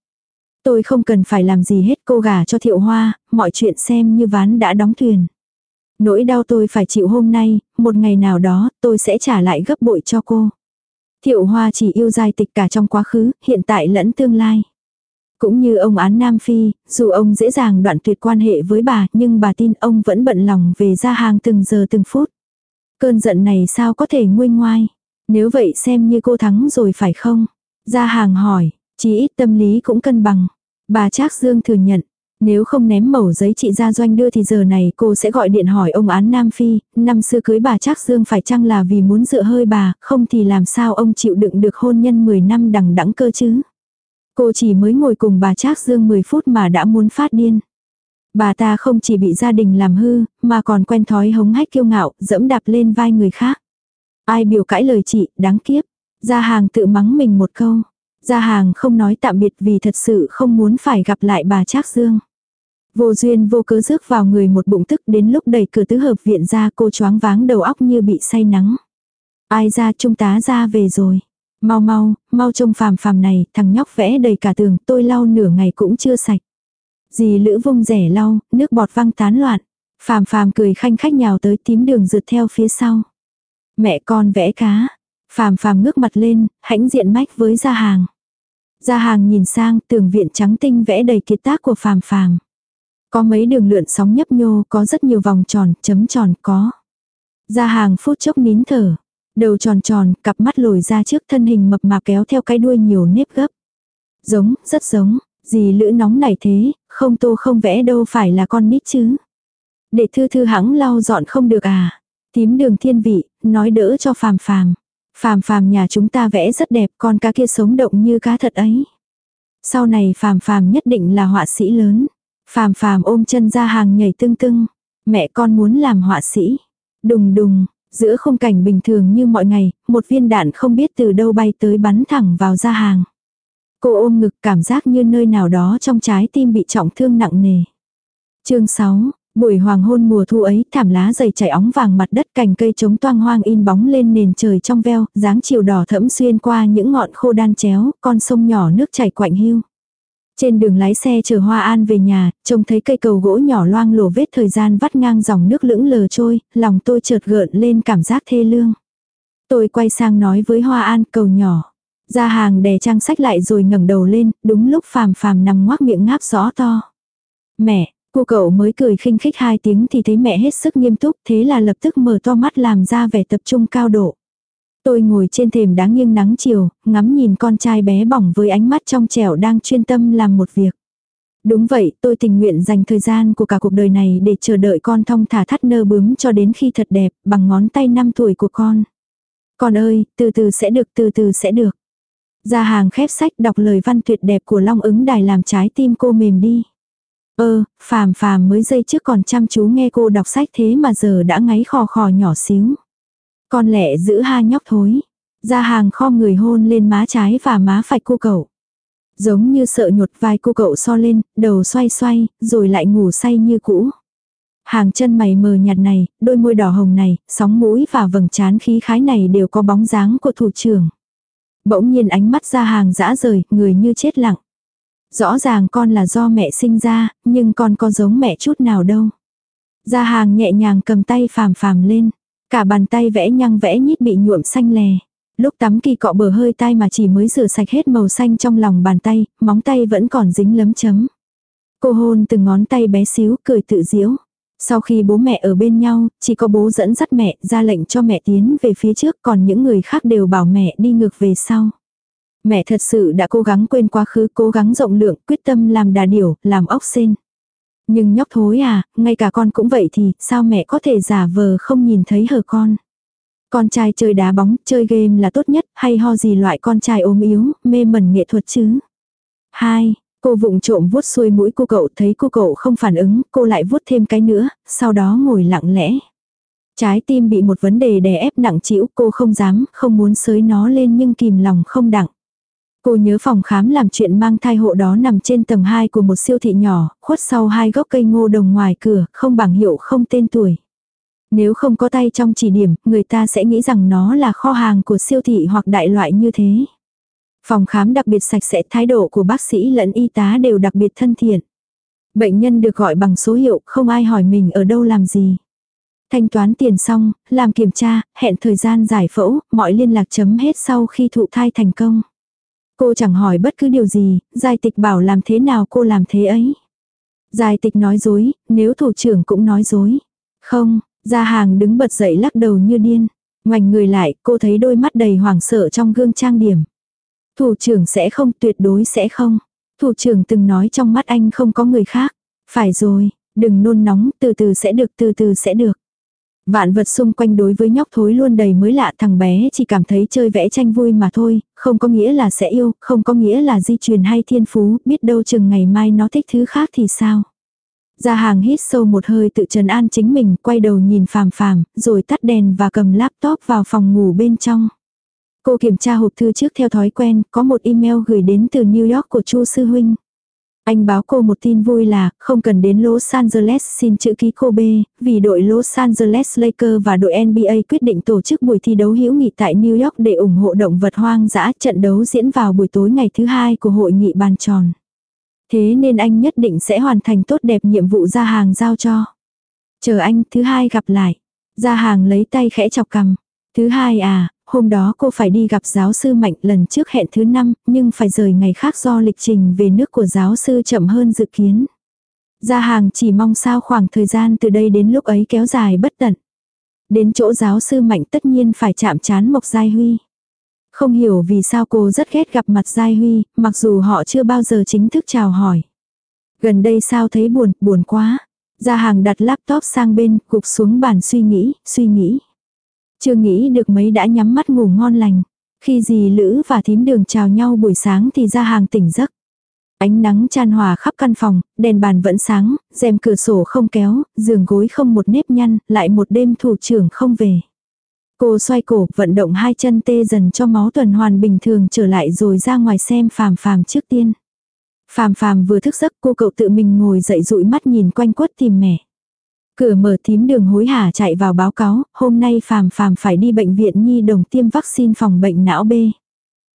Speaker 1: Tôi không cần phải làm gì hết cô gả cho thiệu hoa, mọi chuyện xem như ván đã đóng thuyền. Nỗi đau tôi phải chịu hôm nay, một ngày nào đó, tôi sẽ trả lại gấp bội cho cô. Thiệu hoa chỉ yêu giai tịch cả trong quá khứ, hiện tại lẫn tương lai. Cũng như ông án Nam Phi, dù ông dễ dàng đoạn tuyệt quan hệ với bà, nhưng bà tin ông vẫn bận lòng về ra hàng từng giờ từng phút. Cơn giận này sao có thể nguôi ngoai? Nếu vậy xem như cô thắng rồi phải không? Ra hàng hỏi, chỉ ít tâm lý cũng cân bằng. Bà Trác Dương thừa nhận, nếu không ném mẩu giấy chị ra doanh đưa thì giờ này cô sẽ gọi điện hỏi ông án Nam Phi, năm xưa cưới bà Trác Dương phải chăng là vì muốn dựa hơi bà, không thì làm sao ông chịu đựng được hôn nhân 10 năm đằng đẵng cơ chứ. Cô chỉ mới ngồi cùng bà Trác Dương 10 phút mà đã muốn phát điên. Bà ta không chỉ bị gia đình làm hư, mà còn quen thói hống hách kiêu ngạo, dẫm đạp lên vai người khác. Ai biểu cãi lời chị, đáng kiếp. Gia hàng tự mắng mình một câu. Gia hàng không nói tạm biệt vì thật sự không muốn phải gặp lại bà Trác Dương. Vô duyên vô cớ rước vào người một bụng tức đến lúc đẩy cửa tứ hợp viện ra cô choáng váng đầu óc như bị say nắng. Ai ra trung tá ra về rồi. Mau mau, mau trông phàm phàm này, thằng nhóc vẽ đầy cả tường, tôi lau nửa ngày cũng chưa sạch. Dì lữ vung rẻ lau, nước bọt văng tán loạn. Phàm phàm cười khanh khách nhào tới tím đường rượt theo phía sau. Mẹ con vẽ cá. Phàm phàm ngước mặt lên, hãnh diện mách với gia hàng. Gia hàng nhìn sang tường viện trắng tinh vẽ đầy kiệt tác của phàm phàm. Có mấy đường lượn sóng nhấp nhô, có rất nhiều vòng tròn, chấm tròn, có. Gia hàng phút chốc nín thở. Đầu tròn tròn, cặp mắt lồi ra trước thân hình mập mà kéo theo cái đuôi nhiều nếp gấp. Giống, rất giống, gì lữ nóng này thế, không tô không vẽ đâu phải là con nít chứ. Để thư thư hãng lau dọn không được à. Tím đường thiên vị, nói đỡ cho phàm phàm. Phàm phàm nhà chúng ta vẽ rất đẹp, con cá kia sống động như cá thật ấy. Sau này phàm phàm nhất định là họa sĩ lớn. Phàm phàm ôm chân ra hàng nhảy tưng tưng. Mẹ con muốn làm họa sĩ. Đùng đùng, giữa không cảnh bình thường như mọi ngày, một viên đạn không biết từ đâu bay tới bắn thẳng vào ra hàng. Cô ôm ngực cảm giác như nơi nào đó trong trái tim bị trọng thương nặng nề. chương 6, buổi hoàng hôn mùa thu ấy thảm lá dày chảy óng vàng mặt đất cành cây trống toang hoang in bóng lên nền trời trong veo, dáng chiều đỏ thẫm xuyên qua những ngọn khô đan chéo, con sông nhỏ nước chảy quạnh hiu. Trên đường lái xe chở Hoa An về nhà, trông thấy cây cầu gỗ nhỏ loang lổ vết thời gian vắt ngang dòng nước lững lờ trôi, lòng tôi chợt gợn lên cảm giác thê lương. Tôi quay sang nói với Hoa An cầu nhỏ. Ra hàng đè trang sách lại rồi ngẩng đầu lên, đúng lúc phàm phàm nằm ngoác miệng ngáp rõ to. Mẹ, cô cậu mới cười khinh khích hai tiếng thì thấy mẹ hết sức nghiêm túc thế là lập tức mở to mắt làm ra vẻ tập trung cao độ. Tôi ngồi trên thềm đá nghiêng nắng chiều, ngắm nhìn con trai bé bỏng với ánh mắt trong trẻo đang chuyên tâm làm một việc. Đúng vậy, tôi tình nguyện dành thời gian của cả cuộc đời này để chờ đợi con thong thả thắt nơ bướm cho đến khi thật đẹp, bằng ngón tay 5 tuổi của con. Con ơi, từ từ sẽ được, từ từ sẽ được. Ra hàng khép sách đọc lời văn tuyệt đẹp của Long ứng đài làm trái tim cô mềm đi. Ơ, phàm phàm mới giây trước còn chăm chú nghe cô đọc sách thế mà giờ đã ngáy khò khò nhỏ xíu. Con lẹ giữ ha nhóc thối. Ra hàng kho người hôn lên má trái và má phải cô cậu. Giống như sợ nhột vai cô cậu so lên, đầu xoay xoay, rồi lại ngủ say như cũ. Hàng chân mày mờ nhạt này, đôi môi đỏ hồng này, sóng mũi và vầng trán khí khái này đều có bóng dáng của thủ trưởng. Bỗng nhiên ánh mắt ra hàng dã rời, người như chết lặng. Rõ ràng con là do mẹ sinh ra, nhưng con có giống mẹ chút nào đâu. Ra hàng nhẹ nhàng cầm tay phàm phàm lên. Cả bàn tay vẽ nhăng vẽ nhít bị nhuộm xanh lè. Lúc tắm kỳ cọ bờ hơi tay mà chỉ mới rửa sạch hết màu xanh trong lòng bàn tay, móng tay vẫn còn dính lấm chấm. Cô hôn từng ngón tay bé xíu cười tự diễu. Sau khi bố mẹ ở bên nhau, chỉ có bố dẫn dắt mẹ ra lệnh cho mẹ tiến về phía trước còn những người khác đều bảo mẹ đi ngược về sau. Mẹ thật sự đã cố gắng quên quá khứ, cố gắng rộng lượng, quyết tâm làm đà điểu, làm ốc sen. Nhưng nhóc thối à, ngay cả con cũng vậy thì, sao mẹ có thể giả vờ không nhìn thấy hờ con. Con trai chơi đá bóng, chơi game là tốt nhất, hay ho gì loại con trai ốm yếu, mê mẩn nghệ thuật chứ. Hai, Cô vụng trộm vuốt xuôi mũi cô cậu thấy cô cậu không phản ứng, cô lại vuốt thêm cái nữa, sau đó ngồi lặng lẽ. Trái tim bị một vấn đề đè ép nặng chịu cô không dám, không muốn sới nó lên nhưng kìm lòng không đặng. Cô nhớ phòng khám làm chuyện mang thai hộ đó nằm trên tầng 2 của một siêu thị nhỏ, khuất sau hai gốc cây ngô đồng ngoài cửa, không bảng hiệu không tên tuổi. Nếu không có tay trong chỉ điểm, người ta sẽ nghĩ rằng nó là kho hàng của siêu thị hoặc đại loại như thế. Phòng khám đặc biệt sạch sẽ, thái độ của bác sĩ lẫn y tá đều đặc biệt thân thiện. Bệnh nhân được gọi bằng số hiệu, không ai hỏi mình ở đâu làm gì. Thanh toán tiền xong, làm kiểm tra, hẹn thời gian giải phẫu, mọi liên lạc chấm hết sau khi thụ thai thành công. Cô chẳng hỏi bất cứ điều gì, giải tịch bảo làm thế nào cô làm thế ấy. Giải tịch nói dối, nếu thủ trưởng cũng nói dối. Không, gia hàng đứng bật dậy lắc đầu như điên. Ngoảnh người lại, cô thấy đôi mắt đầy hoảng sợ trong gương trang điểm. Thủ trưởng sẽ không, tuyệt đối sẽ không. Thủ trưởng từng nói trong mắt anh không có người khác. Phải rồi, đừng nôn nóng, từ từ sẽ được, từ từ sẽ được. Vạn vật xung quanh đối với nhóc thối luôn đầy mới lạ thằng bé chỉ cảm thấy chơi vẽ tranh vui mà thôi, không có nghĩa là sẽ yêu, không có nghĩa là di truyền hay thiên phú, biết đâu chừng ngày mai nó thích thứ khác thì sao. Ra hàng hít sâu một hơi tự trần an chính mình, quay đầu nhìn phàm phàm, rồi tắt đèn và cầm laptop vào phòng ngủ bên trong. Cô kiểm tra hộp thư trước theo thói quen, có một email gửi đến từ New York của Chu Sư Huynh. Anh báo cô một tin vui là không cần đến Los Angeles xin chữ ký cô B vì đội Los Angeles Lakers và đội NBA quyết định tổ chức buổi thi đấu hữu nghị tại New York để ủng hộ động vật hoang dã. Trận đấu diễn vào buổi tối ngày thứ hai của hội nghị bàn tròn. Thế nên anh nhất định sẽ hoàn thành tốt đẹp nhiệm vụ ra hàng giao cho. Chờ anh thứ hai gặp lại. Ra hàng lấy tay khẽ chọc cằm. Thứ hai à, hôm đó cô phải đi gặp giáo sư Mạnh lần trước hẹn thứ năm, nhưng phải rời ngày khác do lịch trình về nước của giáo sư chậm hơn dự kiến. Gia hàng chỉ mong sao khoảng thời gian từ đây đến lúc ấy kéo dài bất tận. Đến chỗ giáo sư Mạnh tất nhiên phải chạm chán Mộc Giai Huy. Không hiểu vì sao cô rất ghét gặp mặt Giai Huy, mặc dù họ chưa bao giờ chính thức chào hỏi. Gần đây sao thấy buồn, buồn quá. Gia hàng đặt laptop sang bên, gục xuống bàn suy nghĩ, suy nghĩ. Chưa nghĩ được mấy đã nhắm mắt ngủ ngon lành. Khi dì Lữ và thím đường chào nhau buổi sáng thì ra hàng tỉnh giấc. Ánh nắng chan hòa khắp căn phòng, đèn bàn vẫn sáng, rèm cửa sổ không kéo, giường gối không một nếp nhăn, lại một đêm thủ trưởng không về. Cô xoay cổ, vận động hai chân tê dần cho máu tuần hoàn bình thường trở lại rồi ra ngoài xem phàm phàm trước tiên. Phàm phàm vừa thức giấc cô cậu tự mình ngồi dậy dụi mắt nhìn quanh quất tìm mẹ. Cửa mở tím đường hối hả chạy vào báo cáo, hôm nay phàm phàm phải đi bệnh viện nhi đồng tiêm vaccine phòng bệnh não B.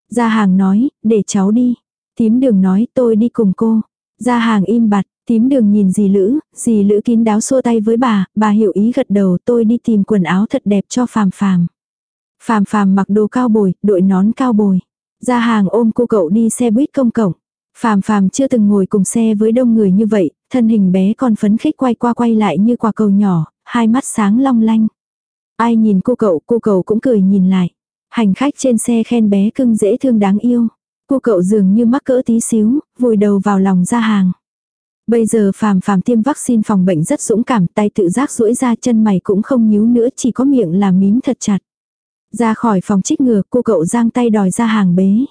Speaker 1: Gia hàng nói, để cháu đi. Tím đường nói tôi đi cùng cô. Gia hàng im bặt, tím đường nhìn dì Lữ, dì Lữ kín đáo xua tay với bà, bà hiểu ý gật đầu tôi đi tìm quần áo thật đẹp cho phàm phàm. Phàm phàm mặc đồ cao bồi, đội nón cao bồi. Gia hàng ôm cô cậu đi xe buýt công cộng. Phàm phàm chưa từng ngồi cùng xe với đông người như vậy, thân hình bé còn phấn khích quay qua quay lại như quả cầu nhỏ, hai mắt sáng long lanh. Ai nhìn cô cậu, cô cậu cũng cười nhìn lại. Hành khách trên xe khen bé cưng dễ thương đáng yêu. Cô cậu dường như mắc cỡ tí xíu, vùi đầu vào lòng ra hàng. Bây giờ phàm phàm tiêm vaccine phòng bệnh rất dũng cảm, tay tự giác duỗi ra chân mày cũng không nhíu nữa chỉ có miệng là mím thật chặt. Ra khỏi phòng trích ngừa, cô cậu giang tay đòi ra hàng bế.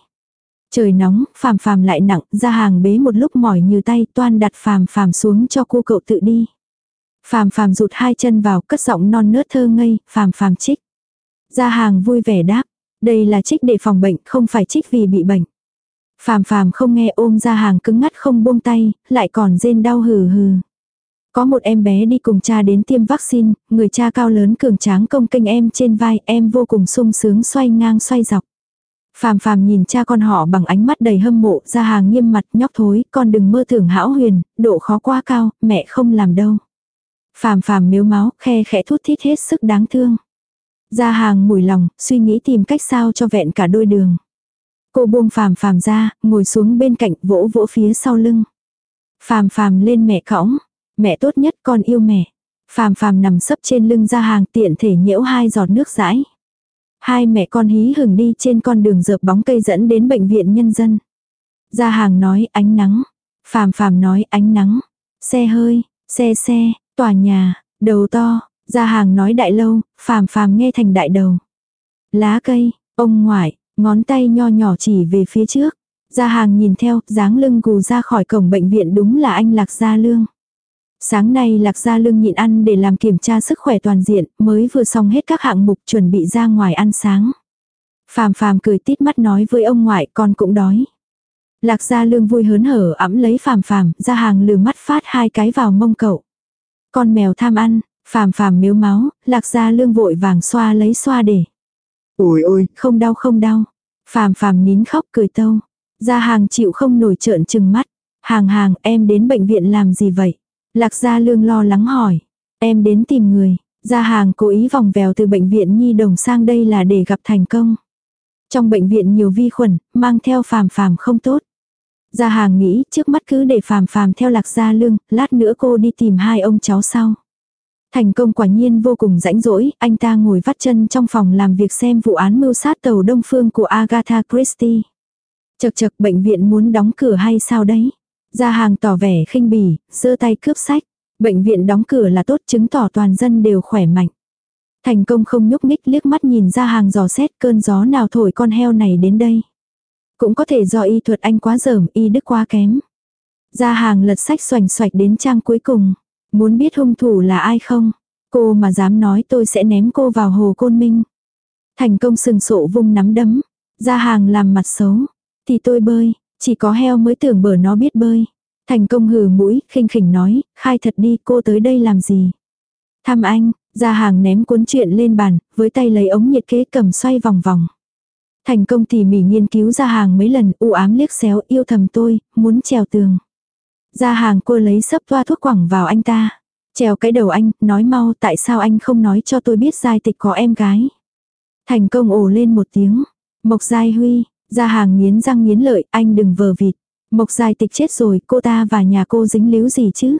Speaker 1: Trời nóng, phàm phàm lại nặng, ra hàng bế một lúc mỏi như tay, toan đặt phàm phàm xuống cho cô cậu tự đi. Phàm phàm rụt hai chân vào, cất giọng non nớt thơ ngây, phàm phàm trích. Ra hàng vui vẻ đáp, đây là trích để phòng bệnh, không phải trích vì bị bệnh. Phàm phàm không nghe ôm ra hàng cứng ngắt không buông tay, lại còn rên đau hừ hừ. Có một em bé đi cùng cha đến tiêm vaccine, người cha cao lớn cường tráng công kênh em trên vai, em vô cùng sung sướng xoay ngang xoay dọc. Phàm phàm nhìn cha con họ bằng ánh mắt đầy hâm mộ, ra hàng nghiêm mặt nhóc thối, con đừng mơ tưởng hão huyền, độ khó quá cao, mẹ không làm đâu. Phàm phàm miếu máu, khe khẽ thút thít hết sức đáng thương. Ra hàng mùi lòng, suy nghĩ tìm cách sao cho vẹn cả đôi đường. Cô buông phàm phàm ra, ngồi xuống bên cạnh vỗ vỗ phía sau lưng. Phàm phàm lên mẹ cõng. Mẹ tốt nhất con yêu mẹ. Phàm phàm nằm sấp trên lưng ra hàng tiện thể nhiễu hai giọt nước rãi. Hai mẹ con hí hửng đi trên con đường dợp bóng cây dẫn đến bệnh viện nhân dân. Gia hàng nói ánh nắng. Phàm phàm nói ánh nắng. Xe hơi, xe xe, tòa nhà, đầu to. Gia hàng nói đại lâu, phàm phàm nghe thành đại đầu. Lá cây, ông ngoại, ngón tay nho nhỏ chỉ về phía trước. Gia hàng nhìn theo, dáng lưng gù ra khỏi cổng bệnh viện đúng là anh Lạc Gia Lương. Sáng nay Lạc Gia Lương nhịn ăn để làm kiểm tra sức khỏe toàn diện, mới vừa xong hết các hạng mục chuẩn bị ra ngoài ăn sáng. Phàm phàm cười tít mắt nói với ông ngoại con cũng đói. Lạc Gia Lương vui hớn hở ẵm lấy phàm phàm, ra hàng lừa mắt phát hai cái vào mông cậu. Con mèo tham ăn, phàm phàm miếu máu, Lạc Gia Lương vội vàng xoa lấy xoa để. Ôi ôi, không đau không đau. Phàm phàm nín khóc cười tâu. Gia hàng chịu không nổi trợn trừng mắt. Hàng hàng em đến bệnh viện làm gì vậy? Lạc Gia Lương lo lắng hỏi. Em đến tìm người. Gia hàng cố ý vòng vèo từ bệnh viện Nhi Đồng sang đây là để gặp thành công. Trong bệnh viện nhiều vi khuẩn, mang theo phàm phàm không tốt. Gia hàng nghĩ trước mắt cứ để phàm phàm theo lạc gia lương, lát nữa cô đi tìm hai ông cháu sau. Thành công quả nhiên vô cùng rãnh rỗi, anh ta ngồi vắt chân trong phòng làm việc xem vụ án mưu sát tàu Đông Phương của Agatha Christie. Chật chật bệnh viện muốn đóng cửa hay sao đấy? Gia hàng tỏ vẻ khinh bỉ, giơ tay cướp sách. Bệnh viện đóng cửa là tốt chứng tỏ toàn dân đều khỏe mạnh. Thành công không nhúc nhích liếc mắt nhìn ra hàng dò xét cơn gió nào thổi con heo này đến đây. Cũng có thể do y thuật anh quá dởm, y đức quá kém. Ra hàng lật sách xoành xoạch đến trang cuối cùng. Muốn biết hung thủ là ai không? Cô mà dám nói tôi sẽ ném cô vào hồ côn minh. Thành công sừng sộ vung nắm đấm. Ra hàng làm mặt xấu. Thì tôi bơi, chỉ có heo mới tưởng bờ nó biết bơi. Thành công hừ mũi, khinh khỉnh nói, khai thật đi cô tới đây làm gì. Thăm anh, ra hàng ném cuốn chuyện lên bàn, với tay lấy ống nhiệt kế cầm xoay vòng vòng. Thành công tỉ mỉ nghiên cứu ra hàng mấy lần u ám liếc xéo yêu thầm tôi, muốn trèo tường. Ra hàng cô lấy sấp toa thuốc quẳng vào anh ta. Trèo cái đầu anh, nói mau tại sao anh không nói cho tôi biết giai tịch có em gái. Thành công ồ lên một tiếng. Mộc Giai Huy, ra hàng nghiến răng nghiến lợi, anh đừng vờ vịt. Mộc Giai Tịch chết rồi, cô ta và nhà cô dính líu gì chứ?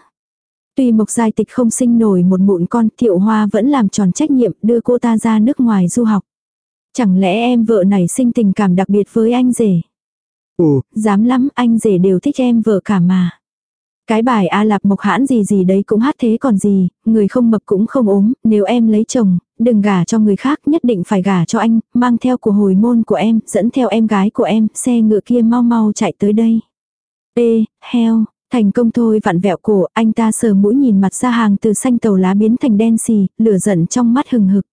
Speaker 1: Tuy Mộc Giai Tịch không sinh nổi một mụn con, Thiệu Hoa vẫn làm tròn trách nhiệm đưa cô ta ra nước ngoài du học. Chẳng lẽ em vợ này sinh tình cảm đặc biệt với anh rể? Ồ, dám lắm, anh rể đều thích em vợ cả mà. Cái bài A Lạp Mộc Hãn gì gì đấy cũng hát thế còn gì, người không mập cũng không ốm, nếu em lấy chồng, đừng gả cho người khác, nhất định phải gả cho anh, mang theo của hồi môn của em, dẫn theo em gái của em, xe ngựa kia mau mau chạy tới đây. Ê, heo, thành công thôi vặn vẹo cổ, anh ta sờ mũi nhìn mặt ra hàng từ xanh tàu lá biến thành đen xì, lửa giận trong mắt hừng hực.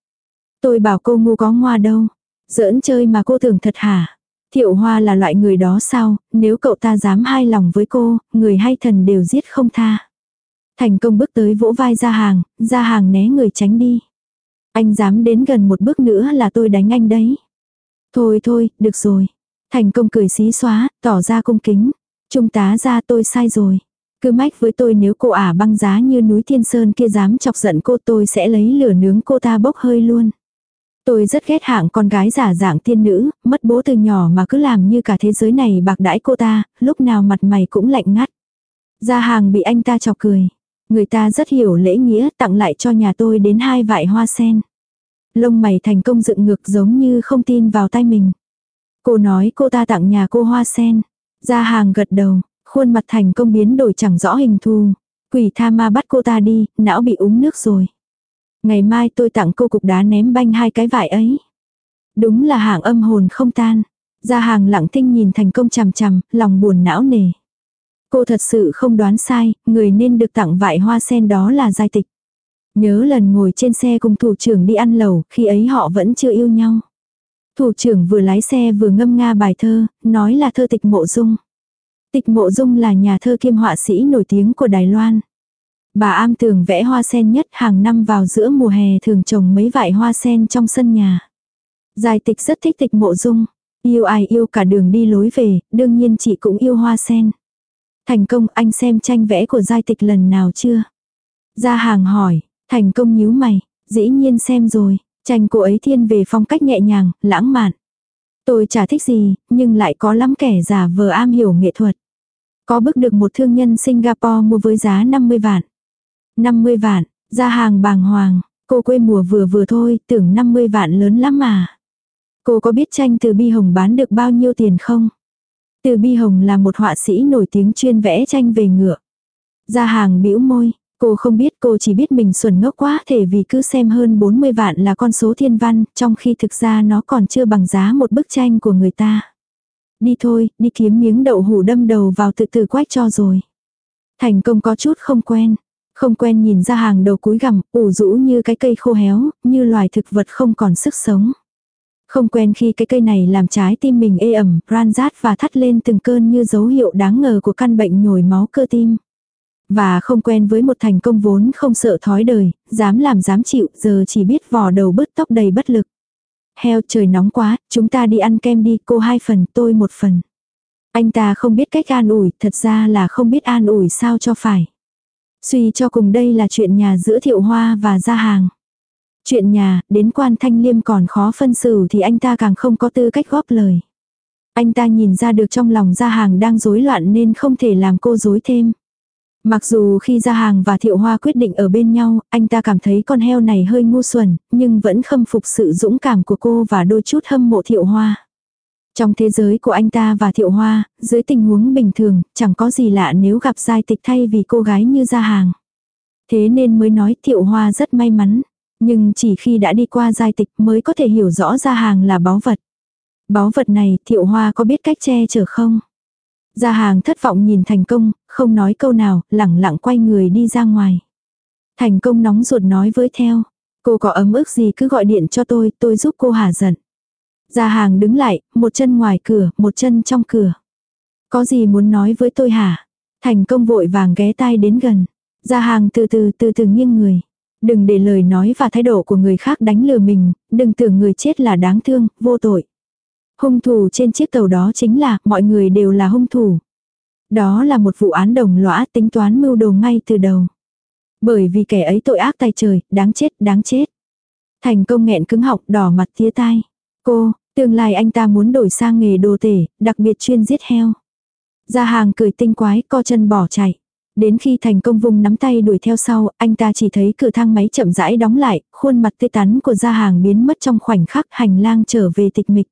Speaker 1: Tôi bảo cô ngu có ngoa đâu. Giỡn chơi mà cô tưởng thật hả? Thiệu Hoa là loại người đó sao, nếu cậu ta dám hai lòng với cô, người hay thần đều giết không tha. Thành công bước tới vỗ vai ra hàng, ra hàng né người tránh đi. Anh dám đến gần một bước nữa là tôi đánh anh đấy. Thôi thôi, được rồi. Thành công cười xí xóa, tỏ ra cung kính. Trung tá ra tôi sai rồi. Cứ mách với tôi nếu cô ả băng giá như núi thiên sơn kia dám chọc giận cô tôi sẽ lấy lửa nướng cô ta bốc hơi luôn. Tôi rất ghét hạng con gái giả dạng tiên nữ, mất bố từ nhỏ mà cứ làm như cả thế giới này bạc đãi cô ta, lúc nào mặt mày cũng lạnh ngắt. gia hàng bị anh ta chọc cười. Người ta rất hiểu lễ nghĩa tặng lại cho nhà tôi đến hai vại hoa sen. Lông mày thành công dựng ngược giống như không tin vào tay mình. Cô nói cô ta tặng nhà cô hoa sen. gia hàng gật đầu, khuôn mặt thành công biến đổi chẳng rõ hình thù. Quỷ tha ma bắt cô ta đi, não bị uống nước rồi. Ngày mai tôi tặng cô cục đá ném banh hai cái vải ấy. Đúng là hạng âm hồn không tan. Ra hàng lặng tinh nhìn thành công chằm chằm, lòng buồn não nề. Cô thật sự không đoán sai, người nên được tặng vải hoa sen đó là giai tịch. Nhớ lần ngồi trên xe cùng thủ trưởng đi ăn lẩu, khi ấy họ vẫn chưa yêu nhau. Thủ trưởng vừa lái xe vừa ngâm nga bài thơ, nói là thơ tịch mộ dung. Tịch mộ dung là nhà thơ kiêm họa sĩ nổi tiếng của Đài Loan. Bà am tường vẽ hoa sen nhất hàng năm vào giữa mùa hè thường trồng mấy vải hoa sen trong sân nhà. Giải tịch rất thích tịch mộ dung. Yêu ai yêu cả đường đi lối về, đương nhiên chị cũng yêu hoa sen. Thành công anh xem tranh vẽ của giai tịch lần nào chưa? Ra hàng hỏi, thành công nhíu mày, dĩ nhiên xem rồi, tranh cô ấy thiên về phong cách nhẹ nhàng, lãng mạn. Tôi chả thích gì, nhưng lại có lắm kẻ giả vờ am hiểu nghệ thuật. Có bức được một thương nhân Singapore mua với giá 50 vạn. 50 vạn, ra hàng bàng hoàng, cô quê mùa vừa vừa thôi, tưởng 50 vạn lớn lắm mà. Cô có biết tranh từ bi hồng bán được bao nhiêu tiền không? Từ bi hồng là một họa sĩ nổi tiếng chuyên vẽ tranh về ngựa. Ra hàng bĩu môi, cô không biết cô chỉ biết mình xuẩn ngốc quá thể vì cứ xem hơn 40 vạn là con số thiên văn, trong khi thực ra nó còn chưa bằng giá một bức tranh của người ta. Đi thôi, đi kiếm miếng đậu hủ đâm đầu vào tự tử quách cho rồi. Thành công có chút không quen, không quen nhìn ra hàng đầu cúi gằm, ủ rũ như cái cây khô héo, như loài thực vật không còn sức sống. Không quen khi cái cây này làm trái tim mình ê ẩm, ran rát và thắt lên từng cơn như dấu hiệu đáng ngờ của căn bệnh nhồi máu cơ tim. Và không quen với một thành công vốn không sợ thói đời, dám làm dám chịu, giờ chỉ biết vò đầu bứt tóc đầy bất lực. Heo trời nóng quá, chúng ta đi ăn kem đi, cô hai phần, tôi một phần. Anh ta không biết cách an ủi, thật ra là không biết an ủi sao cho phải. Suy cho cùng đây là chuyện nhà giữa thiệu hoa và gia hàng. Chuyện nhà, đến quan thanh liêm còn khó phân xử thì anh ta càng không có tư cách góp lời. Anh ta nhìn ra được trong lòng gia hàng đang rối loạn nên không thể làm cô rối thêm. Mặc dù khi gia hàng và thiệu hoa quyết định ở bên nhau, anh ta cảm thấy con heo này hơi ngu xuẩn, nhưng vẫn khâm phục sự dũng cảm của cô và đôi chút hâm mộ thiệu hoa. Trong thế giới của anh ta và thiệu hoa, dưới tình huống bình thường, chẳng có gì lạ nếu gặp giai tịch thay vì cô gái như gia hàng. Thế nên mới nói thiệu hoa rất may mắn. Nhưng chỉ khi đã đi qua giai tịch mới có thể hiểu rõ gia hàng là báu vật. Báu vật này thiệu hoa có biết cách che chở không? Gia hàng thất vọng nhìn thành công, không nói câu nào, lẳng lặng quay người đi ra ngoài. Thành công nóng ruột nói với theo. Cô có ấm ức gì cứ gọi điện cho tôi, tôi giúp cô hả giận. Gia hàng đứng lại, một chân ngoài cửa, một chân trong cửa. Có gì muốn nói với tôi hả? Thành công vội vàng ghé tai đến gần. Gia hàng từ từ từ từ nghiêng người. Đừng để lời nói và thái độ của người khác đánh lừa mình, đừng tưởng người chết là đáng thương, vô tội. Hung thủ trên chiếc tàu đó chính là, mọi người đều là hung thủ. Đó là một vụ án đồng lõa tính toán mưu đồ ngay từ đầu. Bởi vì kẻ ấy tội ác tay trời, đáng chết, đáng chết. Thành công nghẹn cứng họng đỏ mặt tía tai. Cô, tương lai anh ta muốn đổi sang nghề đồ tể, đặc biệt chuyên giết heo. Ra hàng cười tinh quái, co chân bỏ chạy. Đến khi thành công vùng nắm tay đuổi theo sau, anh ta chỉ thấy cửa thang máy chậm rãi đóng lại, khuôn mặt tươi tắn của gia hàng biến mất trong khoảnh khắc hành lang trở về tịch mịch.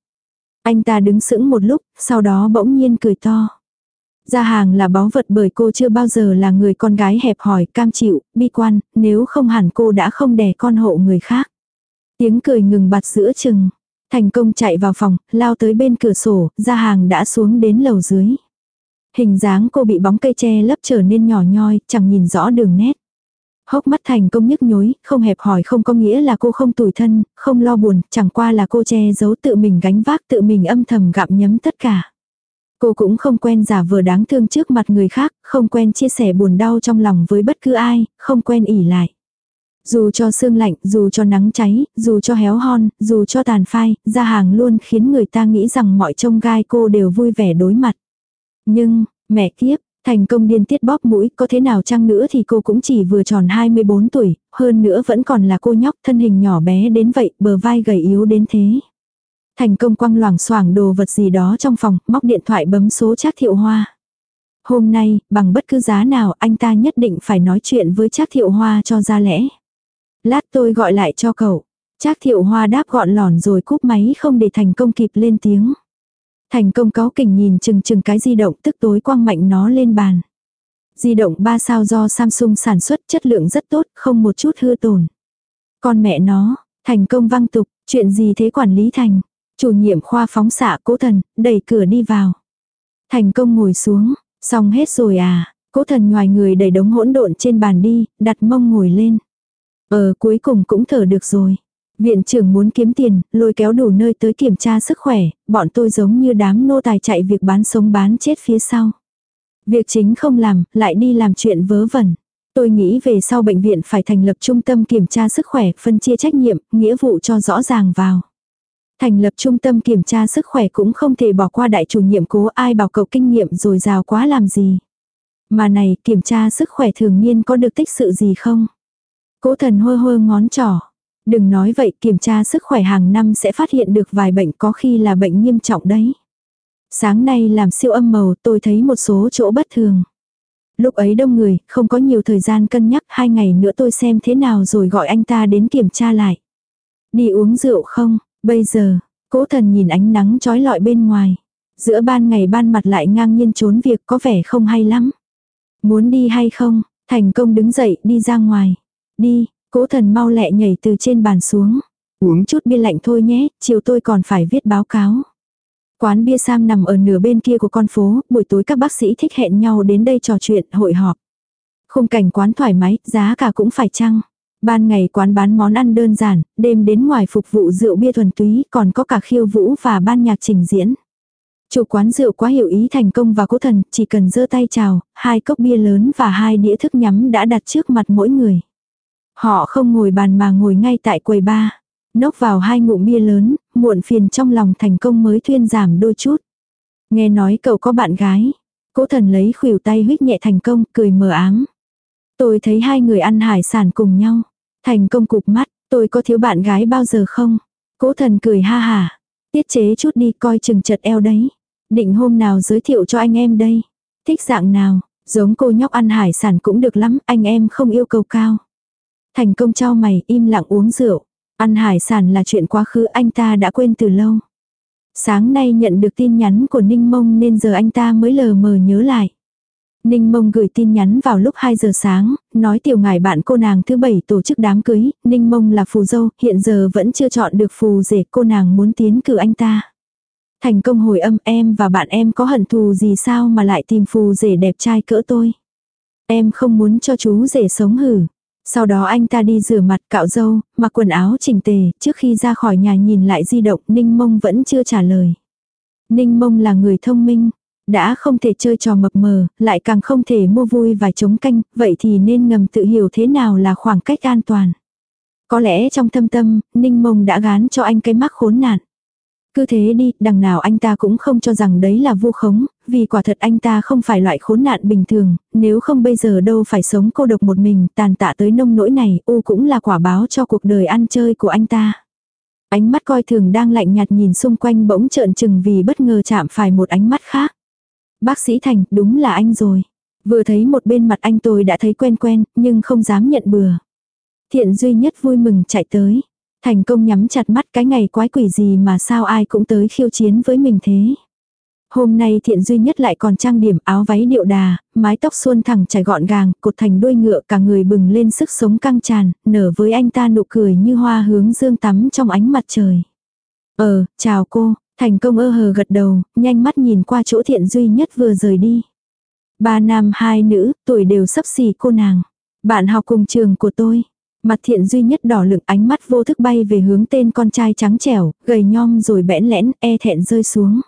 Speaker 1: Anh ta đứng sững một lúc, sau đó bỗng nhiên cười to. Gia hàng là báu vật bởi cô chưa bao giờ là người con gái hẹp hòi, cam chịu, bi quan, nếu không hẳn cô đã không đẻ con hộ người khác. Tiếng cười ngừng bặt giữa chừng. Thành công chạy vào phòng, lao tới bên cửa sổ, gia hàng đã xuống đến lầu dưới. Hình dáng cô bị bóng cây tre lấp trở nên nhỏ nhoi, chẳng nhìn rõ đường nét. Hốc mắt thành công nhức nhối, không hẹp hỏi không có nghĩa là cô không tủi thân, không lo buồn, chẳng qua là cô che giấu tự mình gánh vác tự mình âm thầm gặm nhấm tất cả. Cô cũng không quen giả vờ đáng thương trước mặt người khác, không quen chia sẻ buồn đau trong lòng với bất cứ ai, không quen ỉ lại. Dù cho sương lạnh, dù cho nắng cháy, dù cho héo hon, dù cho tàn phai, ra hàng luôn khiến người ta nghĩ rằng mọi trông gai cô đều vui vẻ đối mặt. Nhưng, mẹ kiếp, thành công điên tiết bóp mũi, có thế nào chăng nữa thì cô cũng chỉ vừa tròn 24 tuổi, hơn nữa vẫn còn là cô nhóc thân hình nhỏ bé đến vậy, bờ vai gầy yếu đến thế. Thành công quăng loảng xoảng đồ vật gì đó trong phòng, móc điện thoại bấm số Trác Thiệu Hoa. Hôm nay, bằng bất cứ giá nào anh ta nhất định phải nói chuyện với Trác Thiệu Hoa cho ra lẽ. Lát tôi gọi lại cho cậu. Trác Thiệu Hoa đáp gọn lỏn rồi cúp máy không để thành công kịp lên tiếng. Thành công có kỉnh nhìn chừng chừng cái di động tức tối quăng mạnh nó lên bàn. Di động 3 sao do Samsung sản xuất chất lượng rất tốt, không một chút hư tổn. Con mẹ nó, thành công văng tục, chuyện gì thế quản lý thành. Chủ nhiệm khoa phóng xạ cố thần, đẩy cửa đi vào. Thành công ngồi xuống, xong hết rồi à, cố thần ngoài người đẩy đống hỗn độn trên bàn đi, đặt mông ngồi lên. Ờ cuối cùng cũng thở được rồi. Viện trưởng muốn kiếm tiền, lôi kéo đủ nơi tới kiểm tra sức khỏe, bọn tôi giống như đám nô tài chạy việc bán sống bán chết phía sau. Việc chính không làm, lại đi làm chuyện vớ vẩn. Tôi nghĩ về sau bệnh viện phải thành lập trung tâm kiểm tra sức khỏe, phân chia trách nhiệm, nghĩa vụ cho rõ ràng vào. Thành lập trung tâm kiểm tra sức khỏe cũng không thể bỏ qua đại chủ nhiệm cố ai bảo cậu kinh nghiệm rồi rào quá làm gì. Mà này, kiểm tra sức khỏe thường niên có được tích sự gì không? Cố thần hơ hơ ngón trỏ. Đừng nói vậy, kiểm tra sức khỏe hàng năm sẽ phát hiện được vài bệnh có khi là bệnh nghiêm trọng đấy. Sáng nay làm siêu âm màu tôi thấy một số chỗ bất thường. Lúc ấy đông người, không có nhiều thời gian cân nhắc, hai ngày nữa tôi xem thế nào rồi gọi anh ta đến kiểm tra lại. Đi uống rượu không? Bây giờ, cố thần nhìn ánh nắng trói lọi bên ngoài. Giữa ban ngày ban mặt lại ngang nhiên trốn việc có vẻ không hay lắm. Muốn đi hay không? Thành công đứng dậy đi ra ngoài. Đi, cố thần mau lẹ nhảy từ trên bàn xuống. Uống chút bia lạnh thôi nhé, chiều tôi còn phải viết báo cáo. Quán bia Sam nằm ở nửa bên kia của con phố, buổi tối các bác sĩ thích hẹn nhau đến đây trò chuyện, hội họp. Khung cảnh quán thoải mái, giá cả cũng phải chăng. Ban ngày quán bán món ăn đơn giản, đêm đến ngoài phục vụ rượu bia thuần túy, còn có cả khiêu vũ và ban nhạc trình diễn. Chủ quán rượu quá hiểu ý thành công và cố thần, chỉ cần giơ tay chào, hai cốc bia lớn và hai đĩa thức nhắm đã đặt trước mặt mỗi người. Họ không ngồi bàn mà ngồi ngay tại quầy ba. Nốc vào hai ngụm bia lớn, muộn phiền trong lòng thành công mới thuyên giảm đôi chút. Nghe nói cậu có bạn gái. Cố thần lấy khuỷu tay huyết nhẹ thành công, cười mờ ám. Tôi thấy hai người ăn hải sản cùng nhau. Thành công cục mắt, tôi có thiếu bạn gái bao giờ không? Cố thần cười ha hà. Tiết chế chút đi coi chừng chật eo đấy. Định hôm nào giới thiệu cho anh em đây. Thích dạng nào, giống cô nhóc ăn hải sản cũng được lắm, anh em không yêu cầu cao. Thành công trao mày im lặng uống rượu. Ăn hải sản là chuyện quá khứ anh ta đã quên từ lâu. Sáng nay nhận được tin nhắn của Ninh Mông nên giờ anh ta mới lờ mờ nhớ lại. Ninh Mông gửi tin nhắn vào lúc 2 giờ sáng, nói tiểu ngài bạn cô nàng thứ bảy tổ chức đám cưới, Ninh Mông là phù dâu, hiện giờ vẫn chưa chọn được phù rể cô nàng muốn tiến cử anh ta. Thành công hồi âm em và bạn em có hận thù gì sao mà lại tìm phù rể đẹp trai cỡ tôi. Em không muốn cho chú rể sống hử. Sau đó anh ta đi rửa mặt cạo râu, mặc quần áo chỉnh tề, trước khi ra khỏi nhà nhìn lại di động Ninh Mông vẫn chưa trả lời. Ninh Mông là người thông minh, đã không thể chơi trò mập mờ, lại càng không thể mua vui và chống canh, vậy thì nên ngầm tự hiểu thế nào là khoảng cách an toàn. Có lẽ trong thâm tâm, Ninh Mông đã gán cho anh cái mắc khốn nạn. Cứ thế đi, đằng nào anh ta cũng không cho rằng đấy là vu khống, vì quả thật anh ta không phải loại khốn nạn bình thường, nếu không bây giờ đâu phải sống cô độc một mình, tàn tạ tới nông nỗi này, u cũng là quả báo cho cuộc đời ăn chơi của anh ta. Ánh mắt coi thường đang lạnh nhạt nhìn xung quanh bỗng trợn trừng vì bất ngờ chạm phải một ánh mắt khác. Bác sĩ Thành, đúng là anh rồi. Vừa thấy một bên mặt anh tôi đã thấy quen quen, nhưng không dám nhận bừa. Thiện duy nhất vui mừng chạy tới. Thành công nhắm chặt mắt cái ngày quái quỷ gì mà sao ai cũng tới khiêu chiến với mình thế. Hôm nay thiện duy nhất lại còn trang điểm áo váy điệu đà, mái tóc xuôn thẳng trải gọn gàng, cột thành đuôi ngựa cả người bừng lên sức sống căng tràn, nở với anh ta nụ cười như hoa hướng dương tắm trong ánh mặt trời. Ờ, chào cô, thành công ơ hờ gật đầu, nhanh mắt nhìn qua chỗ thiện duy nhất vừa rời đi. Ba nam hai nữ, tuổi đều sắp xỉ cô nàng. Bạn học cùng trường của tôi. Mặt thiện duy nhất đỏ lựng ánh mắt vô thức bay về hướng tên con trai trắng trẻo, gầy nhom rồi bẽn lẽn, e thẹn rơi xuống.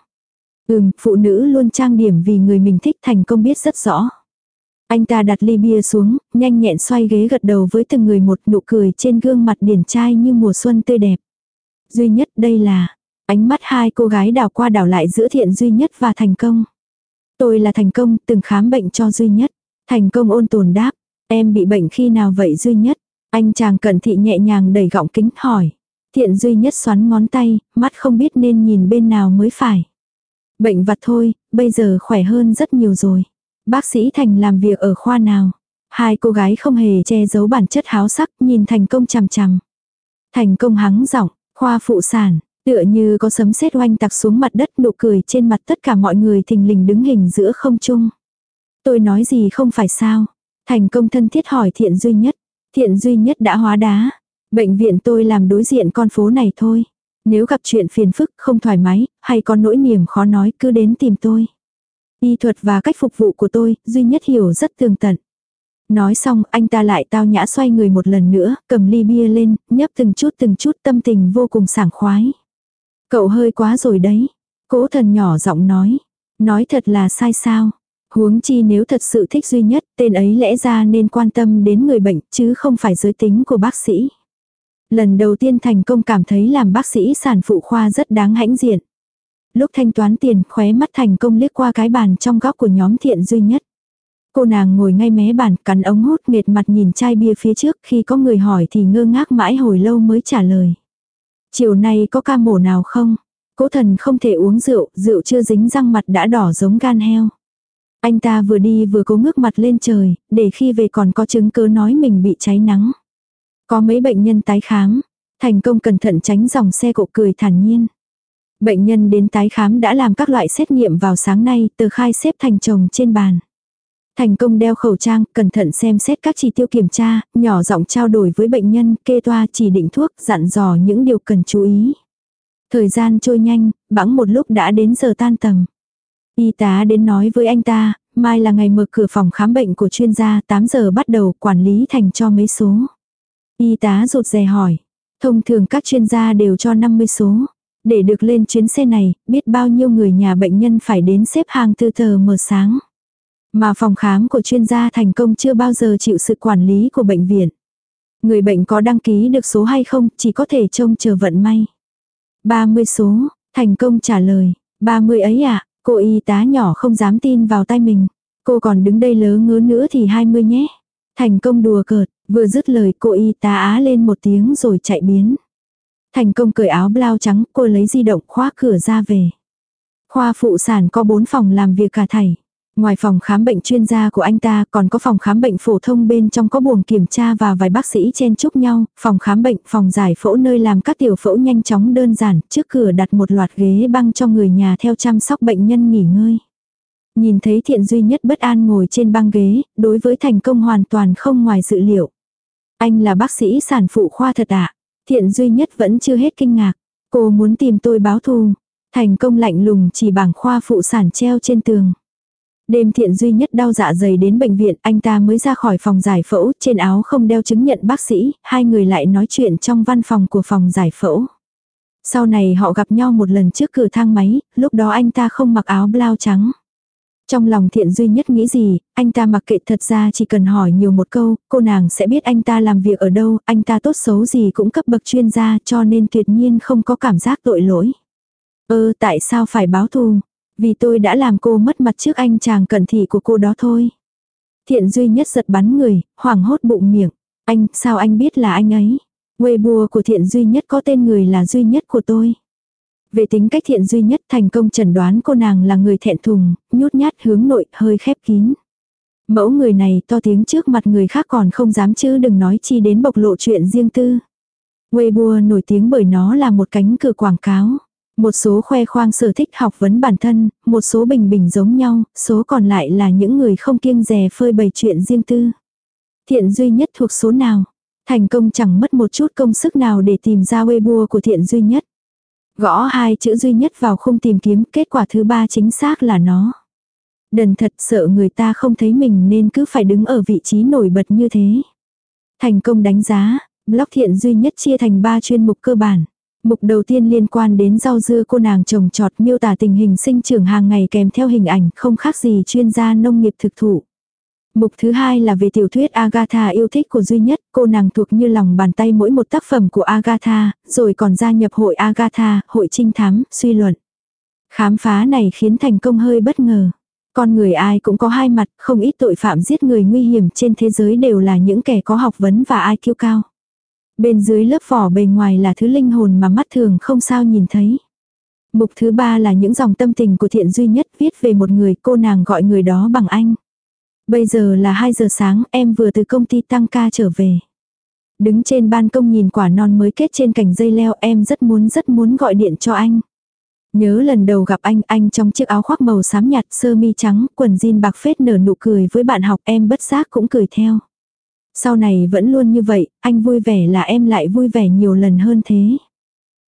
Speaker 1: Ừm, phụ nữ luôn trang điểm vì người mình thích thành công biết rất rõ. Anh ta đặt ly bia xuống, nhanh nhẹn xoay ghế gật đầu với từng người một nụ cười trên gương mặt điển trai như mùa xuân tươi đẹp. Duy nhất đây là, ánh mắt hai cô gái đảo qua đảo lại giữa thiện duy nhất và thành công. Tôi là thành công, từng khám bệnh cho duy nhất. Thành công ôn tồn đáp, em bị bệnh khi nào vậy duy nhất? Anh chàng cẩn thị nhẹ nhàng đẩy gọng kính hỏi. Thiện duy nhất xoắn ngón tay, mắt không biết nên nhìn bên nào mới phải. Bệnh vặt thôi, bây giờ khỏe hơn rất nhiều rồi. Bác sĩ Thành làm việc ở khoa nào? Hai cô gái không hề che giấu bản chất háo sắc, nhìn thành công chằm chằm. Thành công hắng giọng, khoa phụ sản, tựa như có sấm sét oanh tạc xuống mặt đất nụ cười trên mặt tất cả mọi người thình lình đứng hình giữa không trung. Tôi nói gì không phải sao? Thành công thân thiết hỏi thiện duy nhất. Thiện duy nhất đã hóa đá. Bệnh viện tôi làm đối diện con phố này thôi. Nếu gặp chuyện phiền phức, không thoải mái, hay có nỗi niềm khó nói cứ đến tìm tôi. Y thuật và cách phục vụ của tôi, duy nhất hiểu rất tường tận. Nói xong, anh ta lại tao nhã xoay người một lần nữa, cầm ly bia lên, nhấp từng chút từng chút tâm tình vô cùng sảng khoái. Cậu hơi quá rồi đấy. Cố thần nhỏ giọng nói. Nói thật là sai sao. Huống chi nếu thật sự thích duy nhất, tên ấy lẽ ra nên quan tâm đến người bệnh, chứ không phải giới tính của bác sĩ. Lần đầu tiên thành công cảm thấy làm bác sĩ sản phụ khoa rất đáng hãnh diện. Lúc thanh toán tiền khóe mắt thành công liếc qua cái bàn trong góc của nhóm thiện duy nhất. Cô nàng ngồi ngay mé bàn cắn ống hút nghệt mặt nhìn chai bia phía trước khi có người hỏi thì ngơ ngác mãi hồi lâu mới trả lời. Chiều nay có ca mổ nào không? Cố thần không thể uống rượu, rượu chưa dính răng mặt đã đỏ giống gan heo. Anh ta vừa đi vừa cố ngước mặt lên trời, để khi về còn có chứng cứ nói mình bị cháy nắng. Có mấy bệnh nhân tái khám, thành công cẩn thận tránh dòng xe cộ cười thản nhiên. Bệnh nhân đến tái khám đã làm các loại xét nghiệm vào sáng nay, tờ khai xếp thành chồng trên bàn. Thành công đeo khẩu trang, cẩn thận xem xét các chỉ tiêu kiểm tra, nhỏ giọng trao đổi với bệnh nhân, kê toa chỉ định thuốc, dặn dò những điều cần chú ý. Thời gian trôi nhanh, bẵng một lúc đã đến giờ tan tầm. Y tá đến nói với anh ta, mai là ngày mở cửa phòng khám bệnh của chuyên gia, 8 giờ bắt đầu quản lý thành cho mấy số. Y tá rụt rè hỏi. Thông thường các chuyên gia đều cho 50 số. Để được lên chuyến xe này, biết bao nhiêu người nhà bệnh nhân phải đến xếp hàng từ tờ mờ sáng. Mà phòng khám của chuyên gia thành công chưa bao giờ chịu sự quản lý của bệnh viện. Người bệnh có đăng ký được số hay không chỉ có thể trông chờ vận may. 30 số, thành công trả lời. 30 ấy à, cô y tá nhỏ không dám tin vào tay mình. Cô còn đứng đây lớ ngớ nữa thì 20 nhé. Thành công đùa cợt, vừa dứt lời cô y tá á lên một tiếng rồi chạy biến. Thành công cởi áo blau trắng, cô lấy di động khóa cửa ra về. Khoa phụ sản có 4 phòng làm việc cả thảy. Ngoài phòng khám bệnh chuyên gia của anh ta còn có phòng khám bệnh phổ thông bên trong có buồng kiểm tra và vài bác sĩ chen chúc nhau, phòng khám bệnh, phòng giải phẫu nơi làm các tiểu phẫu nhanh chóng đơn giản, trước cửa đặt một loạt ghế băng cho người nhà theo chăm sóc bệnh nhân nghỉ ngơi. Nhìn thấy thiện duy nhất bất an ngồi trên băng ghế, đối với thành công hoàn toàn không ngoài dự liệu. Anh là bác sĩ sản phụ khoa thật ạ. À? Thiện duy nhất vẫn chưa hết kinh ngạc. Cô muốn tìm tôi báo thù. Thành công lạnh lùng chỉ bảng khoa phụ sản treo trên tường. Đêm thiện duy nhất đau dạ dày đến bệnh viện, anh ta mới ra khỏi phòng giải phẫu, trên áo không đeo chứng nhận bác sĩ, hai người lại nói chuyện trong văn phòng của phòng giải phẫu. Sau này họ gặp nhau một lần trước cửa thang máy, lúc đó anh ta không mặc áo blau trắng. Trong lòng thiện duy nhất nghĩ gì, anh ta mặc kệ thật ra chỉ cần hỏi nhiều một câu, cô nàng sẽ biết anh ta làm việc ở đâu, anh ta tốt xấu gì cũng cấp bậc chuyên gia cho nên tuyệt nhiên không có cảm giác tội lỗi. Ơ tại sao phải báo thù? Vì tôi đã làm cô mất mặt trước anh chàng cận thị của cô đó thôi. Thiện duy nhất giật bắn người, hoảng hốt bụng miệng. Anh, sao anh biết là anh ấy? Weibo của thiện duy nhất có tên người là duy nhất của tôi. Về tính cách thiện duy nhất thành công chẩn đoán cô nàng là người thẹn thùng, nhút nhát hướng nội, hơi khép kín. Mẫu người này to tiếng trước mặt người khác còn không dám chứ đừng nói chi đến bộc lộ chuyện riêng tư. Weibo nổi tiếng bởi nó là một cánh cửa quảng cáo. Một số khoe khoang sở thích học vấn bản thân, một số bình bình giống nhau, số còn lại là những người không kiêng dè phơi bày chuyện riêng tư. Thiện duy nhất thuộc số nào? Thành công chẳng mất một chút công sức nào để tìm ra Weibo của thiện duy nhất. Gõ hai chữ duy nhất vào khung tìm kiếm, kết quả thứ ba chính xác là nó. Đần thật sợ người ta không thấy mình nên cứ phải đứng ở vị trí nổi bật như thế. Thành công đánh giá, blog thiện duy nhất chia thành 3 chuyên mục cơ bản. Mục đầu tiên liên quan đến rau dưa cô nàng trồng trọt miêu tả tình hình sinh trưởng hàng ngày kèm theo hình ảnh không khác gì chuyên gia nông nghiệp thực thụ. Mục thứ hai là về tiểu thuyết Agatha yêu thích của duy nhất, cô nàng thuộc như lòng bàn tay mỗi một tác phẩm của Agatha, rồi còn gia nhập hội Agatha, hội trinh thám, suy luận. Khám phá này khiến thành công hơi bất ngờ. Con người ai cũng có hai mặt, không ít tội phạm giết người nguy hiểm trên thế giới đều là những kẻ có học vấn và ai kiêu cao. Bên dưới lớp vỏ bề ngoài là thứ linh hồn mà mắt thường không sao nhìn thấy. Mục thứ ba là những dòng tâm tình của thiện duy nhất viết về một người cô nàng gọi người đó bằng anh. Bây giờ là 2 giờ sáng em vừa từ công ty tăng ca trở về. Đứng trên ban công nhìn quả non mới kết trên cành dây leo em rất muốn rất muốn gọi điện cho anh. Nhớ lần đầu gặp anh, anh trong chiếc áo khoác màu xám nhạt, sơ mi trắng, quần jean bạc phết nở nụ cười với bạn học em bất giác cũng cười theo. Sau này vẫn luôn như vậy, anh vui vẻ là em lại vui vẻ nhiều lần hơn thế.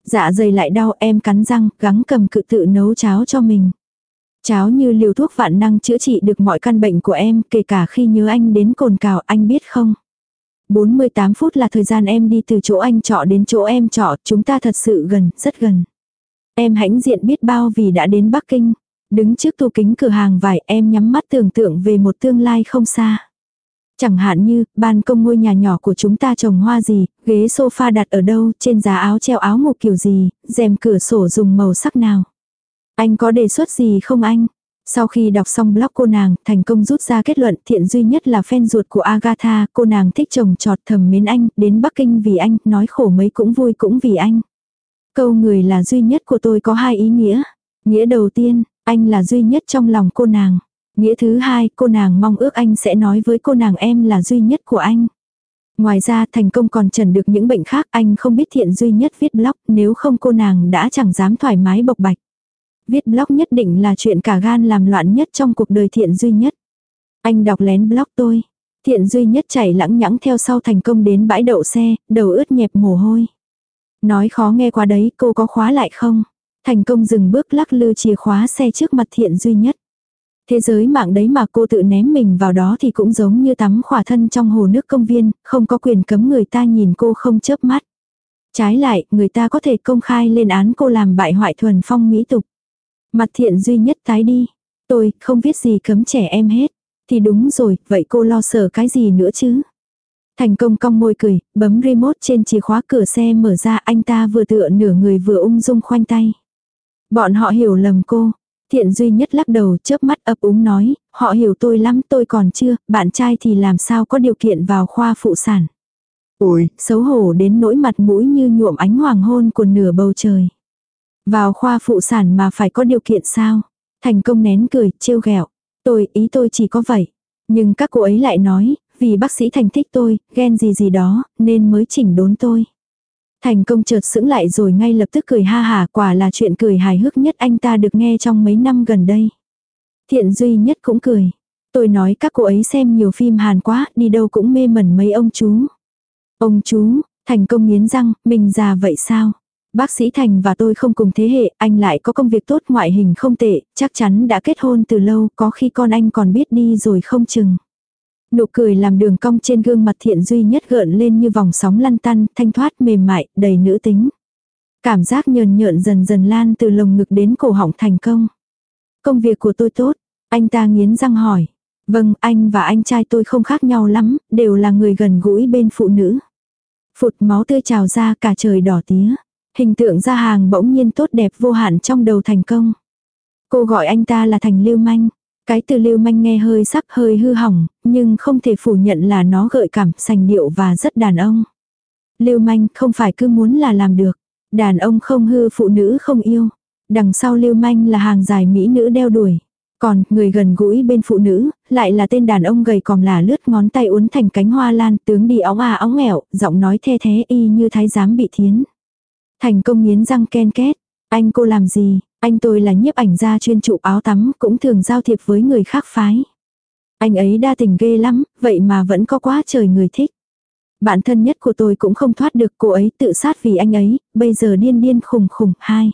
Speaker 1: Dạ dày lại đau em cắn răng, gắng cầm cự tự nấu cháo cho mình. Cháo như liều thuốc vạn năng chữa trị được mọi căn bệnh của em, kể cả khi nhớ anh đến cồn cào anh biết không? 48 phút là thời gian em đi từ chỗ anh trọ đến chỗ em trọ, chúng ta thật sự gần, rất gần. Em hãnh diện biết bao vì đã đến Bắc Kinh. Đứng trước tủ kính cửa hàng vải em nhắm mắt tưởng tượng về một tương lai không xa. Chẳng hạn như, ban công ngôi nhà nhỏ của chúng ta trồng hoa gì, ghế sofa đặt ở đâu, trên giá áo treo áo một kiểu gì, rèm cửa sổ dùng màu sắc nào. Anh có đề xuất gì không anh? Sau khi đọc xong blog cô nàng, thành công rút ra kết luận thiện duy nhất là fan ruột của Agatha, cô nàng thích chồng trọt thầm mến anh, đến Bắc Kinh vì anh, nói khổ mấy cũng vui cũng vì anh. Câu người là duy nhất của tôi có hai ý nghĩa. Nghĩa đầu tiên, anh là duy nhất trong lòng cô nàng. Nghĩa thứ hai, cô nàng mong ước anh sẽ nói với cô nàng em là duy nhất của anh. Ngoài ra thành công còn trần được những bệnh khác anh không biết thiện duy nhất viết blog nếu không cô nàng đã chẳng dám thoải mái bộc bạch. Viết blog nhất định là chuyện cả gan làm loạn nhất trong cuộc đời thiện duy nhất. Anh đọc lén blog tôi. Thiện duy nhất chảy lãng nhãng theo sau thành công đến bãi đậu xe, đầu ướt nhẹp mồ hôi. Nói khó nghe quá đấy, cô có khóa lại không? Thành công dừng bước lắc lư chìa khóa xe trước mặt thiện duy nhất. Thế giới mạng đấy mà cô tự ném mình vào đó thì cũng giống như tắm khỏa thân trong hồ nước công viên, không có quyền cấm người ta nhìn cô không chớp mắt. Trái lại, người ta có thể công khai lên án cô làm bại hoại thuần phong mỹ tục. Mặt thiện duy nhất tái đi. Tôi, không viết gì cấm trẻ em hết. Thì đúng rồi, vậy cô lo sợ cái gì nữa chứ? Thành công cong môi cười, bấm remote trên chìa khóa cửa xe mở ra anh ta vừa tựa nửa người vừa ung dung khoanh tay. Bọn họ hiểu lầm cô. Thiện duy nhất lắc đầu chớp mắt ấp úng nói, họ hiểu tôi lắm tôi còn chưa, bạn trai thì làm sao có điều kiện vào khoa phụ sản. Ôi, xấu hổ đến nỗi mặt mũi như nhuộm ánh hoàng hôn của nửa bầu trời. Vào khoa phụ sản mà phải có điều kiện sao? Thành công nén cười, trêu ghẹo. Tôi, ý tôi chỉ có vậy. Nhưng các cô ấy lại nói, vì bác sĩ Thành thích tôi, ghen gì gì đó, nên mới chỉnh đốn tôi. Thành công chợt sững lại rồi ngay lập tức cười ha hả quả là chuyện cười hài hước nhất anh ta được nghe trong mấy năm gần đây. Thiện duy nhất cũng cười. Tôi nói các cô ấy xem nhiều phim Hàn quá, đi đâu cũng mê mẩn mấy ông chú. Ông chú, thành công nghiến răng, mình già vậy sao? Bác sĩ Thành và tôi không cùng thế hệ, anh lại có công việc tốt ngoại hình không tệ, chắc chắn đã kết hôn từ lâu, có khi con anh còn biết đi rồi không chừng. Nụ cười làm đường cong trên gương mặt thiện duy nhất gợn lên như vòng sóng lăn tăn, thanh thoát mềm mại, đầy nữ tính. Cảm giác nhờn nhợn dần dần lan từ lồng ngực đến cổ họng thành công. Công việc của tôi tốt, anh ta nghiến răng hỏi. Vâng, anh và anh trai tôi không khác nhau lắm, đều là người gần gũi bên phụ nữ. Phụt máu tươi trào ra cả trời đỏ tía. Hình tượng ra hàng bỗng nhiên tốt đẹp vô hạn trong đầu thành công. Cô gọi anh ta là thành lưu manh. Cái từ lưu manh nghe hơi sắc hơi hư hỏng, nhưng không thể phủ nhận là nó gợi cảm, sành điệu và rất đàn ông. Lưu manh không phải cứ muốn là làm được. Đàn ông không hư phụ nữ không yêu. Đằng sau lưu manh là hàng dài mỹ nữ đeo đuổi. Còn, người gần gũi bên phụ nữ, lại là tên đàn ông gầy còm là lướt ngón tay uốn thành cánh hoa lan, tướng đi óng à óng nghẹo, giọng nói the thế y như thái giám bị thiến. Thành công nghiến răng ken két. Anh cô làm gì? Anh tôi là nhiếp ảnh gia chuyên trụ áo tắm, cũng thường giao thiệp với người khác phái. Anh ấy đa tình ghê lắm, vậy mà vẫn có quá trời người thích. Bạn thân nhất của tôi cũng không thoát được cô ấy tự sát vì anh ấy, bây giờ điên điên khùng khùng, hai.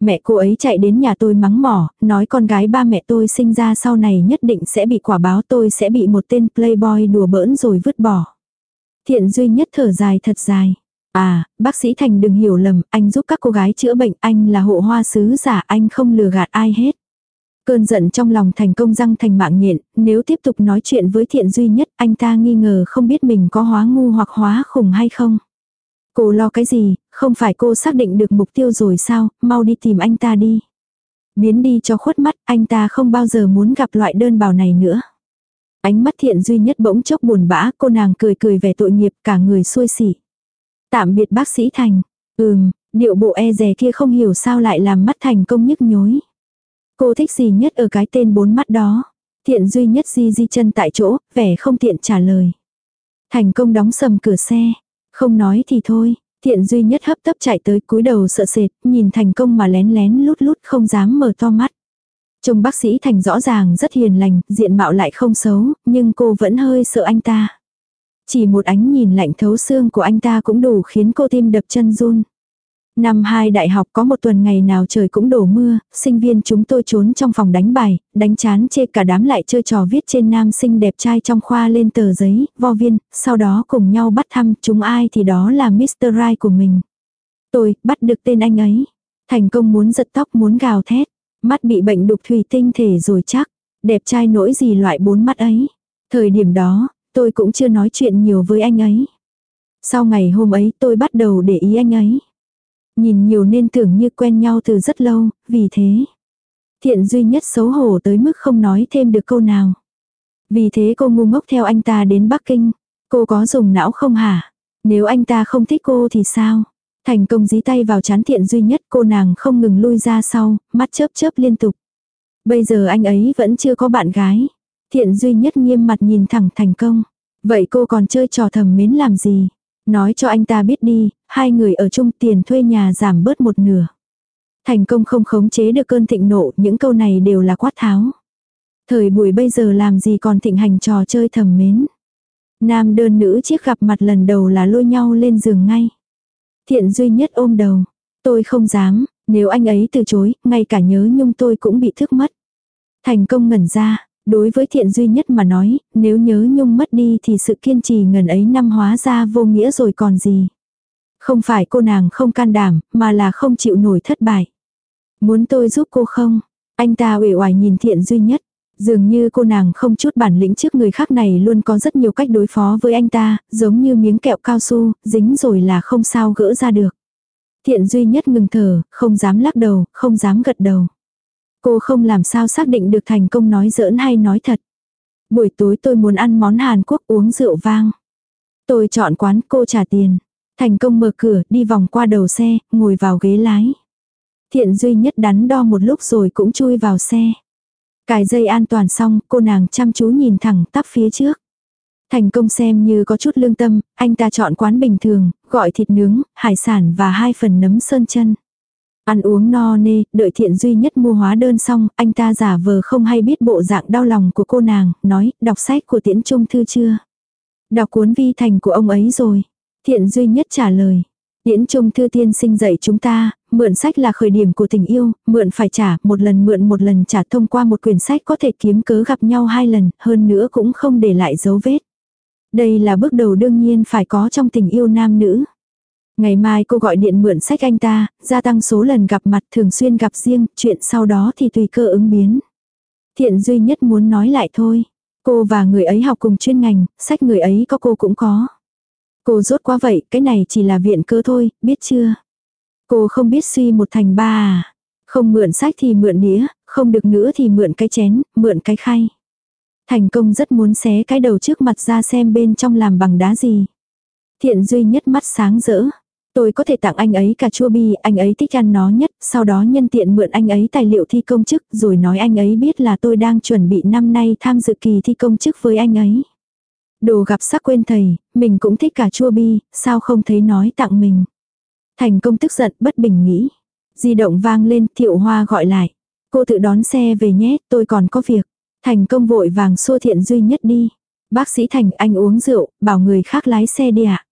Speaker 1: Mẹ cô ấy chạy đến nhà tôi mắng mỏ, nói con gái ba mẹ tôi sinh ra sau này nhất định sẽ bị quả báo tôi sẽ bị một tên playboy đùa bỡn rồi vứt bỏ. Thiện duy nhất thở dài thật dài. À, bác sĩ Thành đừng hiểu lầm, anh giúp các cô gái chữa bệnh, anh là hộ hoa sứ giả, anh không lừa gạt ai hết. Cơn giận trong lòng thành công răng thành mạng nhện, nếu tiếp tục nói chuyện với thiện duy nhất, anh ta nghi ngờ không biết mình có hóa ngu hoặc hóa khủng hay không. Cô lo cái gì, không phải cô xác định được mục tiêu rồi sao, mau đi tìm anh ta đi. Biến đi cho khuất mắt, anh ta không bao giờ muốn gặp loại đơn bào này nữa. Ánh mắt thiện duy nhất bỗng chốc buồn bã, cô nàng cười cười về tội nghiệp cả người xuôi xỉ. Tạm biệt bác sĩ Thành. Ừm, điệu bộ e rè kia không hiểu sao lại làm mắt Thành công nhức nhối. Cô thích gì nhất ở cái tên bốn mắt đó. Thiện duy nhất di di chân tại chỗ, vẻ không tiện trả lời. Thành công đóng sầm cửa xe. Không nói thì thôi. Thiện duy nhất hấp tấp chạy tới cúi đầu sợ sệt, nhìn thành công mà lén lén lút lút không dám mở to mắt. Trông bác sĩ thành rõ ràng rất hiền lành, diện mạo lại không xấu, nhưng cô vẫn hơi sợ anh ta. Chỉ một ánh nhìn lạnh thấu xương của anh ta cũng đủ khiến cô tim đập chân run. Năm hai đại học có một tuần ngày nào trời cũng đổ mưa, sinh viên chúng tôi trốn trong phòng đánh bài, đánh chán chê cả đám lại chơi trò viết trên nam sinh đẹp trai trong khoa lên tờ giấy, vo viên, sau đó cùng nhau bắt thăm chúng ai thì đó là Mr. Right của mình. Tôi, bắt được tên anh ấy. Thành công muốn giật tóc muốn gào thét. Mắt bị bệnh đục thủy tinh thể rồi chắc. Đẹp trai nỗi gì loại bốn mắt ấy. Thời điểm đó, tôi cũng chưa nói chuyện nhiều với anh ấy. Sau ngày hôm ấy tôi bắt đầu để ý anh ấy. Nhìn nhiều nên tưởng như quen nhau từ rất lâu, vì thế. Thiện duy nhất xấu hổ tới mức không nói thêm được câu nào. Vì thế cô ngu ngốc theo anh ta đến Bắc Kinh. Cô có dùng não không hả? Nếu anh ta không thích cô thì sao? Thành công dí tay vào chán thiện duy nhất cô nàng không ngừng lui ra sau, mắt chớp chớp liên tục. Bây giờ anh ấy vẫn chưa có bạn gái. Thiện duy nhất nghiêm mặt nhìn thẳng thành công. Vậy cô còn chơi trò thầm mến làm gì? Nói cho anh ta biết đi, hai người ở chung tiền thuê nhà giảm bớt một nửa. Thành công không khống chế được cơn thịnh nộ, những câu này đều là quát tháo. Thời buổi bây giờ làm gì còn thịnh hành trò chơi thầm mến. Nam đơn nữ chiếc gặp mặt lần đầu là lôi nhau lên giường ngay. Thiện duy nhất ôm đầu. Tôi không dám, nếu anh ấy từ chối, ngay cả nhớ nhung tôi cũng bị thức mất. Thành công ngẩn ra, Đối với thiện duy nhất mà nói, nếu nhớ nhung mất đi thì sự kiên trì ngần ấy năm hóa ra vô nghĩa rồi còn gì. Không phải cô nàng không can đảm, mà là không chịu nổi thất bại. Muốn tôi giúp cô không? Anh ta uể oải nhìn thiện duy nhất. Dường như cô nàng không chút bản lĩnh trước người khác này luôn có rất nhiều cách đối phó với anh ta, giống như miếng kẹo cao su, dính rồi là không sao gỡ ra được. Thiện duy nhất ngừng thở, không dám lắc đầu, không dám gật đầu. Cô không làm sao xác định được thành công nói giỡn hay nói thật. Buổi tối tôi muốn ăn món Hàn Quốc uống rượu vang. Tôi chọn quán cô trả tiền. Thành công mở cửa, đi vòng qua đầu xe, ngồi vào ghế lái. Thiện duy nhất đắn đo một lúc rồi cũng chui vào xe. Cài dây an toàn xong, cô nàng chăm chú nhìn thẳng tắp phía trước. Thành công xem như có chút lương tâm, anh ta chọn quán bình thường, gọi thịt nướng, hải sản và hai phần nấm sơn chân. Ăn uống no nê, đợi thiện duy nhất mua hóa đơn xong, anh ta giả vờ không hay biết bộ dạng đau lòng của cô nàng, nói, đọc sách của tiễn trung thư chưa? Đọc cuốn vi thành của ông ấy rồi. Thiện duy nhất trả lời. Tiễn trung thư tiên sinh dạy chúng ta, mượn sách là khởi điểm của tình yêu, mượn phải trả, một lần mượn một lần trả thông qua một quyển sách có thể kiếm cớ gặp nhau hai lần, hơn nữa cũng không để lại dấu vết. Đây là bước đầu đương nhiên phải có trong tình yêu nam nữ. Ngày mai cô gọi điện mượn sách anh ta, gia tăng số lần gặp mặt thường xuyên gặp riêng, chuyện sau đó thì tùy cơ ứng biến. Thiện duy nhất muốn nói lại thôi. Cô và người ấy học cùng chuyên ngành, sách người ấy có cô cũng có. Cô rốt quá vậy, cái này chỉ là viện cơ thôi, biết chưa? Cô không biết suy một thành ba à. Không mượn sách thì mượn đĩa, Không được nữa thì mượn cái chén, mượn cái khay. Thành công rất muốn xé cái đầu trước mặt ra xem bên trong làm bằng đá gì. Thiện duy nhất mắt sáng rỡ. Tôi có thể tặng anh ấy cà chua bi, anh ấy thích ăn nó nhất, sau đó nhân tiện mượn anh ấy tài liệu thi công chức, rồi nói anh ấy biết là tôi đang chuẩn bị năm nay tham dự kỳ thi công chức với anh ấy. Đồ gặp sắc quên thầy, mình cũng thích cà chua bi, sao không thấy nói tặng mình. Thành công tức giận, bất bình nghĩ. Di động vang lên, thiệu hoa gọi lại. Cô tự đón xe về nhé, tôi còn có việc. Thành công vội vàng xua thiện duy nhất đi. Bác sĩ Thành anh uống rượu, bảo người khác lái xe đi ạ.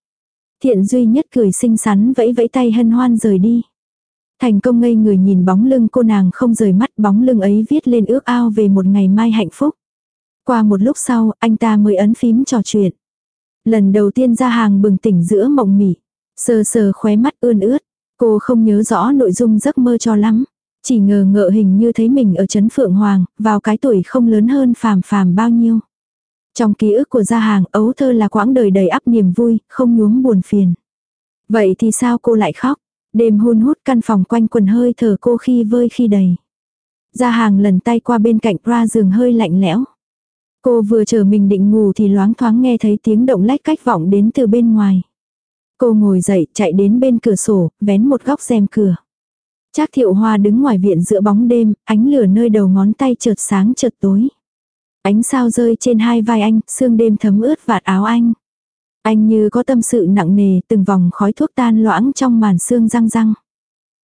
Speaker 1: Thiện duy nhất cười xinh xắn vẫy vẫy tay hân hoan rời đi. Thành công ngây người nhìn bóng lưng cô nàng không rời mắt bóng lưng ấy viết lên ước ao về một ngày mai hạnh phúc. Qua một lúc sau, anh ta mới ấn phím trò chuyện. Lần đầu tiên ra hàng bừng tỉnh giữa mộng mị. Sờ sờ khóe mắt ươn ướt. Cô không nhớ rõ nội dung giấc mơ cho lắm. Chỉ ngờ ngợ hình như thấy mình ở Trấn Phượng Hoàng, vào cái tuổi không lớn hơn phàm phàm bao nhiêu. Trong ký ức của gia hàng ấu thơ là quãng đời đầy ắp niềm vui, không nhuốm buồn phiền. Vậy thì sao cô lại khóc? Đêm hôn hút căn phòng quanh quần hơi thở cô khi vơi khi đầy. Gia hàng lần tay qua bên cạnh ra giường hơi lạnh lẽo. Cô vừa chờ mình định ngủ thì loáng thoáng nghe thấy tiếng động lách cách vọng đến từ bên ngoài. Cô ngồi dậy, chạy đến bên cửa sổ, vén một góc rèm cửa. Trác thiệu hoa đứng ngoài viện giữa bóng đêm, ánh lửa nơi đầu ngón tay chợt sáng chợt tối. Ánh sao rơi trên hai vai anh, sương đêm thấm ướt vạt áo anh. Anh như có tâm sự nặng nề, từng vòng khói thuốc tan loãng trong màn sương răng răng.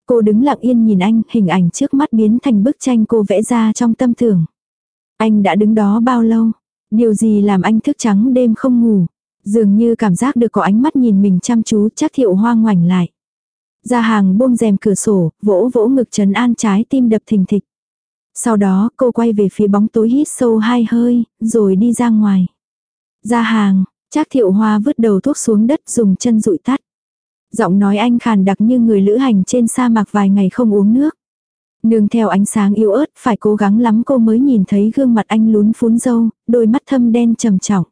Speaker 1: Cô đứng lặng yên nhìn anh, hình ảnh trước mắt biến thành bức tranh cô vẽ ra trong tâm tưởng. Anh đã đứng đó bao lâu? Điều gì làm anh thức trắng đêm không ngủ? Dường như cảm giác được có ánh mắt nhìn mình chăm chú chắc thiệu hoa ngoảnh lại. Ra hàng buông rèm cửa sổ, vỗ vỗ ngực trấn an trái tim đập thình thịch. Sau đó cô quay về phía bóng tối hít sâu hai hơi, rồi đi ra ngoài. Ra hàng, Trác thiệu hoa vứt đầu thuốc xuống đất dùng chân rụi tắt. Giọng nói anh khàn đặc như người lữ hành trên sa mạc vài ngày không uống nước. Nương theo ánh sáng yếu ớt, phải cố gắng lắm cô mới nhìn thấy gương mặt anh lún phún dâu, đôi mắt thâm đen trầm trọng.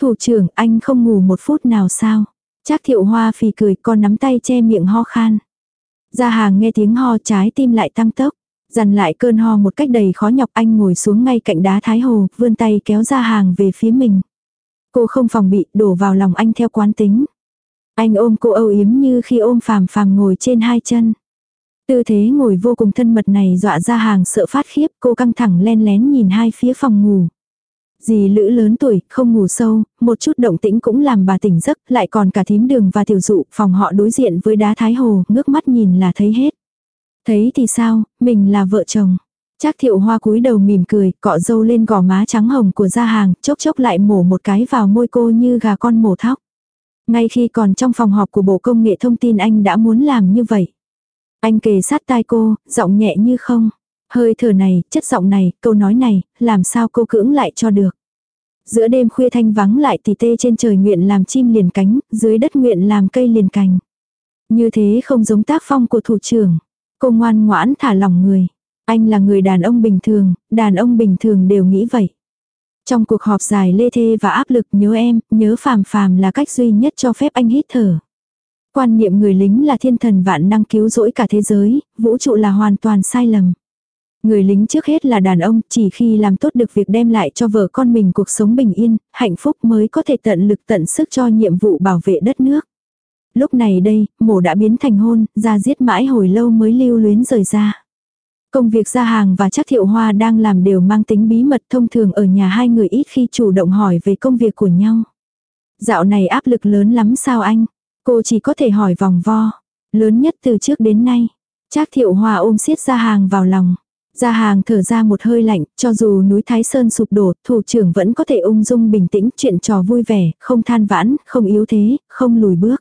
Speaker 1: Thủ trưởng, anh không ngủ một phút nào sao? Trác thiệu hoa phì cười, con nắm tay che miệng ho khan. Ra hàng nghe tiếng ho trái tim lại tăng tốc. Dằn lại cơn ho một cách đầy khó nhọc anh ngồi xuống ngay cạnh đá thái hồ, vươn tay kéo ra hàng về phía mình. Cô không phòng bị, đổ vào lòng anh theo quán tính. Anh ôm cô âu yếm như khi ôm phàm phàm ngồi trên hai chân. Tư thế ngồi vô cùng thân mật này dọa ra hàng sợ phát khiếp, cô căng thẳng len lén nhìn hai phía phòng ngủ. Dì lữ lớn tuổi, không ngủ sâu, một chút động tĩnh cũng làm bà tỉnh giấc, lại còn cả thím đường và tiểu dụ, phòng họ đối diện với đá thái hồ, ngước mắt nhìn là thấy hết. Thấy thì sao, mình là vợ chồng. Trác thiệu hoa cúi đầu mỉm cười, cọ dâu lên gò má trắng hồng của gia hàng, chốc chốc lại mổ một cái vào môi cô như gà con mổ thóc. Ngay khi còn trong phòng họp của Bộ Công nghệ Thông tin anh đã muốn làm như vậy. Anh kề sát tai cô, giọng nhẹ như không. Hơi thở này, chất giọng này, câu nói này, làm sao cô cưỡng lại cho được. Giữa đêm khuya thanh vắng lại thì tê trên trời nguyện làm chim liền cánh, dưới đất nguyện làm cây liền cành. Như thế không giống tác phong của thủ trưởng. Cô ngoan ngoãn thả lòng người. Anh là người đàn ông bình thường, đàn ông bình thường đều nghĩ vậy. Trong cuộc họp dài lê thê và áp lực nhớ em, nhớ phàm phàm là cách duy nhất cho phép anh hít thở. Quan niệm người lính là thiên thần vạn năng cứu rỗi cả thế giới, vũ trụ là hoàn toàn sai lầm. Người lính trước hết là đàn ông, chỉ khi làm tốt được việc đem lại cho vợ con mình cuộc sống bình yên, hạnh phúc mới có thể tận lực tận sức cho nhiệm vụ bảo vệ đất nước. Lúc này đây, mổ đã biến thành hôn, ra giết mãi hồi lâu mới lưu luyến rời ra. Công việc ra hàng và chắc thiệu hoa đang làm đều mang tính bí mật thông thường ở nhà hai người ít khi chủ động hỏi về công việc của nhau. Dạo này áp lực lớn lắm sao anh? Cô chỉ có thể hỏi vòng vo. Lớn nhất từ trước đến nay. Trác thiệu hoa ôm siết ra hàng vào lòng. Ra hàng thở ra một hơi lạnh, cho dù núi Thái Sơn sụp đổ, thủ trưởng vẫn có thể ung dung bình tĩnh chuyện trò vui vẻ, không than vãn, không yếu thế, không lùi bước.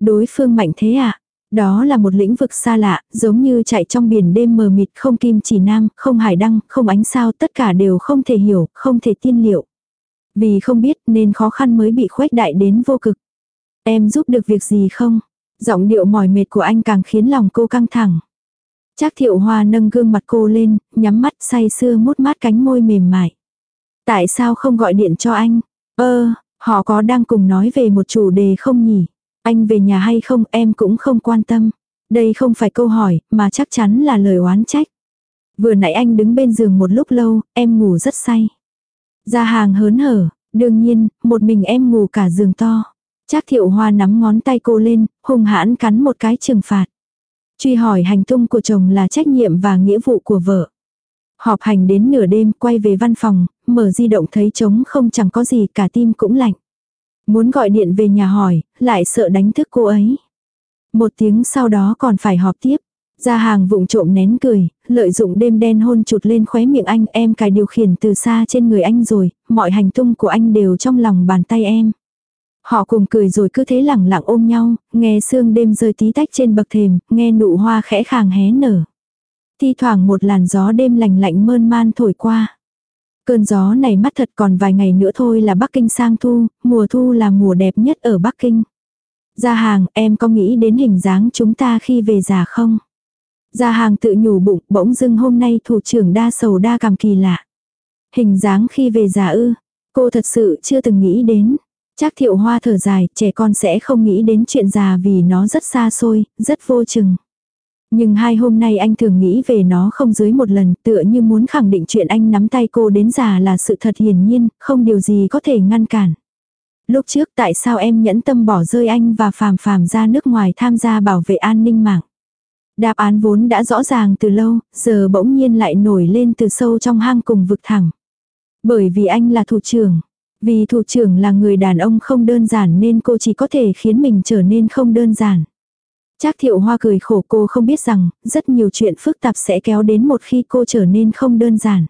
Speaker 1: Đối phương mạnh thế à? Đó là một lĩnh vực xa lạ, giống như chạy trong biển đêm mờ mịt không kim chỉ nam, không hải đăng, không ánh sao, tất cả đều không thể hiểu, không thể tiên liệu. Vì không biết nên khó khăn mới bị khuếch đại đến vô cực. Em giúp được việc gì không? Giọng điệu mỏi mệt của anh càng khiến lòng cô căng thẳng. Trác thiệu hoa nâng gương mặt cô lên, nhắm mắt say sưa mút mát cánh môi mềm mại. Tại sao không gọi điện cho anh? Ơ, họ có đang cùng nói về một chủ đề không nhỉ? Anh về nhà hay không em cũng không quan tâm. Đây không phải câu hỏi, mà chắc chắn là lời oán trách. Vừa nãy anh đứng bên giường một lúc lâu, em ngủ rất say. Ra hàng hớn hở, đương nhiên, một mình em ngủ cả giường to. Trác thiệu hoa nắm ngón tay cô lên, hung hãn cắn một cái trừng phạt. Truy hỏi hành tung của chồng là trách nhiệm và nghĩa vụ của vợ. Họp hành đến nửa đêm quay về văn phòng, mở di động thấy trống không chẳng có gì cả tim cũng lạnh. Muốn gọi điện về nhà hỏi, lại sợ đánh thức cô ấy. Một tiếng sau đó còn phải họp tiếp. Ra hàng vụng trộm nén cười, lợi dụng đêm đen hôn chụt lên khóe miệng anh em cài điều khiển từ xa trên người anh rồi, mọi hành tung của anh đều trong lòng bàn tay em. Họ cùng cười rồi cứ thế lẳng lặng ôm nhau, nghe sương đêm rơi tí tách trên bậc thềm, nghe nụ hoa khẽ khàng hé nở. Thi thoảng một làn gió đêm lành lạnh mơn man thổi qua. Cơn gió này mắt thật còn vài ngày nữa thôi là Bắc Kinh sang thu, mùa thu là mùa đẹp nhất ở Bắc Kinh. Gia hàng, em có nghĩ đến hình dáng chúng ta khi về già không? Gia hàng tự nhủ bụng, bỗng dưng hôm nay thủ trưởng đa sầu đa cảm kỳ lạ. Hình dáng khi về già ư, cô thật sự chưa từng nghĩ đến. Chắc thiệu hoa thở dài, trẻ con sẽ không nghĩ đến chuyện già vì nó rất xa xôi, rất vô chừng. Nhưng hai hôm nay anh thường nghĩ về nó không dưới một lần tựa như muốn khẳng định chuyện anh nắm tay cô đến già là sự thật hiển nhiên, không điều gì có thể ngăn cản. Lúc trước tại sao em nhẫn tâm bỏ rơi anh và phàm phàm ra nước ngoài tham gia bảo vệ an ninh mạng. Đáp án vốn đã rõ ràng từ lâu, giờ bỗng nhiên lại nổi lên từ sâu trong hang cùng vực thẳng. Bởi vì anh là thủ trưởng. Vì thủ trưởng là người đàn ông không đơn giản nên cô chỉ có thể khiến mình trở nên không đơn giản. Trác thiệu hoa cười khổ cô không biết rằng, rất nhiều chuyện phức tạp sẽ kéo đến một khi cô trở nên không đơn giản.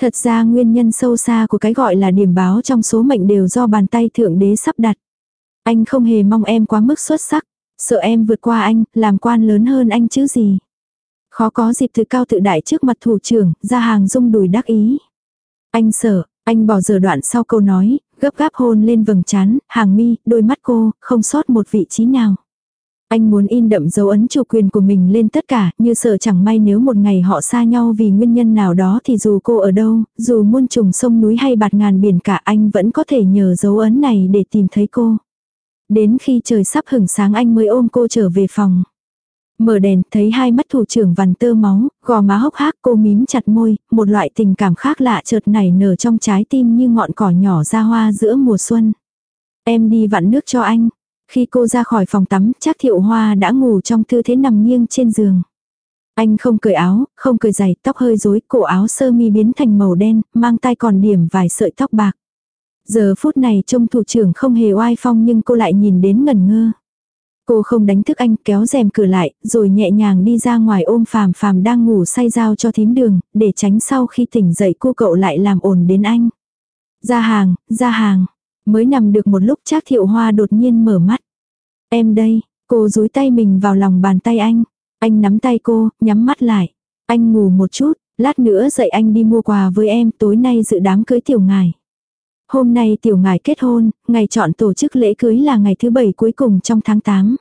Speaker 1: Thật ra nguyên nhân sâu xa của cái gọi là điểm báo trong số mệnh đều do bàn tay thượng đế sắp đặt. Anh không hề mong em quá mức xuất sắc, sợ em vượt qua anh, làm quan lớn hơn anh chứ gì. Khó có dịp từ cao tự đại trước mặt thủ trưởng, ra hàng rung đùi đắc ý. Anh sợ, anh bỏ giờ đoạn sau câu nói, gấp gáp hôn lên vầng trán, hàng mi, đôi mắt cô, không sót một vị trí nào. Anh muốn in đậm dấu ấn chủ quyền của mình lên tất cả, như sợ chẳng may nếu một ngày họ xa nhau vì nguyên nhân nào đó thì dù cô ở đâu, dù muôn trùng sông núi hay bạt ngàn biển cả anh vẫn có thể nhờ dấu ấn này để tìm thấy cô. Đến khi trời sắp hửng sáng anh mới ôm cô trở về phòng. Mở đèn, thấy hai mắt thủ trưởng vằn tơ máu, gò má hốc hác cô mím chặt môi, một loại tình cảm khác lạ chợt nảy nở trong trái tim như ngọn cỏ nhỏ ra hoa giữa mùa xuân. Em đi vặn nước cho anh, khi cô ra khỏi phòng tắm, chắc thiệu hoa đã ngủ trong tư thế nằm nghiêng trên giường. Anh không cởi áo, không cởi giày, tóc hơi rối, cổ áo sơ mi biến thành màu đen, mang tay còn điểm vài sợi tóc bạc. Giờ phút này trông thủ trưởng không hề oai phong nhưng cô lại nhìn đến ngẩn ngơ. Cô không đánh thức anh kéo rèm cửa lại, rồi nhẹ nhàng đi ra ngoài ôm phàm phàm đang ngủ say dao cho thím đường, để tránh sau khi tỉnh dậy cô cậu lại làm ồn đến anh. Ra hàng, ra hàng. Mới nằm được một lúc Trác thiệu hoa đột nhiên mở mắt. Em đây, cô dúi tay mình vào lòng bàn tay anh. Anh nắm tay cô, nhắm mắt lại. Anh ngủ một chút, lát nữa dậy anh đi mua quà với em tối nay dự đám cưới tiểu ngài. Hôm nay tiểu ngài kết hôn, ngày chọn tổ chức lễ cưới là ngày thứ bảy cuối cùng trong tháng 8.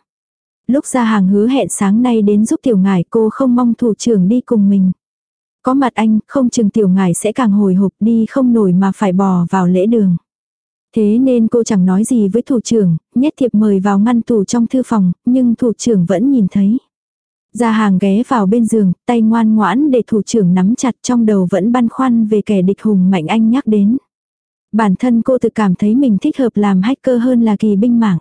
Speaker 1: Lúc ra hàng hứa hẹn sáng nay đến giúp tiểu ngài cô không mong thủ trưởng đi cùng mình. Có mặt anh, không chừng tiểu ngài sẽ càng hồi hộp đi không nổi mà phải bò vào lễ đường. Thế nên cô chẳng nói gì với thủ trưởng, nhét thiệp mời vào ngăn tủ trong thư phòng, nhưng thủ trưởng vẫn nhìn thấy. Ra hàng ghé vào bên giường, tay ngoan ngoãn để thủ trưởng nắm chặt trong đầu vẫn băn khoăn về kẻ địch hùng mạnh anh nhắc đến. Bản thân cô tự cảm thấy mình thích hợp làm hacker hơn là kỳ binh mạng.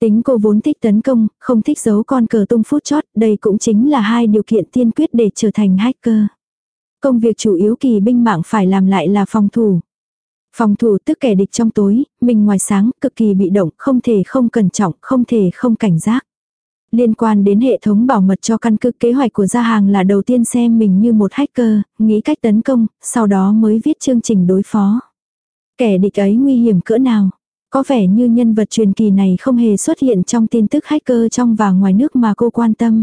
Speaker 1: Tính cô vốn thích tấn công, không thích giấu con cờ tung phút chót, đây cũng chính là hai điều kiện tiên quyết để trở thành hacker. Công việc chủ yếu kỳ binh mạng phải làm lại là phòng thủ. Phòng thủ tức kẻ địch trong tối, mình ngoài sáng, cực kỳ bị động, không thể không cẩn trọng, không thể không cảnh giác. Liên quan đến hệ thống bảo mật cho căn cứ kế hoạch của gia hàng là đầu tiên xem mình như một hacker, nghĩ cách tấn công, sau đó mới viết chương trình đối phó. Kẻ địch ấy nguy hiểm cỡ nào? Có vẻ như nhân vật truyền kỳ này không hề xuất hiện trong tin tức hacker trong và ngoài nước mà cô quan tâm.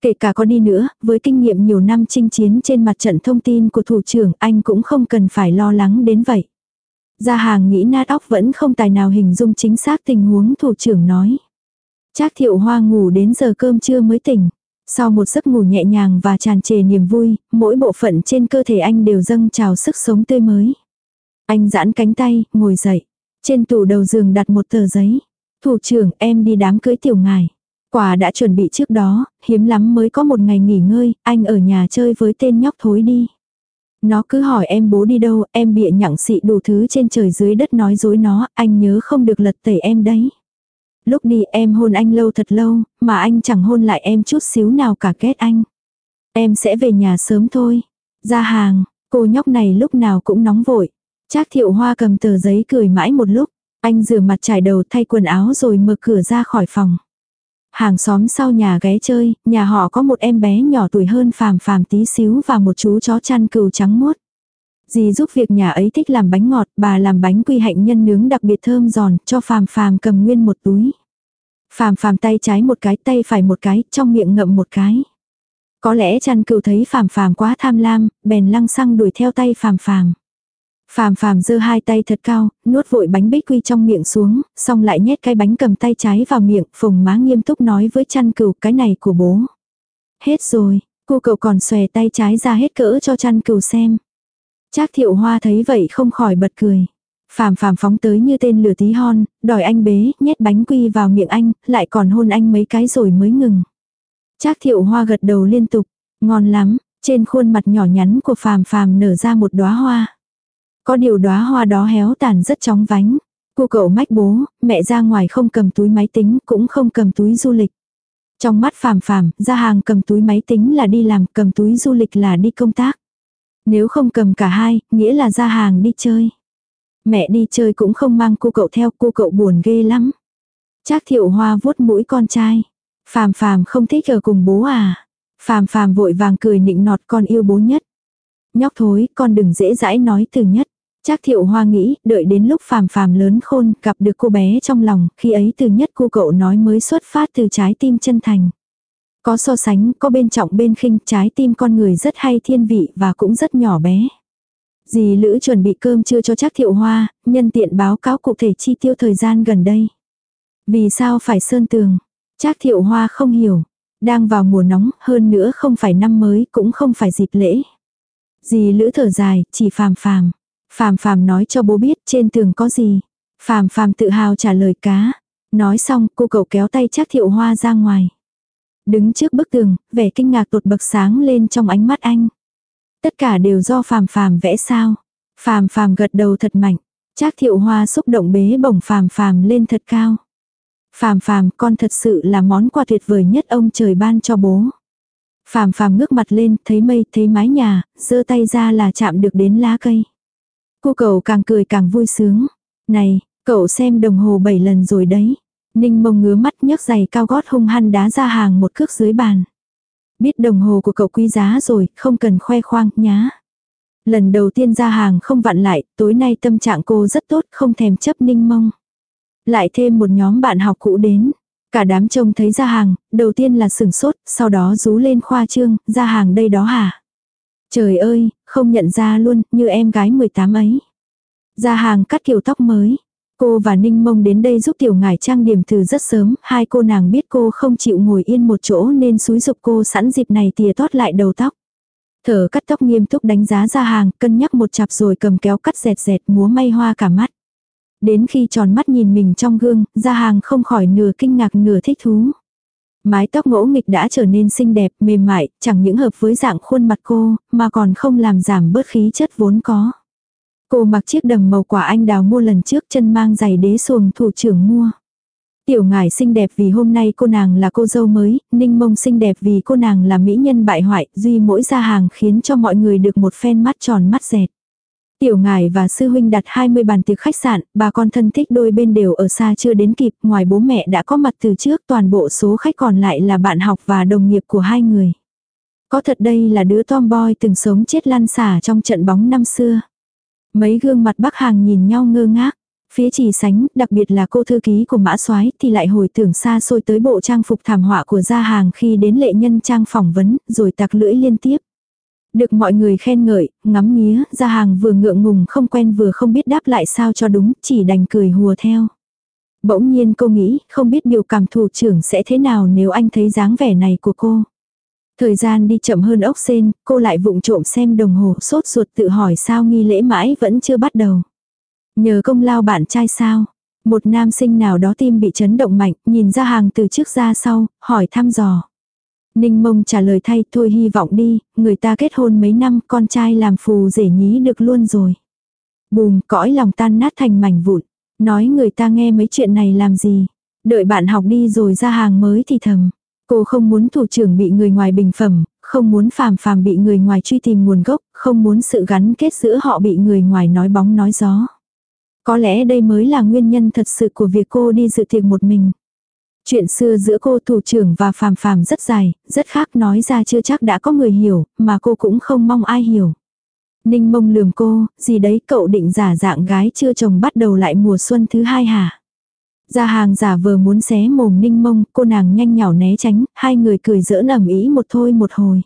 Speaker 1: Kể cả có đi nữa, với kinh nghiệm nhiều năm chinh chiến trên mặt trận thông tin của thủ trưởng anh cũng không cần phải lo lắng đến vậy. Gia hàng nghĩ nát óc vẫn không tài nào hình dung chính xác tình huống thủ trưởng nói. Trác thiệu hoa ngủ đến giờ cơm trưa mới tỉnh. Sau một giấc ngủ nhẹ nhàng và tràn trề niềm vui, mỗi bộ phận trên cơ thể anh đều dâng trào sức sống tươi mới. Anh giãn cánh tay, ngồi dậy. Trên tủ đầu giường đặt một tờ giấy. Thủ trưởng em đi đám cưới tiểu ngài. Quà đã chuẩn bị trước đó, hiếm lắm mới có một ngày nghỉ ngơi, anh ở nhà chơi với tên nhóc thối đi. Nó cứ hỏi em bố đi đâu, em bịa nhặng xị đủ thứ trên trời dưới đất nói dối nó, anh nhớ không được lật tẩy em đấy. Lúc đi em hôn anh lâu thật lâu, mà anh chẳng hôn lại em chút xíu nào cả ghét anh. Em sẽ về nhà sớm thôi. Ra hàng, cô nhóc này lúc nào cũng nóng vội. Trác thiệu hoa cầm tờ giấy cười mãi một lúc. Anh rửa mặt trải đầu thay quần áo rồi mở cửa ra khỏi phòng. Hàng xóm sau nhà ghé chơi, nhà họ có một em bé nhỏ tuổi hơn phàm phàm tí xíu và một chú chó chăn cừu trắng muốt. Dì giúp việc nhà ấy thích làm bánh ngọt, bà làm bánh quy hạnh nhân nướng đặc biệt thơm giòn, cho phàm phàm cầm nguyên một túi. Phàm phàm tay trái một cái, tay phải một cái, trong miệng ngậm một cái. Có lẽ chăn cừu thấy phàm phàm quá tham lam, bèn lăng xăng đuổi theo tay phàm phàm. Phàm phàm giơ hai tay thật cao, nuốt vội bánh bích quy trong miệng xuống, xong lại nhét cái bánh cầm tay trái vào miệng, phùng má nghiêm túc nói với chăn cừu cái này của bố. Hết rồi, cô cậu còn xòe tay trái ra hết cỡ cho chăn cừu xem. Trác thiệu hoa thấy vậy không khỏi bật cười. Phàm phàm phóng tới như tên lửa tí hon, đòi anh bế, nhét bánh quy vào miệng anh, lại còn hôn anh mấy cái rồi mới ngừng. Trác thiệu hoa gật đầu liên tục, ngon lắm, trên khuôn mặt nhỏ nhắn của phàm phàm nở ra một đóa hoa. Có điều đóa hoa đó héo tàn rất chóng vánh. Cô cậu mách bố, mẹ ra ngoài không cầm túi máy tính, cũng không cầm túi du lịch. Trong mắt phàm phàm, ra hàng cầm túi máy tính là đi làm, cầm túi du lịch là đi công tác. Nếu không cầm cả hai, nghĩa là ra hàng đi chơi. Mẹ đi chơi cũng không mang cô cậu theo, cô cậu buồn ghê lắm. Trác thiệu hoa vuốt mũi con trai. Phàm phàm không thích ở cùng bố à. Phàm phàm vội vàng cười nịnh nọt con yêu bố nhất. Nhóc thối, con đừng dễ dãi nói từ nhất. Trác thiệu hoa nghĩ, đợi đến lúc phàm phàm lớn khôn, gặp được cô bé trong lòng, khi ấy từ nhất cô cậu nói mới xuất phát từ trái tim chân thành. Có so sánh, có bên trọng bên khinh, trái tim con người rất hay thiên vị và cũng rất nhỏ bé. Dì Lữ chuẩn bị cơm trưa cho Trác thiệu hoa, nhân tiện báo cáo cụ thể chi tiêu thời gian gần đây. Vì sao phải sơn tường? Trác thiệu hoa không hiểu. Đang vào mùa nóng, hơn nữa không phải năm mới, cũng không phải dịp lễ. Dì Lữ thở dài, chỉ phàm phàm. Phàm phàm nói cho bố biết trên tường có gì. Phàm phàm tự hào trả lời cá. Nói xong cô cậu kéo tay chắc thiệu hoa ra ngoài. Đứng trước bức tường, vẻ kinh ngạc tột bậc sáng lên trong ánh mắt anh. Tất cả đều do phàm phàm vẽ sao. Phàm phàm gật đầu thật mạnh. Trác thiệu hoa xúc động bế bổng phàm phàm lên thật cao. Phàm phàm con thật sự là món quà tuyệt vời nhất ông trời ban cho bố. Phàm phàm ngước mặt lên, thấy mây, thấy mái nhà, giơ tay ra là chạm được đến lá cây. Cô cậu càng cười càng vui sướng. Này, cậu xem đồng hồ 7 lần rồi đấy. Ninh mông ngứa mắt nhấc giày cao gót hung hăng đá ra hàng một cước dưới bàn. Biết đồng hồ của cậu quý giá rồi, không cần khoe khoang, nhá. Lần đầu tiên ra hàng không vặn lại, tối nay tâm trạng cô rất tốt, không thèm chấp ninh mông. Lại thêm một nhóm bạn học cũ đến. Cả đám trông thấy ra hàng, đầu tiên là sừng sốt, sau đó rú lên khoa trương, ra hàng đây đó hả? Trời ơi, không nhận ra luôn, như em gái 18 ấy. Ra hàng cắt kiểu tóc mới. Cô và Ninh Mông đến đây giúp tiểu ngải trang điểm từ rất sớm, hai cô nàng biết cô không chịu ngồi yên một chỗ nên xúi dục cô sẵn dịp này tìa tót lại đầu tóc. Thở cắt tóc nghiêm túc đánh giá ra hàng, cân nhắc một chặp rồi cầm kéo cắt dẹt dẹt múa may hoa cả mắt. Đến khi tròn mắt nhìn mình trong gương, ra hàng không khỏi nửa kinh ngạc nửa thích thú. Mái tóc ngỗ nghịch đã trở nên xinh đẹp, mềm mại, chẳng những hợp với dạng khuôn mặt cô, mà còn không làm giảm bớt khí chất vốn có. Cô mặc chiếc đầm màu quả anh đào mua lần trước chân mang giày đế xuồng thủ trưởng mua. Tiểu ngải xinh đẹp vì hôm nay cô nàng là cô dâu mới, ninh mông xinh đẹp vì cô nàng là mỹ nhân bại hoại, duy mỗi ra hàng khiến cho mọi người được một phen mắt tròn mắt dẹt. Tiểu ngài và sư huynh đặt 20 bàn tiệc khách sạn, bà con thân thích đôi bên đều ở xa chưa đến kịp, ngoài bố mẹ đã có mặt từ trước, toàn bộ số khách còn lại là bạn học và đồng nghiệp của hai người. Có thật đây là đứa tomboy từng sống chết lăn xả trong trận bóng năm xưa. Mấy gương mặt bắc hàng nhìn nhau ngơ ngác. Phía trì sánh, đặc biệt là cô thư ký của mã soái thì lại hồi tưởng xa xôi tới bộ trang phục thảm họa của gia hàng khi đến lệ nhân trang phỏng vấn, rồi tặc lưỡi liên tiếp. Được mọi người khen ngợi, ngắm nghía, ra hàng vừa ngượng ngùng không quen vừa không biết đáp lại sao cho đúng, chỉ đành cười hùa theo. Bỗng nhiên cô nghĩ, không biết biểu cảm thủ trưởng sẽ thế nào nếu anh thấy dáng vẻ này của cô. Thời gian đi chậm hơn ốc sen, cô lại vụng trộm xem đồng hồ sốt ruột tự hỏi sao nghi lễ mãi vẫn chưa bắt đầu. Nhờ công lao bạn trai sao? Một nam sinh nào đó tim bị chấn động mạnh, nhìn ra hàng từ trước ra sau, hỏi thăm dò. Ninh mông trả lời thay, thôi hy vọng đi, người ta kết hôn mấy năm, con trai làm phù rể nhí được luôn rồi. Bùm, cõi lòng tan nát thành mảnh vụn. Nói người ta nghe mấy chuyện này làm gì. Đợi bạn học đi rồi ra hàng mới thì thầm. Cô không muốn thủ trưởng bị người ngoài bình phẩm, không muốn phàm phàm bị người ngoài truy tìm nguồn gốc, không muốn sự gắn kết giữa họ bị người ngoài nói bóng nói gió. Có lẽ đây mới là nguyên nhân thật sự của việc cô đi dự tiệc một mình. Chuyện xưa giữa cô thủ trưởng và phàm phàm rất dài, rất khác nói ra chưa chắc đã có người hiểu, mà cô cũng không mong ai hiểu. Ninh mông lườm cô, gì đấy cậu định giả dạng gái chưa chồng bắt đầu lại mùa xuân thứ hai hả? Ra hàng giả vờ muốn xé mồm ninh mông, cô nàng nhanh nhỏ né tránh, hai người cười giỡn ẩm ý một thôi một hồi.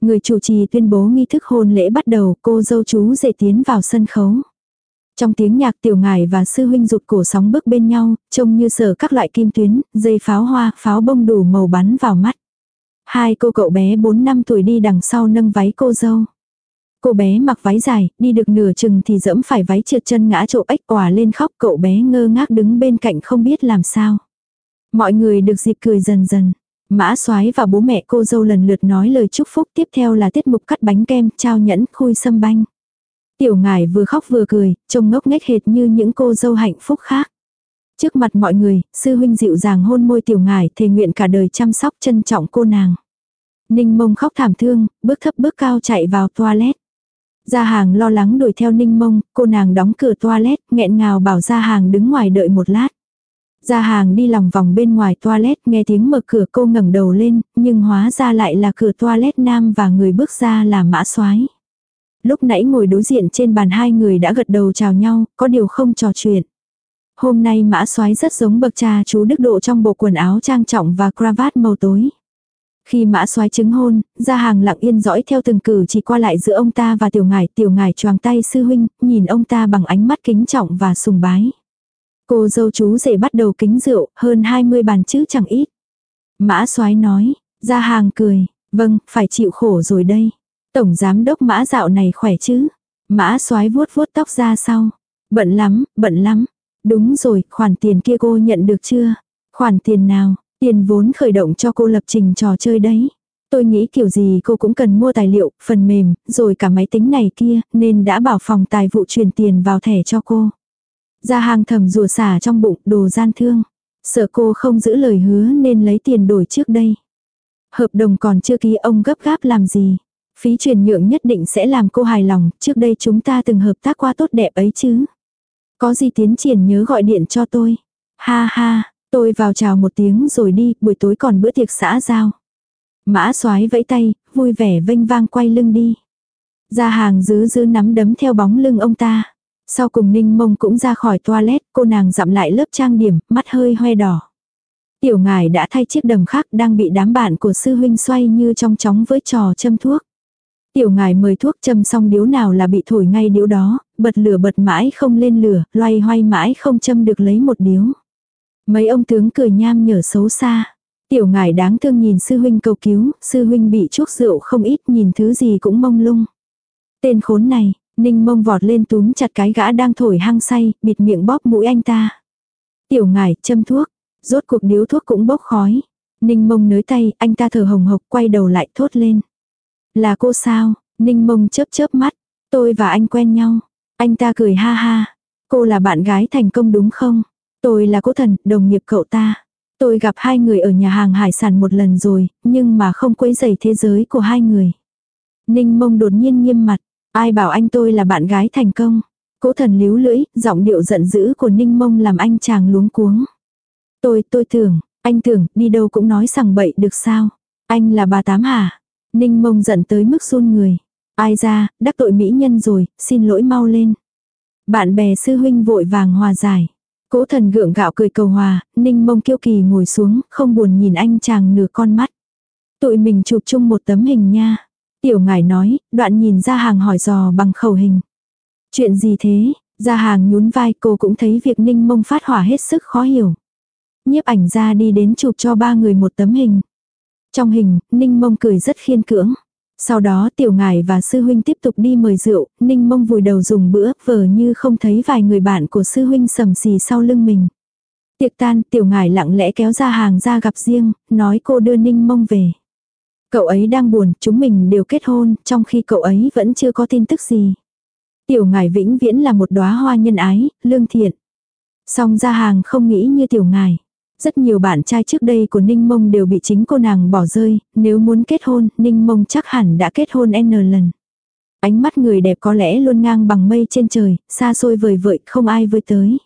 Speaker 1: Người chủ trì tuyên bố nghi thức hôn lễ bắt đầu, cô dâu chú rể tiến vào sân khấu. Trong tiếng nhạc tiểu ngài và sư huynh rụt cổ sóng bước bên nhau, trông như sở các loại kim tuyến, dây pháo hoa, pháo bông đủ màu bắn vào mắt. Hai cô cậu bé 4 năm tuổi đi đằng sau nâng váy cô dâu. Cô bé mặc váy dài, đi được nửa chừng thì dẫm phải váy trượt chân ngã chỗ ếch quả lên khóc cậu bé ngơ ngác đứng bên cạnh không biết làm sao. Mọi người được dịp cười dần dần. Mã soái và bố mẹ cô dâu lần lượt nói lời chúc phúc tiếp theo là tiết mục cắt bánh kem, trao nhẫn, khui sâm banh. Tiểu ngải vừa khóc vừa cười, trông ngốc nghếch hệt như những cô dâu hạnh phúc khác. Trước mặt mọi người, sư huynh dịu dàng hôn môi tiểu ngải thề nguyện cả đời chăm sóc trân trọng cô nàng. Ninh mông khóc thảm thương, bước thấp bước cao chạy vào toilet. Gia hàng lo lắng đuổi theo ninh mông, cô nàng đóng cửa toilet, nghẹn ngào bảo gia hàng đứng ngoài đợi một lát. Gia hàng đi lòng vòng bên ngoài toilet nghe tiếng mở cửa cô ngẩng đầu lên, nhưng hóa ra lại là cửa toilet nam và người bước ra là mã soái Lúc nãy ngồi đối diện trên bàn hai người đã gật đầu chào nhau, có điều không trò chuyện. Hôm nay mã soái rất giống bậc cha chú Đức Độ trong bộ quần áo trang trọng và cravat màu tối. Khi mã soái chứng hôn, ra hàng lặng yên dõi theo từng cử chỉ qua lại giữa ông ta và tiểu ngải, tiểu ngải choàng tay sư huynh, nhìn ông ta bằng ánh mắt kính trọng và sùng bái. Cô dâu chú rể bắt đầu kính rượu, hơn 20 bàn chữ chẳng ít. Mã soái nói, ra hàng cười, vâng, phải chịu khổ rồi đây. Tổng giám đốc mã dạo này khỏe chứ? Mã soái vuốt vuốt tóc ra sau. Bận lắm, bận lắm. Đúng rồi, khoản tiền kia cô nhận được chưa? Khoản tiền nào? Tiền vốn khởi động cho cô lập trình trò chơi đấy. Tôi nghĩ kiểu gì cô cũng cần mua tài liệu, phần mềm, rồi cả máy tính này kia, nên đã bảo phòng tài vụ truyền tiền vào thẻ cho cô. Ra hàng thầm rùa xả trong bụng, đồ gian thương. Sợ cô không giữ lời hứa nên lấy tiền đổi trước đây. Hợp đồng còn chưa ký ông gấp gáp làm gì. Phí truyền nhượng nhất định sẽ làm cô hài lòng, trước đây chúng ta từng hợp tác qua tốt đẹp ấy chứ. Có gì tiến triển nhớ gọi điện cho tôi. Ha ha, tôi vào chào một tiếng rồi đi, buổi tối còn bữa tiệc xã giao. Mã soái vẫy tay, vui vẻ vênh vang quay lưng đi. Ra hàng giữ giữ nắm đấm theo bóng lưng ông ta. Sau cùng ninh mông cũng ra khỏi toilet, cô nàng dặm lại lớp trang điểm, mắt hơi hoe đỏ. Tiểu ngài đã thay chiếc đầm khác đang bị đám bạn của sư huynh xoay như trong chóng với trò châm thuốc. Tiểu ngài mời thuốc châm xong điếu nào là bị thổi ngay điếu đó, bật lửa bật mãi không lên lửa, loay hoay mãi không châm được lấy một điếu. Mấy ông tướng cười nham nhở xấu xa. Tiểu ngài đáng thương nhìn sư huynh cầu cứu, sư huynh bị chuốc rượu không ít nhìn thứ gì cũng mông lung. Tên khốn này, ninh mông vọt lên túm chặt cái gã đang thổi hăng say, bịt miệng bóp mũi anh ta. Tiểu ngài châm thuốc, rốt cuộc điếu thuốc cũng bốc khói. Ninh mông nới tay, anh ta thở hồng hộc quay đầu lại thốt lên. Là cô sao? Ninh mông chớp chớp mắt. Tôi và anh quen nhau. Anh ta cười ha ha. Cô là bạn gái thành công đúng không? Tôi là cố thần, đồng nghiệp cậu ta. Tôi gặp hai người ở nhà hàng hải sản một lần rồi, nhưng mà không quấy rầy thế giới của hai người. Ninh mông đột nhiên nghiêm mặt. Ai bảo anh tôi là bạn gái thành công? Cố thần líu lưỡi, giọng điệu giận dữ của ninh mông làm anh chàng luống cuống. Tôi, tôi tưởng, anh tưởng, đi đâu cũng nói sằng bậy được sao? Anh là bà tám hả? Ninh mông giận tới mức run người. Ai ra, đắc tội mỹ nhân rồi, xin lỗi mau lên. Bạn bè sư huynh vội vàng hòa giải. Cố thần gượng gạo cười cầu hòa, ninh mông kiêu kỳ ngồi xuống, không buồn nhìn anh chàng nửa con mắt. Tụi mình chụp chung một tấm hình nha. Tiểu ngải nói, đoạn nhìn ra hàng hỏi dò bằng khẩu hình. Chuyện gì thế? Ra hàng nhún vai cô cũng thấy việc ninh mông phát hỏa hết sức khó hiểu. Nhiếp ảnh ra đi đến chụp cho ba người một tấm hình. Trong hình, Ninh Mông cười rất khiên cưỡng. Sau đó tiểu ngài và sư huynh tiếp tục đi mời rượu, ninh mông vùi đầu dùng bữa, vờ như không thấy vài người bạn của sư huynh sầm xì sau lưng mình. Tiệc tan, tiểu ngài lặng lẽ kéo ra hàng ra gặp riêng, nói cô đưa ninh mông về. Cậu ấy đang buồn, chúng mình đều kết hôn, trong khi cậu ấy vẫn chưa có tin tức gì. Tiểu ngài vĩnh viễn là một đóa hoa nhân ái, lương thiện. Song ra hàng không nghĩ như tiểu ngài rất nhiều bạn trai trước đây của Ninh Mông đều bị chính cô nàng bỏ rơi, nếu muốn kết hôn, Ninh Mông chắc hẳn đã kết hôn N lần. Ánh mắt người đẹp có lẽ luôn ngang bằng mây trên trời, xa xôi vời vợi, không ai với tới.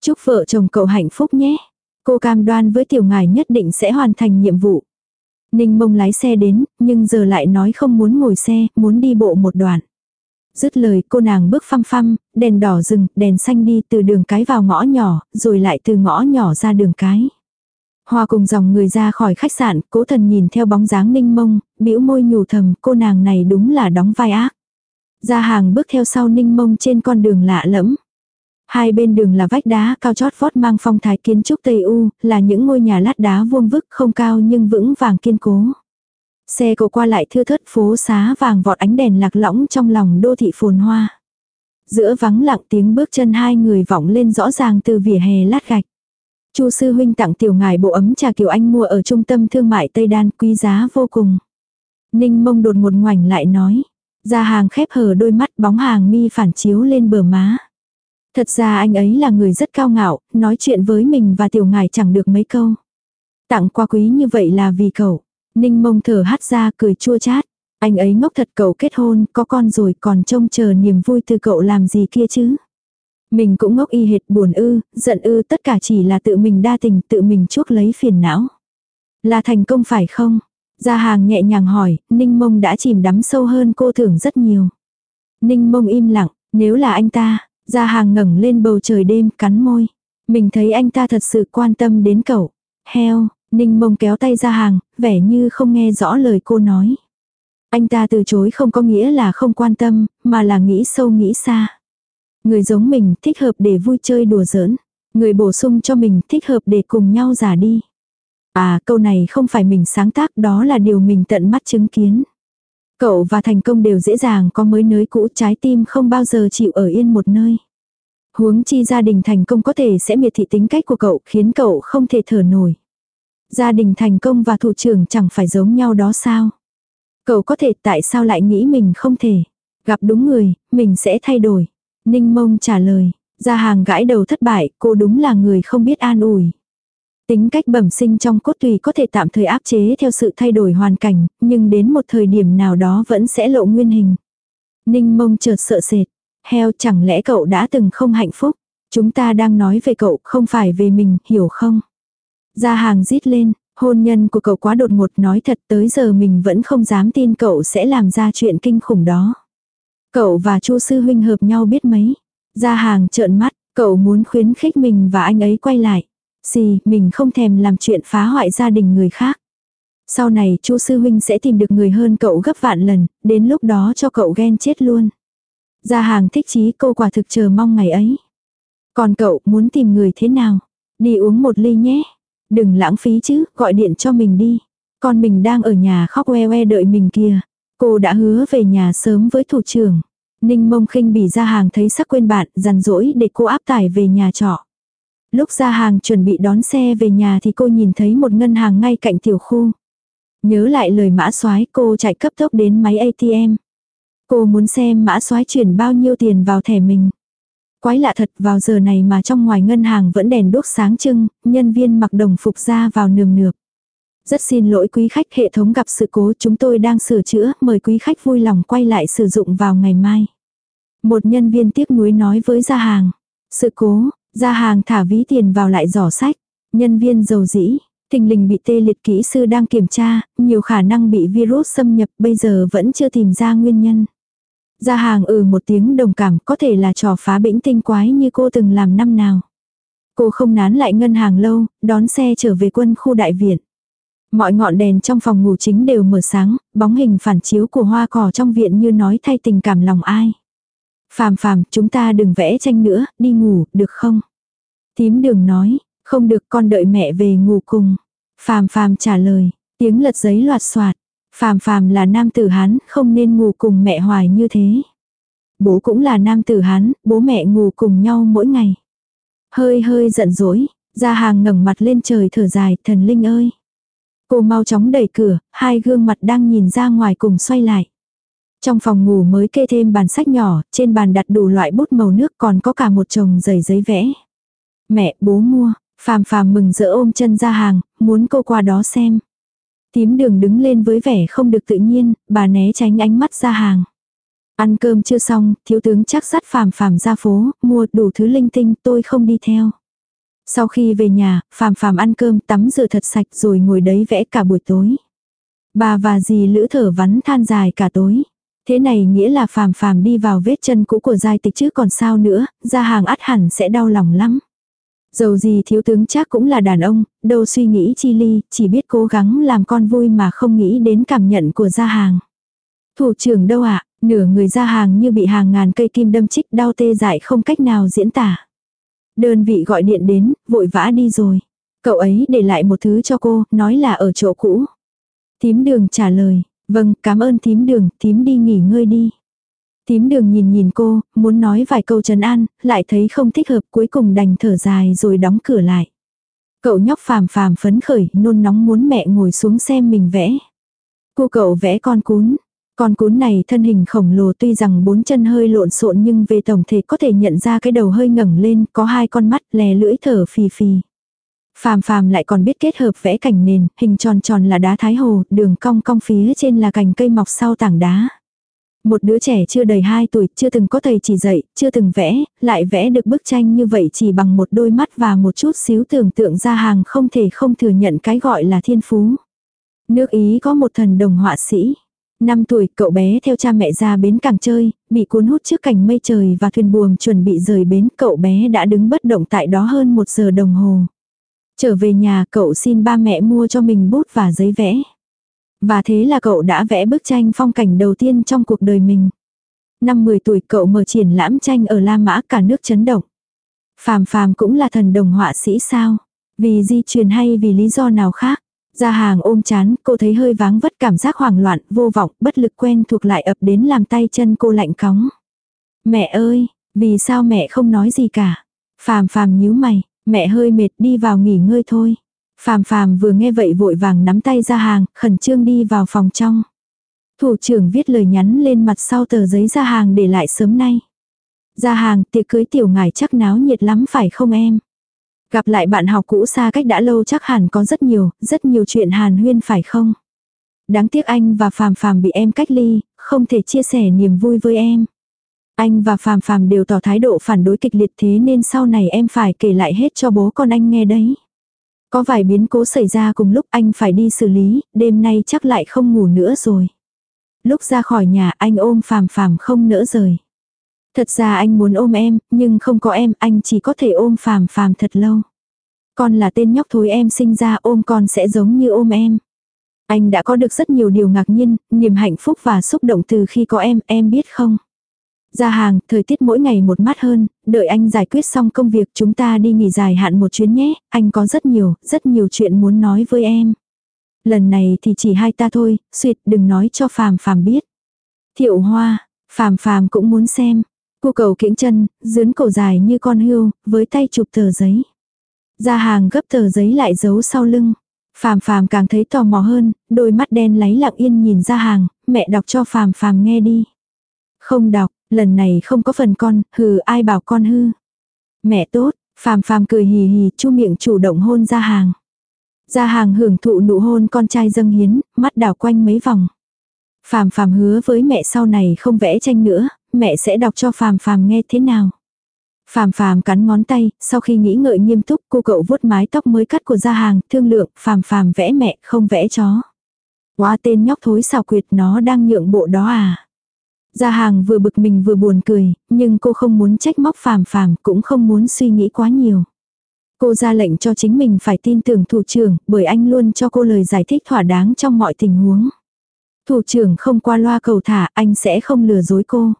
Speaker 1: Chúc vợ chồng cậu hạnh phúc nhé. Cô cam đoan với tiểu ngài nhất định sẽ hoàn thành nhiệm vụ. Ninh mông lái xe đến, nhưng giờ lại nói không muốn ngồi xe, muốn đi bộ một đoạn. Dứt lời cô nàng bước phăm phăm, đèn đỏ rừng, đèn xanh đi từ đường cái vào ngõ nhỏ, rồi lại từ ngõ nhỏ ra đường cái. Hoa cùng dòng người ra khỏi khách sạn, cố thần nhìn theo bóng dáng ninh mông, bĩu môi nhủ thầm cô nàng này đúng là đóng vai ác. Ra hàng bước theo sau ninh mông trên con đường lạ lẫm. Hai bên đường là vách đá cao chót vót mang phong thái kiến trúc Tây U, là những ngôi nhà lát đá vuông vức không cao nhưng vững vàng kiên cố. Xe cộ qua lại thưa thớt phố xá vàng vọt ánh đèn lạc lõng trong lòng đô thị phồn hoa. Giữa vắng lặng tiếng bước chân hai người vọng lên rõ ràng từ vỉa hè lát gạch. Chu sư huynh tặng tiểu ngài bộ ấm trà kiều anh mua ở trung tâm thương mại Tây Đan quý giá vô cùng. Ninh mông đột ngột ngoảnh lại nói. Ra hàng khép hờ đôi mắt bóng hàng mi phản chiếu lên bờ má. Thật ra anh ấy là người rất cao ngạo, nói chuyện với mình và tiểu ngài chẳng được mấy câu. Tặng qua quý như vậy là vì cậu. Ninh mông thở hắt ra cười chua chát. Anh ấy ngốc thật cậu kết hôn, có con rồi còn trông chờ niềm vui từ cậu làm gì kia chứ. Mình cũng ngốc y hệt buồn ư, giận ư tất cả chỉ là tự mình đa tình, tự mình chuốc lấy phiền não. Là thành công phải không? Gia hàng nhẹ nhàng hỏi, Ninh mông đã chìm đắm sâu hơn cô tưởng rất nhiều. Ninh mông im lặng, nếu là anh ta, Gia hàng ngẩng lên bầu trời đêm, cắn môi. Mình thấy anh ta thật sự quan tâm đến cậu. Heo, Ninh mông kéo tay ra hàng, vẻ như không nghe rõ lời cô nói. Anh ta từ chối không có nghĩa là không quan tâm, mà là nghĩ sâu nghĩ xa. Người giống mình thích hợp để vui chơi đùa giỡn. Người bổ sung cho mình thích hợp để cùng nhau giả đi. À câu này không phải mình sáng tác đó là điều mình tận mắt chứng kiến. Cậu và thành công đều dễ dàng có mới nới cũ trái tim không bao giờ chịu ở yên một nơi. Huống chi gia đình thành công có thể sẽ miệt thị tính cách của cậu khiến cậu không thể thở nổi. Gia đình thành công và thủ trưởng chẳng phải giống nhau đó sao? Cậu có thể tại sao lại nghĩ mình không thể? Gặp đúng người, mình sẽ thay đổi. Ninh mông trả lời, ra hàng gãi đầu thất bại, cô đúng là người không biết an ủi. Tính cách bẩm sinh trong cốt tùy có thể tạm thời áp chế theo sự thay đổi hoàn cảnh, nhưng đến một thời điểm nào đó vẫn sẽ lộ nguyên hình. Ninh mông chợt sợ sệt. Heo chẳng lẽ cậu đã từng không hạnh phúc? Chúng ta đang nói về cậu, không phải về mình, hiểu không? Gia hàng rít lên, hôn nhân của cậu quá đột ngột nói thật tới giờ mình vẫn không dám tin cậu sẽ làm ra chuyện kinh khủng đó. Cậu và chu sư huynh hợp nhau biết mấy. Gia hàng trợn mắt, cậu muốn khuyến khích mình và anh ấy quay lại. Gì, mình không thèm làm chuyện phá hoại gia đình người khác. Sau này chu sư huynh sẽ tìm được người hơn cậu gấp vạn lần, đến lúc đó cho cậu ghen chết luôn. Gia hàng thích chí cô quả thực chờ mong ngày ấy. Còn cậu muốn tìm người thế nào? Đi uống một ly nhé. Đừng lãng phí chứ, gọi điện cho mình đi. Con mình đang ở nhà khóc oe oe đợi mình kìa. Cô đã hứa về nhà sớm với thủ trưởng. Ninh mông khinh bỉ ra hàng thấy sắc quên bạn, dằn dỗi để cô áp tải về nhà trọ. Lúc ra hàng chuẩn bị đón xe về nhà thì cô nhìn thấy một ngân hàng ngay cạnh tiểu khu. Nhớ lại lời mã soái cô chạy cấp tốc đến máy ATM. Cô muốn xem mã soái chuyển bao nhiêu tiền vào thẻ mình. Quái lạ thật vào giờ này mà trong ngoài ngân hàng vẫn đèn đốt sáng trưng, nhân viên mặc đồng phục ra vào nườm nượp. Rất xin lỗi quý khách hệ thống gặp sự cố chúng tôi đang sửa chữa, mời quý khách vui lòng quay lại sử dụng vào ngày mai. Một nhân viên tiếc nuối nói với gia hàng. Sự cố, gia hàng thả ví tiền vào lại giỏ sách. Nhân viên dầu dĩ, tình lình bị tê liệt kỹ sư đang kiểm tra, nhiều khả năng bị virus xâm nhập bây giờ vẫn chưa tìm ra nguyên nhân. Gia hàng ừ một tiếng đồng cảm có thể là trò phá bĩnh tinh quái như cô từng làm năm nào. Cô không nán lại ngân hàng lâu, đón xe trở về quân khu đại viện. Mọi ngọn đèn trong phòng ngủ chính đều mở sáng, bóng hình phản chiếu của hoa cỏ trong viện như nói thay tình cảm lòng ai. Phàm phàm, chúng ta đừng vẽ tranh nữa, đi ngủ, được không? Tím đường nói, không được con đợi mẹ về ngủ cùng. Phàm phàm trả lời, tiếng lật giấy loạt soạt. Phàm phàm là nam tử Hán, không nên ngủ cùng mẹ hoài như thế. Bố cũng là nam tử Hán, bố mẹ ngủ cùng nhau mỗi ngày. Hơi hơi giận dỗi, ra hàng ngẩng mặt lên trời thở dài, thần linh ơi. Cô mau chóng đẩy cửa, hai gương mặt đang nhìn ra ngoài cùng xoay lại. Trong phòng ngủ mới kê thêm bàn sách nhỏ, trên bàn đặt đủ loại bút màu nước còn có cả một chồng giấy giấy vẽ. Mẹ, bố mua, phàm phàm mừng rỡ ôm chân ra hàng, muốn cô qua đó xem. Tím đường đứng lên với vẻ không được tự nhiên, bà né tránh ánh mắt ra hàng. Ăn cơm chưa xong, thiếu tướng chắc sắt phàm phàm ra phố, mua đủ thứ linh tinh tôi không đi theo. Sau khi về nhà, phàm phàm ăn cơm tắm rửa thật sạch rồi ngồi đấy vẽ cả buổi tối. Bà và dì lữ thở vắn than dài cả tối. Thế này nghĩa là phàm phàm đi vào vết chân cũ của giai tịch chứ còn sao nữa, ra hàng ắt hẳn sẽ đau lòng lắm. Dầu gì thiếu tướng chắc cũng là đàn ông, đâu suy nghĩ chi ly, chỉ biết cố gắng làm con vui mà không nghĩ đến cảm nhận của gia hàng. Thủ trưởng đâu ạ, nửa người gia hàng như bị hàng ngàn cây kim đâm chích đau tê dại không cách nào diễn tả. Đơn vị gọi điện đến, vội vã đi rồi. Cậu ấy để lại một thứ cho cô, nói là ở chỗ cũ. Tím đường trả lời, vâng, cảm ơn tím đường, tím đi nghỉ ngơi đi. Tím đường nhìn nhìn cô, muốn nói vài câu trấn an, lại thấy không thích hợp cuối cùng đành thở dài rồi đóng cửa lại. Cậu nhóc phàm phàm phấn khởi, nôn nóng muốn mẹ ngồi xuống xem mình vẽ. Cô cậu vẽ con cún. Con cún này thân hình khổng lồ tuy rằng bốn chân hơi lộn xộn nhưng về tổng thể có thể nhận ra cái đầu hơi ngẩng lên, có hai con mắt lè lưỡi thở phì phì. Phàm phàm lại còn biết kết hợp vẽ cảnh nền, hình tròn tròn là đá thái hồ, đường cong cong phía trên là cành cây mọc sau tảng đá. Một đứa trẻ chưa đầy 2 tuổi, chưa từng có thầy chỉ dạy, chưa từng vẽ, lại vẽ được bức tranh như vậy chỉ bằng một đôi mắt và một chút xíu tưởng tượng ra hàng không thể không thừa nhận cái gọi là thiên phú. Nước Ý có một thần đồng họa sĩ. Năm tuổi cậu bé theo cha mẹ ra bến cảng chơi, bị cuốn hút trước cảnh mây trời và thuyền buồm chuẩn bị rời bến cậu bé đã đứng bất động tại đó hơn một giờ đồng hồ. Trở về nhà cậu xin ba mẹ mua cho mình bút và giấy vẽ. Và thế là cậu đã vẽ bức tranh phong cảnh đầu tiên trong cuộc đời mình. Năm 10 tuổi cậu mở triển lãm tranh ở La Mã cả nước chấn động. Phàm phàm cũng là thần đồng họa sĩ sao? Vì di truyền hay vì lý do nào khác? Ra hàng ôm chán, cô thấy hơi váng vất cảm giác hoảng loạn, vô vọng, bất lực quen thuộc lại ập đến làm tay chân cô lạnh cóng. Mẹ ơi, vì sao mẹ không nói gì cả? Phàm phàm nhíu mày, mẹ hơi mệt đi vào nghỉ ngơi thôi. Phàm phàm vừa nghe vậy vội vàng nắm tay ra hàng, khẩn trương đi vào phòng trong. Thủ trưởng viết lời nhắn lên mặt sau tờ giấy ra hàng để lại sớm nay. Ra hàng, tiệc cưới tiểu ngài chắc náo nhiệt lắm phải không em? Gặp lại bạn học cũ xa cách đã lâu chắc hẳn có rất nhiều, rất nhiều chuyện hàn huyên phải không? Đáng tiếc anh và Phàm Phàm bị em cách ly, không thể chia sẻ niềm vui với em. Anh và Phàm Phàm đều tỏ thái độ phản đối kịch liệt thế nên sau này em phải kể lại hết cho bố con anh nghe đấy. Có vài biến cố xảy ra cùng lúc anh phải đi xử lý, đêm nay chắc lại không ngủ nữa rồi. Lúc ra khỏi nhà anh ôm phàm phàm không nỡ rời. Thật ra anh muốn ôm em, nhưng không có em, anh chỉ có thể ôm phàm phàm thật lâu. Con là tên nhóc thối em sinh ra ôm con sẽ giống như ôm em. Anh đã có được rất nhiều điều ngạc nhiên, niềm hạnh phúc và xúc động từ khi có em, em biết không? Ra hàng, thời tiết mỗi ngày một mát hơn, đợi anh giải quyết xong công việc chúng ta đi nghỉ dài hạn một chuyến nhé, anh có rất nhiều, rất nhiều chuyện muốn nói với em. Lần này thì chỉ hai ta thôi, suyệt đừng nói cho phàm phàm biết. Thiệu hoa, phàm phàm cũng muốn xem. Cô cầu kiễng chân, dướn cổ dài như con hươu, với tay chụp tờ giấy. Ra hàng gấp tờ giấy lại giấu sau lưng. Phàm phàm càng thấy tò mò hơn, đôi mắt đen lấy lặng yên nhìn ra hàng, mẹ đọc cho phàm phàm nghe đi. Không đọc, lần này không có phần con, hừ ai bảo con hư. Mẹ tốt, phàm phàm cười hì hì chu miệng chủ động hôn ra hàng. Ra hàng hưởng thụ nụ hôn con trai dâng hiến, mắt đảo quanh mấy vòng. Phàm phàm hứa với mẹ sau này không vẽ tranh nữa, mẹ sẽ đọc cho phàm phàm nghe thế nào. Phàm phàm cắn ngón tay, sau khi nghĩ ngợi nghiêm túc cô cậu vuốt mái tóc mới cắt của gia hàng, thương lượng, phàm phàm vẽ mẹ, không vẽ chó. Quá tên nhóc thối xào quyệt nó đang nhượng bộ đó à. Gia hàng vừa bực mình vừa buồn cười, nhưng cô không muốn trách móc phàm phàm, cũng không muốn suy nghĩ quá nhiều. Cô ra lệnh cho chính mình phải tin tưởng thủ trưởng, bởi anh luôn cho cô lời giải thích thỏa đáng trong mọi tình huống. Thủ trưởng không qua loa cầu thả, anh sẽ không lừa dối cô.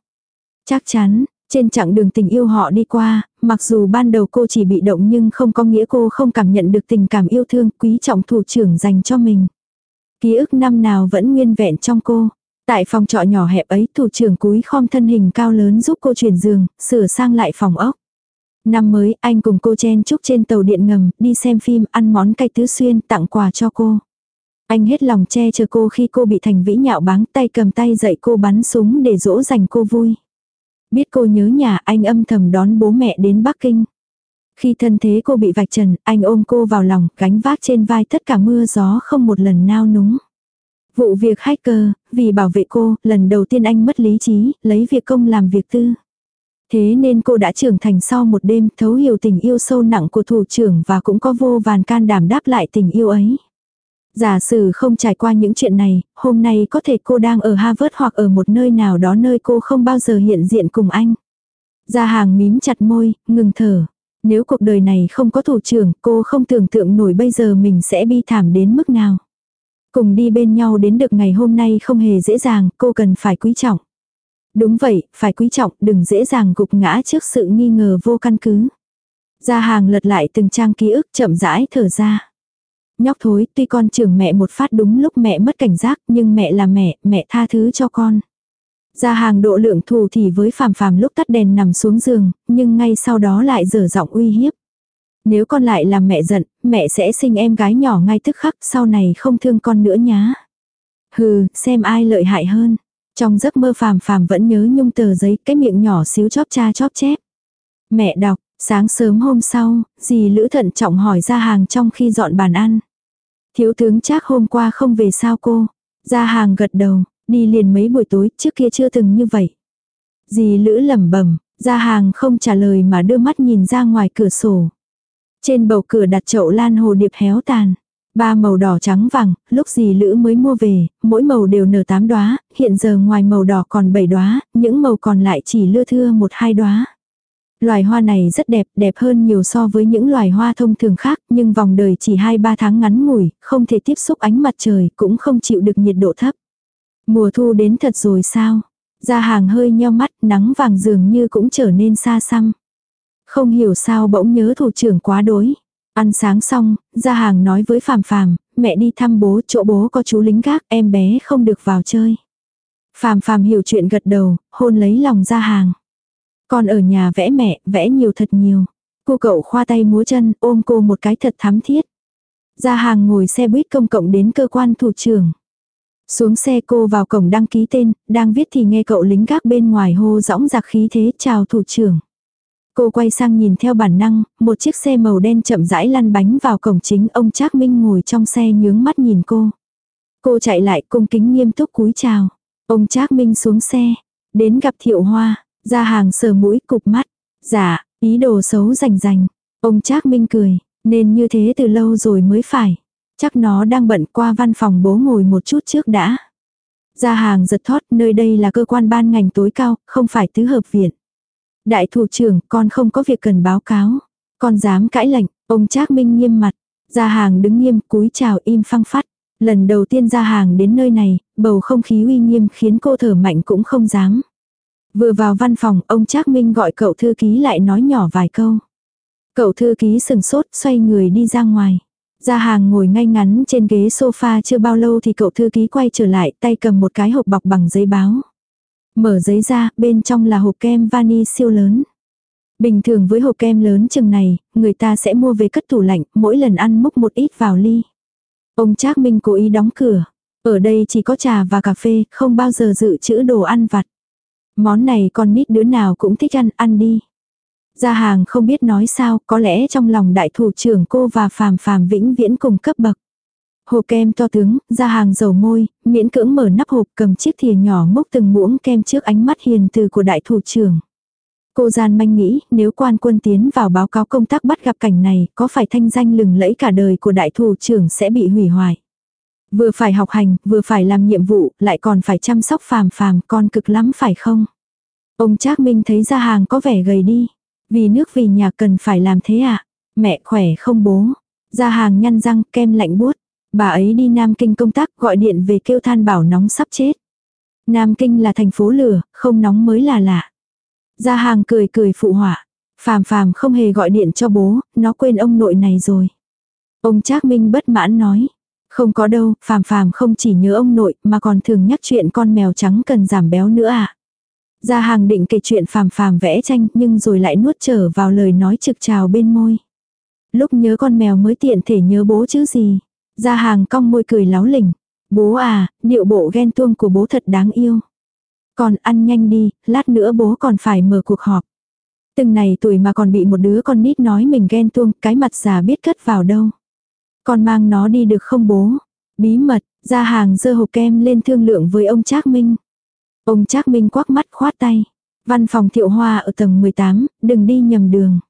Speaker 1: Chắc chắn, trên chặng đường tình yêu họ đi qua, mặc dù ban đầu cô chỉ bị động nhưng không có nghĩa cô không cảm nhận được tình cảm yêu thương quý trọng thủ trưởng dành cho mình. Ký ức năm nào vẫn nguyên vẹn trong cô. Tại phòng trọ nhỏ hẹp ấy thủ trưởng cúi khom thân hình cao lớn giúp cô chuyển giường, sửa sang lại phòng ốc. Năm mới, anh cùng cô chen chúc trên tàu điện ngầm, đi xem phim, ăn món cay tứ xuyên, tặng quà cho cô. Anh hết lòng che chở cô khi cô bị thành vĩ nhạo báng tay cầm tay dạy cô bắn súng để dỗ dành cô vui. Biết cô nhớ nhà anh âm thầm đón bố mẹ đến Bắc Kinh. Khi thân thế cô bị vạch trần, anh ôm cô vào lòng, gánh vác trên vai tất cả mưa gió không một lần nao núng. Vụ việc hacker, vì bảo vệ cô, lần đầu tiên anh mất lý trí, lấy việc công làm việc tư. Thế nên cô đã trưởng thành sau một đêm thấu hiểu tình yêu sâu nặng của thủ trưởng và cũng có vô vàn can đảm đáp lại tình yêu ấy. Giả sử không trải qua những chuyện này, hôm nay có thể cô đang ở Harvard hoặc ở một nơi nào đó nơi cô không bao giờ hiện diện cùng anh. Gia hàng mím chặt môi, ngừng thở. Nếu cuộc đời này không có thủ trưởng, cô không tưởng tượng nổi bây giờ mình sẽ bi thảm đến mức nào. Cùng đi bên nhau đến được ngày hôm nay không hề dễ dàng, cô cần phải quý trọng. Đúng vậy, phải quý trọng, đừng dễ dàng gục ngã trước sự nghi ngờ vô căn cứ. Gia hàng lật lại từng trang ký ức chậm rãi thở ra. Nhóc thối, tuy con trưởng mẹ một phát đúng lúc mẹ mất cảnh giác, nhưng mẹ là mẹ, mẹ tha thứ cho con. Gia hàng độ lượng thù thì với phàm phàm lúc tắt đèn nằm xuống giường, nhưng ngay sau đó lại dở giọng uy hiếp. Nếu con lại làm mẹ giận, mẹ sẽ sinh em gái nhỏ ngay tức khắc, sau này không thương con nữa nhá. Hừ, xem ai lợi hại hơn. Trong giấc mơ phàm phàm vẫn nhớ nhung tờ giấy, cái miệng nhỏ xíu chóp cha chóp chép. Mẹ đọc, sáng sớm hôm sau, dì Lữ thận trọng hỏi ra hàng trong khi dọn bàn ăn. Thiếu tướng chắc hôm qua không về sao cô? Ra hàng gật đầu, đi liền mấy buổi tối, trước kia chưa từng như vậy. Dì Lữ lẩm bẩm, ra hàng không trả lời mà đưa mắt nhìn ra ngoài cửa sổ. Trên bầu cửa đặt chậu lan hồ điệp héo tàn. Ba màu đỏ trắng vàng, lúc gì Lữ mới mua về, mỗi màu đều nở tám đóa, hiện giờ ngoài màu đỏ còn bảy đóa, những màu còn lại chỉ lưa thưa một hai đóa. Loài hoa này rất đẹp, đẹp hơn nhiều so với những loài hoa thông thường khác, nhưng vòng đời chỉ 2-3 tháng ngắn ngủi, không thể tiếp xúc ánh mặt trời, cũng không chịu được nhiệt độ thấp. Mùa thu đến thật rồi sao? Ra hàng hơi nheo mắt, nắng vàng dường như cũng trở nên xa xăm. Không hiểu sao bỗng nhớ thủ trưởng quá đối. Ăn sáng xong, ra hàng nói với Phàm Phàm, mẹ đi thăm bố, chỗ bố có chú lính gác, em bé không được vào chơi. Phàm Phàm hiểu chuyện gật đầu, hôn lấy lòng ra hàng. Con ở nhà vẽ mẹ, vẽ nhiều thật nhiều. Cô cậu khoa tay múa chân, ôm cô một cái thật thắm thiết. Ra hàng ngồi xe buýt công cộng đến cơ quan thủ trưởng. Xuống xe cô vào cổng đăng ký tên, đang viết thì nghe cậu lính gác bên ngoài hô rõng giặc khí thế chào thủ trưởng. Cô quay sang nhìn theo bản năng, một chiếc xe màu đen chậm rãi lăn bánh vào cổng chính ông Trác Minh ngồi trong xe nhướng mắt nhìn cô. Cô chạy lại cung kính nghiêm túc cúi chào. Ông Trác Minh xuống xe, đến gặp Thiệu Hoa, ra hàng sờ mũi cục mắt. Dạ, ý đồ xấu rành rành. Ông Trác Minh cười, nên như thế từ lâu rồi mới phải. Chắc nó đang bận qua văn phòng bố ngồi một chút trước đã. Ra hàng giật thót, nơi đây là cơ quan ban ngành tối cao, không phải tứ hợp viện. Đại thủ trưởng, con không có việc cần báo cáo. Con dám cãi lệnh, ông Trác Minh nghiêm mặt. gia hàng đứng nghiêm, cúi chào im phăng phát. Lần đầu tiên ra hàng đến nơi này, bầu không khí uy nghiêm khiến cô thở mạnh cũng không dám. Vừa vào văn phòng, ông Trác Minh gọi cậu thư ký lại nói nhỏ vài câu. Cậu thư ký sừng sốt, xoay người đi ra ngoài. Gia hàng ngồi ngay ngắn trên ghế sofa chưa bao lâu thì cậu thư ký quay trở lại, tay cầm một cái hộp bọc bằng giấy báo. Mở giấy ra, bên trong là hộp kem vani siêu lớn. Bình thường với hộp kem lớn chừng này, người ta sẽ mua về cất tủ lạnh, mỗi lần ăn múc một ít vào ly. Ông Trác Minh cố ý đóng cửa. Ở đây chỉ có trà và cà phê, không bao giờ dự trữ đồ ăn vặt. Món này con nít đứa nào cũng thích ăn, ăn đi. Gia hàng không biết nói sao, có lẽ trong lòng đại thủ trưởng cô và phàm phàm vĩnh viễn cùng cấp bậc. Hộp kem to tướng, ra hàng dầu môi, miễn cưỡng mở nắp hộp cầm chiếc thìa nhỏ mốc từng muỗng kem trước ánh mắt hiền từ của đại thủ trưởng. Cô gian manh nghĩ, nếu quan quân tiến vào báo cáo công tác bắt gặp cảnh này, có phải thanh danh lừng lẫy cả đời của đại thủ trưởng sẽ bị hủy hoại. Vừa phải học hành, vừa phải làm nhiệm vụ, lại còn phải chăm sóc phàm phàm, con cực lắm phải không? Ông Trác Minh thấy ra hàng có vẻ gầy đi. Vì nước vì nhà cần phải làm thế à? Mẹ khỏe không bố? Ra hàng nhăn răng, kem lạnh buốt. Bà ấy đi Nam Kinh công tác gọi điện về kêu than bảo nóng sắp chết. Nam Kinh là thành phố lửa, không nóng mới là lạ. Gia hàng cười cười phụ họa. Phàm phàm không hề gọi điện cho bố, nó quên ông nội này rồi. Ông Trác Minh bất mãn nói. Không có đâu, phàm phàm không chỉ nhớ ông nội mà còn thường nhắc chuyện con mèo trắng cần giảm béo nữa à. Gia hàng định kể chuyện phàm phàm vẽ tranh nhưng rồi lại nuốt trở vào lời nói trực trào bên môi. Lúc nhớ con mèo mới tiện thể nhớ bố chứ gì. Gia hàng cong môi cười láo lỉnh. Bố à, điệu bộ ghen tuông của bố thật đáng yêu. Còn ăn nhanh đi, lát nữa bố còn phải mở cuộc họp. Từng này tuổi mà còn bị một đứa con nít nói mình ghen tuông, cái mặt già biết cất vào đâu. Con mang nó đi được không bố? Bí mật, ra hàng dơ hộp kem lên thương lượng với ông Trác Minh. Ông Trác Minh quắc mắt khoát tay. Văn phòng thiệu hoa ở tầng 18, đừng đi nhầm đường.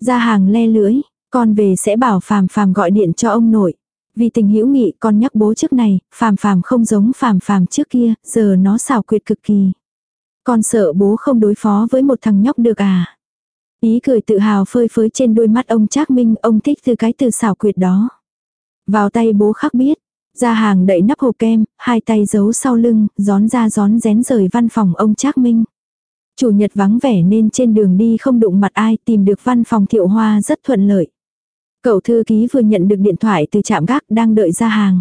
Speaker 1: Ra hàng le lưỡi, con về sẽ bảo phàm phàm gọi điện cho ông nội. Vì tình hữu nghị con nhắc bố trước này, phàm phàm không giống phàm phàm trước kia, giờ nó xảo quyệt cực kỳ. Con sợ bố không đối phó với một thằng nhóc được à. Ý cười tự hào phơi phới trên đôi mắt ông Trác Minh, ông thích từ cái từ xảo quyệt đó. Vào tay bố khắc biết, ra hàng đậy nắp hộp kem, hai tay giấu sau lưng, gión ra gión rén rời văn phòng ông Trác Minh. Chủ nhật vắng vẻ nên trên đường đi không đụng mặt ai tìm được văn phòng thiệu hoa rất thuận lợi. Cậu thư ký vừa nhận được điện thoại từ trạm gác đang đợi ra hàng.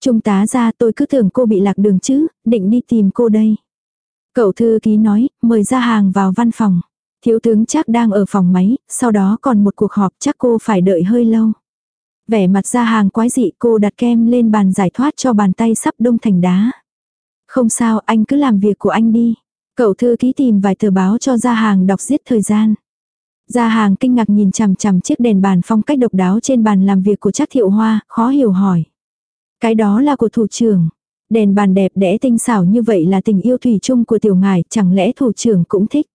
Speaker 1: Trung tá ra tôi cứ tưởng cô bị lạc đường chứ, định đi tìm cô đây. Cậu thư ký nói, mời ra hàng vào văn phòng. Thiếu tướng chắc đang ở phòng máy, sau đó còn một cuộc họp chắc cô phải đợi hơi lâu. Vẻ mặt ra hàng quái dị cô đặt kem lên bàn giải thoát cho bàn tay sắp đông thành đá. Không sao anh cứ làm việc của anh đi. Cậu thư ký tìm vài tờ báo cho ra hàng đọc giết thời gian. Gia hàng kinh ngạc nhìn chằm chằm chiếc đèn bàn phong cách độc đáo trên bàn làm việc của chắc thiệu hoa, khó hiểu hỏi. Cái đó là của thủ trưởng. Đèn bàn đẹp đẽ tinh xảo như vậy là tình yêu thủy chung của tiểu ngài, chẳng lẽ thủ trưởng cũng thích.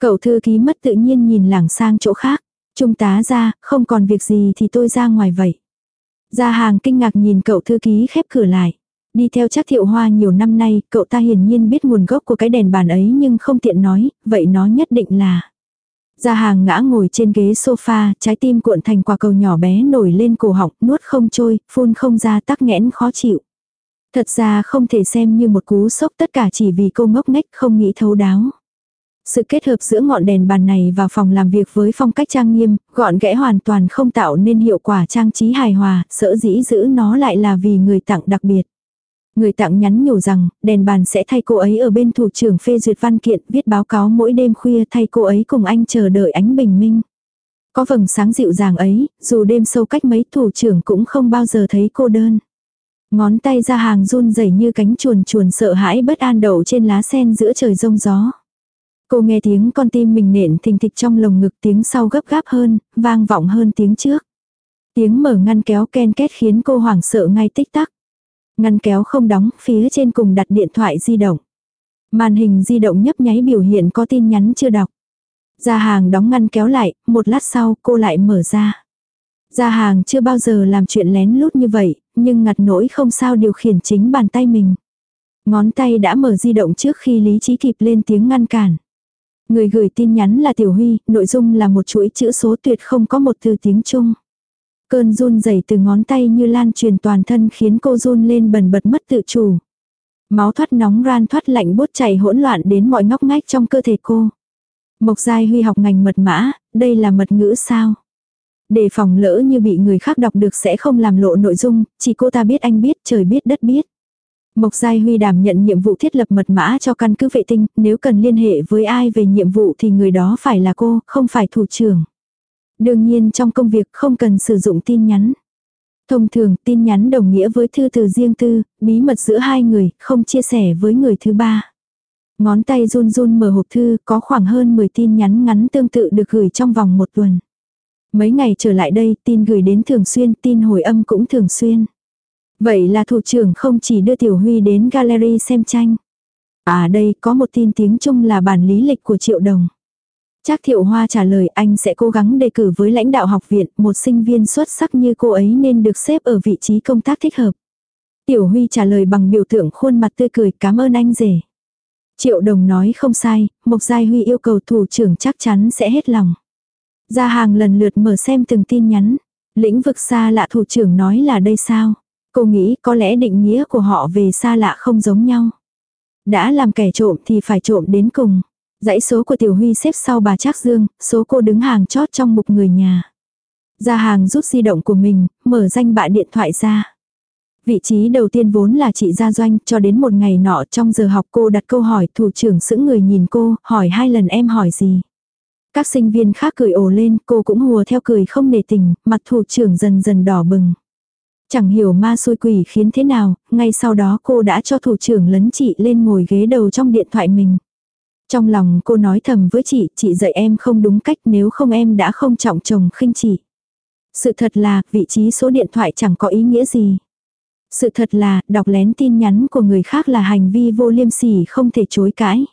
Speaker 1: Cậu thư ký mất tự nhiên nhìn lảng sang chỗ khác. Trung tá ra, không còn việc gì thì tôi ra ngoài vậy. Gia hàng kinh ngạc nhìn cậu thư ký khép cửa lại. Đi theo chắc thiệu hoa nhiều năm nay, cậu ta hiển nhiên biết nguồn gốc của cái đèn bàn ấy nhưng không tiện nói, vậy nó nhất định là. Gia hàng ngã ngồi trên ghế sofa, trái tim cuộn thành quả cầu nhỏ bé nổi lên cổ họng, nuốt không trôi, phun không ra tắc nghẽn khó chịu. Thật ra không thể xem như một cú sốc tất cả chỉ vì cô ngốc nghếch không nghĩ thấu đáo. Sự kết hợp giữa ngọn đèn bàn này và phòng làm việc với phong cách trang nghiêm, gọn ghẽ hoàn toàn không tạo nên hiệu quả trang trí hài hòa, sợ dĩ giữ nó lại là vì người tặng đặc biệt. Người tặng nhắn nhủ rằng, đèn bàn sẽ thay cô ấy ở bên thủ trưởng phê duyệt văn kiện, viết báo cáo mỗi đêm khuya thay cô ấy cùng anh chờ đợi ánh bình minh. Có vầng sáng dịu dàng ấy, dù đêm sâu cách mấy thủ trưởng cũng không bao giờ thấy cô đơn. Ngón tay ra hàng run rẩy như cánh chuồn chuồn sợ hãi bất an đậu trên lá sen giữa trời rông gió. Cô nghe tiếng con tim mình nện thình thịch trong lồng ngực tiếng sau gấp gáp hơn, vang vọng hơn tiếng trước. Tiếng mở ngăn kéo ken két khiến cô hoảng sợ ngay tích tắc. Ngăn kéo không đóng, phía trên cùng đặt điện thoại di động. Màn hình di động nhấp nháy biểu hiện có tin nhắn chưa đọc. Gia hàng đóng ngăn kéo lại, một lát sau cô lại mở ra. Gia hàng chưa bao giờ làm chuyện lén lút như vậy, nhưng ngặt nỗi không sao điều khiển chính bàn tay mình. Ngón tay đã mở di động trước khi lý trí kịp lên tiếng ngăn cản. Người gửi tin nhắn là Tiểu Huy, nội dung là một chuỗi chữ số tuyệt không có một từ tiếng Trung. Cơn run rẩy từ ngón tay như lan truyền toàn thân khiến cô run lên bần bật mất tự chủ. Máu thoát nóng ran thoát lạnh bút chảy hỗn loạn đến mọi ngóc ngách trong cơ thể cô. Mộc Giai Huy học ngành mật mã, đây là mật ngữ sao? Để phòng lỡ như bị người khác đọc được sẽ không làm lộ nội dung, chỉ cô ta biết anh biết, trời biết đất biết. Mộc Giai Huy đảm nhận nhiệm vụ thiết lập mật mã cho căn cứ vệ tinh, nếu cần liên hệ với ai về nhiệm vụ thì người đó phải là cô, không phải thủ trưởng. Đương nhiên trong công việc không cần sử dụng tin nhắn. Thông thường tin nhắn đồng nghĩa với thư từ riêng tư, bí mật giữa hai người, không chia sẻ với người thứ ba. Ngón tay run run mở hộp thư, có khoảng hơn 10 tin nhắn ngắn tương tự được gửi trong vòng một tuần. Mấy ngày trở lại đây, tin gửi đến thường xuyên, tin hồi âm cũng thường xuyên. Vậy là thủ trưởng không chỉ đưa Tiểu Huy đến gallery xem tranh. À đây có một tin tiếng Trung là bản lý lịch của Triệu Đồng. Trác Thiệu Hoa trả lời anh sẽ cố gắng đề cử với lãnh đạo học viện, một sinh viên xuất sắc như cô ấy nên được xếp ở vị trí công tác thích hợp. Tiểu Huy trả lời bằng biểu tượng khuôn mặt tươi cười cảm ơn anh rể. Triệu Đồng nói không sai, Mộc Giai Huy yêu cầu thủ trưởng chắc chắn sẽ hết lòng. Gia hàng lần lượt mở xem từng tin nhắn. Lĩnh vực xa lạ thủ trưởng nói là đây sao? Cô nghĩ có lẽ định nghĩa của họ về xa lạ không giống nhau. Đã làm kẻ trộm thì phải trộm đến cùng. Dãy số của Tiểu Huy xếp sau bà Trác Dương, số cô đứng hàng chót trong mục người nhà. gia hàng rút di động của mình, mở danh bạ điện thoại ra. Vị trí đầu tiên vốn là chị Gia Doanh, cho đến một ngày nọ trong giờ học cô đặt câu hỏi thủ trưởng sững người nhìn cô, hỏi hai lần em hỏi gì. Các sinh viên khác cười ồ lên, cô cũng hùa theo cười không nề tình, mặt thủ trưởng dần dần đỏ bừng. Chẳng hiểu ma xôi quỷ khiến thế nào, ngay sau đó cô đã cho thủ trưởng lấn chị lên ngồi ghế đầu trong điện thoại mình. Trong lòng cô nói thầm với chị, chị dạy em không đúng cách nếu không em đã không trọng chồng khinh chị. Sự thật là, vị trí số điện thoại chẳng có ý nghĩa gì. Sự thật là, đọc lén tin nhắn của người khác là hành vi vô liêm sỉ không thể chối cãi.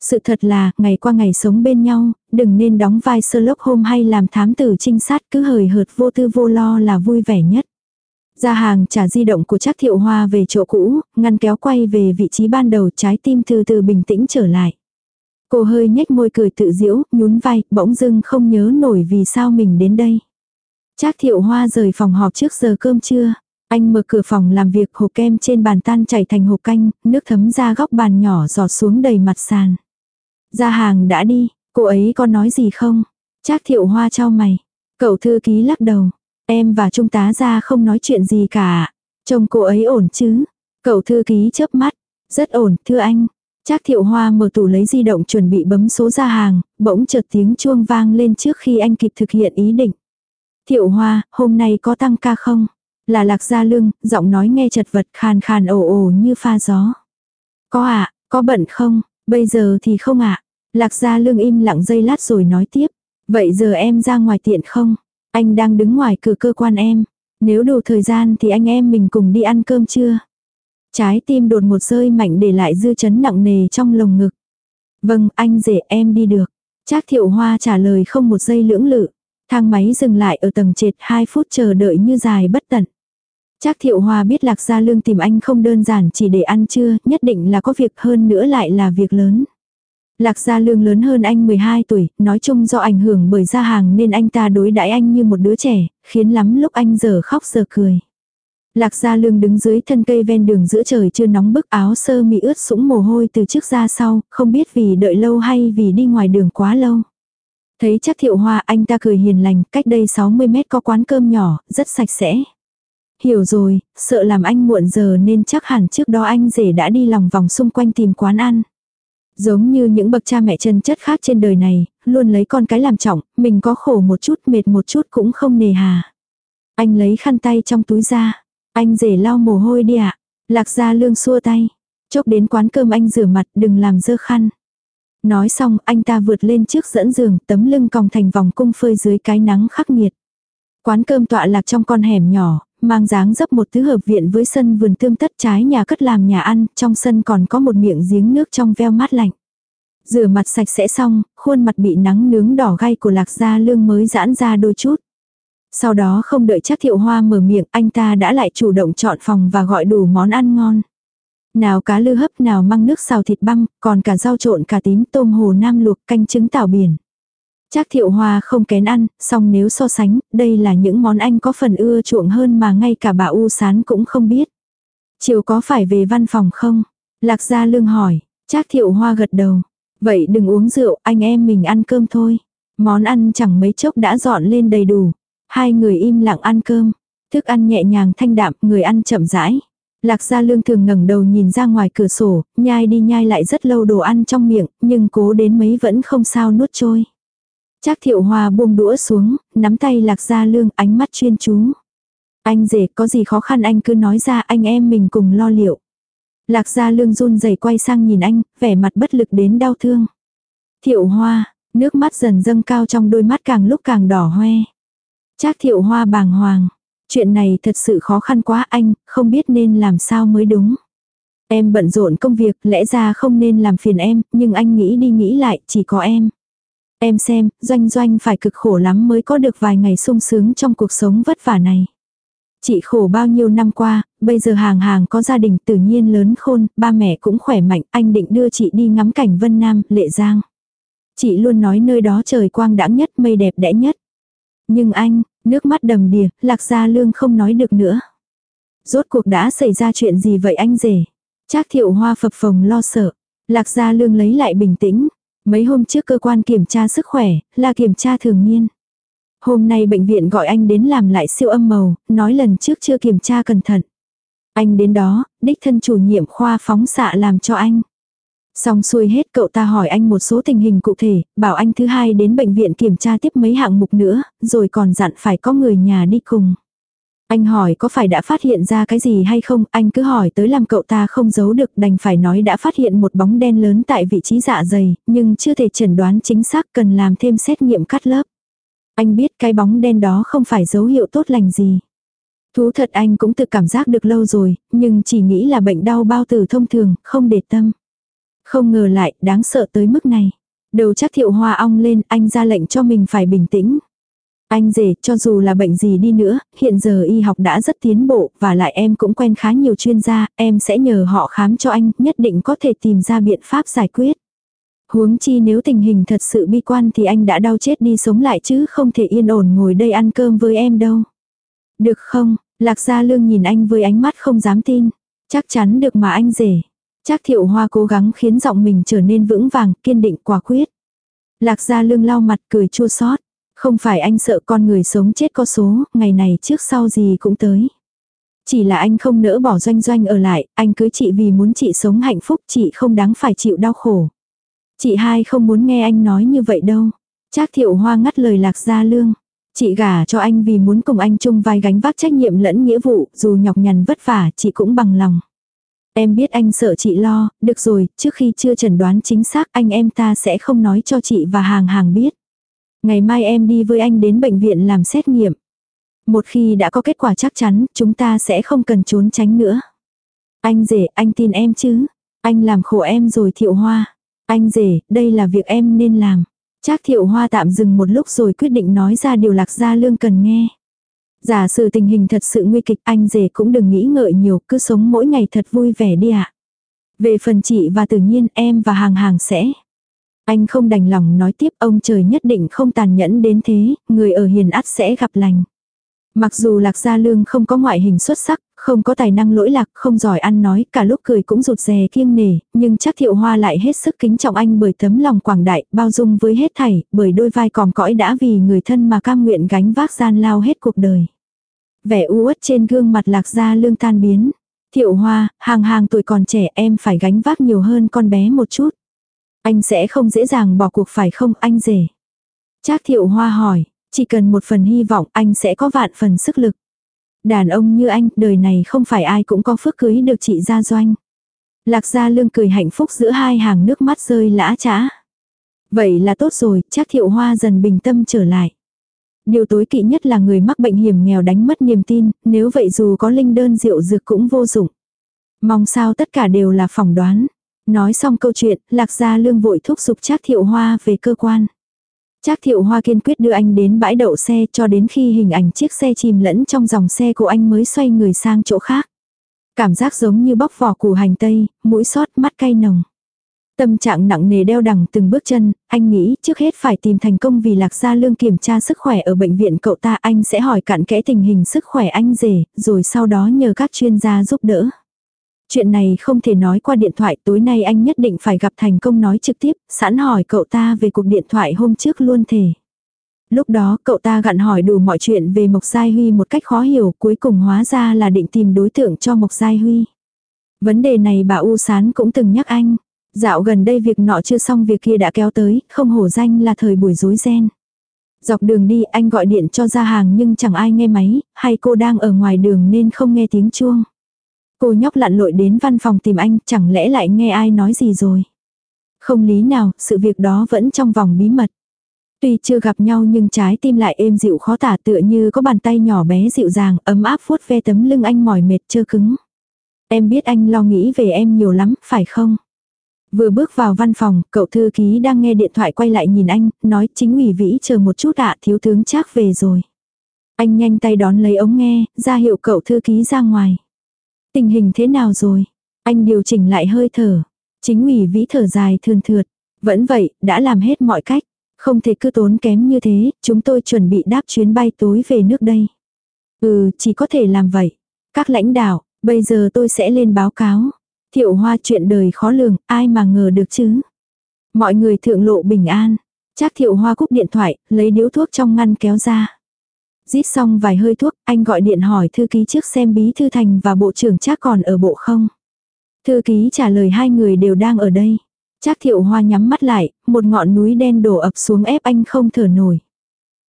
Speaker 1: Sự thật là, ngày qua ngày sống bên nhau, đừng nên đóng vai Sherlock Holmes hay làm thám tử trinh sát cứ hời hợt vô tư vô lo là vui vẻ nhất. Ra hàng trả di động của Trác Thiệu Hoa về chỗ cũ, ngăn kéo quay về vị trí ban đầu trái tim từ từ bình tĩnh trở lại. Cô hơi nhếch môi cười tự diễu, nhún vai, bỗng dưng không nhớ nổi vì sao mình đến đây. Trác Thiệu Hoa rời phòng họp trước giờ cơm trưa. Anh mở cửa phòng làm việc hộp kem trên bàn tan chảy thành hộp canh, nước thấm ra góc bàn nhỏ giọt xuống đầy mặt sàn. Ra hàng đã đi, cô ấy có nói gì không? Trác thiệu hoa cho mày. Cậu thư ký lắc đầu. Em và trung tá ra không nói chuyện gì cả. Trông cô ấy ổn chứ? Cậu thư ký chớp mắt. Rất ổn, thưa anh. Trác thiệu hoa mở tủ lấy di động chuẩn bị bấm số ra hàng, bỗng chợt tiếng chuông vang lên trước khi anh kịp thực hiện ý định. Thiệu hoa, hôm nay có tăng ca không? Là lạc gia lương, giọng nói nghe chật vật khàn khàn ồ ồ như pha gió. Có ạ, à, có bận không? Bây giờ thì không ạ. À. Lạc gia lương im lặng giây lát rồi nói tiếp. Vậy giờ em ra ngoài tiện không? Anh đang đứng ngoài cửa cơ quan em. Nếu đủ thời gian thì anh em mình cùng đi ăn cơm chưa? Trái tim đột một rơi mạnh để lại dư chấn nặng nề trong lồng ngực. Vâng, anh rể em đi được. Trác thiệu hoa trả lời không một giây lưỡng lự. Thang máy dừng lại ở tầng trệt 2 phút chờ đợi như dài bất tận. Trác thiệu hoa biết lạc gia lương tìm anh không đơn giản chỉ để ăn trưa, nhất định là có việc hơn nữa lại là việc lớn. Lạc gia lương lớn hơn anh 12 tuổi, nói chung do ảnh hưởng bởi gia hàng nên anh ta đối đãi anh như một đứa trẻ, khiến lắm lúc anh giờ khóc giờ cười. Lạc gia lương đứng dưới thân cây ven đường giữa trời chưa nóng bức áo sơ mi ướt sũng mồ hôi từ trước ra sau, không biết vì đợi lâu hay vì đi ngoài đường quá lâu. Thấy chắc thiệu hoa anh ta cười hiền lành, cách đây 60 mét có quán cơm nhỏ, rất sạch sẽ. Hiểu rồi, sợ làm anh muộn giờ nên chắc hẳn trước đó anh rể đã đi lòng vòng xung quanh tìm quán ăn. Giống như những bậc cha mẹ chân chất khác trên đời này, luôn lấy con cái làm trọng, mình có khổ một chút mệt một chút cũng không nề hà. Anh lấy khăn tay trong túi ra. Anh rể lau mồ hôi đi ạ. Lạc gia lương xua tay. Chốc đến quán cơm anh rửa mặt đừng làm dơ khăn. Nói xong anh ta vượt lên trước dẫn giường tấm lưng còng thành vòng cung phơi dưới cái nắng khắc nghiệt. Quán cơm tọa lạc trong con hẻm nhỏ, mang dáng dấp một thứ hợp viện với sân vườn tươm tất trái nhà cất làm nhà ăn, trong sân còn có một miệng giếng nước trong veo mát lạnh. Rửa mặt sạch sẽ xong, khuôn mặt bị nắng nướng đỏ gay của lạc gia lương mới giãn ra đôi chút. Sau đó không đợi chắc thiệu hoa mở miệng, anh ta đã lại chủ động chọn phòng và gọi đủ món ăn ngon. Nào cá lư hấp nào măng nước xào thịt băng, còn cả rau trộn cà tím tôm hồ nam luộc canh trứng tảo biển. Chắc thiệu hoa không kén ăn, song nếu so sánh, đây là những món anh có phần ưa chuộng hơn mà ngay cả bà U Sán cũng không biết. Chiều có phải về văn phòng không? Lạc gia lương hỏi, chắc thiệu hoa gật đầu. Vậy đừng uống rượu, anh em mình ăn cơm thôi. Món ăn chẳng mấy chốc đã dọn lên đầy đủ. Hai người im lặng ăn cơm. Thức ăn nhẹ nhàng thanh đạm, người ăn chậm rãi. Lạc gia lương thường ngẩng đầu nhìn ra ngoài cửa sổ, nhai đi nhai lại rất lâu đồ ăn trong miệng, nhưng cố đến mấy vẫn không sao nuốt trôi. Trác thiệu hòa buông đũa xuống, nắm tay lạc gia lương ánh mắt chuyên chú. Anh rể có gì khó khăn anh cứ nói ra anh em mình cùng lo liệu. Lạc gia lương run rẩy quay sang nhìn anh, vẻ mặt bất lực đến đau thương. Thiệu hoa, nước mắt dần dâng cao trong đôi mắt càng lúc càng đỏ hoe. Trác thiệu hoa bàng hoàng. Chuyện này thật sự khó khăn quá anh, không biết nên làm sao mới đúng. Em bận rộn công việc, lẽ ra không nên làm phiền em, nhưng anh nghĩ đi nghĩ lại, chỉ có em. Em xem, doanh doanh phải cực khổ lắm mới có được vài ngày sung sướng trong cuộc sống vất vả này. Chị khổ bao nhiêu năm qua, bây giờ hàng hàng có gia đình tự nhiên lớn khôn, ba mẹ cũng khỏe mạnh, anh định đưa chị đi ngắm cảnh Vân Nam, Lệ Giang. Chị luôn nói nơi đó trời quang đãng nhất, mây đẹp đẽ nhất. Nhưng anh, nước mắt đầm đìa, lạc gia lương không nói được nữa. Rốt cuộc đã xảy ra chuyện gì vậy anh rể? Trác thiệu hoa phập phồng lo sợ. Lạc gia lương lấy lại bình tĩnh. Mấy hôm trước cơ quan kiểm tra sức khỏe, là kiểm tra thường niên. Hôm nay bệnh viện gọi anh đến làm lại siêu âm màu, nói lần trước chưa kiểm tra cẩn thận. Anh đến đó, đích thân chủ nhiệm khoa phóng xạ làm cho anh. Xong xuôi hết cậu ta hỏi anh một số tình hình cụ thể, bảo anh thứ hai đến bệnh viện kiểm tra tiếp mấy hạng mục nữa, rồi còn dặn phải có người nhà đi cùng. Anh hỏi có phải đã phát hiện ra cái gì hay không, anh cứ hỏi tới làm cậu ta không giấu được đành phải nói đã phát hiện một bóng đen lớn tại vị trí dạ dày, nhưng chưa thể chẩn đoán chính xác cần làm thêm xét nghiệm cắt lớp. Anh biết cái bóng đen đó không phải dấu hiệu tốt lành gì. Thú thật anh cũng tự cảm giác được lâu rồi, nhưng chỉ nghĩ là bệnh đau bao tử thông thường, không để tâm. Không ngờ lại, đáng sợ tới mức này. Đầu chắc thiệu hoa ong lên, anh ra lệnh cho mình phải bình tĩnh. Anh rể, cho dù là bệnh gì đi nữa, hiện giờ y học đã rất tiến bộ, và lại em cũng quen khá nhiều chuyên gia, em sẽ nhờ họ khám cho anh, nhất định có thể tìm ra biện pháp giải quyết. Huống chi nếu tình hình thật sự bi quan thì anh đã đau chết đi sống lại chứ không thể yên ổn ngồi đây ăn cơm với em đâu. Được không, Lạc Gia Lương nhìn anh với ánh mắt không dám tin. Chắc chắn được mà anh rể. Chắc thiệu hoa cố gắng khiến giọng mình trở nên vững vàng, kiên định quả quyết. Lạc Gia Lương lau mặt cười chua xót Không phải anh sợ con người sống chết có số, ngày này trước sau gì cũng tới. Chỉ là anh không nỡ bỏ doanh doanh ở lại, anh cưới chị vì muốn chị sống hạnh phúc, chị không đáng phải chịu đau khổ. Chị hai không muốn nghe anh nói như vậy đâu. Trác thiệu hoa ngắt lời lạc gia lương. Chị gả cho anh vì muốn cùng anh chung vai gánh vác trách nhiệm lẫn nghĩa vụ, dù nhọc nhằn vất vả, chị cũng bằng lòng. Em biết anh sợ chị lo, được rồi, trước khi chưa chẩn đoán chính xác anh em ta sẽ không nói cho chị và hàng hàng biết. Ngày mai em đi với anh đến bệnh viện làm xét nghiệm. Một khi đã có kết quả chắc chắn, chúng ta sẽ không cần trốn tránh nữa. Anh rể, anh tin em chứ? Anh làm khổ em rồi thiệu hoa. Anh rể, đây là việc em nên làm. Trác thiệu hoa tạm dừng một lúc rồi quyết định nói ra điều lạc gia lương cần nghe. Giả sử tình hình thật sự nguy kịch anh rể cũng đừng nghĩ ngợi nhiều cứ sống mỗi ngày thật vui vẻ đi ạ. Về phần chị và tự nhiên em và hàng hàng sẽ. Anh không đành lòng nói tiếp ông trời nhất định không tàn nhẫn đến thế, người ở hiền ắt sẽ gặp lành. Mặc dù Lạc Gia Lương không có ngoại hình xuất sắc, không có tài năng lỗi lạc, không giỏi ăn nói, cả lúc cười cũng rụt rè kiêng nề, nhưng chắc thiệu hoa lại hết sức kính trọng anh bởi tấm lòng quảng đại, bao dung với hết thảy, bởi đôi vai còm cõi đã vì người thân mà cam nguyện gánh vác gian lao hết cuộc đời. Vẻ u uất trên gương mặt lạc gia lương tan biến. Thiệu hoa, hàng hàng tuổi còn trẻ em phải gánh vác nhiều hơn con bé một chút. Anh sẽ không dễ dàng bỏ cuộc phải không anh rể? Trác thiệu hoa hỏi, chỉ cần một phần hy vọng anh sẽ có vạn phần sức lực. Đàn ông như anh, đời này không phải ai cũng có phước cưới được chị gia doanh. Lạc gia lương cười hạnh phúc giữa hai hàng nước mắt rơi lã trã. Vậy là tốt rồi, chắc thiệu hoa dần bình tâm trở lại. Điều tối kỵ nhất là người mắc bệnh hiểm nghèo đánh mất niềm tin, nếu vậy dù có linh đơn rượu dược cũng vô dụng. Mong sao tất cả đều là phỏng đoán. Nói xong câu chuyện, lạc gia lương vội thúc giục Trác thiệu hoa về cơ quan. Trác thiệu hoa kiên quyết đưa anh đến bãi đậu xe cho đến khi hình ảnh chiếc xe chìm lẫn trong dòng xe của anh mới xoay người sang chỗ khác. Cảm giác giống như bóc vỏ củ hành tây, mũi xót mắt cay nồng. Tâm trạng nặng nề đeo đằng từng bước chân, anh nghĩ trước hết phải tìm thành công vì lạc gia lương kiểm tra sức khỏe ở bệnh viện cậu ta anh sẽ hỏi cặn kẽ tình hình sức khỏe anh rể, rồi sau đó nhờ các chuyên gia giúp đỡ. Chuyện này không thể nói qua điện thoại tối nay anh nhất định phải gặp thành công nói trực tiếp, sẵn hỏi cậu ta về cuộc điện thoại hôm trước luôn thể. Lúc đó cậu ta gặn hỏi đủ mọi chuyện về Mộc Giai Huy một cách khó hiểu cuối cùng hóa ra là định tìm đối tượng cho Mộc Giai Huy. Vấn đề này bà U Sán cũng từng nhắc anh. Dạo gần đây việc nọ chưa xong việc kia đã kéo tới, không hổ danh là thời buổi rối ren. Dọc đường đi anh gọi điện cho ra hàng nhưng chẳng ai nghe máy, hay cô đang ở ngoài đường nên không nghe tiếng chuông. Cô nhóc lặn lội đến văn phòng tìm anh, chẳng lẽ lại nghe ai nói gì rồi. Không lý nào, sự việc đó vẫn trong vòng bí mật. Tuy chưa gặp nhau nhưng trái tim lại êm dịu khó tả tựa như có bàn tay nhỏ bé dịu dàng, ấm áp vuốt ve tấm lưng anh mỏi mệt trơ cứng. Em biết anh lo nghĩ về em nhiều lắm, phải không? Vừa bước vào văn phòng, cậu thư ký đang nghe điện thoại quay lại nhìn anh, nói chính ủy vĩ chờ một chút ạ thiếu tướng chắc về rồi. Anh nhanh tay đón lấy ống nghe, ra hiệu cậu thư ký ra ngoài. Tình hình thế nào rồi? Anh điều chỉnh lại hơi thở. Chính ủy vĩ thở dài thườn thượt. Vẫn vậy, đã làm hết mọi cách. Không thể cứ tốn kém như thế, chúng tôi chuẩn bị đáp chuyến bay tối về nước đây. Ừ, chỉ có thể làm vậy. Các lãnh đạo, bây giờ tôi sẽ lên báo cáo. Thiệu hoa chuyện đời khó lường, ai mà ngờ được chứ. Mọi người thượng lộ bình an. Chắc thiệu hoa cúp điện thoại, lấy điếu thuốc trong ngăn kéo ra. Rít xong vài hơi thuốc, anh gọi điện hỏi thư ký trước xem bí thư thành và bộ trưởng chắc còn ở bộ không. Thư ký trả lời hai người đều đang ở đây. Trác thiệu hoa nhắm mắt lại, một ngọn núi đen đổ ập xuống ép anh không thở nổi.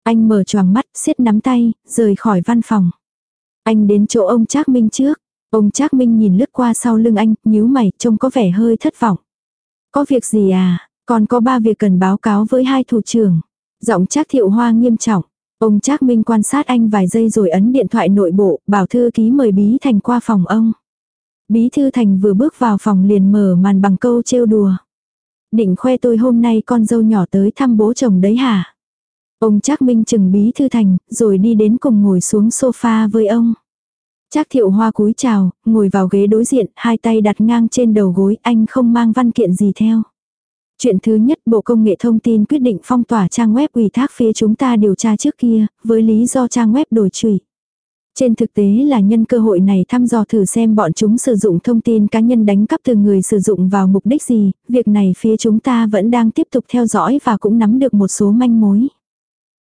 Speaker 1: Anh mở choàng mắt, siết nắm tay, rời khỏi văn phòng. Anh đến chỗ ông Trác Minh trước. Ông Trác Minh nhìn lướt qua sau lưng anh, nhíu mày, trông có vẻ hơi thất vọng. Có việc gì à? Còn có ba việc cần báo cáo với hai thủ trưởng. Giọng Trác Thiệu Hoa nghiêm trọng. Ông Trác Minh quan sát anh vài giây rồi ấn điện thoại nội bộ, bảo thư ký mời Bí Thành qua phòng ông. Bí thư Thành vừa bước vào phòng liền mở màn bằng câu trêu đùa. Định khoe tôi hôm nay con dâu nhỏ tới thăm bố chồng đấy hả? Ông Trác Minh chừng Bí thư Thành, rồi đi đến cùng ngồi xuống sofa với ông. Trác Thiệu Hoa cúi chào, ngồi vào ghế đối diện, hai tay đặt ngang trên đầu gối, anh không mang văn kiện gì theo. Chuyện thứ nhất Bộ Công nghệ Thông tin quyết định phong tỏa trang web ủy thác phía chúng ta điều tra trước kia, với lý do trang web đổi trụy. Trên thực tế là nhân cơ hội này thăm dò thử xem bọn chúng sử dụng thông tin cá nhân đánh cắp từ người sử dụng vào mục đích gì, việc này phía chúng ta vẫn đang tiếp tục theo dõi và cũng nắm được một số manh mối.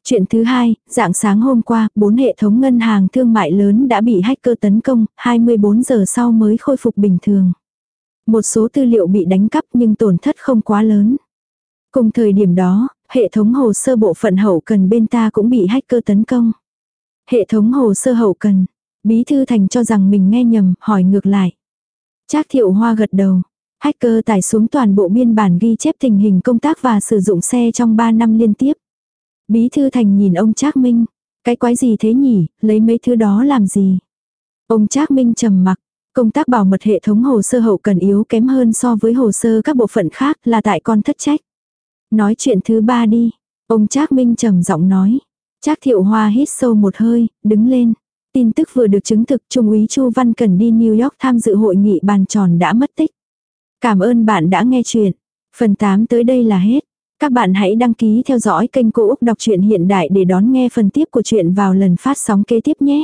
Speaker 1: Chuyện thứ hai, dạng sáng hôm qua, bốn hệ thống ngân hàng thương mại lớn đã bị hacker tấn công, 24 giờ sau mới khôi phục bình thường. Một số tư liệu bị đánh cắp nhưng tổn thất không quá lớn. Cùng thời điểm đó, hệ thống hồ sơ bộ phận hậu cần bên ta cũng bị hacker tấn công. Hệ thống hồ sơ hậu cần. Bí thư thành cho rằng mình nghe nhầm, hỏi ngược lại. Trác thiệu hoa gật đầu. Hacker tải xuống toàn bộ biên bản ghi chép tình hình công tác và sử dụng xe trong 3 năm liên tiếp. Bí thư thành nhìn ông Trác Minh. Cái quái gì thế nhỉ, lấy mấy thứ đó làm gì? Ông Trác Minh trầm mặc. Công tác bảo mật hệ thống hồ sơ hậu cần yếu kém hơn so với hồ sơ các bộ phận khác là tại con thất trách. Nói chuyện thứ ba đi. Ông Trác Minh trầm giọng nói. Trác thiệu hoa hít sâu một hơi, đứng lên. Tin tức vừa được chứng thực Trung úy Chu Văn Cần đi New York tham dự hội nghị bàn tròn đã mất tích. Cảm ơn bạn đã nghe chuyện. Phần 8 tới đây là hết. Các bạn hãy đăng ký theo dõi kênh Cô Úc Đọc truyện Hiện Đại để đón nghe phần tiếp của chuyện vào lần phát sóng kế tiếp nhé.